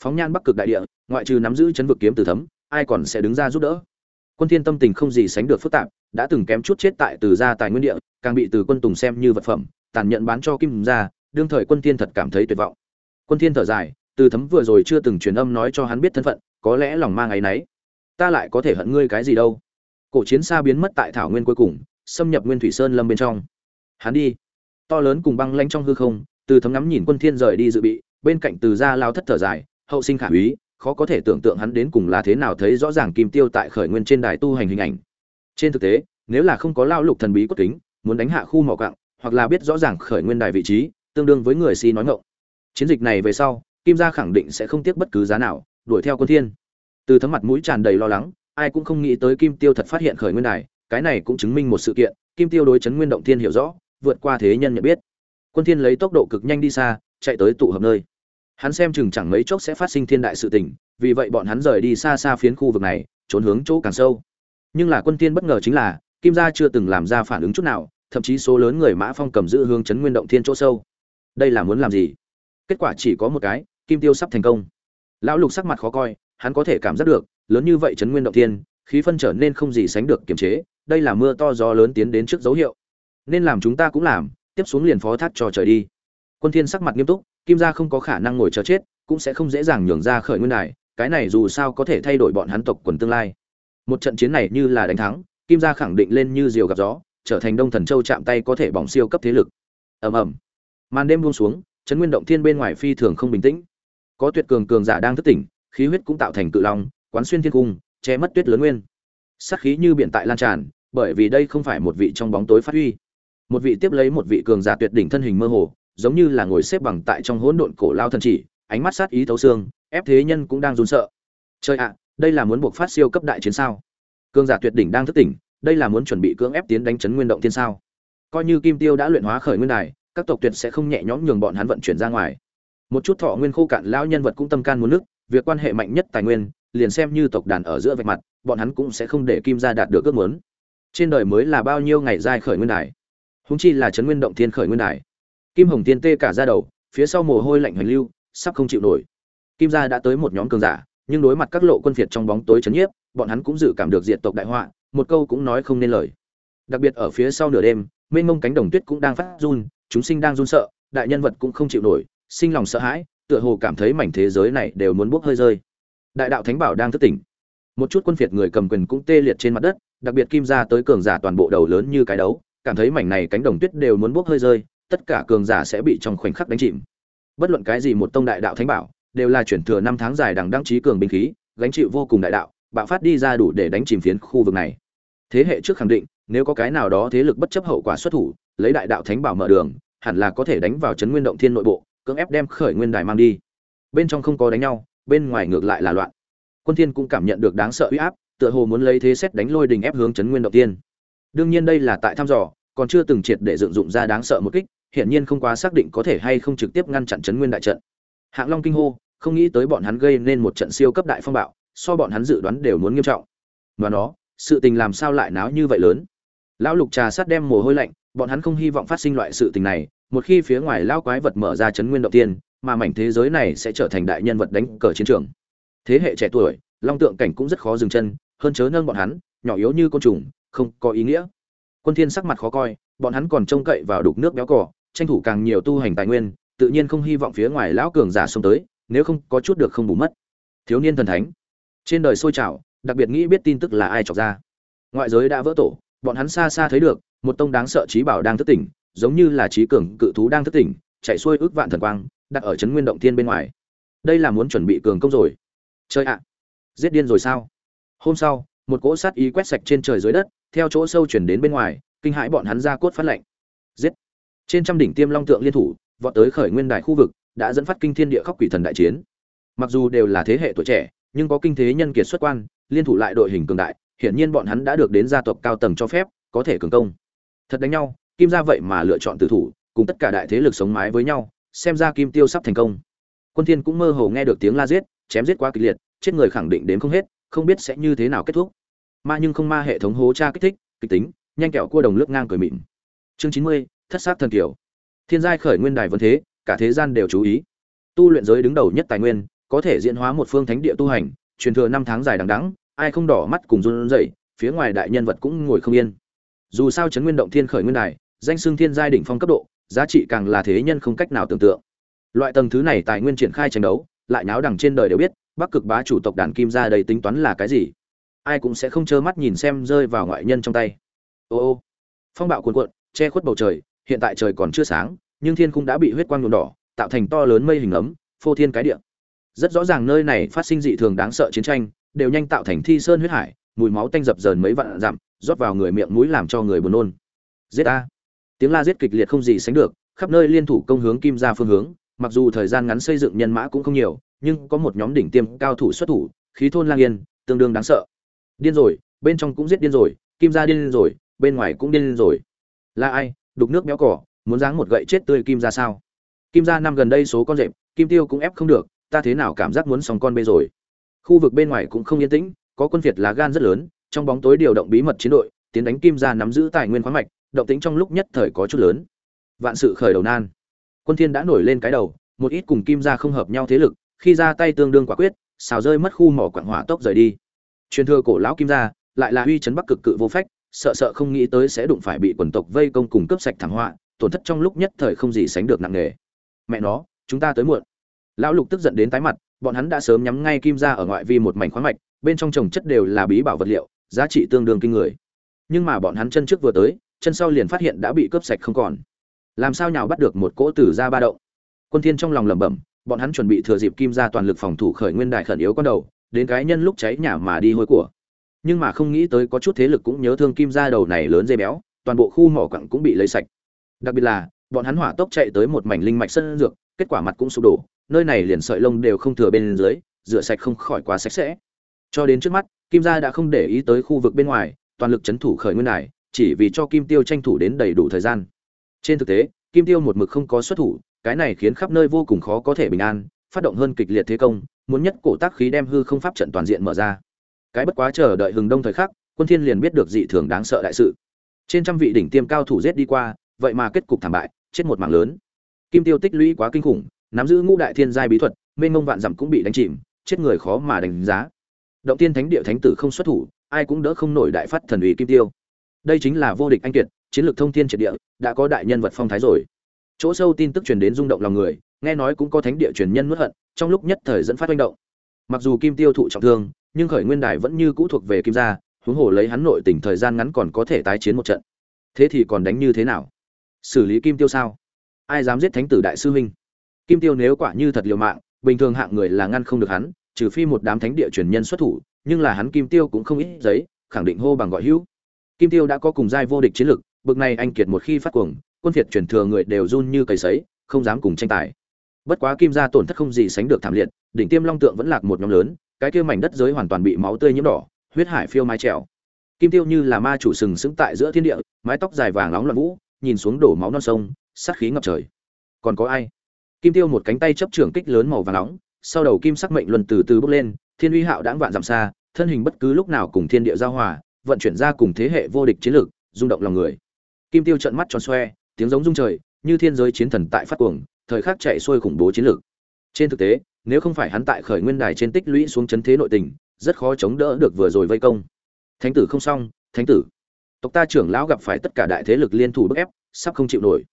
Phóng nhan bắc cực đại địa, ngoại trừ nắm giữ chấn vực kiếm từ thấm, ai còn sẽ đứng ra giúp đỡ? Quân thiên tâm tình không gì sánh được phức tạp, đã từng kém chút chết tại từ gia tài nguyên địa, càng bị từ quân tùng xem như vật phẩm, tàn nhẫn bán cho kim gia, đương thời quân thiên thật cảm thấy tuyệt vọng. Quân thiên thở dài, từ thấm vừa rồi chưa từng truyền âm nói cho hắn biết thân phận, có lẽ lòng mang ấy nấy ta lại có thể hận ngươi cái gì đâu. Cổ chiến xa biến mất tại thảo nguyên cuối cùng, xâm nhập nguyên thủy sơn lâm bên trong hắn đi. To lớn cùng băng lanh trong hư không, từ thấm ngắm nhìn quân thiên rời đi dự bị, bên cạnh từ gia lao thất thở dài, hậu sinh khả úy, khó có thể tưởng tượng hắn đến cùng là thế nào thấy rõ ràng kim tiêu tại khởi nguyên trên đài tu hành hình ảnh. Trên thực tế, nếu là không có lao lục thần bí cốt kính, muốn đánh hạ khu mỏ cặng hoặc là biết rõ ràng khởi nguyên đài vị trí, tương đương với người si nói ngọng. Chiến dịch này về sau, kim gia khẳng định sẽ không tiếc bất cứ giá nào, đuổi theo quân thiên. Từ thấm mặt mũi tràn đầy lo lắng, ai cũng không nghĩ tới kim tiêu thật phát hiện khởi nguyên đài, cái này cũng chứng minh một sự kiện, kim tiêu đối chấn nguyên động thiên hiểu rõ vượt qua thế nhân nhận biết. Quân thiên lấy tốc độ cực nhanh đi xa, chạy tới tụ hợp nơi. Hắn xem chừng chẳng mấy chốc sẽ phát sinh thiên đại sự tình, vì vậy bọn hắn rời đi xa xa phiến khu vực này, trốn hướng chỗ càng sâu. Nhưng là quân thiên bất ngờ chính là, kim gia chưa từng làm ra phản ứng chút nào, thậm chí số lớn người mã phong cầm giữ hướng chấn nguyên động thiên chỗ sâu. Đây là muốn làm gì? Kết quả chỉ có một cái, kim tiêu sắp thành công. Lão lục sắc mặt khó coi, hắn có thể cảm giác được, lớn như vậy chấn nguyên động thiên, khí phân trở nên không gì sánh được kiềm chế, đây là mưa to gió lớn tiến đến trước dấu hiệu nên làm chúng ta cũng làm, tiếp xuống liền phó thác cho trời đi. Quân thiên sắc mặt nghiêm túc, kim gia không có khả năng ngồi chờ chết, cũng sẽ không dễ dàng nhường ra khởi nguyên đài, cái này dù sao có thể thay đổi bọn hắn tộc quần tương lai. Một trận chiến này như là đánh thắng, kim gia khẳng định lên như diều gặp gió, trở thành đông thần châu chạm tay có thể bỏng siêu cấp thế lực. Ầm ầm. Màn đêm buông xuống chấn nguyên động thiên bên ngoài phi thường không bình tĩnh. Có tuyệt cường cường giả đang thức tỉnh, khí huyết cũng tạo thành cự long, quán xuyên thiên cung, che mất tuyết lớn nguyên. Sát khí như biển tại lan tràn, bởi vì đây không phải một vị trong bóng tối phát huy một vị tiếp lấy một vị cường giả tuyệt đỉnh thân hình mơ hồ, giống như là ngồi xếp bằng tại trong hỗn độn cổ lao thần chỉ, ánh mắt sát ý thấu xương, ép thế nhân cũng đang run sợ. Trời ạ, đây là muốn buộc phát siêu cấp đại chiến sao? Cường giả tuyệt đỉnh đang thức tỉnh, đây là muốn chuẩn bị cưỡng ép tiến đánh chấn nguyên động thiên sao? Coi như kim tiêu đã luyện hóa khởi nguyên đài, các tộc tuyệt sẽ không nhẹ nhõm nhường bọn hắn vận chuyển ra ngoài. Một chút thọ nguyên khô cạn lão nhân vật cũng tâm can muốn nước, việc quan hệ mạnh nhất tài nguyên, liền xem như tộc đàn ở giữa vạch mặt, bọn hắn cũng sẽ không để kim gia đạt được ước muốn. Trên đời mới là bao nhiêu ngày dài khởi nguyên đài? Húng chi là trấn nguyên động thiên khởi nguyên đài. Kim hồng tiên tê cả ra đầu, phía sau mồ hôi lạnh hoành lưu, sắp không chịu nổi. Kim gia đã tới một nhóm cường giả, nhưng đối mặt các lộ quân phiệt trong bóng tối chấn nhiếp, bọn hắn cũng dự cảm được diện tộc đại họa, một câu cũng nói không nên lời. Đặc biệt ở phía sau nửa đêm, mênh mông cánh đồng tuyết cũng đang phát run, chúng sinh đang run sợ, đại nhân vật cũng không chịu nổi, sinh lòng sợ hãi, tựa hồ cảm thấy mảnh thế giới này đều muốn bốc hơi rơi. Đại đạo thánh bảo đang thức tỉnh. Một chút quân phiệt người cầm quyền cũng tê liệt trên mặt đất, đặc biệt kim gia tới cường giả toàn bộ đầu lớn như cái đấu cảm thấy mảnh này cánh đồng tuyết đều muốn bốc hơi rơi, tất cả cường giả sẽ bị trong khoảnh khắc đánh chìm. Bất luận cái gì một tông đại đạo thánh bảo, đều là chuyển thừa năm tháng dài đằng đăng trí cường binh khí, gánh chịu vô cùng đại đạo, bạo phát đi ra đủ để đánh chìm phiến khu vực này. Thế hệ trước khẳng định, nếu có cái nào đó thế lực bất chấp hậu quả xuất thủ, lấy đại đạo thánh bảo mở đường, hẳn là có thể đánh vào chấn nguyên động thiên nội bộ, cưỡng ép đem khởi nguyên đài mang đi. Bên trong không có đánh nhau, bên ngoài ngược lại là loạn. Quân thiên cũng cảm nhận được đáng sợ uy áp, tựa hồ muốn lấy thế xét đánh lôi đình ép hướng chấn nguyên động thiên đương nhiên đây là tại thăm dò, còn chưa từng triệt để dựng dụng ra đáng sợ một kích, hiển nhiên không quá xác định có thể hay không trực tiếp ngăn chặn chấn nguyên đại trận. Hạng long kinh hô, không nghĩ tới bọn hắn gây nên một trận siêu cấp đại phong bạo, so bọn hắn dự đoán đều muốn nghiêm trọng. Và nó, sự tình làm sao lại náo như vậy lớn? Lão lục trà sát đem mồ hôi lạnh, bọn hắn không hy vọng phát sinh loại sự tình này, một khi phía ngoài lao quái vật mở ra chấn nguyên động tiên, mà mảnh thế giới này sẽ trở thành đại nhân vật đánh cờ chiến trường. Thế hệ trẻ tuổi, long tượng cảnh cũng rất khó dừng chân, hơn chớ nâng bọn hắn, nhỏ yếu như côn trùng không có ý nghĩa. Quân thiên sắc mặt khó coi, bọn hắn còn trông cậy vào đục nước béo cỏ tranh thủ càng nhiều tu hành tài nguyên, tự nhiên không hy vọng phía ngoài lão cường giả xông tới, nếu không có chút được không bù mất. Thiếu niên thần thánh. Trên đời sôi trào, đặc biệt nghĩ biết tin tức là ai chọc ra. Ngoại giới đã vỡ tổ, bọn hắn xa xa thấy được, một tông đáng sợ trí bảo đang thức tỉnh, giống như là trí cường cự thú đang thức tỉnh, chạy xuôi ước vạn thần quang, đặt ở trấn nguyên động thiên bên ngoài. Đây là muốn chuẩn bị cường công rồi. Chơi ạ. Giết điên rồi sao? Hôm sau, một cỗ sát ý quét sạch trên trời dưới đất theo chỗ sâu chuyển đến bên ngoài, kinh hãi bọn hắn ra cốt phát lệnh. Giết! Trên trăm đỉnh tiêm long tượng liên thủ, vọt tới khởi nguyên đài khu vực, đã dẫn phát kinh thiên địa khóc quỷ thần đại chiến. Mặc dù đều là thế hệ tuổi trẻ, nhưng có kinh thế nhân kiệt xuất quan, liên thủ lại đội hình cường đại, hiển nhiên bọn hắn đã được đến gia tộc cao tầng cho phép, có thể cường công. Thật đánh nhau, kim gia vậy mà lựa chọn tử thủ, cùng tất cả đại thế lực sống mái với nhau, xem ra kim tiêu sắp thành công. Quân thiên cũng mơ hồ nghe được tiếng la giết, chém giết quá kịch liệt, chết người khẳng định đến không hết, không biết sẽ như thế nào kết thúc ma nhưng không ma hệ thống hố tra kích thích kịch tính nhanh kẹo cua đồng lướt ngang cười mịn. Chương 90, thất sát thần kiều. Thiên giai khởi nguyên đài vân thế cả thế gian đều chú ý. Tu luyện giới đứng đầu nhất tài nguyên có thể diễn hóa một phương thánh địa tu hành truyền thừa năm tháng dài đằng đẵng ai không đỏ mắt cùng run rẩy phía ngoài đại nhân vật cũng ngồi không yên. Dù sao chấn nguyên động thiên khởi nguyên đài danh xưng thiên giai đỉnh phong cấp độ giá trị càng là thế nhân không cách nào tưởng tượng. Loại tầng thứ này tài nguyên triển khai tranh đấu lại náo đằng trên đời đều biết bắc cực bá chủ tộc đàn kim ra đầy tính toán là cái gì? Ai cũng sẽ không trơ mắt nhìn xem rơi vào ngoại nhân trong tay. Ô ô, phong bạo cuồn cuộn, che khuất bầu trời, hiện tại trời còn chưa sáng, nhưng thiên cung đã bị huyết quang nhuộm đỏ, tạo thành to lớn mây hình ấm, phô thiên cái địa. Rất rõ ràng nơi này phát sinh dị thường đáng sợ chiến tranh, đều nhanh tạo thành thi sơn huyết hải, mùi máu tanh dập dờn mấy vạn dặm, rót vào người miệng mũi làm cho người buồn nôn. Giết a. Tiếng la giết kịch liệt không gì sánh được, khắp nơi liên thủ công hướng kim ra phương hướng, mặc dù thời gian ngắn xây dựng nhân mã cũng không nhiều, nhưng có một nhóm đỉnh tiêm cao thủ xuất thủ, khí thôn lang yên, tương đương đáng sợ điên rồi, bên trong cũng giết điên rồi, kim ra điên rồi, bên ngoài cũng điên rồi. Là ai? Đục nước béo cỏ, muốn dáng một gậy chết tươi kim ra sao? Kim ra năm gần đây số con rệp, kim tiêu cũng ép không được, ta thế nào cảm giác muốn xong con bê rồi? Khu vực bên ngoài cũng không yên tĩnh, có quân việt lá gan rất lớn, trong bóng tối điều động bí mật chiến đội, tiến đánh kim ra nắm giữ tài nguyên khoáng mạch, động tính trong lúc nhất thời có chút lớn. Vạn sự khởi đầu nan. Quân thiên đã nổi lên cái đầu, một ít cùng kim ra không hợp nhau thế lực, khi ra tay tương đương quả quyết, xào rơi mất khu mỏ quặng hỏa tốc rời đi truyền thừa cổ lão kim Gia, lại là uy chấn bắc cực cự vô phách, sợ sợ không nghĩ tới sẽ đụng phải bị quần tộc vây công cùng cướp sạch thảm họa, tổn thất trong lúc nhất thời không gì sánh được nặng nề. Mẹ nó, chúng ta tới muộn. Lão lục tức giận đến tái mặt, bọn hắn đã sớm nhắm ngay kim Gia ở ngoại vi một mảnh khoáng mạch, bên trong trồng chất đều là bí bảo vật liệu, giá trị tương đương kinh người. Nhưng mà bọn hắn chân trước vừa tới, chân sau liền phát hiện đã bị cướp sạch không còn. Làm sao nhào bắt được một cỗ tử ra ba động? Quân thiên trong lòng lẩm bẩm, bọn hắn chuẩn bị thừa dịp kim ra toàn lực phòng thủ khởi nguyên đại khẩn yếu con đầu đến cái nhân lúc cháy nhà mà đi hôi của. Nhưng mà không nghĩ tới có chút thế lực cũng nhớ thương kim ra đầu này lớn dây béo, toàn bộ khu mỏ quặng cũng bị lấy sạch. Đặc biệt là, bọn hắn hỏa tốc chạy tới một mảnh linh mạch sân dược, kết quả mặt cũng sụp đổ, nơi này liền sợi lông đều không thừa bên dưới, rửa sạch không khỏi quá sạch sẽ. Cho đến trước mắt, kim gia đã không để ý tới khu vực bên ngoài, toàn lực chấn thủ khởi nguyên này chỉ vì cho kim tiêu tranh thủ đến đầy đủ thời gian. Trên thực tế, kim tiêu một mực không có xuất thủ, cái này khiến khắp nơi vô cùng khó có thể bình an, phát động hơn kịch liệt thế công muốn nhất cổ tác khí đem hư không pháp trận toàn diện mở ra. Cái bất quá chờ đợi hừng đông thời khắc, quân thiên liền biết được dị thường đáng sợ đại sự. Trên trăm vị đỉnh tiêm cao thủ giết đi qua, vậy mà kết cục thảm bại, chết một mạng lớn. Kim tiêu tích lũy quá kinh khủng, nắm giữ ngũ đại thiên giai bí thuật, mênh mông vạn dặm cũng bị đánh chìm, chết người khó mà đánh giá. Động tiên thánh địa thánh tử không xuất thủ, ai cũng đỡ không nổi đại phát thần uy kim tiêu. Đây chính là vô địch anh kiệt, chiến lược thông thiên triệt địa, đã có đại nhân vật phong thái rồi. Chỗ sâu tin tức truyền đến rung động lòng người, nghe nói cũng có thánh địa truyền nhân nuốt hận trong lúc nhất thời dẫn phát manh động. Mặc dù kim tiêu thụ trọng thương, nhưng khởi nguyên đài vẫn như cũ thuộc về kim gia, huống hồ lấy hắn nội tình thời gian ngắn còn có thể tái chiến một trận. Thế thì còn đánh như thế nào? Xử lý kim tiêu sao? Ai dám giết thánh tử đại sư huynh? Kim tiêu nếu quả như thật liều mạng, bình thường hạng người là ngăn không được hắn, trừ phi một đám thánh địa truyền nhân xuất thủ, nhưng là hắn kim tiêu cũng không ít giấy, khẳng định hô bằng gọi hữu. Kim tiêu đã có cùng giai vô địch chiến lực, bực này anh kiệt một khi phát cuồng, quân phiệt truyền thừa người đều run như cầy sấy, không dám cùng tranh tài bất quá kim gia tổn thất không gì sánh được thảm liệt, đỉnh tiêm long tượng vẫn lạc một nhóm lớn, cái kia mảnh đất giới hoàn toàn bị máu tươi nhiễm đỏ, huyết hải phiêu mái trèo. Kim tiêu như là ma chủ sừng sững tại giữa thiên địa, mái tóc dài vàng nóng loạn vũ, nhìn xuống đổ máu non sông, sát khí ngập trời. Còn có ai? Kim tiêu một cánh tay chấp trưởng kích lớn màu vàng nóng, sau đầu kim sắc mệnh luân từ từ bước lên, thiên uy hạo đãng vạn dặm xa, thân hình bất cứ lúc nào cùng thiên địa giao hòa, vận chuyển ra cùng thế hệ vô địch chiến lược, rung động lòng người. Kim tiêu trợn mắt tròn xoe, tiếng giống rung trời, như thiên giới chiến thần tại phát cuồng thời khắc chạy xuôi khủng bố chiến lược. Trên thực tế, nếu không phải hắn tại khởi nguyên đài trên tích lũy xuống chấn thế nội tình, rất khó chống đỡ được vừa rồi vây công. Thánh tử không xong, thánh tử. Tộc ta trưởng lão gặp phải tất cả đại thế lực liên thủ bức ép, sắp không chịu nổi.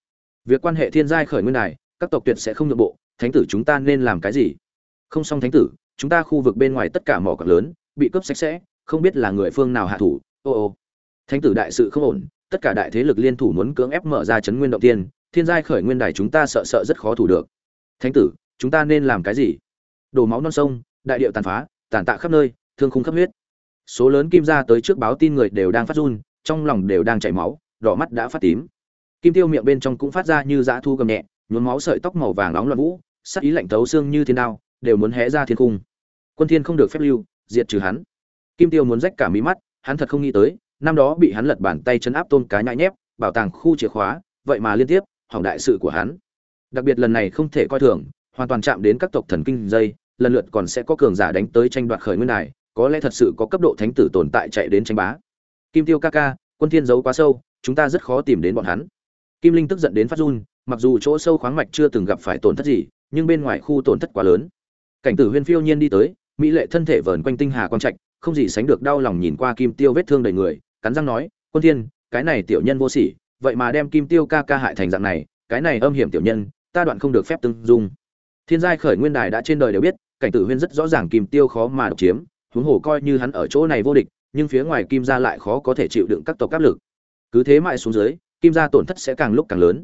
Việc quan hệ thiên giai khởi nguyên đài, các tộc tuyệt sẽ không nhượng bộ, thánh tử chúng ta nên làm cái gì? Không xong thánh tử, chúng ta khu vực bên ngoài tất cả mỏ cọc lớn, bị cướp sạch sẽ, không biết là người phương nào hạ thủ, ô ô. Thánh tử đại sự không ổn, tất cả đại thế lực liên thủ muốn cưỡng ép mở ra chấn nguyên động tiên thiên giai khởi nguyên đài chúng ta sợ sợ rất khó thủ được. Thánh tử, chúng ta nên làm cái gì? Đổ máu non sông, đại điệu tàn phá, tàn tạ khắp nơi, thương khung khắp huyết. Số lớn kim ra tới trước báo tin người đều đang phát run, trong lòng đều đang chảy máu, đỏ mắt đã phát tím. Kim tiêu miệng bên trong cũng phát ra như dã thu gầm nhẹ, nhuốm máu sợi tóc màu vàng nóng loạn vũ, sắc ý lạnh thấu xương như thiên đao, đều muốn hé ra thiên cung quân thiên không được phép lưu, diệt trừ hắn. Kim tiêu muốn rách cả mí mắt, hắn thật không nghĩ tới, năm đó bị hắn lật bàn tay chân áp tôn cá nhãi nhép, bảo tàng khu chìa khóa, vậy mà liên tiếp hỏng đại sự của hắn. Đặc biệt lần này không thể coi thường, hoàn toàn chạm đến các tộc thần kinh dây, lần lượt còn sẽ có cường giả đánh tới tranh đoạt khởi nguyên này có lẽ thật sự có cấp độ thánh tử tồn tại chạy đến tranh bá. Kim tiêu ca ca, quân thiên giấu quá sâu, chúng ta rất khó tìm đến bọn hắn. Kim linh tức giận đến phát run, mặc dù chỗ sâu khoáng mạch chưa từng gặp phải tổn thất gì, nhưng bên ngoài khu tổn thất quá lớn. Cảnh tử huyên phiêu nhiên đi tới, mỹ lệ thân thể vờn quanh tinh hà quang trạch, không gì sánh được đau lòng nhìn qua kim tiêu vết thương đầy người, cắn răng nói, quân thiên, cái này tiểu nhân vô sỉ vậy mà đem kim tiêu ca ca hại thành dạng này, cái này âm hiểm tiểu nhân, ta đoạn không được phép tương dung. Thiên giai khởi nguyên đài đã trên đời đều biết, cảnh tử huyên rất rõ ràng kim tiêu khó mà độc chiếm, huống hồ coi như hắn ở chỗ này vô địch, nhưng phía ngoài kim gia lại khó có thể chịu đựng các tộc áp lực. Cứ thế mãi xuống dưới, kim gia tổn thất sẽ càng lúc càng lớn.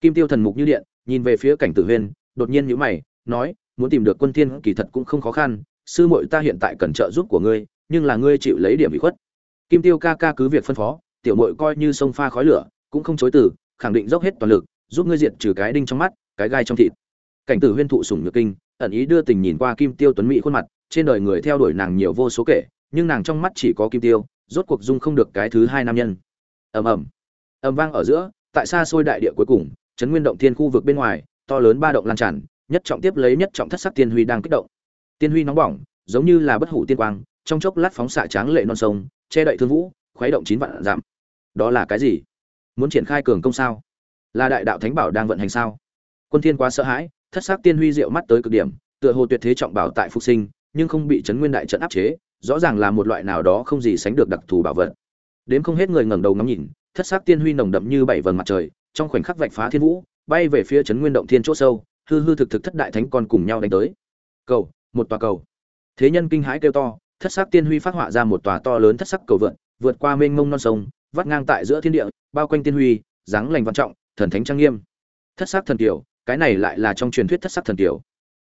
Kim tiêu thần mục như điện, nhìn về phía cảnh tử huyên, đột nhiên nhíu mày, nói, muốn tìm được quân thiên kỳ thật cũng không khó khăn, sư muội ta hiện tại cần trợ giúp của ngươi, nhưng là ngươi chịu lấy điểm bị khuất. Kim tiêu ca ca cứ việc phân phó, tiểu muội coi như sông pha khói lửa cũng không chối từ, khẳng định dốc hết toàn lực, giúp ngươi diệt trừ cái đinh trong mắt, cái gai trong thịt. Cảnh tử huyên thụ sủng nhược kinh, ẩn ý đưa tình nhìn qua kim tiêu tuấn mỹ khuôn mặt, trên đời người theo đuổi nàng nhiều vô số kể, nhưng nàng trong mắt chỉ có kim tiêu, rốt cuộc dung không được cái thứ hai nam nhân. Ầm ầm. Ầm vang ở giữa, tại xa xôi đại địa cuối cùng chấn nguyên động thiên khu vực bên ngoài, to lớn ba động lan tràn, nhất trọng tiếp lấy nhất trọng thất sắc tiên huy đang kích động. Tiên huy nóng bỏng, giống như là bất hủ tiên quang, trong chốc lát phóng xạ tráng lệ non sông, che đậy thương vũ, khuấy động chín vạn giảm đó là cái gì? Muốn triển khai cường công sao? Là đại đạo thánh bảo đang vận hành sao? Quân thiên quá sợ hãi, thất sắc tiên huy diệu mắt tới cực điểm, tựa hồ tuyệt thế trọng bảo tại phục sinh, nhưng không bị chấn nguyên đại trận áp chế, rõ ràng là một loại nào đó không gì sánh được đặc thù bảo vật. Đến không hết người ngẩng đầu ngắm nhìn, thất sắc tiên huy nồng đậm như bảy vầng mặt trời, trong khoảnh khắc vạch phá thiên vũ, bay về phía chấn nguyên động thiên chỗ sâu, hư hư thực thực thất đại thánh còn cùng nhau đánh tới. Cầu, một tòa cầu. Thế nhân kinh hãi kêu to, thất sắc tiên huy phát họa ra một tòa to lớn thất sắc cầu vượn, vượt qua mênh mông non sông vắt ngang tại giữa thiên địa bao quanh tiên huy dáng lành văn trọng thần thánh trang nghiêm. Thất sắc thần tiểu cái này lại là trong truyền thuyết thất sắc thần tiểu.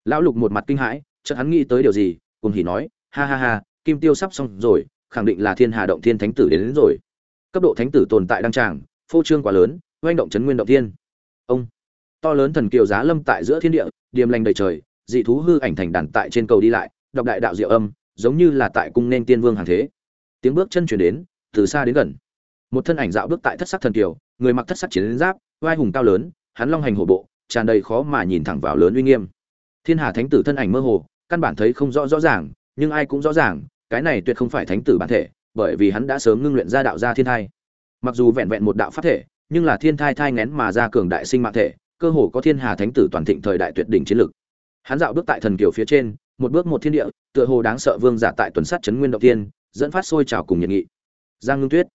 Lão lục một mặt kinh hãi chợt hắn nghĩ tới điều gì cùng hỉ nói ha ha ha kim tiêu sắp xong rồi khẳng định là thiên hà động thiên thánh tử đến, đến rồi. Cấp độ thánh tử tồn tại đăng tràng phô trương quá lớn oanh động chấn nguyên động thiên. Ông to lớn thần kiều giá lâm tại giữa thiên địa điềm lành đầy trời dị thú hư ảnh thành đàn tại trên cầu đi lại đọc đại đạo diệu âm giống như là tại cung nên tiên vương hàng thế. Tiếng bước chân chuyển đến từ xa đến gần một thân ảnh dạo bước tại thất sắc thần kiều, người mặc thất sắc chiến giáp, vai hùng cao lớn, hắn long hành hổ bộ, tràn đầy khó mà nhìn thẳng vào lớn uy nghiêm. Thiên hà thánh tử thân ảnh mơ hồ, căn bản thấy không rõ rõ ràng, nhưng ai cũng rõ ràng, cái này tuyệt không phải thánh tử bản thể, bởi vì hắn đã sớm ngưng luyện ra đạo gia thiên thai. Mặc dù vẹn vẹn một đạo pháp thể, nhưng là thiên thai thai ngén mà ra cường đại sinh mạng thể, cơ hồ có thiên hà thánh tử toàn thịnh thời đại tuyệt đỉnh chiến lực. Hắn dạo bước tại thần kiều phía trên, một bước một thiên địa, tựa hồ đáng sợ vương giả tại tuần sát chấn nguyên động tiên dẫn phát sôi trào cùng nhiệt nghị. Giang ngưng tuyết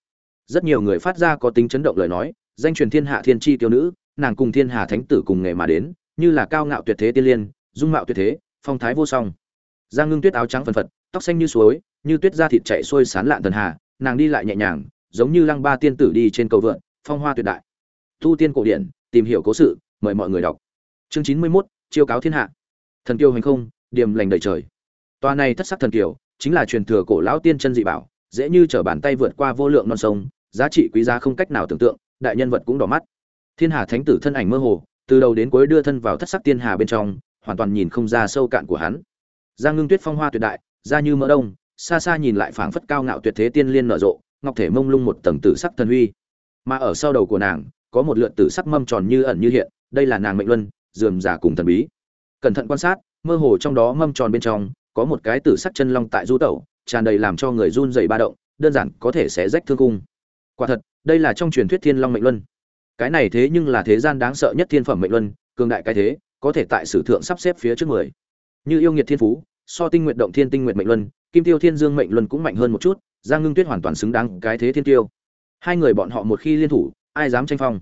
rất nhiều người phát ra có tính chấn động lời nói danh truyền thiên hạ thiên chi tiêu nữ nàng cùng thiên hà thánh tử cùng nghề mà đến như là cao ngạo tuyệt thế tiên liên dung mạo tuyệt thế phong thái vô song. Giang ngưng tuyết áo trắng phần phật tóc xanh như suối như tuyết da thịt chạy xuôi sán lạn thần hà nàng đi lại nhẹ nhàng giống như lăng ba tiên tử đi trên cầu vượn phong hoa tuyệt đại. Tu tiên cổ điển tìm hiểu cố sự mời mọi người đọc. Chương chín mươi 91, chiêu cáo thiên hạ. Thần kiều hành không điềm lành đầy trời. Tòa này thất sắc thần kiều chính là truyền thừa cổ lão tiên chân dị bảo dễ như trở bàn tay vượt qua vô lượng non sông giá trị quý giá không cách nào tưởng tượng, đại nhân vật cũng đỏ mắt. Thiên hà thánh tử thân ảnh mơ hồ, từ đầu đến cuối đưa thân vào thất sắc tiên hà bên trong, hoàn toàn nhìn không ra sâu cạn của hắn. Giang ngưng tuyết phong hoa tuyệt đại, da như mỡ đông, xa xa nhìn lại phảng phất cao ngạo tuyệt thế tiên liên nở rộ, ngọc thể mông lung một tầng tử sắc thần huy. Mà ở sau đầu của nàng, có một lượn tử sắc mâm tròn như ẩn như hiện, đây là nàng mệnh luân, dườm giả cùng thần bí. Cẩn thận quan sát, mơ hồ trong đó mâm tròn bên trong, có một cái tử sắc chân long tại du tẩu, tràn đầy làm cho người run rẩy ba động, đơn giản có thể sẽ rách thương cung quả thật, đây là trong truyền thuyết thiên long mệnh luân. Cái này thế nhưng là thế gian đáng sợ nhất thiên phẩm mệnh luân, cường đại cái thế, có thể tại sử thượng sắp xếp phía trước mười. Như yêu nghiệt thiên phú, so tinh nguyện động thiên tinh nguyện mệnh luân, kim tiêu thiên dương mệnh luân cũng mạnh hơn một chút, giang ngưng tuyết hoàn toàn xứng đáng cái thế thiên tiêu. Hai người bọn họ một khi liên thủ, ai dám tranh phong?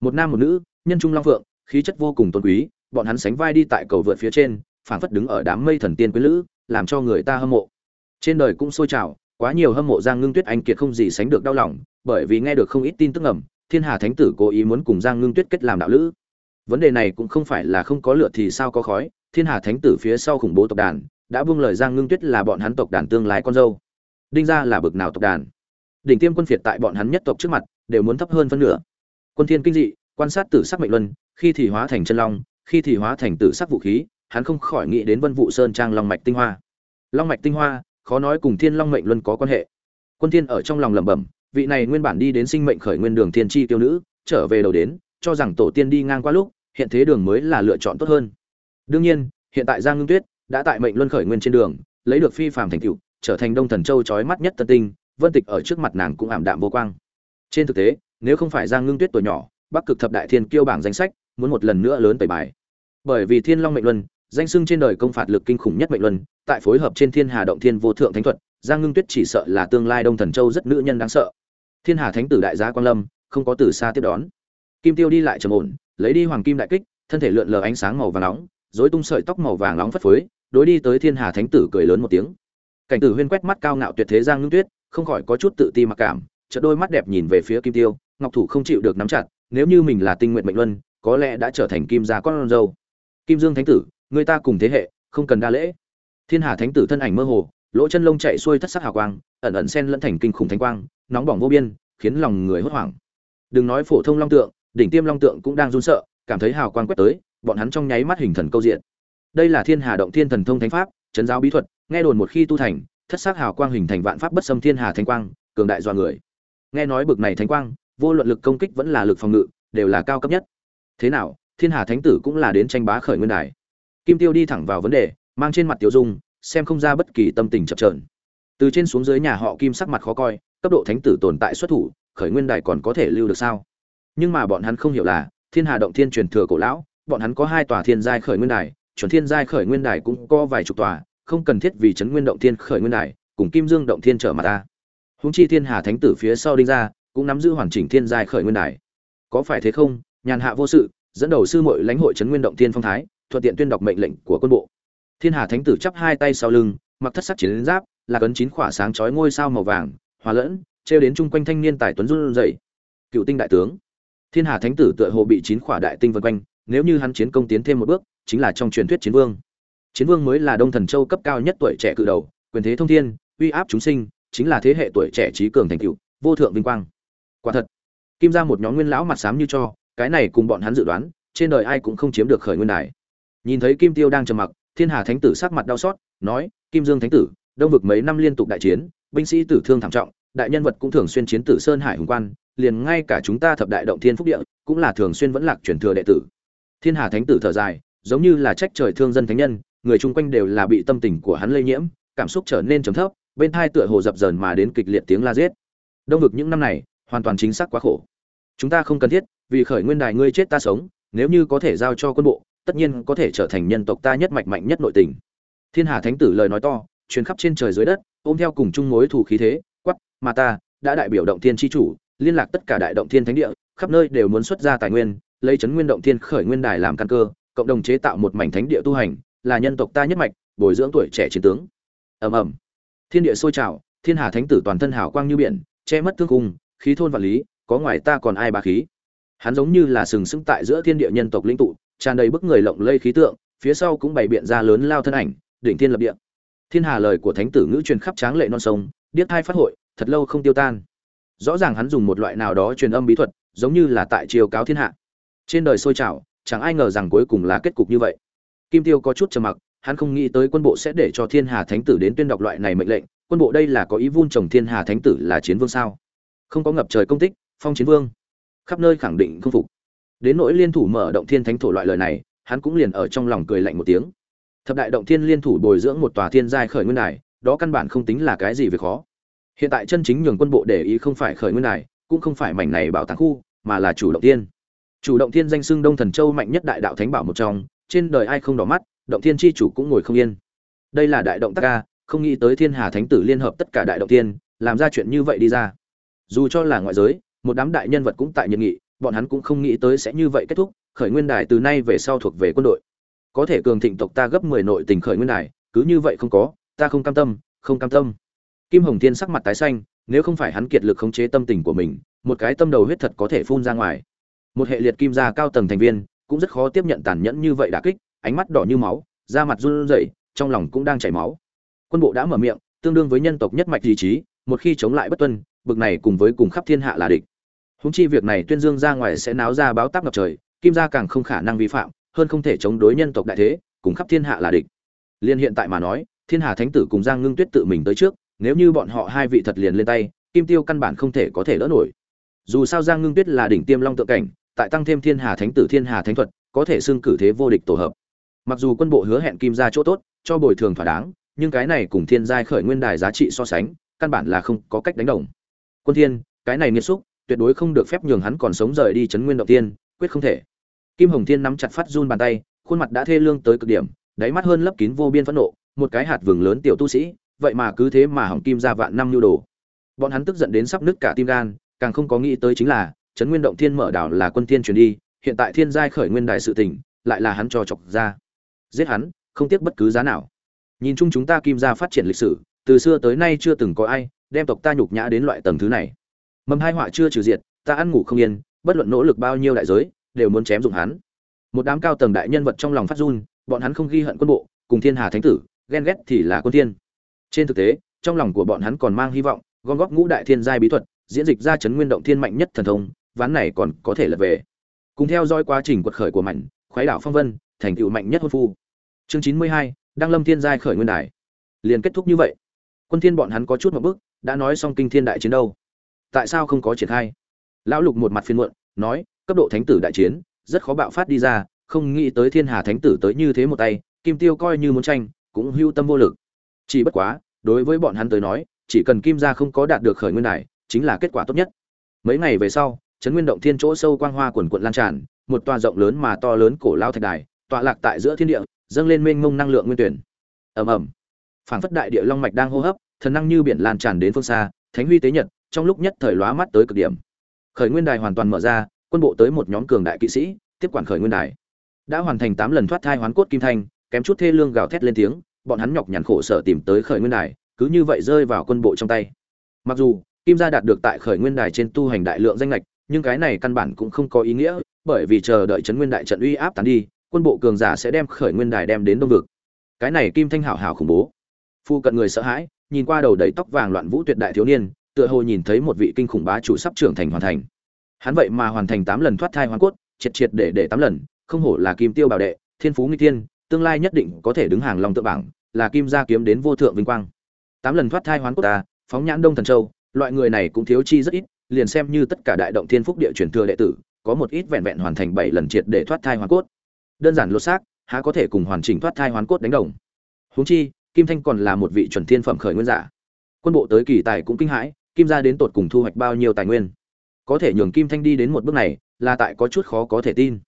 Một nam một nữ, nhân trung long phượng, khí chất vô cùng tôn quý, bọn hắn sánh vai đi tại cầu vượt phía trên, phảng phất đứng ở đám mây thần tiên quý lữ, làm cho người ta hâm mộ. Trên đời cũng sôi trào, quá nhiều hâm mộ giang ngưng tuyết anh kiệt không gì sánh được đau lòng bởi vì nghe được không ít tin tức ngầm, thiên hà thánh tử cố ý muốn cùng giang ngưng tuyết kết làm đạo lữ. Vấn đề này cũng không phải là không có lửa thì sao có khói thiên hà thánh tử phía sau khủng bố tộc đàn đã buông lời giang ngưng tuyết là bọn hắn tộc đàn tương lai con dâu. Đinh ra là bực nào tộc đàn? Đỉnh tiêm quân phiệt tại bọn hắn nhất tộc trước mặt đều muốn thấp hơn phân nửa. Quân thiên kinh dị quan sát tử sắc mệnh luân khi thì hóa thành chân long khi thì hóa thành tử sắc vũ khí hắn không khỏi nghĩ đến vân vụ sơn trang long mạch tinh hoa. Long mạch tinh hoa khó nói cùng thiên long mệnh luân có quan hệ. Quân thiên ở trong lòng lẩm bẩm vị này nguyên bản đi đến sinh mệnh khởi nguyên đường thiên chi tiêu nữ, trở về đầu đến, cho rằng tổ tiên đi ngang qua lúc, hiện thế đường mới là lựa chọn tốt hơn. Đương nhiên, hiện tại giang ngưng tuyết đã tại mệnh luân khởi nguyên trên đường, lấy được phi phàm thành tựu, trở thành đông thần châu chói mắt nhất tân tinh, vân tịch ở trước mặt nàng cũng ảm đạm vô quang. Trên thực tế, nếu không phải giang ngưng tuyết tuổi nhỏ, bắc cực thập đại thiên kiêu bảng danh sách muốn một lần nữa lớn tẩy bài. Bởi vì thiên long mệnh luân, danh sưng trên đời công phạt lực kinh khủng nhất mệnh luân, tại phối hợp trên thiên hà động thiên vô thượng thánh thuật, giang ngưng tuyết chỉ sợ là tương lai đông thần châu rất nữ nhân đáng sợ thiên hà thánh tử đại gia quang lâm, không có từ xa tiếp đón. Kim tiêu đi lại trầm ổn, lấy đi hoàng kim đại kích, thân thể lượn lờ ánh sáng màu vàng nóng, rối tung sợi tóc màu vàng nóng phất phới, đối đi tới thiên hà thánh tử cười lớn một tiếng. Cảnh tử huyên quét mắt cao ngạo tuyệt thế giang ngưng tuyết, không khỏi có chút tự ti mặc cảm chợ đôi mắt đẹp nhìn về phía kim tiêu, ngọc thủ không chịu được nắm chặt, nếu như mình là tinh nguyện mệnh luân, có lẽ đã trở thành kim gia con dâu. Kim dương thánh tử, người ta cùng thế hệ, không cần đa lễ. Thiên hà thánh tử thân ảnh mơ hồ, lỗ chân lông chạy xuôi thất sắc hào quang, ẩn ẩn xen lẫn thành kinh khủng thánh quang nóng bỏng vô biên, khiến lòng người hốt hoảng. Đừng nói phổ thông long tượng, đỉnh tiêm long tượng cũng đang run sợ, cảm thấy hào quang quét tới, bọn hắn trong nháy mắt hình thần câu diện. Đây là thiên hà động thiên thần thông thánh pháp, chấn giáo bí thuật, nghe đồn một khi tu thành, thất sắc hào quang hình thành vạn pháp bất xâm thiên hà thánh quang, cường đại dọa người. Nghe nói bực này thánh quang, vô luận lực công kích vẫn là lực phòng ngự, đều là cao cấp nhất. Thế nào, thiên hà thánh tử cũng là đến tranh bá khởi nguyên đài. Kim tiêu đi thẳng vào vấn đề, mang trên mặt tiêu dung, xem không ra bất kỳ tâm tình chập trờn từ trên xuống dưới nhà họ kim sắc mặt khó coi cấp độ thánh tử tồn tại xuất thủ, khởi nguyên đài còn có thể lưu được sao? Nhưng mà bọn hắn không hiểu là, thiên hà động thiên truyền thừa cổ lão, bọn hắn có hai tòa thiên giai khởi nguyên đài, chuẩn thiên giai khởi nguyên đài cũng có vài chục tòa, không cần thiết vì chấn nguyên động thiên khởi nguyên đài, cùng kim dương động thiên trở mặt ta. Húng chi thiên hà thánh tử phía sau đinh ra, cũng nắm giữ hoàn chỉnh thiên giai khởi nguyên đài. Có phải thế không? Nhàn hạ vô sự, dẫn đầu sư muội lãnh hội chấn nguyên động thiên phong thái, thuận tiện tuyên đọc mệnh lệnh của quân bộ. Thiên hà thánh tử chắp hai tay sau lưng, mặc thất sắc chiến giáp, là cấn chín khỏa sáng chói ngôi sao màu vàng hòa lẫn, trêu đến chung quanh thanh niên tài tuấn run rẩy. Cựu tinh đại tướng. Thiên hà thánh tử tựa hồ bị chín khỏa đại tinh vân quanh, nếu như hắn chiến công tiến thêm một bước, chính là trong truyền thuyết chiến vương. Chiến vương mới là đông thần châu cấp cao nhất tuổi trẻ cự đầu, quyền thế thông thiên, uy áp chúng sinh, chính là thế hệ tuổi trẻ trí cường thành cựu vô thượng vinh quang. Quả thật, kim ra một nhóm nguyên lão mặt xám như cho, cái này cùng bọn hắn dự đoán, trên đời ai cũng không chiếm được khởi nguyên đài. Nhìn thấy kim tiêu đang trầm mặc, thiên hà thánh tử sắc mặt đau xót, nói, kim dương thánh tử, đông vực mấy năm liên tục đại chiến binh sĩ tử thương thảm trọng, đại nhân vật cũng thường xuyên chiến tử sơn hải hùng quan, liền ngay cả chúng ta thập đại động thiên phúc địa cũng là thường xuyên vẫn lạc truyền thừa đệ tử. Thiên hà thánh tử thở dài, giống như là trách trời thương dân thánh nhân, người chung quanh đều là bị tâm tình của hắn lây nhiễm, cảm xúc trở nên trầm thấp, bên thai tựa hồ dập dờn mà đến kịch liệt tiếng la giết. Đông vực những năm này, hoàn toàn chính xác quá khổ. Chúng ta không cần thiết, vì khởi nguyên đài ngươi chết ta sống, nếu như có thể giao cho quân bộ, tất nhiên có thể trở thành nhân tộc ta nhất mạch mạnh nhất nội tình. Thiên hà thánh tử lời nói to, truyền khắp trên trời dưới đất ôm theo cùng chung mối thủ khí thế Quát, mà ta đã đại biểu động thiên tri chủ liên lạc tất cả đại động thiên thánh địa khắp nơi đều muốn xuất ra tài nguyên lấy chấn nguyên động thiên khởi nguyên đài làm căn cơ cộng đồng chế tạo một mảnh thánh địa tu hành là nhân tộc ta nhất mạch bồi dưỡng tuổi trẻ chiến tướng. Ầm ầm. Thiên địa sôi trào thiên hà thánh tử toàn thân hào quang như biển che mất thương cung khí thôn vật lý có ngoài ta còn ai bá khí? Hắn giống như là sừng sững tại giữa thiên địa nhân tộc linh tụ tràn đầy bức người lộng lây khí tượng phía sau cũng bày biện ra lớn lao thân ảnh đỉnh thiên lập địa thiên hà lời của thánh tử ngữ truyền khắp tráng lệ non sông, điếc thai phát hội, thật lâu không tiêu tan. Rõ ràng hắn dùng một loại nào đó truyền âm bí thuật, giống như là tại chiều cáo thiên hạ. Trên đời sôi trào, chẳng ai ngờ rằng cuối cùng là kết cục như vậy. Kim tiêu có chút trầm mặc, hắn không nghĩ tới quân bộ sẽ để cho thiên hà thánh tử đến tuyên đọc loại này mệnh lệnh, quân bộ đây là có ý vun trồng thiên hà thánh tử là chiến vương sao? Không có ngập trời công tích, phong chiến vương. Khắp nơi khẳng định không phục. Đến nỗi liên thủ mở động thiên thánh thổ loại lời này, hắn cũng liền ở trong lòng cười lạnh một tiếng thập đại động thiên liên thủ bồi dưỡng một tòa thiên giai khởi nguyên đài, đó căn bản không tính là cái gì việc khó. Hiện tại chân chính nhường quân bộ để ý không phải khởi nguyên đài, cũng không phải mảnh này bảo tàng khu, mà là chủ động tiên chủ động thiên danh xưng đông thần châu mạnh nhất đại đạo thánh bảo một trong, trên đời ai không đỏ mắt, động thiên chi chủ cũng ngồi không yên. Đây là đại động tác ca không nghĩ tới thiên hà thánh tử liên hợp tất cả đại động tiên làm ra chuyện như vậy đi ra. Dù cho là ngoại giới, một đám đại nhân vật cũng tại nhân nghị, bọn hắn cũng không nghĩ tới sẽ như vậy kết thúc, khởi nguyên đài từ nay về sau thuộc về quân đội có thể cường thịnh tộc ta gấp mười nội tình khởi nguyên này cứ như vậy không có, ta không cam tâm, không cam tâm. Kim hồng thiên sắc mặt tái xanh, nếu không phải hắn kiệt lực khống chế tâm tình của mình, một cái tâm đầu huyết thật có thể phun ra ngoài. Một hệ liệt kim gia cao tầng thành viên, cũng rất khó tiếp nhận tàn nhẫn như vậy đả kích, ánh mắt đỏ như máu, da mặt run rẩy, trong lòng cũng đang chảy máu. Quân bộ đã mở miệng, tương đương với nhân tộc nhất mạch ý chí, một khi chống lại bất tuân, bực này cùng với cùng khắp thiên hạ là địch. Húng chi việc này tuyên dương ra ngoài sẽ náo ra báo táp ngập trời, kim gia càng không khả năng vi phạm hơn không thể chống đối nhân tộc đại thế, cùng khắp thiên hạ là địch. Liên hiện tại mà nói, thiên hà thánh tử cùng giang ngưng tuyết tự mình tới trước, nếu như bọn họ hai vị thật liền lên tay, kim tiêu căn bản không thể có thể đỡ nổi. Dù sao giang ngưng tuyết là đỉnh tiêm long tượng cảnh, tại tăng thêm thiên hà thánh tử, thiên hà thánh thuật, có thể xưng cử thế vô địch tổ hợp. Mặc dù quân bộ hứa hẹn kim ra chỗ tốt, cho bồi thường thỏa đáng, nhưng cái này cùng thiên giai khởi nguyên đài giá trị so sánh, căn bản là không có cách đánh đồng. Quân thiên, cái này nghiệt xúc, tuyệt đối không được phép nhường hắn còn sống rời đi chấn nguyên động tiên, quyết không thể kim hồng thiên nắm chặt phát run bàn tay, khuôn mặt đã thê lương tới cực điểm, đáy mắt hơn lấp kín vô biên phẫn nộ, một cái hạt vừng lớn tiểu tu sĩ, vậy mà cứ thế mà hỏng kim gia vạn năm nhu đồ. Bọn hắn tức giận đến sắp nứt cả tim gan, càng không có nghĩ tới chính là, trấn nguyên động thiên mở đảo là quân thiên truyền đi, hiện tại thiên giai khởi nguyên đại sự tình, lại là hắn cho chọc ra. Giết hắn, không tiếc bất cứ giá nào. Nhìn chung chúng ta kim gia phát triển lịch sử, từ xưa tới nay chưa từng có ai đem tộc ta nhục nhã đến loại tầng thứ này. Mầm hai họa chưa trừ diệt, ta ăn ngủ không yên, bất luận nỗ lực bao nhiêu đại giới đều muốn chém dụng hắn. Một đám cao tầng đại nhân vật trong lòng phát run, bọn hắn không ghi hận quân bộ, cùng thiên hà thánh tử, ghen ghét thì là quân thiên. Trên thực tế, trong lòng của bọn hắn còn mang hy vọng, gom góp ngũ đại thiên giai bí thuật, diễn dịch ra chấn nguyên động thiên mạnh nhất thần thông, ván này còn có thể lật về. Cùng theo dõi quá trình quật khởi của mạnh khoái đảo phong vân, thành tựu mạnh nhất hôn phu. Chương chín mươi hai, đăng lâm thiên giai khởi nguyên đài. Liền kết thúc như vậy. Quân thiên bọn hắn có chút một bước, đã nói xong kinh thiên đại chiến đâu. Tại sao không có triển khai? Lão lục một mặt phiền muộn, nói cấp độ thánh tử đại chiến, rất khó bạo phát đi ra, không nghĩ tới thiên hà thánh tử tới như thế một tay, kim tiêu coi như muốn tranh, cũng hưu tâm vô lực. Chỉ bất quá, đối với bọn hắn tới nói, chỉ cần kim gia không có đạt được khởi nguyên đài, chính là kết quả tốt nhất. Mấy ngày về sau, trấn nguyên động thiên chỗ sâu quang hoa quần quận lan tràn, một tòa rộng lớn mà to lớn cổ lao thạch đài, tọa lạc tại giữa thiên địa, dâng lên mênh mông năng lượng nguyên tuyển. Ầm ầm. Phảng phất đại địa long mạch đang hô hấp, thần năng như biển lan tràn đến phương xa, thánh huy tế nhật, trong lúc nhất thời lóa mắt tới cực điểm. Khởi nguyên đài hoàn toàn mở ra quân bộ tới một nhóm cường đại kỵ sĩ, tiếp quản khởi nguyên đài. Đã hoàn thành tám lần thoát thai hoán cốt kim thanh, kém chút thê lương gào thét lên tiếng, bọn hắn nhọc nhằn khổ sở tìm tới khởi nguyên đài, cứ như vậy rơi vào quân bộ trong tay. Mặc dù, kim gia đạt được tại khởi nguyên đài trên tu hành đại lượng danh lệch, nhưng cái này căn bản cũng không có ý nghĩa, bởi vì chờ đợi trấn nguyên đại trận uy áp tán đi, quân bộ cường giả sẽ đem khởi nguyên đài đem đến đông vực. Cái này kim thanh hảo hảo khủng bố. Phu cận người sợ hãi, nhìn qua đầu đầy tóc vàng loạn vũ tuyệt đại thiếu niên, tựa hồ nhìn thấy một vị kinh khủng bá chủ sắp trưởng thành hoàn thành hắn vậy mà hoàn thành tám lần thoát thai hoàn cốt, triệt triệt để để tám lần, không hổ là kim tiêu bảo đệ, thiên phú nghi thiên, tương lai nhất định có thể đứng hàng lòng tự bảng, là kim gia kiếm đến vô thượng vinh quang. Tám lần thoát thai hoán cốt ta, phóng nhãn đông thần châu, loại người này cũng thiếu chi rất ít, liền xem như tất cả đại động thiên phúc địa truyền thừa đệ tử, có một ít vẹn vẹn hoàn thành bảy lần triệt để thoát thai hoán cốt. Đơn giản lột xác, há có thể cùng hoàn chỉnh thoát thai hoán cốt đánh đồng. Huống chi, kim thanh còn là một vị chuẩn thiên phẩm khởi nguyên giả. Quân bộ tới kỳ tài cũng kinh hãi, kim gia đến tột cùng thu hoạch bao nhiêu tài nguyên? Có thể nhường kim thanh đi đến một bước này, là tại có chút khó có thể tin.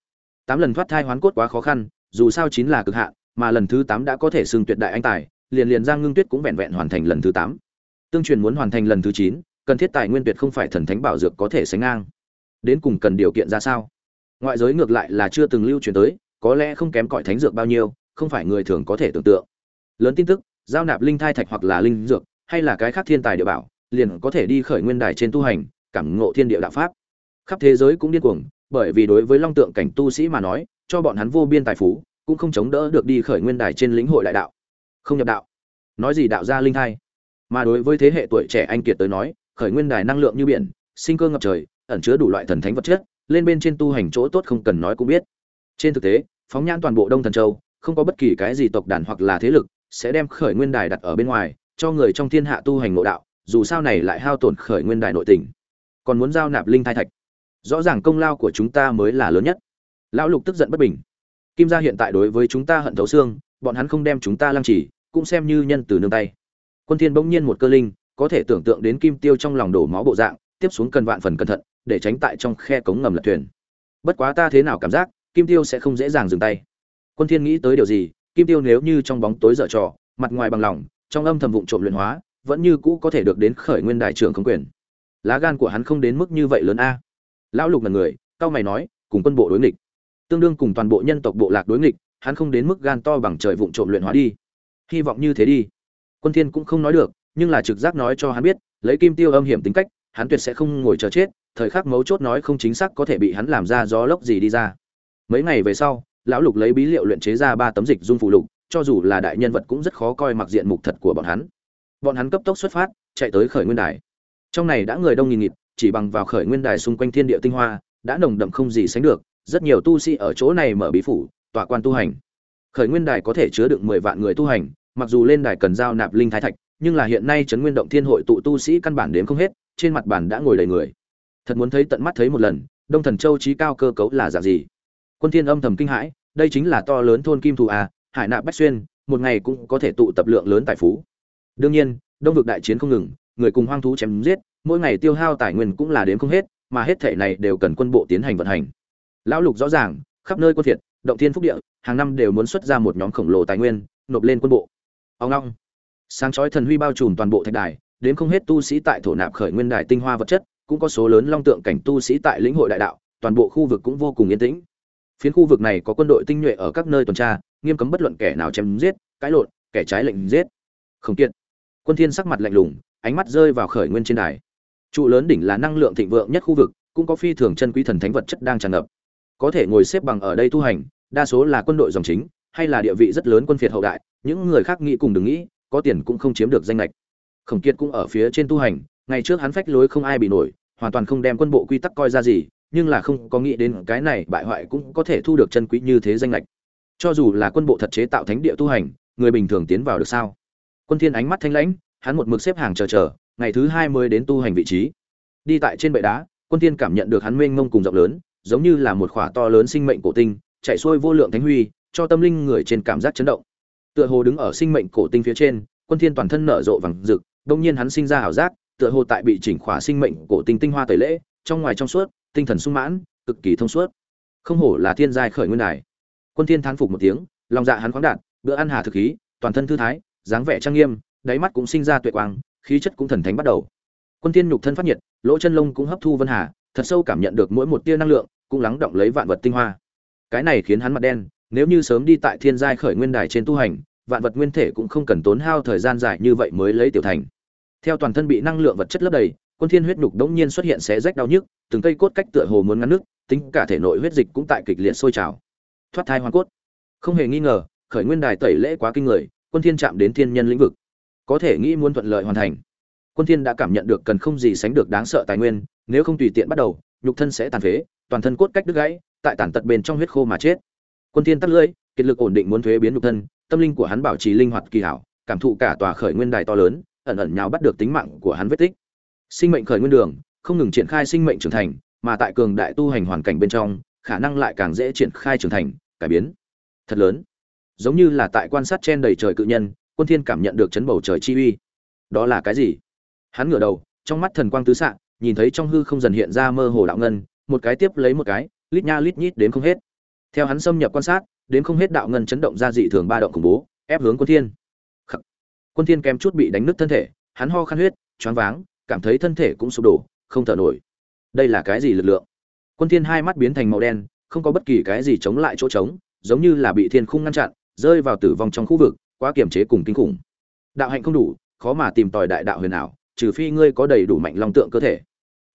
Tám lần thoát thai hoán cốt quá khó khăn, dù sao chín là cực hạn, mà lần thứ tám đã có thể xưng tuyệt đại anh tài, liền liền giang ngưng tuyết cũng vẹn vẹn hoàn thành lần thứ tám. Tương truyền muốn hoàn thành lần thứ chín, cần thiết tài nguyên tuyệt không phải thần thánh bảo dược có thể sánh ngang. Đến cùng cần điều kiện ra sao? Ngoại giới ngược lại là chưa từng lưu truyền tới, có lẽ không kém cỏi thánh dược bao nhiêu, không phải người thường có thể tưởng tượng. Lớn tin tức, giao nạp linh thai thạch hoặc là linh dược, hay là cái khác thiên tài địa bảo, liền có thể đi khởi nguyên đài trên tu hành cảm ngộ thiên địa đạo pháp. Khắp thế giới cũng điên cuồng, bởi vì đối với long tượng cảnh tu sĩ mà nói, cho bọn hắn vô biên tài phú, cũng không chống đỡ được đi khởi nguyên đài trên lĩnh hội đại đạo. Không nhập đạo. Nói gì đạo gia linh thai. Mà đối với thế hệ tuổi trẻ anh kiệt tới nói, khởi nguyên đài năng lượng như biển, sinh cơ ngập trời, ẩn chứa đủ loại thần thánh vật chất, lên bên trên tu hành chỗ tốt không cần nói cũng biết. Trên thực tế, phóng nhãn toàn bộ đông thần châu, không có bất kỳ cái gì tộc đàn hoặc là thế lực sẽ đem khởi nguyên đài đặt ở bên ngoài, cho người trong thiên hạ tu hành ngộ đạo, dù sao này lại hao tổn khởi nguyên đài nội tình còn muốn giao nạp linh thai thạch. Rõ ràng công lao của chúng ta mới là lớn nhất. Lão lục tức giận bất bình. Kim gia hiện tại đối với chúng ta hận thấu xương, bọn hắn không đem chúng ta lăng trì cũng xem như nhân từ nương tay. Quân thiên bỗng nhiên một cơ linh, có thể tưởng tượng đến kim tiêu trong lòng đổ máu bộ dạng, tiếp xuống cần vạn phần cẩn thận, để tránh tại trong khe cống ngầm lật thuyền. Bất quá ta thế nào cảm giác, kim tiêu sẽ không dễ dàng dừng tay. Quân thiên nghĩ tới điều gì, kim tiêu nếu như trong bóng tối dở trò, mặt ngoài bằng lòng, trong âm thầm vụng trộm luyện hóa, vẫn như cũ có thể được đến khởi nguyên đại trưởng không quyền lá gan của hắn không đến mức như vậy lớn a. Lão lục là người cao mày nói, cùng quân bộ đối nghịch. Tương đương cùng toàn bộ nhân tộc bộ lạc đối nghịch, hắn không đến mức gan to bằng trời vụng trộm luyện hóa đi. Hy vọng như thế đi. Quân thiên cũng không nói được, nhưng là trực giác nói cho hắn biết, lấy kim tiêu âm hiểm tính cách, hắn tuyệt sẽ không ngồi chờ chết, thời khắc mấu chốt nói không chính xác có thể bị hắn làm ra gió lốc gì đi ra. Mấy ngày về sau, lão lục lấy bí liệu luyện chế ra ba tấm dịch dung phụ lục, cho dù là đại nhân vật cũng rất khó coi mặc diện mục thật của bọn hắn. Bọn hắn cấp tốc xuất phát, chạy tới khởi nguyên đài trong này đã người đông nghìn nghịt, chỉ bằng vào khởi nguyên đài xung quanh thiên địa tinh hoa, đã nồng đậm không gì sánh được, rất nhiều tu sĩ ở chỗ này mở bí phủ tọa quan tu hành. Khởi nguyên đài có thể chứa được mười vạn người tu hành, mặc dù lên đài cần giao nạp linh thái thạch, nhưng là hiện nay trấn nguyên động thiên hội tụ tu sĩ căn bản đến không hết, trên mặt bản đã ngồi đầy người. Thật muốn thấy tận mắt thấy một lần, đông thần châu trí cao cơ cấu là dạng gì? Quân thiên âm thầm kinh hãi, đây chính là to lớn thôn kim thủ à hải nạp bách xuyên, một ngày cũng có thể tụ tập lượng lớn tài phú. Đương nhiên, đông vực đại chiến không ngừng người cùng hoang thú chém giết mỗi ngày tiêu hao tài nguyên cũng là đến không hết mà hết thể này đều cần quân bộ tiến hành vận hành. Lão lục rõ ràng khắp nơi quân thiệt động thiên phúc địa hàng năm đều muốn xuất ra một nhóm khổng lồ tài nguyên nộp lên quân bộ. Ông long sáng chói thần huy bao trùm toàn bộ thạch đài đến không hết tu sĩ tại thổ nạp khởi nguyên đài tinh hoa vật chất cũng có số lớn long tượng cảnh tu sĩ tại lĩnh hội đại đạo toàn bộ khu vực cũng vô cùng yên tĩnh. Phiến khu vực này có quân đội tinh nhuệ ở các nơi tuần tra nghiêm cấm bất luận kẻ nào chém giết cãi lộn kẻ trái lệnh giết. Không tiện, quân thiên sắc mặt lạnh lùng ánh mắt rơi vào khởi nguyên trên đài. Trụ lớn đỉnh là năng lượng thịnh vượng nhất khu vực, cũng có phi thường chân quý thần thánh vật chất đang tràn ngập. Có thể ngồi xếp bằng ở đây tu hành, đa số là quân đội dòng chính, hay là địa vị rất lớn quân phiệt hậu đại, những người khác nghĩ cùng đừng nghĩ, có tiền cũng không chiếm được danh lệch khổng kiệt cũng ở phía trên tu hành, ngày trước hắn phách lối không ai bị nổi, hoàn toàn không đem quân bộ quy tắc coi ra gì, nhưng là không có nghĩ đến cái này bại hoại cũng có thể thu được chân quý như thế danh lệch cho dù là quân bộ thật chế tạo thánh địa tu hành, người bình thường tiến vào được sao? Quân thiên ánh mắt thanh lãnh hắn một mực xếp hàng chờ chờ, ngày thứ hai mới đến tu hành vị trí. Đi tại trên bệ đá, quân thiên cảm nhận được hắn mênh mông cùng rộng lớn, giống như là một khỏa to lớn sinh mệnh cổ tinh, chạy xuôi vô lượng thánh huy, cho tâm linh người trên cảm giác chấn động. Tựa hồ đứng ở sinh mệnh cổ tinh phía trên, quân thiên toàn thân nở rộ vàng rực, đông nhiên hắn sinh ra ảo giác, tựa hồ tại bị chỉnh khỏa sinh mệnh cổ tinh tinh hoa tẩy lễ, trong ngoài trong suốt, tinh thần sung mãn, cực kỳ thông suốt. Không hổ là thiên giai khởi nguyên đài. Quân thiên thán phục một tiếng, lòng dạ hắn khoáng đạt, bữa ăn hà thực khí, toàn thân thư thái, dáng vẻ trang nghiêm đáy mắt cũng sinh ra tuệ quang, khí chất cũng thần thánh bắt đầu. Quân thiên nhục thân phát nhiệt, lỗ chân lông cũng hấp thu vân hà, thật sâu cảm nhận được mỗi một tia năng lượng, cũng lắng động lấy vạn vật tinh hoa. Cái này khiến hắn mặt đen, nếu như sớm đi tại thiên giai khởi nguyên đài trên tu hành, vạn vật nguyên thể cũng không cần tốn hao thời gian dài như vậy mới lấy tiểu thành. Theo toàn thân bị năng lượng vật chất lấp đầy, quân thiên huyết nhục đống nhiên xuất hiện xé rách đau nhức, từng cây cốt cách tựa hồ muốn ngăn nước, tính cả thể nội huyết dịch cũng tại kịch liệt sôi trào. Thoát thai hoàn cốt. Không hề nghi ngờ, khởi nguyên đài tẩy lễ quá kinh người, quân thiên chạm đến thiên nhân lĩnh vực có thể nghĩ muốn thuận lợi hoàn thành. Quân thiên đã cảm nhận được cần không gì sánh được đáng sợ tài nguyên, nếu không tùy tiện bắt đầu, nhục thân sẽ tàn phế, toàn thân cốt cách đứt gãy, tại tàn tật bên trong huyết khô mà chết. Quân thiên tắt lưỡi, kiệt lực ổn định muốn thuế biến nhục thân, tâm linh của hắn bảo trì linh hoạt kỳ hảo, cảm thụ cả tòa khởi nguyên đài to lớn, ẩn ẩn nhào bắt được tính mạng của hắn vết tích. Sinh mệnh khởi nguyên đường, không ngừng triển khai sinh mệnh trưởng thành, mà tại cường đại tu hành hoàn cảnh bên trong, khả năng lại càng dễ triển khai trưởng thành, cải biến. Thật lớn. Giống như là tại quan sát trên đầy trời cự nhân quân thiên cảm nhận được chấn bầu trời chi uy. Đó là cái gì? Hắn ngửa đầu, trong mắt thần quang tứ xạ, nhìn thấy trong hư không dần hiện ra mơ hồ đạo ngân, một cái tiếp lấy một cái, lít nha lít nhít đến không hết. Theo hắn xâm nhập quan sát, đến không hết đạo ngân chấn động ra dị thường ba động khủng bố, ép hướng quân thiên. Khắc. quân thiên kém chút bị đánh nứt thân thể, hắn ho khan huyết, choáng váng, cảm thấy thân thể cũng sụp đổ, không thở nổi. Đây là cái gì lực lượng? Quân thiên hai mắt biến thành màu đen, không có bất kỳ cái gì chống lại chỗ trống, giống như là bị thiên khung ngăn chặn, rơi vào tử vong trong khu vực quá kiểm chế cùng kinh khủng. Đạo hạnh không đủ, khó mà tìm tòi đại đạo huyền ảo, trừ phi ngươi có đầy đủ mạnh long tượng cơ thể.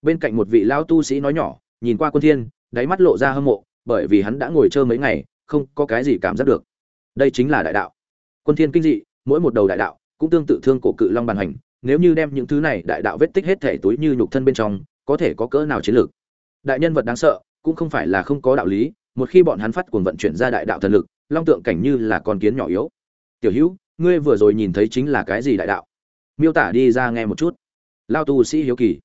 Bên cạnh một vị lão tu sĩ nói nhỏ, nhìn qua quân thiên, đáy mắt lộ ra hâm mộ, bởi vì hắn đã ngồi chơi mấy ngày, không có cái gì cảm giác được. Đây chính là đại đạo. Quân thiên kinh dị, mỗi một đầu đại đạo cũng tương tự thương cổ cự long bàn hành, nếu như đem những thứ này đại đạo vết tích hết thể túi như nhục thân bên trong, có thể có cỡ nào chiến lược? Đại nhân vật đáng sợ, cũng không phải là không có đạo lý, một khi bọn hắn phát cuồng vận chuyển ra đại đạo thần lực, long tượng cảnh như là con kiến nhỏ yếu tiểu hữu, ngươi vừa rồi nhìn thấy chính là cái gì đại đạo? Miêu tả đi ra nghe một chút. Lao tu sĩ hiếu kỳ.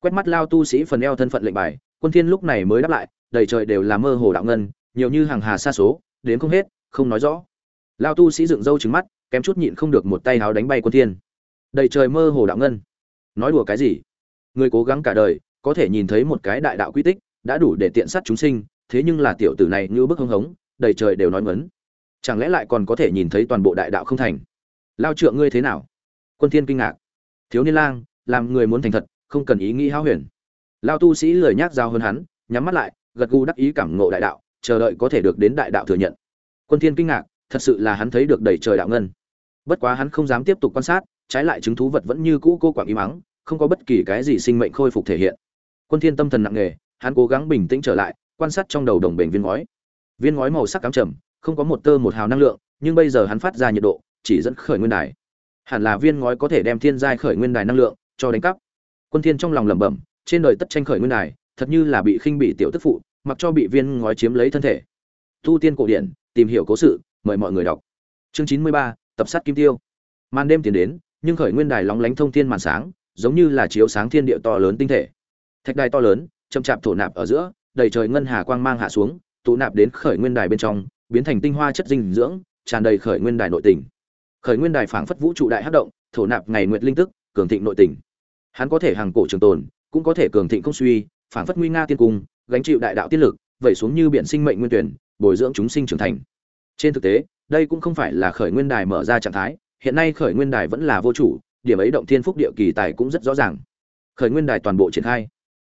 Quét mắt lao tu sĩ phần eo thân phận lệnh bài, quân thiên lúc này mới đáp lại, đầy trời đều là mơ hồ đạo ngân, nhiều như hàng hà xa số, đến không hết, không nói rõ. Lao tu sĩ dựng râu trứng mắt, kém chút nhịn không được một tay háo đánh bay quân thiên. Đầy trời mơ hồ đạo ngân. Nói đùa cái gì? Người cố gắng cả đời, có thể nhìn thấy một cái đại đạo quy tích, đã đủ để tiện sát chúng sinh, thế nhưng là tiểu tử này như bức hưng hống, đầy trời đều nói ngấn chẳng lẽ lại còn có thể nhìn thấy toàn bộ đại đạo không thành? Lao trượng ngươi thế nào? Quân thiên kinh ngạc. Thiếu niên lang, làm người muốn thành thật, không cần ý nghĩ hao huyền. Lao tu sĩ lười nhác giao hơn hắn, nhắm mắt lại, gật gù đắc ý cảm ngộ đại đạo, chờ đợi có thể được đến đại đạo thừa nhận. Quân thiên kinh ngạc, thật sự là hắn thấy được đầy trời đạo ngân. Bất quá hắn không dám tiếp tục quan sát, trái lại chứng thú vật vẫn như cũ cô quạng im mắng không có bất kỳ cái gì sinh mệnh khôi phục thể hiện. Quân thiên tâm thần nặng nề, hắn cố gắng bình tĩnh trở lại, quan sát trong đầu đồng bền viên ngói. Viên ngói màu sắc cám trầm không có một tơ một hào năng lượng, nhưng bây giờ hắn phát ra nhiệt độ, chỉ dẫn khởi nguyên đài. Hẳn là viên ngói có thể đem thiên giai khởi nguyên đài năng lượng cho đánh cắp. Quân thiên trong lòng lẩm bẩm, trên đời tất tranh khởi nguyên đài, thật như là bị khinh bị tiểu tức phụ, mặc cho bị viên ngói chiếm lấy thân thể. Tu tiên cổ điển, tìm hiểu cố sự, mời mọi người đọc. Chương chín mươi ba, tập sát kim tiêu. Màn đêm tiến đến, nhưng khởi nguyên đài lóng lánh thông thiên màn sáng, giống như là chiếu sáng thiên địa to lớn tinh thể. Thạch đài to lớn, chậm chạp thổ nạp ở giữa, đầy trời ngân hà quang mang hạ xuống, tụ nạp đến khởi nguyên đài bên trong biến thành tinh hoa chất dinh dưỡng, tràn đầy khởi nguyên đài nội tình. Khởi nguyên đài phảng phất vũ trụ đại hấp động, thổ nạp ngày nguyệt linh tức, cường thịnh nội tình. Hắn có thể hàng cổ trường tồn, cũng có thể cường thịnh công suy, phảng phất nguy nga tiên cung, gánh chịu đại đạo tiên lực, vẩy xuống như biển sinh mệnh nguyên tuyển, bồi dưỡng chúng sinh trưởng thành. Trên thực tế, đây cũng không phải là khởi nguyên đài mở ra trạng thái, hiện nay khởi nguyên đài vẫn là vô chủ, điểm ấy động thiên phúc địa kỳ tài cũng rất rõ ràng. Khởi nguyên đài toàn bộ triển khai.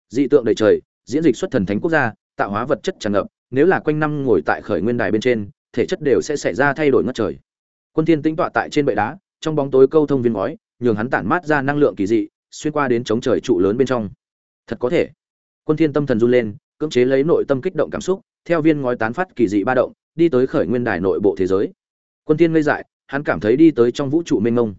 Dị tượng đầy trời, diễn dịch xuất thần thánh quốc gia, tạo hóa vật chất tràn ngập nếu là quanh năm ngồi tại khởi nguyên đài bên trên, thể chất đều sẽ xảy ra thay đổi ngất trời. Quân thiên tĩnh tọa tại trên bệ đá, trong bóng tối câu thông viên ngói, nhường hắn tản mát ra năng lượng kỳ dị, xuyên qua đến chống trời trụ lớn bên trong. Thật có thể. Quân thiên tâm thần run lên, cưỡng chế lấy nội tâm kích động cảm xúc, theo viên ngói tán phát kỳ dị ba động, đi tới khởi nguyên đài nội bộ thế giới. Quân thiên ngây dại, hắn cảm thấy đi tới trong vũ trụ mênh mông.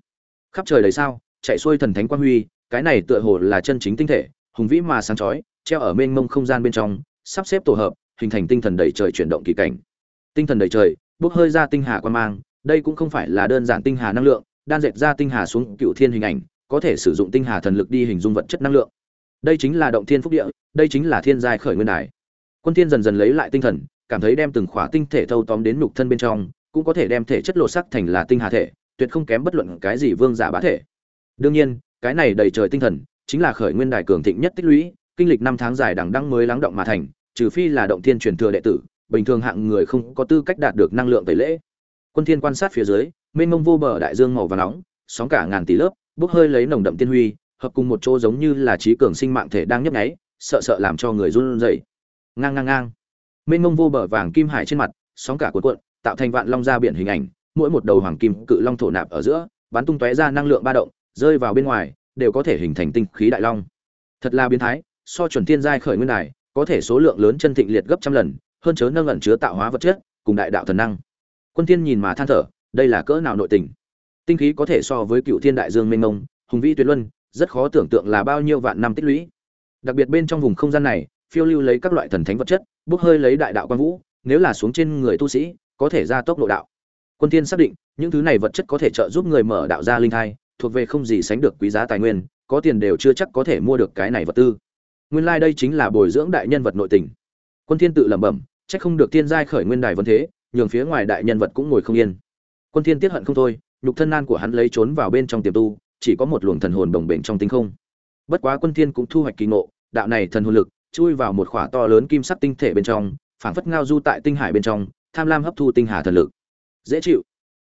Khắp trời đầy sao, chạy xuôi thần thánh quang huy, cái này tựa hồ là chân chính tinh thể, hùng vĩ mà sáng chói, treo ở mênh mông không gian bên trong, sắp xếp tổ hợp hình thành tinh thần đầy trời chuyển động kỳ cảnh. Tinh thần đầy trời, bốc hơi ra tinh hà quan mang, đây cũng không phải là đơn giản tinh hà năng lượng, đan dệt ra tinh hà xuống cựu thiên hình ảnh, có thể sử dụng tinh hà thần lực đi hình dung vật chất năng lượng. Đây chính là động thiên phúc địa, đây chính là thiên giai khởi nguyên đài. Quân thiên dần dần lấy lại tinh thần, cảm thấy đem từng khỏa tinh thể thâu tóm đến nhục thân bên trong, cũng có thể đem thể chất lộ sắc thành là tinh hà thể, tuyệt không kém bất luận cái gì vương giả bá thể. Đương nhiên, cái này đầy trời tinh thần, chính là khởi nguyên đài cường thịnh nhất tích lũy, kinh lịch năm tháng dài đằng đăng mới lắng động mà thành trừ phi là động thiên truyền thừa đệ tử, bình thường hạng người không có tư cách đạt được năng lượng tẩy lễ. Quân thiên quan sát phía dưới, mênh mông vô bờ đại dương màu vàng nóng, sóng cả ngàn tỷ lớp, bốc hơi lấy nồng đậm tiên huy, hợp cùng một chỗ giống như là trí cường sinh mạng thể đang nhấp nháy, sợ sợ làm cho người run rẩy. Ngang ngang ngang. Mênh mông vô bờ vàng kim hải trên mặt, sóng cả cuộn cuộn, tạo thành vạn long ra biển hình ảnh, mỗi một đầu hoàng kim cự long thổ nạp ở giữa, bắn tung tóe ra năng lượng ba động, rơi vào bên ngoài, đều có thể hình thành tinh khí đại long. Thật là biến thái, so chuẩn thiên giai khởi nguyên này có thể số lượng lớn chân thịnh liệt gấp trăm lần, hơn chớ nâng ẩn chứa tạo hóa vật chất, cùng đại đạo thần năng. Quân thiên nhìn mà than thở, đây là cỡ nào nội tình. Tinh khí có thể so với cựu thiên đại dương mênh mông, hùng vĩ tuyệt luân, rất khó tưởng tượng là bao nhiêu vạn năm tích lũy. Đặc biệt bên trong vùng không gian này, phiêu lưu lấy các loại thần thánh vật chất, bốc hơi lấy đại đạo quan vũ, nếu là xuống trên người tu sĩ, có thể gia tốc độ đạo. Quân thiên xác định, những thứ này vật chất có thể trợ giúp người mở đạo ra linh thai, thuộc về không gì sánh được quý giá tài nguyên, có tiền đều chưa chắc có thể mua được cái này vật tư nguyên lai like đây chính là bồi dưỡng đại nhân vật nội tình. Quân thiên tự lẩm bẩm, chắc không được thiên giai khởi nguyên đài vấn thế, nhường phía ngoài đại nhân vật cũng ngồi không yên. Quân thiên tiết hận không thôi, nhục thân nan của hắn lấy trốn vào bên trong tiềm tu, chỉ có một luồng thần hồn đồng bệnh trong tinh không. Bất quá quân thiên cũng thu hoạch kỳ ngộ, đạo này thần hồn lực chui vào một khỏa to lớn kim sắc tinh thể bên trong, phảng phất ngao du tại tinh hải bên trong, tham lam hấp thu tinh hà thần lực. Dễ chịu.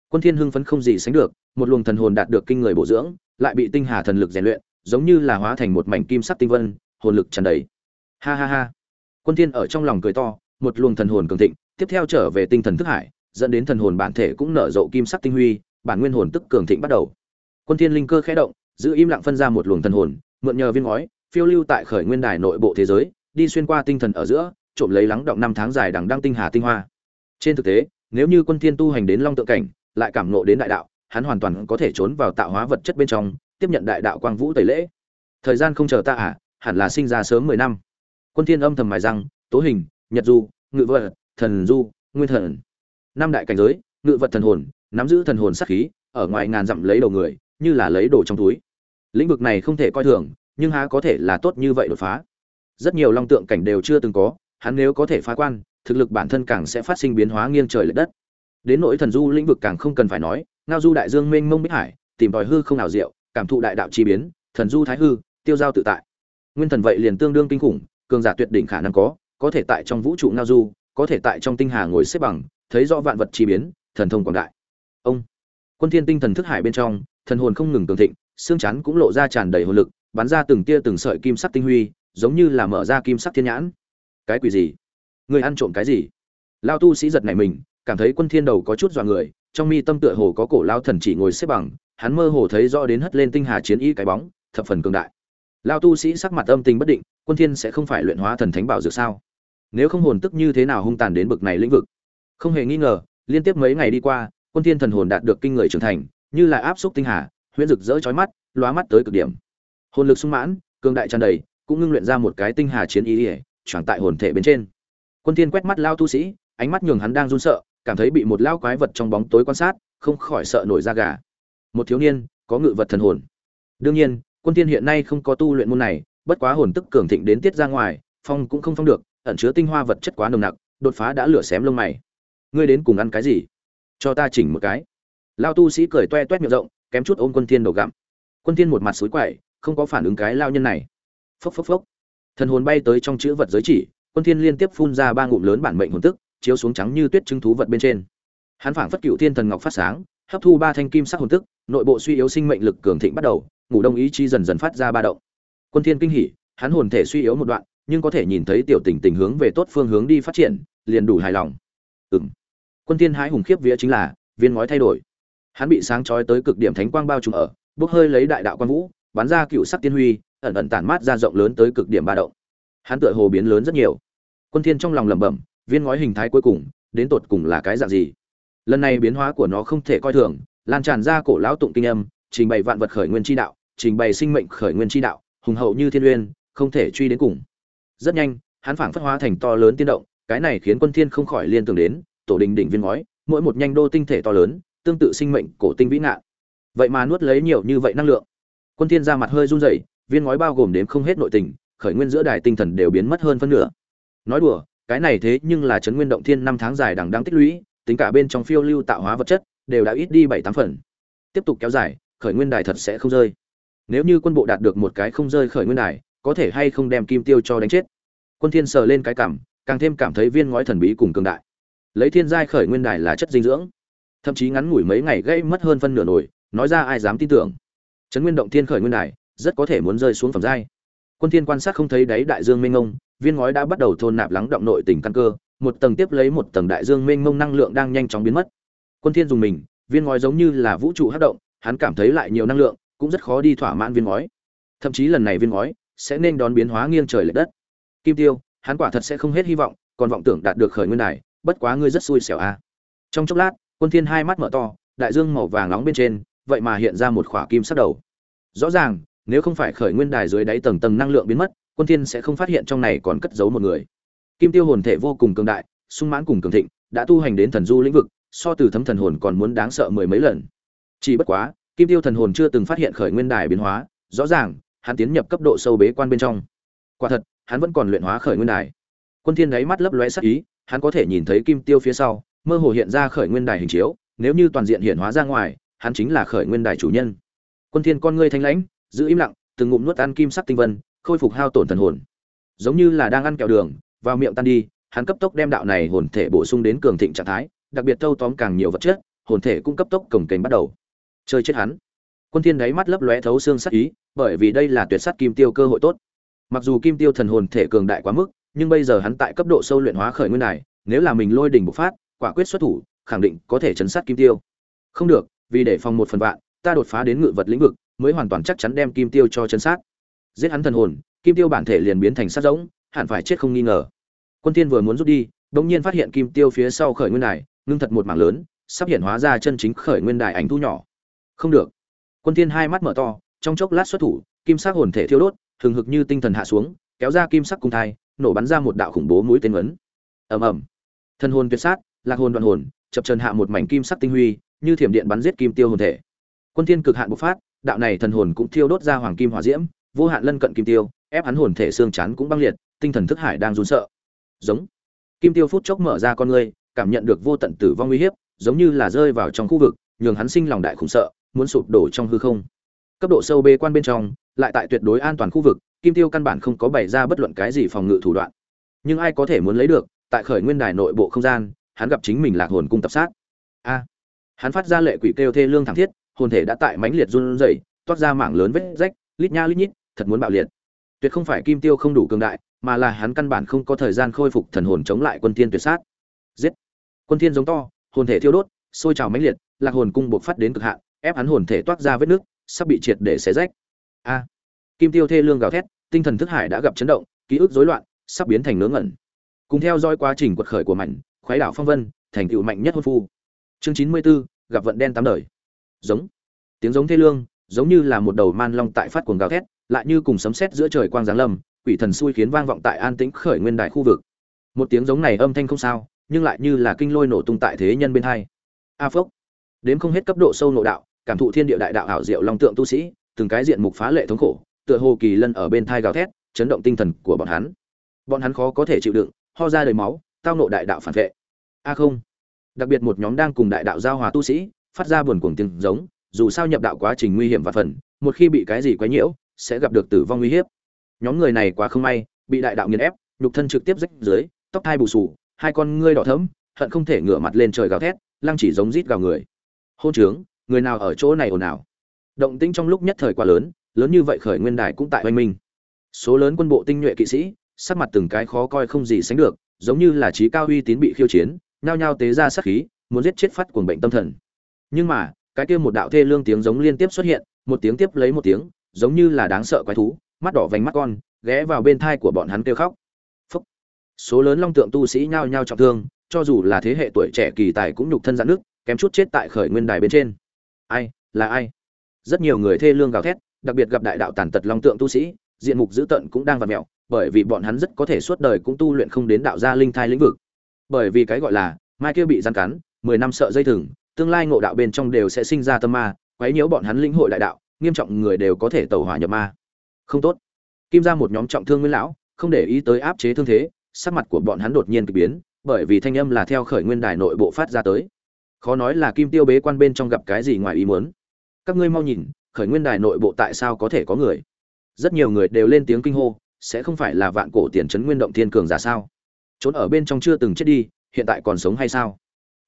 Quân thiên hưng phấn không gì sánh được, một luồng thần hồn đạt được kinh người bổ dưỡng, lại bị tinh hà thần lực rèn luyện, giống như là hóa thành một mảnh kim sắc tinh vân hồn lực tràn đầy. Ha ha ha. Quân thiên ở trong lòng cười to, một luồng thần hồn cường thịnh, tiếp theo trở về tinh thần thức hải, dẫn đến thần hồn bản thể cũng nở rộ kim sắc tinh huy, bản nguyên hồn tức cường thịnh bắt đầu. Quân thiên linh cơ khẽ động, giữ im lặng phân ra một luồng thần hồn, mượn nhờ viên ngói, phiêu lưu tại khởi nguyên đài nội bộ thế giới, đi xuyên qua tinh thần ở giữa, trộm lấy lắng động năm tháng dài đằng đăng tinh hà tinh hoa. Trên thực tế, nếu như quân thiên tu hành đến long tượng cảnh, lại cảm ngộ đến đại đạo, hắn hoàn toàn có thể trốn vào tạo hóa vật chất bên trong, tiếp nhận đại đạo quang vũ tẩy lễ. Thời gian không chờ ta à hẳn là sinh ra sớm mười năm. Quân thiên âm thầm mài răng, tố hình, nhật du, ngự vật, thần du, nguyên thần. Năm đại cảnh giới, ngự vật thần hồn, nắm giữ thần hồn sát khí, ở ngoài ngàn dặm lấy đầu người, như là lấy đồ trong túi. Lĩnh vực này không thể coi thường, nhưng há có thể là tốt như vậy đột phá? Rất nhiều long tượng cảnh đều chưa từng có, hắn nếu có thể phá quan, thực lực bản thân càng sẽ phát sinh biến hóa nghiêng trời lệch đất. Đến nỗi thần du lĩnh vực càng không cần phải nói, ngao du đại dương mênh mông bích hải, tìm tòi hư không nào diệu, cảm thụ đại đạo chi biến, thần du thái hư, tiêu giao tự tại nguyên thần vậy liền tương đương kinh khủng, cường giả tuyệt đỉnh khả năng có có thể tại trong vũ trụ ngao du, có thể tại trong tinh hà ngồi xếp bằng, thấy rõ vạn vật chi biến, thần thông quảng đại. Ông, quân thiên tinh thần thức hải bên trong, thần hồn không ngừng cường thịnh, xương chắn cũng lộ ra tràn đầy hồn lực, bắn ra từng tia từng sợi kim sắc tinh huy, giống như là mở ra kim sắc thiên nhãn. Cái quỷ gì? Người ăn trộm cái gì? Lao tu sĩ giật nảy mình, cảm thấy quân thiên đầu có chút dọa người, trong mi tâm tựa hồ có cổ lao thần chỉ ngồi xếp bằng, hắn mơ hồ thấy rõ đến hất lên tinh hà chiến y cái bóng, thập phần cường đại lao tu sĩ sắc mặt âm tình bất định, quân thiên sẽ không phải luyện hóa thần thánh bảo dược sao? Nếu không hồn tức như thế nào hung tàn đến bực này lĩnh vực? Không hề nghi ngờ, liên tiếp mấy ngày đi qua, quân thiên thần hồn đạt được kinh người trưởng thành, như là áp xúc tinh hà, huyễn rực rỡ chói mắt, lóa mắt tới cực điểm. Hồn lực sung mãn, cường đại tràn đầy, cũng ngưng luyện ra một cái tinh hà chiến ý ỉa choàng tại hồn thể bên trên. Quân thiên quét mắt lao tu sĩ, ánh mắt nhường hắn đang run sợ, cảm thấy bị một lao quái vật trong bóng tối quan sát, không khỏi sợ nổi da gà. Một thiếu niên, có ngự vật thần hồn. Đương nhiên quân thiên hiện nay không có tu luyện môn này, bất quá hồn tức cường thịnh đến tiết ra ngoài, phong cũng không phong được, ẩn chứa tinh hoa vật chất quá nồng nặc, đột phá đã lửa xém lông mày. Ngươi đến cùng ăn cái gì? Cho ta chỉnh một cái. Lao tu sĩ cười toe toét miệng rộng, kém chút ôm quân thiên đầu gặm. Quân thiên một mặt suối quậy không có phản ứng cái lao nhân này. Phốc phốc phốc. Thần hồn bay tới trong chữ vật giới chỉ, quân thiên liên tiếp phun ra ba ngụm lớn bản mệnh hồn tức, chiếu xuống trắng như tuyết chứng thú vật bên trên. Hắn phảng phất cựu thiên thần ngọc phát sáng, hấp thu ba thanh kim sắc hồn tức, nội bộ suy yếu sinh mệnh lực cường thịnh bắt đầu ngủ đông ý chí dần dần phát ra ba động. Quân thiên kinh hỉ, hắn hồn thể suy yếu một đoạn, nhưng có thể nhìn thấy tiểu tình tình hướng về tốt phương hướng đi phát triển, liền đủ hài lòng. Ừm. Quân thiên hái hùng khiếp vía chính là, viên ngói thay đổi. Hắn bị sáng chói tới cực điểm thánh quang bao trùm ở, bốc hơi lấy đại đạo quan vũ, bắn ra cựu sắc tiên huy, ẩn ẩn tản mát ra rộng lớn tới cực điểm ba động. Hắn tựa hồ biến lớn rất nhiều. Quân thiên trong lòng lẩm bẩm, viên ngói hình thái cuối cùng, đến tột cùng là cái dạng gì? Lần này biến hóa của nó không thể coi thường, lan tràn ra cổ lão tụng kinh âm, trình bày vạn vật khởi nguyên chi đạo trình bày sinh mệnh khởi nguyên chi đạo, hùng hậu như thiên uyên, không thể truy đến cùng. Rất nhanh, hắn phảng phất hóa thành to lớn tiên động, cái này khiến quân thiên không khỏi liên tưởng đến, tổ đình đỉnh viên ngói, mỗi một nhanh đô tinh thể to lớn, tương tự sinh mệnh cổ tinh vĩ ngạn. Vậy mà nuốt lấy nhiều như vậy năng lượng. Quân thiên ra mặt hơi run rẩy, viên ngói bao gồm đến không hết nội tình, khởi nguyên giữa đài tinh thần đều biến mất hơn phân nửa. Nói đùa, cái này thế nhưng là chấn nguyên động thiên năm tháng dài đằng đang tích lũy, tính cả bên trong phiêu lưu tạo hóa vật chất, đều đã ít đi bảy tám phần. Tiếp tục kéo dài, khởi nguyên đài thật sẽ không rơi nếu như quân bộ đạt được một cái không rơi khởi nguyên đài, có thể hay không đem kim tiêu cho đánh chết? Quân thiên sờ lên cái cảm, càng thêm cảm thấy viên ngói thần bí cùng cường đại. Lấy thiên giai khởi nguyên đài là chất dinh dưỡng. Thậm chí ngắn ngủi mấy ngày gây mất hơn phân nửa nổi, nói ra ai dám tin tưởng. Trấn nguyên động thiên khởi nguyên đài, rất có thể muốn rơi xuống phẩm giai. Quân thiên quan sát không thấy đáy đại dương mênh mông, viên ngói đã bắt đầu thôn nạp lắng động nội tình căn cơ, một tầng tiếp lấy một tầng đại dương mênh mông năng lượng đang nhanh chóng biến mất. Quân thiên dùng mình, viên ngói giống như là vũ trụ hấp động, hắn cảm thấy lại nhiều năng lượng cũng rất khó đi thỏa mãn viên ngói. Thậm chí lần này viên ngói sẽ nên đón biến hóa nghiêng trời lệch đất. Kim tiêu, hắn quả thật sẽ không hết hy vọng, còn vọng tưởng đạt được khởi nguyên đài, bất quá ngươi rất xui xẻo a trong chốc lát, quân thiên hai mắt mở to, đại dương màu vàng nóng bên trên, vậy mà hiện ra một khỏa kim sắc đầu. Rõ ràng, nếu không phải khởi nguyên đài dưới đáy tầng tầng năng lượng biến mất, quân thiên sẽ không phát hiện trong này còn cất giấu một người. Kim tiêu hồn thể vô cùng cường đại, sung mãn cùng cường thịnh, đã tu hành đến thần du lĩnh vực, so từ thấm thần hồn còn muốn đáng sợ mười mấy lần. Chỉ bất quá kim tiêu thần hồn chưa từng phát hiện khởi nguyên đài biến hóa, rõ ràng, hắn tiến nhập cấp độ sâu bế quan bên trong. Quả thật, hắn vẫn còn luyện hóa khởi nguyên đài. Quân thiên đáy mắt lấp lóe sắc ý, hắn có thể nhìn thấy kim tiêu phía sau, mơ hồ hiện ra khởi nguyên đài hình chiếu, nếu như toàn diện hiện hóa ra ngoài, hắn chính là khởi nguyên đài chủ nhân. Quân thiên con ngươi thanh lãnh, giữ im lặng, từng ngụm nuốt ăn kim sắc tinh vân, khôi phục hao tổn thần hồn. Giống như là đang ăn kẹo đường, vào miệng tan đi, hắn cấp tốc đem đạo này hồn thể bổ sung đến cường thịnh trạng thái, đặc biệt thâu tóm càng nhiều vật chất, hồn thể cũng cấp tốc cồng kềnh bắt đầu chơi chết hắn. Quân thiên đáy mắt lấp lóe thấu xương sắc ý, bởi vì đây là tuyệt sát kim tiêu cơ hội tốt. Mặc dù kim tiêu thần hồn thể cường đại quá mức, nhưng bây giờ hắn tại cấp độ sâu luyện hóa khởi nguyên này, nếu là mình lôi đỉnh bộc phát, quả quyết xuất thủ, khẳng định có thể chấn sát kim tiêu. Không được, vì để phòng một phần vạn, ta đột phá đến ngự vật lĩnh vực, mới hoàn toàn chắc chắn đem kim tiêu cho chấn sát. Giết hắn thần hồn, kim tiêu bản thể liền biến thành sát giống, hẳn phải chết không nghi ngờ. Quân Thiên vừa muốn rút đi, đột nhiên phát hiện kim tiêu phía sau khởi nguyên đài ngưng thật một mảng lớn, sắp hiện hóa ra chân chính khởi nguyên đài ảnh thu nhỏ không được. Quân Thiên hai mắt mở to trong chốc lát xuất thủ kim sắc hồn thể thiêu đốt thường hực như tinh thần hạ xuống kéo ra kim sắc cung thai nổ bắn ra một đạo khủng bố mũi tên ấn. Ầm ầm. Thân hồn tuyệt sát lạc hồn đoạn hồn chập chân hạ một mảnh kim sắc tinh huy như thiểm điện bắn giết kim tiêu hồn thể. Quân thiên cực hạn bộc phát đạo này thần hồn cũng thiêu đốt ra hoàng kim hỏa diễm vô hạn lân cận kim tiêu ép hắn hồn thể xương chán cũng băng liệt tinh thần thức hải đang run sợ. Giống. Kim tiêu phút chốc mở ra con ngươi cảm nhận được vô tận tử vong nguy hiểm, giống như là rơi vào trong khu vực nhường hắn sinh lòng đại khủng sợ muốn sụp đổ trong hư không. Cấp độ sâu bê quan bên trong, lại tại tuyệt đối an toàn khu vực, kim tiêu căn bản không có bày ra bất luận cái gì phòng ngự thủ đoạn. Nhưng ai có thể muốn lấy được, tại khởi nguyên đài nội bộ không gian, hắn gặp chính mình lạc hồn cung tập sát. A. Hắn phát ra lệ quỷ kêu thê lương thảm thiết, hồn thể đã tại mãnh liệt run rẩy, toát ra mảng lớn vết rách, lít nha lít nhít, thật muốn bạo liệt. Tuyệt không phải kim tiêu không đủ cường đại, mà là hắn căn bản không có thời gian khôi phục thần hồn chống lại quân thiên tuyệt sát. Giết. Quân thiên giống to, hồn thể thiêu đốt, sôi trào mãnh liệt, lạc hồn cung buộc phát đến cực hạn ép hắn hồn thể toát ra vết nước sắp bị triệt để xé rách. A. Kim tiêu thê lương gào thét tinh thần thức hải đã gặp chấn động ký ức rối loạn sắp biến thành ngớ ngẩn. Cùng theo dõi quá trình quật khởi của mạnh khoái đảo phong vân thành tựu mạnh nhất hôn phu. Chương chín mươi 94, gặp vận đen tám đời. Giống. Tiếng giống thê lương giống như là một đầu man long tại phát cuồng gào thét lại như cùng sấm sét giữa trời quang giáng lâm quỷ thần xui khiến vang vọng tại an tĩnh khởi nguyên đại khu vực. Một tiếng giống này âm thanh không sao nhưng lại như là kinh lôi nổ tung tại thế nhân bên hai. A phốc. Đến không hết cấp độ sâu nội đạo cảm thụ thiên địa đại đạo ảo diệu long tượng tu sĩ, từng cái diện mục phá lệ thống khổ, tựa hồ kỳ lân ở bên thai gào thét, chấn động tinh thần của bọn hắn. Bọn hắn khó có thể chịu đựng, ho ra đầy máu, tao nộ đại đạo phản vệ. A không. Đặc biệt một nhóm đang cùng đại đạo giao hòa tu sĩ, phát ra buồn cuồng tiếng giống, dù sao nhập đạo quá trình nguy hiểm và phần, một khi bị cái gì quấy nhiễu, sẽ gặp được tử vong nguy hiểm nhóm người này quá không may, bị đại đạo nghiền ép, nhục thân trực tiếp rách dưới, tóc hai bù sù hai con ngươi đỏ thẫm, hận không thể ngửa mặt lên trời gào thét, lăng chỉ giống rít gào người. Hôn trướng người nào ở chỗ này ồn ào? Động tĩnh trong lúc nhất thời quá lớn lớn như vậy khởi nguyên đài cũng tại oanh minh số lớn quân bộ tinh nhuệ kỵ sĩ, sắc mặt từng cái khó coi không gì sánh được, giống như là trí cao uy tín bị khiêu chiến, nhao nhao tế ra sát khí, muốn giết chết phát cuồng bệnh tâm thần. Nhưng mà, cái kia một đạo thê lương tiếng giống liên tiếp xuất hiện, một tiếng tiếp lấy một tiếng, giống như là đáng sợ quái thú, mắt đỏ vành mắt con, ghé vào bên thai của bọn hắn kêu khóc. Phúc. số lớn long tượng tu sĩ nhao nhao trọng thương, cho dù là thế hệ tuổi trẻ kỳ tài cũng nhục thân dạn nước kém chút chết tại khởi nguyên đài bên trên ai, là ai? Rất nhiều người thê lương gào thét, đặc biệt gặp đại đạo tàn tật long tượng tu sĩ, diện mục dữ tợn cũng đang vặt mẹo bởi vì bọn hắn rất có thể suốt đời cũng tu luyện không đến đạo gia linh thai lĩnh vực. Bởi vì cái gọi là, mai kia bị gian cắn, mười năm sợ dây thừng, tương lai ngộ đạo bên trong đều sẽ sinh ra tâm ma, quấy nhiễu bọn hắn lĩnh hội đại đạo, nghiêm trọng người đều có thể tẩu hỏa nhập ma. Không tốt. Kim ra một nhóm trọng thương nguyên lão, không để ý tới áp chế thương thế, sắc mặt của bọn hắn đột nhiên kỳ biến, bởi vì thanh âm là theo khởi nguyên đài nội bộ phát ra tới khó nói là kim tiêu bế quan bên trong gặp cái gì ngoài ý muốn. Các ngươi mau nhìn, khởi nguyên đài nội bộ tại sao có thể có người? Rất nhiều người đều lên tiếng kinh hô, sẽ không phải là vạn cổ tiền trấn nguyên động thiên cường giả sao? Trốn ở bên trong chưa từng chết đi, hiện tại còn sống hay sao?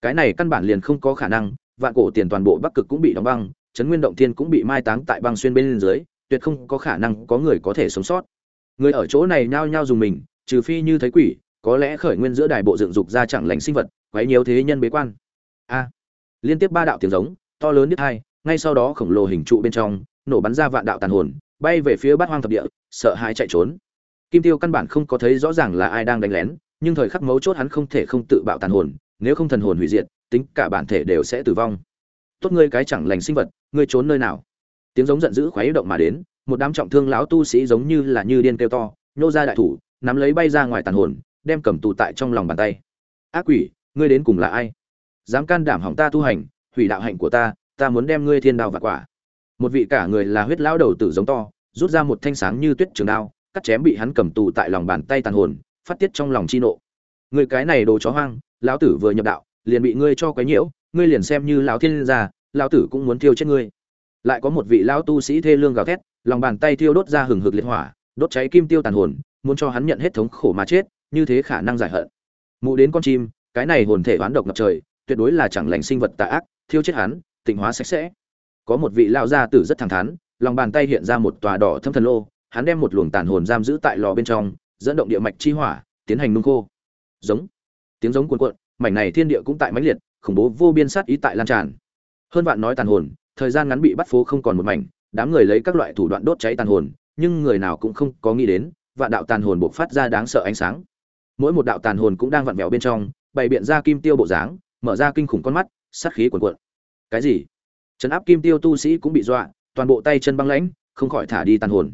Cái này căn bản liền không có khả năng, vạn cổ tiền toàn bộ bắc cực cũng bị đóng băng trấn nguyên động thiên cũng bị mai táng tại băng xuyên bên dưới, tuyệt không có khả năng có người có thể sống sót. Người ở chỗ này nhao nhao dùng mình, trừ phi như thấy quỷ, có lẽ khởi nguyên giữa đài bộ dựng dục ra chẳng lành sinh vật, quấy nhiều thế nhân bế quan a. Liên tiếp ba đạo tiếng giống, to lớn nhất hai, ngay sau đó khổng lồ hình trụ bên trong, nổ bắn ra vạn đạo tàn hồn, bay về phía bát hoang thập địa, sợ hãi chạy trốn. Kim tiêu căn bản không có thấy rõ ràng là ai đang đánh lén, nhưng thời khắc mấu chốt hắn không thể không tự bạo tàn hồn, nếu không thần hồn hủy diệt, tính cả bản thể đều sẽ tử vong. Tốt ngươi cái chẳng lành sinh vật, ngươi trốn nơi nào? Tiếng giống giận dữ khoái động mà đến, một đám trọng thương lão tu sĩ giống như là như điên kêu to, nhô ra đại thủ, nắm lấy bay ra ngoài tàn hồn, đem cầm tù tại trong lòng bàn tay. Ác quỷ, ngươi đến cùng là ai? Dám can đảm hỏng ta tu hành, hủy đạo hạnh của ta ta muốn đem ngươi thiên đao và quả. Một vị cả người là huyết lão đầu tử giống to, rút ra một thanh sáng như tuyết trường đao, cắt chém bị hắn cầm tù tại lòng bàn tay tàn hồn, phát tiết trong lòng chi nộ. Người cái này đồ chó hoang, lão tử vừa nhập đạo, liền bị ngươi cho quấy nhiễu, ngươi liền xem như lão thiên gia, lão tử cũng muốn thiêu chết ngươi. Lại có một vị lão tu sĩ thê lương gào thét, lòng bàn tay thiêu đốt ra hừng hực liệt hỏa, đốt cháy kim tiêu tàn hồn, muốn cho hắn nhận hết thống khổ mà chết, như thế khả năng giải hận. Mụ đến con chim, cái này hồn thể oán độc ngập trời tuyệt đối là chẳng lành sinh vật tà ác, thiêu chết hắn, tịnh hóa sạch sẽ. Có một vị lão gia tử rất thẳng thắn, lòng bàn tay hiện ra một tòa đỏ thâm thần lô, hắn đem một luồng tàn hồn giam giữ tại lò bên trong, dẫn động địa mạch chi hỏa, tiến hành nung khô. Giống. Tiếng giống cuồn cuộn, mảnh này thiên địa cũng tại mãnh liệt, khủng bố vô biên sát ý tại lan tràn. Hơn vạn nói tàn hồn, thời gian ngắn bị bắt phố không còn một mảnh, đám người lấy các loại thủ đoạn đốt cháy tàn hồn, nhưng người nào cũng không có nghĩ đến, vạn đạo tàn hồn bộc phát ra đáng sợ ánh sáng. Mỗi một đạo tàn hồn cũng đang vặn vẹo bên trong, bày biện ra kim tiêu bộ dáng mở ra kinh khủng con mắt, sát khí cuồn cuộn. Cái gì? Trấn áp kim tiêu tu sĩ cũng bị dọa, toàn bộ tay chân băng lãnh, không khỏi thả đi tàn hồn.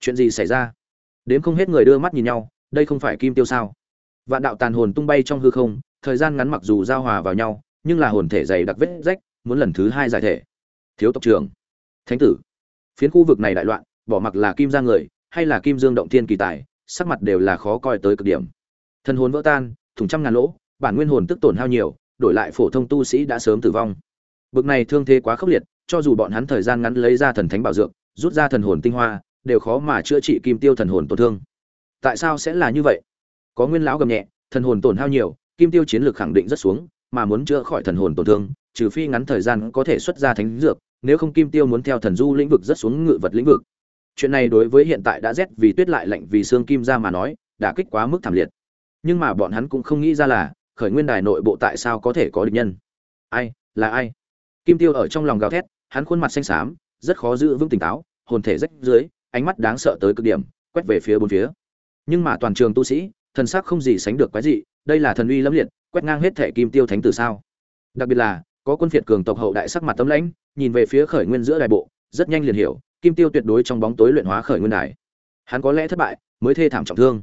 Chuyện gì xảy ra? Đến không hết người đưa mắt nhìn nhau, đây không phải kim tiêu sao? Vạn đạo tàn hồn tung bay trong hư không, thời gian ngắn mặc dù giao hòa vào nhau, nhưng là hồn thể dày đặc vết rách, muốn lần thứ hai giải thể. Thiếu tộc trưởng, thánh tử, phiến khu vực này đại loạn, bỏ mặc là kim ra người, hay là kim dương động thiên kỳ tài, sắc mặt đều là khó coi tới cực điểm. Thân hồn vỡ tan, thủng trăm ngàn lỗ, bản nguyên hồn tức tổn hao nhiều đổi lại phổ thông tu sĩ đã sớm tử vong. Bực này thương thế quá khốc liệt, cho dù bọn hắn thời gian ngắn lấy ra thần thánh bảo dược, rút ra thần hồn tinh hoa, đều khó mà chữa trị kim tiêu thần hồn tổn thương. Tại sao sẽ là như vậy? Có nguyên lão gầm nhẹ, thần hồn tổn hao nhiều, kim tiêu chiến lược khẳng định rất xuống, mà muốn chữa khỏi thần hồn tổn thương, trừ phi ngắn thời gian có thể xuất ra thánh dược, nếu không kim tiêu muốn theo thần du lĩnh vực rất xuống ngự vật lĩnh vực. Chuyện này đối với hiện tại đã rét vì tuyết lại lạnh vì xương kim ra mà nói, đã kích quá mức thảm liệt. Nhưng mà bọn hắn cũng không nghĩ ra là khởi nguyên đài nội bộ tại sao có thể có địch nhân? Ai, là ai? Kim tiêu ở trong lòng gào thét, hắn khuôn mặt xanh xám, rất khó giữ vững tỉnh táo, hồn thể rách dưới, ánh mắt đáng sợ tới cực điểm, quét về phía bốn phía. Nhưng mà toàn trường tu sĩ, thần sắc không gì sánh được quái dị, đây là thần uy lâm liệt, quét ngang hết thể kim tiêu thánh tử sao? Đặc biệt là, có quân phiệt cường tộc hậu đại sắc mặt tấm lãnh, nhìn về phía khởi nguyên giữa đại bộ, rất nhanh liền hiểu, kim tiêu tuyệt đối trong bóng tối luyện hóa khởi nguyên đài. Hắn có lẽ thất bại, mới thê thảm trọng thương.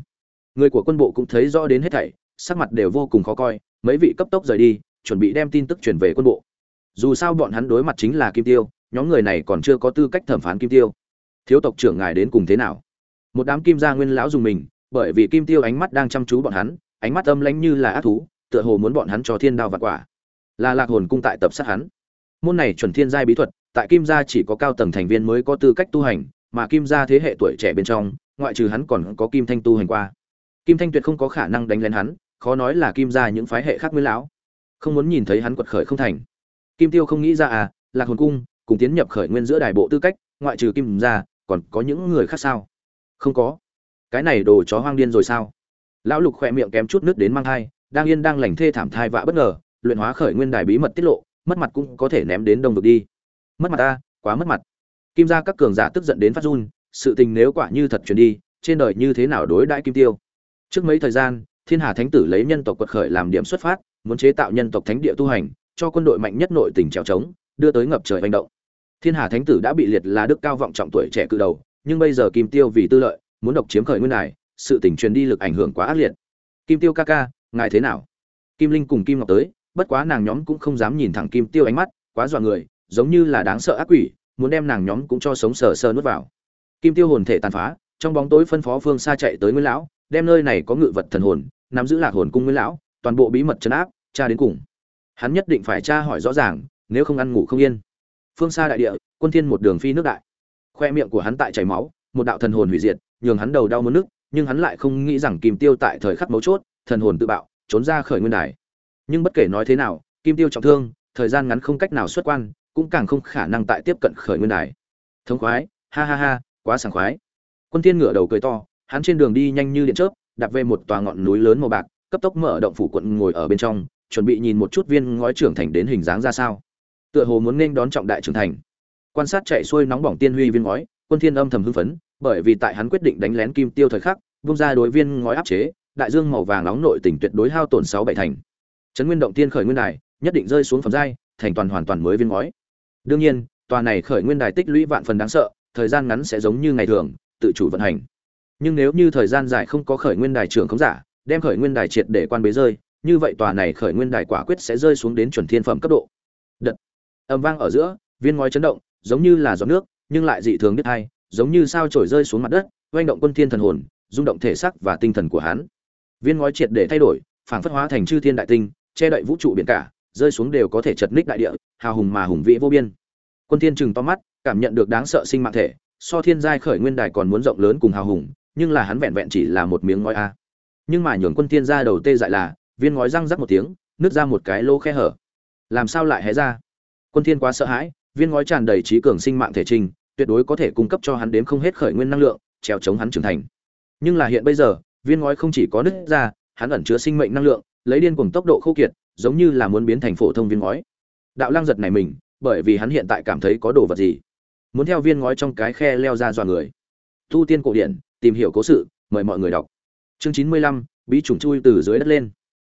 Người của quân bộ cũng thấy rõ đến hết thảy sắc mặt đều vô cùng khó coi, mấy vị cấp tốc rời đi, chuẩn bị đem tin tức truyền về quân bộ. Dù sao bọn hắn đối mặt chính là kim tiêu, nhóm người này còn chưa có tư cách thẩm phán kim tiêu. Thiếu tộc trưởng ngài đến cùng thế nào? Một đám kim gia nguyên lão dùng mình, bởi vì kim tiêu ánh mắt đang chăm chú bọn hắn, ánh mắt âm lãnh như là ác thú, tựa hồ muốn bọn hắn cho thiên đao vặt quả. Là lạc hồn cung tại tập sát hắn. Môn này chuẩn thiên giai bí thuật, tại kim gia chỉ có cao tầng thành viên mới có tư cách tu hành, mà kim gia thế hệ tuổi trẻ bên trong, ngoại trừ hắn còn có kim thanh tu hành qua. Kim thanh tuyệt không có khả năng đánh lên hắn khó nói là kim gia những phái hệ khác nguyên lão. Không muốn nhìn thấy hắn quật khởi không thành. Kim tiêu không nghĩ ra à lạc hồn cung, cùng tiến nhập khởi nguyên giữa đài bộ tư cách, ngoại trừ kim gia, còn có những người khác sao? Không có. Cái này đồ chó hoang điên rồi sao? Lão lục khỏe miệng kém chút nước đến mang thai, đang yên đang lành thê thảm thai vạ bất ngờ, luyện hóa khởi nguyên đài bí mật tiết lộ, mất mặt cũng có thể ném đến đông vực đi. Mất mặt ta, quá mất mặt. Kim gia các cường giả tức giận đến phát run, sự tình nếu quả như thật truyền đi, trên đời như thế nào đối đãi kim tiêu? Trước mấy thời gian thiên hà thánh tử lấy nhân tộc quật khởi làm điểm xuất phát, muốn chế tạo nhân tộc thánh địa tu hành, cho quân đội mạnh nhất nội tỉnh trèo trống, đưa tới ngập trời hành động. Thiên hà thánh tử đã bị liệt là đức cao vọng trọng tuổi trẻ cự đầu, nhưng bây giờ kim tiêu vì tư lợi, muốn độc chiếm khởi nguyên này, sự tình truyền đi lực ảnh hưởng quá ác liệt. Kim tiêu ca ca, ngài thế nào? Kim linh cùng kim ngọc tới, bất quá nàng nhóm cũng không dám nhìn thẳng kim tiêu ánh mắt, quá dọa người, giống như là đáng sợ ác quỷ, muốn đem nàng nhóm cũng cho sống sờ sờ nuốt vào. Kim tiêu hồn thể tàn phá, trong bóng tối phân phó phương xa chạy tới nguyên lão, đem nơi này có ngự vật thần hồn nắm giữ lạc hồn cung nguyên lão, toàn bộ bí mật chấn áp, tra đến cùng. Hắn nhất định phải tra hỏi rõ ràng, nếu không ăn ngủ không yên. Phương xa đại địa, quân thiên một đường phi nước đại. Khoe miệng của hắn tại chảy máu, một đạo thần hồn hủy diệt, nhường hắn đầu đau muốn nước, nhưng hắn lại không nghĩ rằng kim tiêu tại thời khắc mấu chốt, thần hồn tự bạo, trốn ra khởi nguyên đài. Nhưng bất kể nói thế nào, kim tiêu trọng thương, thời gian ngắn không cách nào xuất quan, cũng càng không khả năng tại tiếp cận khởi nguyên đài. Thống khoái, ha ha ha, quá sảng khoái. Quân thiên ngửa đầu cười to, hắn trên đường đi nhanh như điện chớp đặt về một tòa ngọn núi lớn màu bạc, cấp tốc mở động phủ quận ngồi ở bên trong, chuẩn bị nhìn một chút viên ngói trưởng thành đến hình dáng ra sao. Tựa hồ muốn nên đón trọng đại trưởng thành. Quan sát chạy xuôi nóng bỏng tiên huy viên ngói, quân thiên âm thầm hưng phấn, bởi vì tại hắn quyết định đánh lén kim tiêu thời khắc, vung ra đối viên ngói áp chế, đại dương màu vàng nóng nội tình tuyệt đối hao tổn sáu bảy thành. Trấn nguyên động tiên khởi nguyên đài, nhất định rơi xuống phẩm giai, thành toàn hoàn toàn mới viên ngói. Đương nhiên, tòa này khởi nguyên đài tích lũy vạn phần đáng sợ, thời gian ngắn sẽ giống như ngày thường, tự chủ vận hành nhưng nếu như thời gian dài không có khởi nguyên đài trưởng khống giả, đem khởi nguyên đài triệt để quan bế rơi, như vậy tòa này khởi nguyên đài quả quyết sẽ rơi xuống đến chuẩn thiên phẩm cấp độ. Đợt âm vang ở giữa, viên ngói chấn động, giống như là giọt nước, nhưng lại dị thường biết hay giống như sao trổi rơi xuống mặt đất, oanh động quân thiên thần hồn, rung động thể xác và tinh thần của hắn. Viên ngói triệt để thay đổi, phảng phất hóa thành chư thiên đại tinh, che đậy vũ trụ biển cả, rơi xuống đều có thể chật ních đại địa, hào hùng mà hùng vĩ vô biên. Quân thiên trừng to mắt, cảm nhận được đáng sợ sinh mạng thể, so thiên giai khởi nguyên đài còn muốn rộng lớn cùng hào hùng nhưng là hắn vẹn vẹn chỉ là một miếng ngói a. Nhưng mà nhường quân thiên ra đầu tê dại là, viên ngói răng rắc một tiếng, nứt ra một cái lỗ khe hở. Làm sao lại hé ra? Quân thiên quá sợ hãi, viên ngói tràn đầy trí cường sinh mạng thể trình, tuyệt đối có thể cung cấp cho hắn đến không hết khởi nguyên năng lượng trèo chống hắn trưởng thành. Nhưng là hiện bây giờ, viên ngói không chỉ có nứt ra, hắn ẩn chứa sinh mệnh năng lượng, lấy điên cùng tốc độ khô kiệt, giống như là muốn biến thành phổ thông viên ngói. Đạo lang giật này mình, bởi vì hắn hiện tại cảm thấy có đồ vật gì. Muốn theo viên ngói trong cái khe leo ra dọa người. Tu tiên cổ điển tìm hiểu cố sự, mời mọi người đọc. Chương chín mươi lăm, bí trùng chui từ dưới đất lên.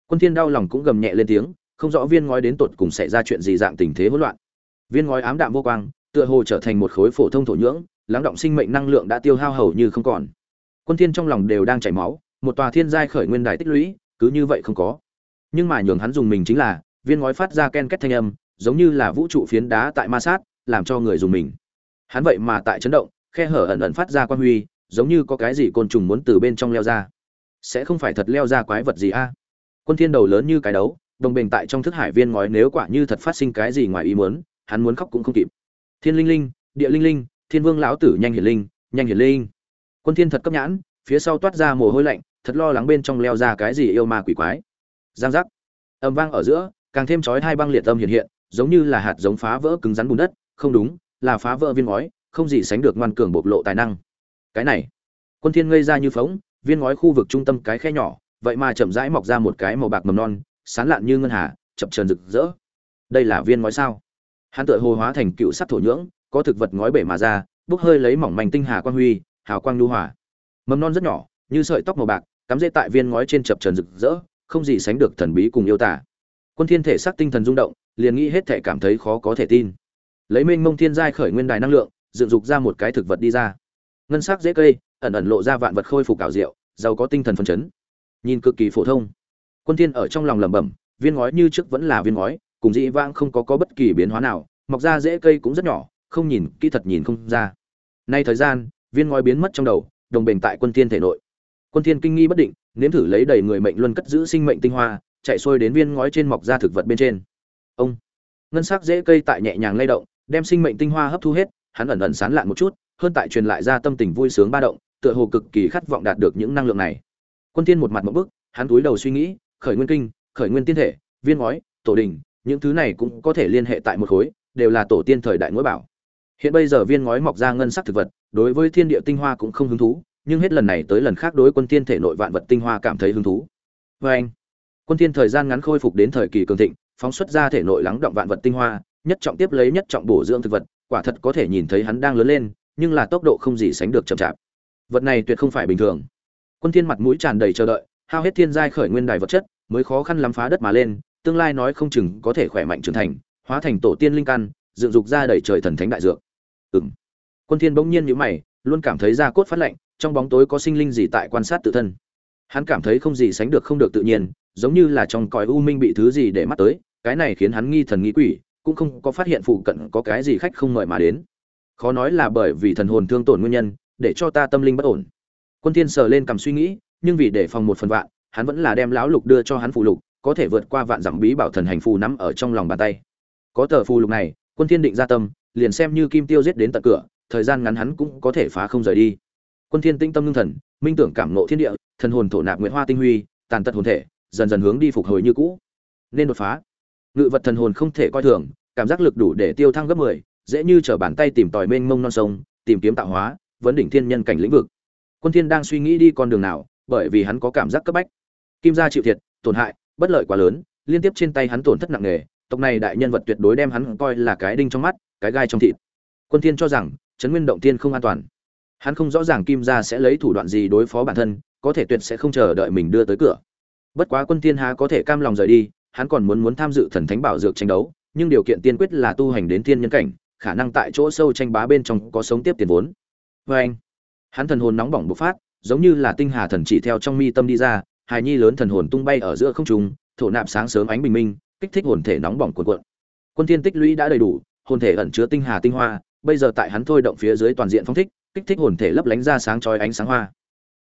Quân thiên đau lòng cũng gầm nhẹ lên tiếng, không rõ viên ngói đến tột cùng xảy ra chuyện gì dạng tình thế hỗn loạn. Viên ngói ám đạm vô quang, tựa hồ trở thành một khối phổ thông thổ nhưỡng, lắng động sinh mệnh năng lượng đã tiêu hao hầu như không còn. Quân thiên trong lòng đều đang chảy máu, một tòa thiên giai khởi nguyên đài tích lũy, cứ như vậy không có. Nhưng mà nhường hắn dùng mình chính là, viên ngói phát ra ken két thanh âm, giống như là vũ trụ phiến đá tại ma sát, làm cho người dùng mình. Hắn vậy mà tại chấn động, khe hở ẩn ẩn phát ra quan huy giống như có cái gì côn trùng muốn từ bên trong leo ra. Sẽ không phải thật leo ra quái vật gì a? Quân thiên đầu lớn như cái đấu, đồng bình tại trong thức hải viên ngói nếu quả như thật phát sinh cái gì ngoài ý muốn, hắn muốn khóc cũng không kịp. Thiên linh linh, địa linh linh, thiên vương lão tử, nhanh hiển linh, nhanh hiển linh. Quân thiên thật cấp nhãn, phía sau toát ra mồ hôi lạnh, thật lo lắng bên trong leo ra cái gì yêu ma quỷ quái. Giang giác. Âm vang ở giữa, càng thêm chói hai băng liệt âm hiện hiện, giống như là hạt giống phá vỡ cứng rắn bùn đất, không đúng, là phá vỡ viên ngói, không gì sánh được ngoan cường bộc lộ tài năng cái này, quân thiên ngây ra như phóng, viên ngói khu vực trung tâm cái khe nhỏ, vậy mà chậm rãi mọc ra một cái màu bạc mầm non, sán lạn như ngân hà chậm chần rực rỡ. Đây là viên ngói sao? Hắn tựa hồ hóa thành cựu sắc thổ nhưỡng, có thực vật ngói bể mà ra, bốc hơi lấy mỏng manh tinh hà quang huy, hào quang nhu hòa. Mầm non rất nhỏ, như sợi tóc màu bạc, cắm dễ tại viên ngói trên chập trần rực rỡ, không gì sánh được thần bí cùng yêu tả quân thiên thể sắc tinh thần rung động, liền nghĩ hết thể cảm thấy khó có thể tin. Lấy minh mông thiên giai khởi nguyên đài năng lượng, dựng dục ra một cái thực vật đi ra ngân sắc dễ cây, ẩn ẩn lộ ra vạn vật khôi phục cảo diệu, giàu có tinh thần phấn chấn. Nhìn cực kỳ phổ thông. Quân thiên ở trong lòng lẩm bẩm, viên ngói như trước vẫn là viên ngói, cùng dĩ vãng không có có bất kỳ biến hóa nào, mọc ra dễ cây cũng rất nhỏ, không nhìn, kỹ thật nhìn không ra. Nay thời gian, viên ngói biến mất trong đầu, đồng bền tại quân thiên thể nội. Quân thiên kinh nghi bất định, nếm thử lấy đầy người mệnh luân cất giữ sinh mệnh tinh hoa, chạy xuôi đến viên ngói trên mọc ra thực vật bên trên. Ông. Ngân sắc dễ cây tại nhẹ nhàng lay động, đem sinh mệnh tinh hoa hấp thu hết, hắn ẩn ẩn sán lạn một chút hơn tại truyền lại ra tâm tình vui sướng ba động, tựa hồ cực kỳ khát vọng đạt được những năng lượng này. Quân thiên một mặt một bức, hắn túi đầu suy nghĩ, khởi nguyên kinh, khởi nguyên tiên thể, viên ngói, tổ đình những thứ này cũng có thể liên hệ tại một khối, đều là tổ tiên thời đại ngũ bảo. Hiện bây giờ viên ngói mọc ra ngân sắc thực vật, đối với thiên địa tinh hoa cũng không hứng thú, nhưng hết lần này tới lần khác đối quân tiên thể nội vạn vật tinh hoa cảm thấy hứng thú. Và anh, quân tiên thời gian ngắn khôi phục đến thời kỳ cường thịnh, phóng xuất ra thể nội lắng động vạn vật tinh hoa, nhất trọng tiếp lấy nhất trọng bổ dưỡng thực vật, quả thật có thể nhìn thấy hắn đang lớn lên nhưng là tốc độ không gì sánh được chậm chạp. Vật này tuyệt không phải bình thường. Quân thiên mặt mũi tràn đầy chờ đợi, hao hết thiên giai khởi nguyên đài vật chất, mới khó khăn lắm phá đất mà lên, tương lai nói không chừng có thể khỏe mạnh trưởng thành, hóa thành tổ tiên linh căn, dựng dục ra đầy trời thần thánh đại dược. Ừm. Quân thiên bỗng nhiên nhíu mày, luôn cảm thấy da cốt phát lạnh, trong bóng tối có sinh linh gì tại quan sát tự thân. Hắn cảm thấy không gì sánh được không được tự nhiên, giống như là trong cõi u minh bị thứ gì để mắt tới, cái này khiến hắn nghi thần nghi quỷ, cũng không có phát hiện phụ cận có cái gì khách không mời mà đến khó nói là bởi vì thần hồn thương tổn nguyên nhân để cho ta tâm linh bất ổn. Quân thiên sờ lên cầm suy nghĩ nhưng vì để phòng một phần vạn hắn vẫn là đem lão lục đưa cho hắn phù lục có thể vượt qua vạn dặm bí bảo thần hành phù nắm ở trong lòng bàn tay. Có tờ phù lục này quân thiên định ra tâm liền xem như kim tiêu giết đến tận cửa thời gian ngắn hắn cũng có thể phá không rời đi. Quân thiên tinh tâm ngưng thần minh tưởng cảm ngộ thiên địa thần hồn thổ nạp nguyện hoa tinh huy tàn tật hồn thể dần dần hướng đi phục hồi như cũ. Nên đột phá. Ngự vật thần hồn không thể coi thường cảm giác lực đủ để tiêu thăng gấp 10, dễ như trở bàn tay tìm tòi mênh mông non sông, tìm kiếm tạo hóa, vấn đỉnh thiên nhân cảnh lĩnh vực. Quân thiên đang suy nghĩ đi con đường nào, bởi vì hắn có cảm giác cấp bách. Kim gia chịu thiệt, tổn hại, bất lợi quá lớn, liên tiếp trên tay hắn tổn thất nặng nề, tộc này đại nhân vật tuyệt đối đem hắn coi là cái đinh trong mắt, cái gai trong thịt. Quân thiên cho rằng trấn nguyên động tiên không an toàn. Hắn không rõ ràng kim gia sẽ lấy thủ đoạn gì đối phó bản thân, có thể tuyệt sẽ không chờ đợi mình đưa tới cửa. Bất quá quân thiên há có thể cam lòng rời đi, hắn còn muốn muốn tham dự thần thánh bảo dược tranh đấu, nhưng điều kiện tiên quyết là tu hành đến thiên nhân cảnh khả năng tại chỗ sâu tranh bá bên trong có sống tiếp tiền vốn. Với anh, hắn thần hồn nóng bỏng bộc phát, giống như là tinh hà thần chỉ theo trong mi tâm đi ra, hài nhi lớn thần hồn tung bay ở giữa không trung, thổ nạp sáng sớm ánh bình minh, kích thích hồn thể nóng bỏng cuộn cuộn. Quân thiên tích lũy đã đầy đủ, hồn thể ẩn chứa tinh hà tinh hoa, bây giờ tại hắn thôi động phía dưới toàn diện phong thích, kích thích hồn thể lấp lánh ra sáng chói ánh sáng hoa.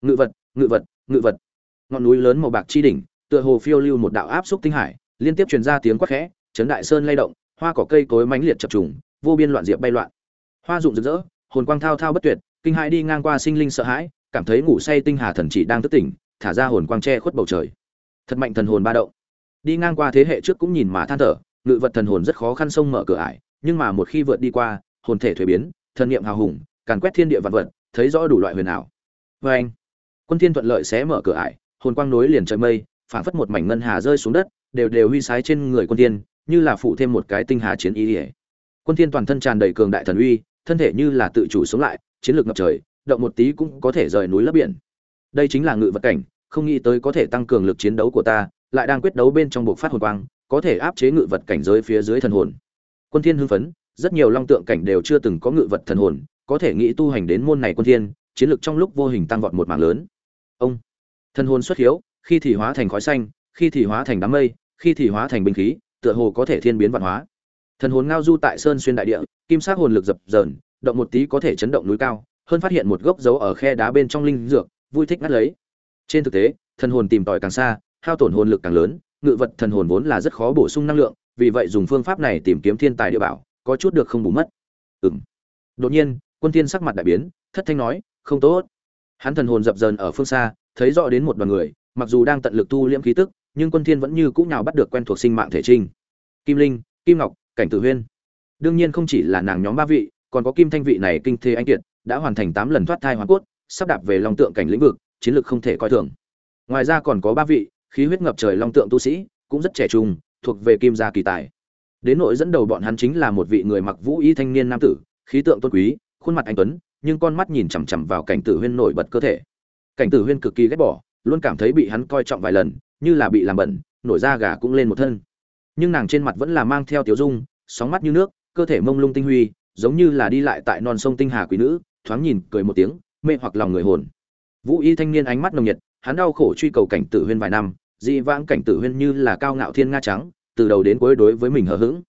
Ngự vật ngự vật ngự vật. Ngọn núi lớn màu bạc chi đỉnh, tựa hồ phiêu lưu một đạo áp xúc tinh hải, liên tiếp truyền ra tiếng quát khẽ, chấn đại sơn lay động, hoa cỏ cây cối mãnh liệt chập trùng vô biên loạn diệp bay loạn. Hoa dụng rực rỡ, hồn quang thao thao bất tuyệt, kinh hãi đi ngang qua sinh linh sợ hãi, cảm thấy ngủ say tinh hà thần chỉ đang thức tỉnh, thả ra hồn quang che khuất bầu trời. Thật mạnh thần hồn ba động. Đi ngang qua thế hệ trước cũng nhìn mà than thở, ngự vật thần hồn rất khó khăn sông mở cửa ải, nhưng mà một khi vượt đi qua, hồn thể thuế biến, thần niệm hào hùng, càn quét thiên địa vạn vật, thấy rõ đủ loại huyền ảo. Vê anh, quân thiên thuận lợi sẽ mở cửa ải, hồn quang nối liền trời mây, phảng phất một mảnh ngân hà rơi xuống đất, đều đều huy sái trên người quân thiên, như là phụ thêm một cái tinh hà chiến ý ỉa quân thiên toàn thân tràn đầy cường đại thần uy, thân thể như là tự chủ sống lại, chiến lược ngập trời, động một tí cũng có thể rời núi lấp biển. Đây chính là ngự vật cảnh, không nghĩ tới có thể tăng cường lực chiến đấu của ta, lại đang quyết đấu bên trong buộc phát hồn quang, có thể áp chế ngự vật cảnh giới phía dưới thần hồn. Quân thiên hưng phấn, rất nhiều long tượng cảnh đều chưa từng có ngự vật thần hồn, có thể nghĩ tu hành đến môn này quân thiên, chiến lược trong lúc vô hình tăng vọt một mảng lớn. Ông, thần hồn xuất hiếu, khi thì hóa thành khói xanh, khi thì hóa thành đám mây, khi thì hóa thành binh khí, tựa hồ có thể thiên biến vạn hóa thần hồn ngao du tại sơn xuyên đại địa, kim sắc hồn lực dập dờn, động một tí có thể chấn động núi cao, hơn phát hiện một gốc dấu ở khe đá bên trong linh dược, vui thích ngắt lấy. Trên thực tế, thần hồn tìm tòi càng xa, hao tổn hồn lực càng lớn, ngự vật thần hồn vốn là rất khó bổ sung năng lượng, vì vậy dùng phương pháp này tìm kiếm thiên tài địa bảo, có chút được không bù mất. Ừm. Đột nhiên, quân thiên sắc mặt đại biến, thất thanh nói, không tốt. Hắn thần hồn dập dờn ở phương xa, thấy rõ đến một đoàn người, mặc dù đang tận lực tu liễm khí tức, nhưng quân thiên vẫn như cũ nhào bắt được quen thuộc sinh mạng thể trinh. Kim linh, kim ngọc cảnh tử huyên. Đương nhiên không chỉ là nàng nhóm ba vị, còn có kim thanh vị này kinh thế anh kiệt, đã hoàn thành tám lần thoát thai hoàn cốt, sắp đạp về long tượng cảnh lĩnh vực, chiến lược không thể coi thường. Ngoài ra còn có ba vị, khí huyết ngập trời long tượng tu sĩ, cũng rất trẻ trung, thuộc về kim gia kỳ tài. Đến nội dẫn đầu bọn hắn chính là một vị người mặc vũ y thanh niên nam tử, khí tượng tôn quý, khuôn mặt anh tuấn, nhưng con mắt nhìn chằm chằm vào cảnh tử huyên nổi bật cơ thể. Cảnh tử huyên cực kỳ ghét bỏ, luôn cảm thấy bị hắn coi trọng vài lần, như là bị làm bẩn, nổi da gà cũng lên một thân nhưng nàng trên mặt vẫn là mang theo tiểu dung, sóng mắt như nước, cơ thể mông lung tinh huy, giống như là đi lại tại non sông tinh hà quý nữ, thoáng nhìn, cười một tiếng, mê hoặc lòng người hồn. Vũ y thanh niên ánh mắt nồng nhiệt, hắn đau khổ truy cầu cảnh tử huyên vài năm, dị vãng cảnh tử huyên như là cao ngạo thiên nga trắng, từ đầu đến cuối đối với mình hờ hững.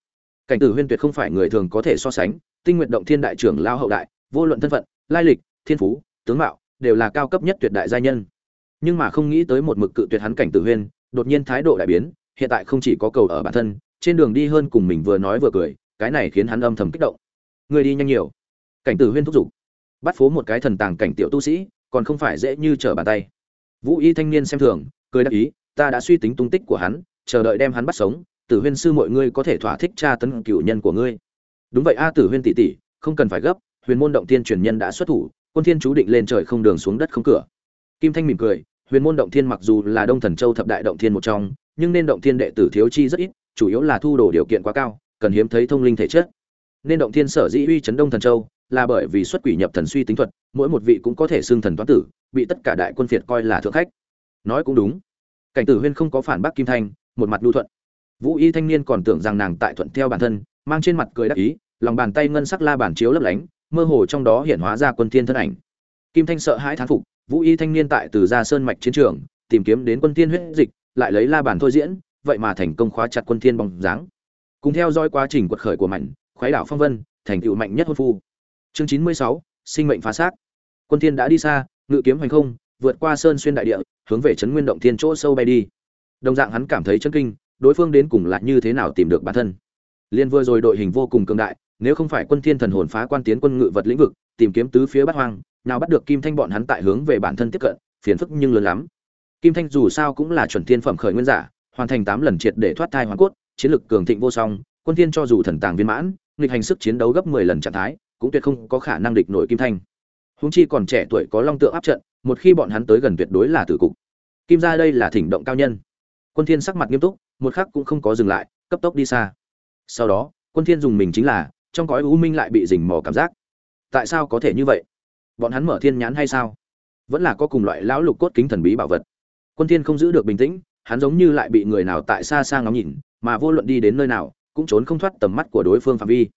Cảnh tử huyên tuyệt không phải người thường có thể so sánh, tinh nguyện động thiên đại trưởng lao hậu đại, vô luận thân phận, lai lịch, thiên phú, tướng mạo, đều là cao cấp nhất tuyệt đại gia nhân. Nhưng mà không nghĩ tới một mực cự tuyệt hắn cảnh tử huyên, đột nhiên thái độ đại biến hiện tại không chỉ có cầu ở bản thân, trên đường đi hơn cùng mình vừa nói vừa cười, cái này khiến hắn âm thầm kích động. Người đi nhanh nhiều. Cảnh tử huyên thúc giục. Bắt phố một cái thần tàng cảnh tiểu tu sĩ, còn không phải dễ như trở bàn tay. Vũ y thanh niên xem thường, cười đáp ý, ta đã suy tính tung tích của hắn, chờ đợi đem hắn bắt sống, tử huyên sư mọi ngươi có thể thỏa thích tra tấn cựu nhân của ngươi. Đúng vậy a, tử huyên tỷ tỷ, không cần phải gấp, huyền môn động tiên truyền nhân đã xuất thủ, quân thiên chú định lên trời không đường xuống đất không cửa. Kim thanh mỉm cười, huyền môn động thiên mặc dù là đông thần châu thập đại động thiên một trong nhưng nên động thiên đệ tử thiếu chi rất ít, chủ yếu là thu đồ điều kiện quá cao, cần hiếm thấy thông linh thể chất. Nên động thiên sở dĩ uy chấn đông thần châu là bởi vì xuất quỷ nhập thần suy tính thuật, mỗi một vị cũng có thể xưng thần toán tử, bị tất cả đại quân phiệt coi là thượng khách. Nói cũng đúng. Cảnh tử huyên không có phản bác kim thanh, một mặt lưu thuận. Vũ y thanh niên còn tưởng rằng nàng tại thuận theo bản thân, mang trên mặt cười đắc ý, lòng bàn tay ngân sắc la bản chiếu lấp lánh, mơ hồ trong đó hiện hóa ra quân thiên thân ảnh. Kim thanh sợ hãi thán phục, vũ y thanh niên tại từ gia sơn mạch chiến trường, tìm kiếm đến quân thiên huyết dịch lại lấy la bàn thôi diễn, vậy mà thành công khóa chặt quân thiên bóng dáng. Cùng theo dõi quá trình quật khởi của mạnh khoái đảo phong vân, thành tựu mạnh nhất hôn phu. Chương chín mươi sáu, sinh mệnh phá xác. Quân thiên đã đi xa, ngự kiếm hành không, vượt qua sơn xuyên đại địa, hướng về trấn nguyên động thiên chỗ sâu bay đi. Đồng dạng hắn cảm thấy chấn kinh, đối phương đến cùng là như thế nào tìm được bản thân. Liên vừa rồi đội hình vô cùng cường đại, nếu không phải quân thiên thần hồn phá quan tiến quân ngự vật lĩnh vực, tìm kiếm tứ phía bát hoang, nào bắt được kim thanh bọn hắn tại hướng về bản thân tiếp cận, phiền phức nhưng lớn lắm kim thanh dù sao cũng là chuẩn thiên phẩm khởi nguyên giả, hoàn thành tám lần triệt để thoát thai hoàn cốt, chiến lực cường thịnh vô song, quân thiên cho dù thần tàng viên mãn, nghịch hành sức chiến đấu gấp 10 lần trạng thái, cũng tuyệt không có khả năng địch nổi kim thanh. Huống chi còn trẻ tuổi có long tượng áp trận, một khi bọn hắn tới gần tuyệt đối là tử cục. Kim gia đây là thỉnh động cao nhân. Quân thiên sắc mặt nghiêm túc, một khắc cũng không có dừng lại, cấp tốc đi xa. Sau đó, quân thiên dùng mình chính là, trong cõi u minh lại bị rình mò cảm giác. Tại sao có thể như vậy? Bọn hắn mở thiên nhãn hay sao? Vẫn là có cùng loại lão lục cốt kính thần bí bảo vật quân thiên không giữ được bình tĩnh, hắn giống như lại bị người nào tại xa xa ngắm nhìn, mà vô luận đi đến nơi nào, cũng trốn không thoát tầm mắt của đối phương phạm vi.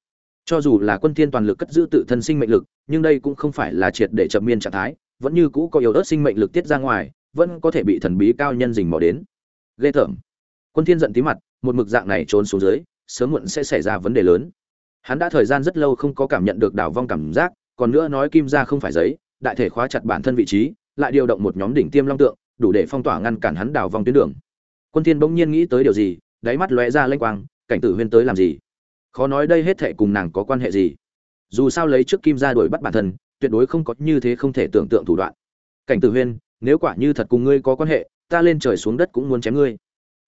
Cho dù là quân thiên toàn lực cất giữ tự thân sinh mệnh lực, nhưng đây cũng không phải là triệt để chậm miên trạng thái, vẫn như cũ có yếu ớt sinh mệnh lực tiết ra ngoài, vẫn có thể bị thần bí cao nhân dình mò đến. Ghê tởm. Quân thiên giận tí mặt, một mực dạng này trốn xuống dưới, sớm muộn sẽ xảy ra vấn đề lớn. Hắn đã thời gian rất lâu không có cảm nhận được đảo vong cảm giác, còn nữa nói kim gia không phải giấy, đại thể khóa chặt bản thân vị trí, lại điều động một nhóm đỉnh tiêm long tượng đủ để phong tỏa ngăn cản hắn đào vong tuyến đường. Quân thiên bỗng nhiên nghĩ tới điều gì, đáy mắt lóe ra lanh quang, cảnh tử huyên tới làm gì? Khó nói đây hết thệ cùng nàng có quan hệ gì. Dù sao lấy trước kim gia đuổi bắt bản thân, tuyệt đối không có như thế không thể tưởng tượng thủ đoạn. Cảnh tử huyên, nếu quả như thật cùng ngươi có quan hệ, ta lên trời xuống đất cũng muốn chém ngươi.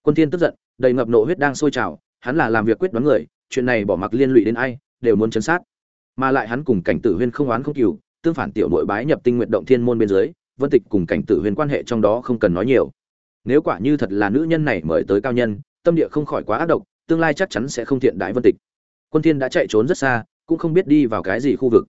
Quân thiên tức giận, đầy ngập nộ huyết đang sôi trào, hắn là làm việc quyết đoán người, chuyện này bỏ mặc liên lụy đến ai, đều muốn chấn sát. Mà lại hắn cùng cảnh tử huyên không oán không cừu, tương phản tiểu nội bái nhập tinh nguyện động thiên môn bên dưới vân tịch cùng cảnh tử huyên quan hệ trong đó không cần nói nhiều. Nếu quả như thật là nữ nhân này mời tới cao nhân, tâm địa không khỏi quá ác độc, tương lai chắc chắn sẽ không thiện đại vân tịch. Quân thiên đã chạy trốn rất xa, cũng không biết đi vào cái gì khu vực.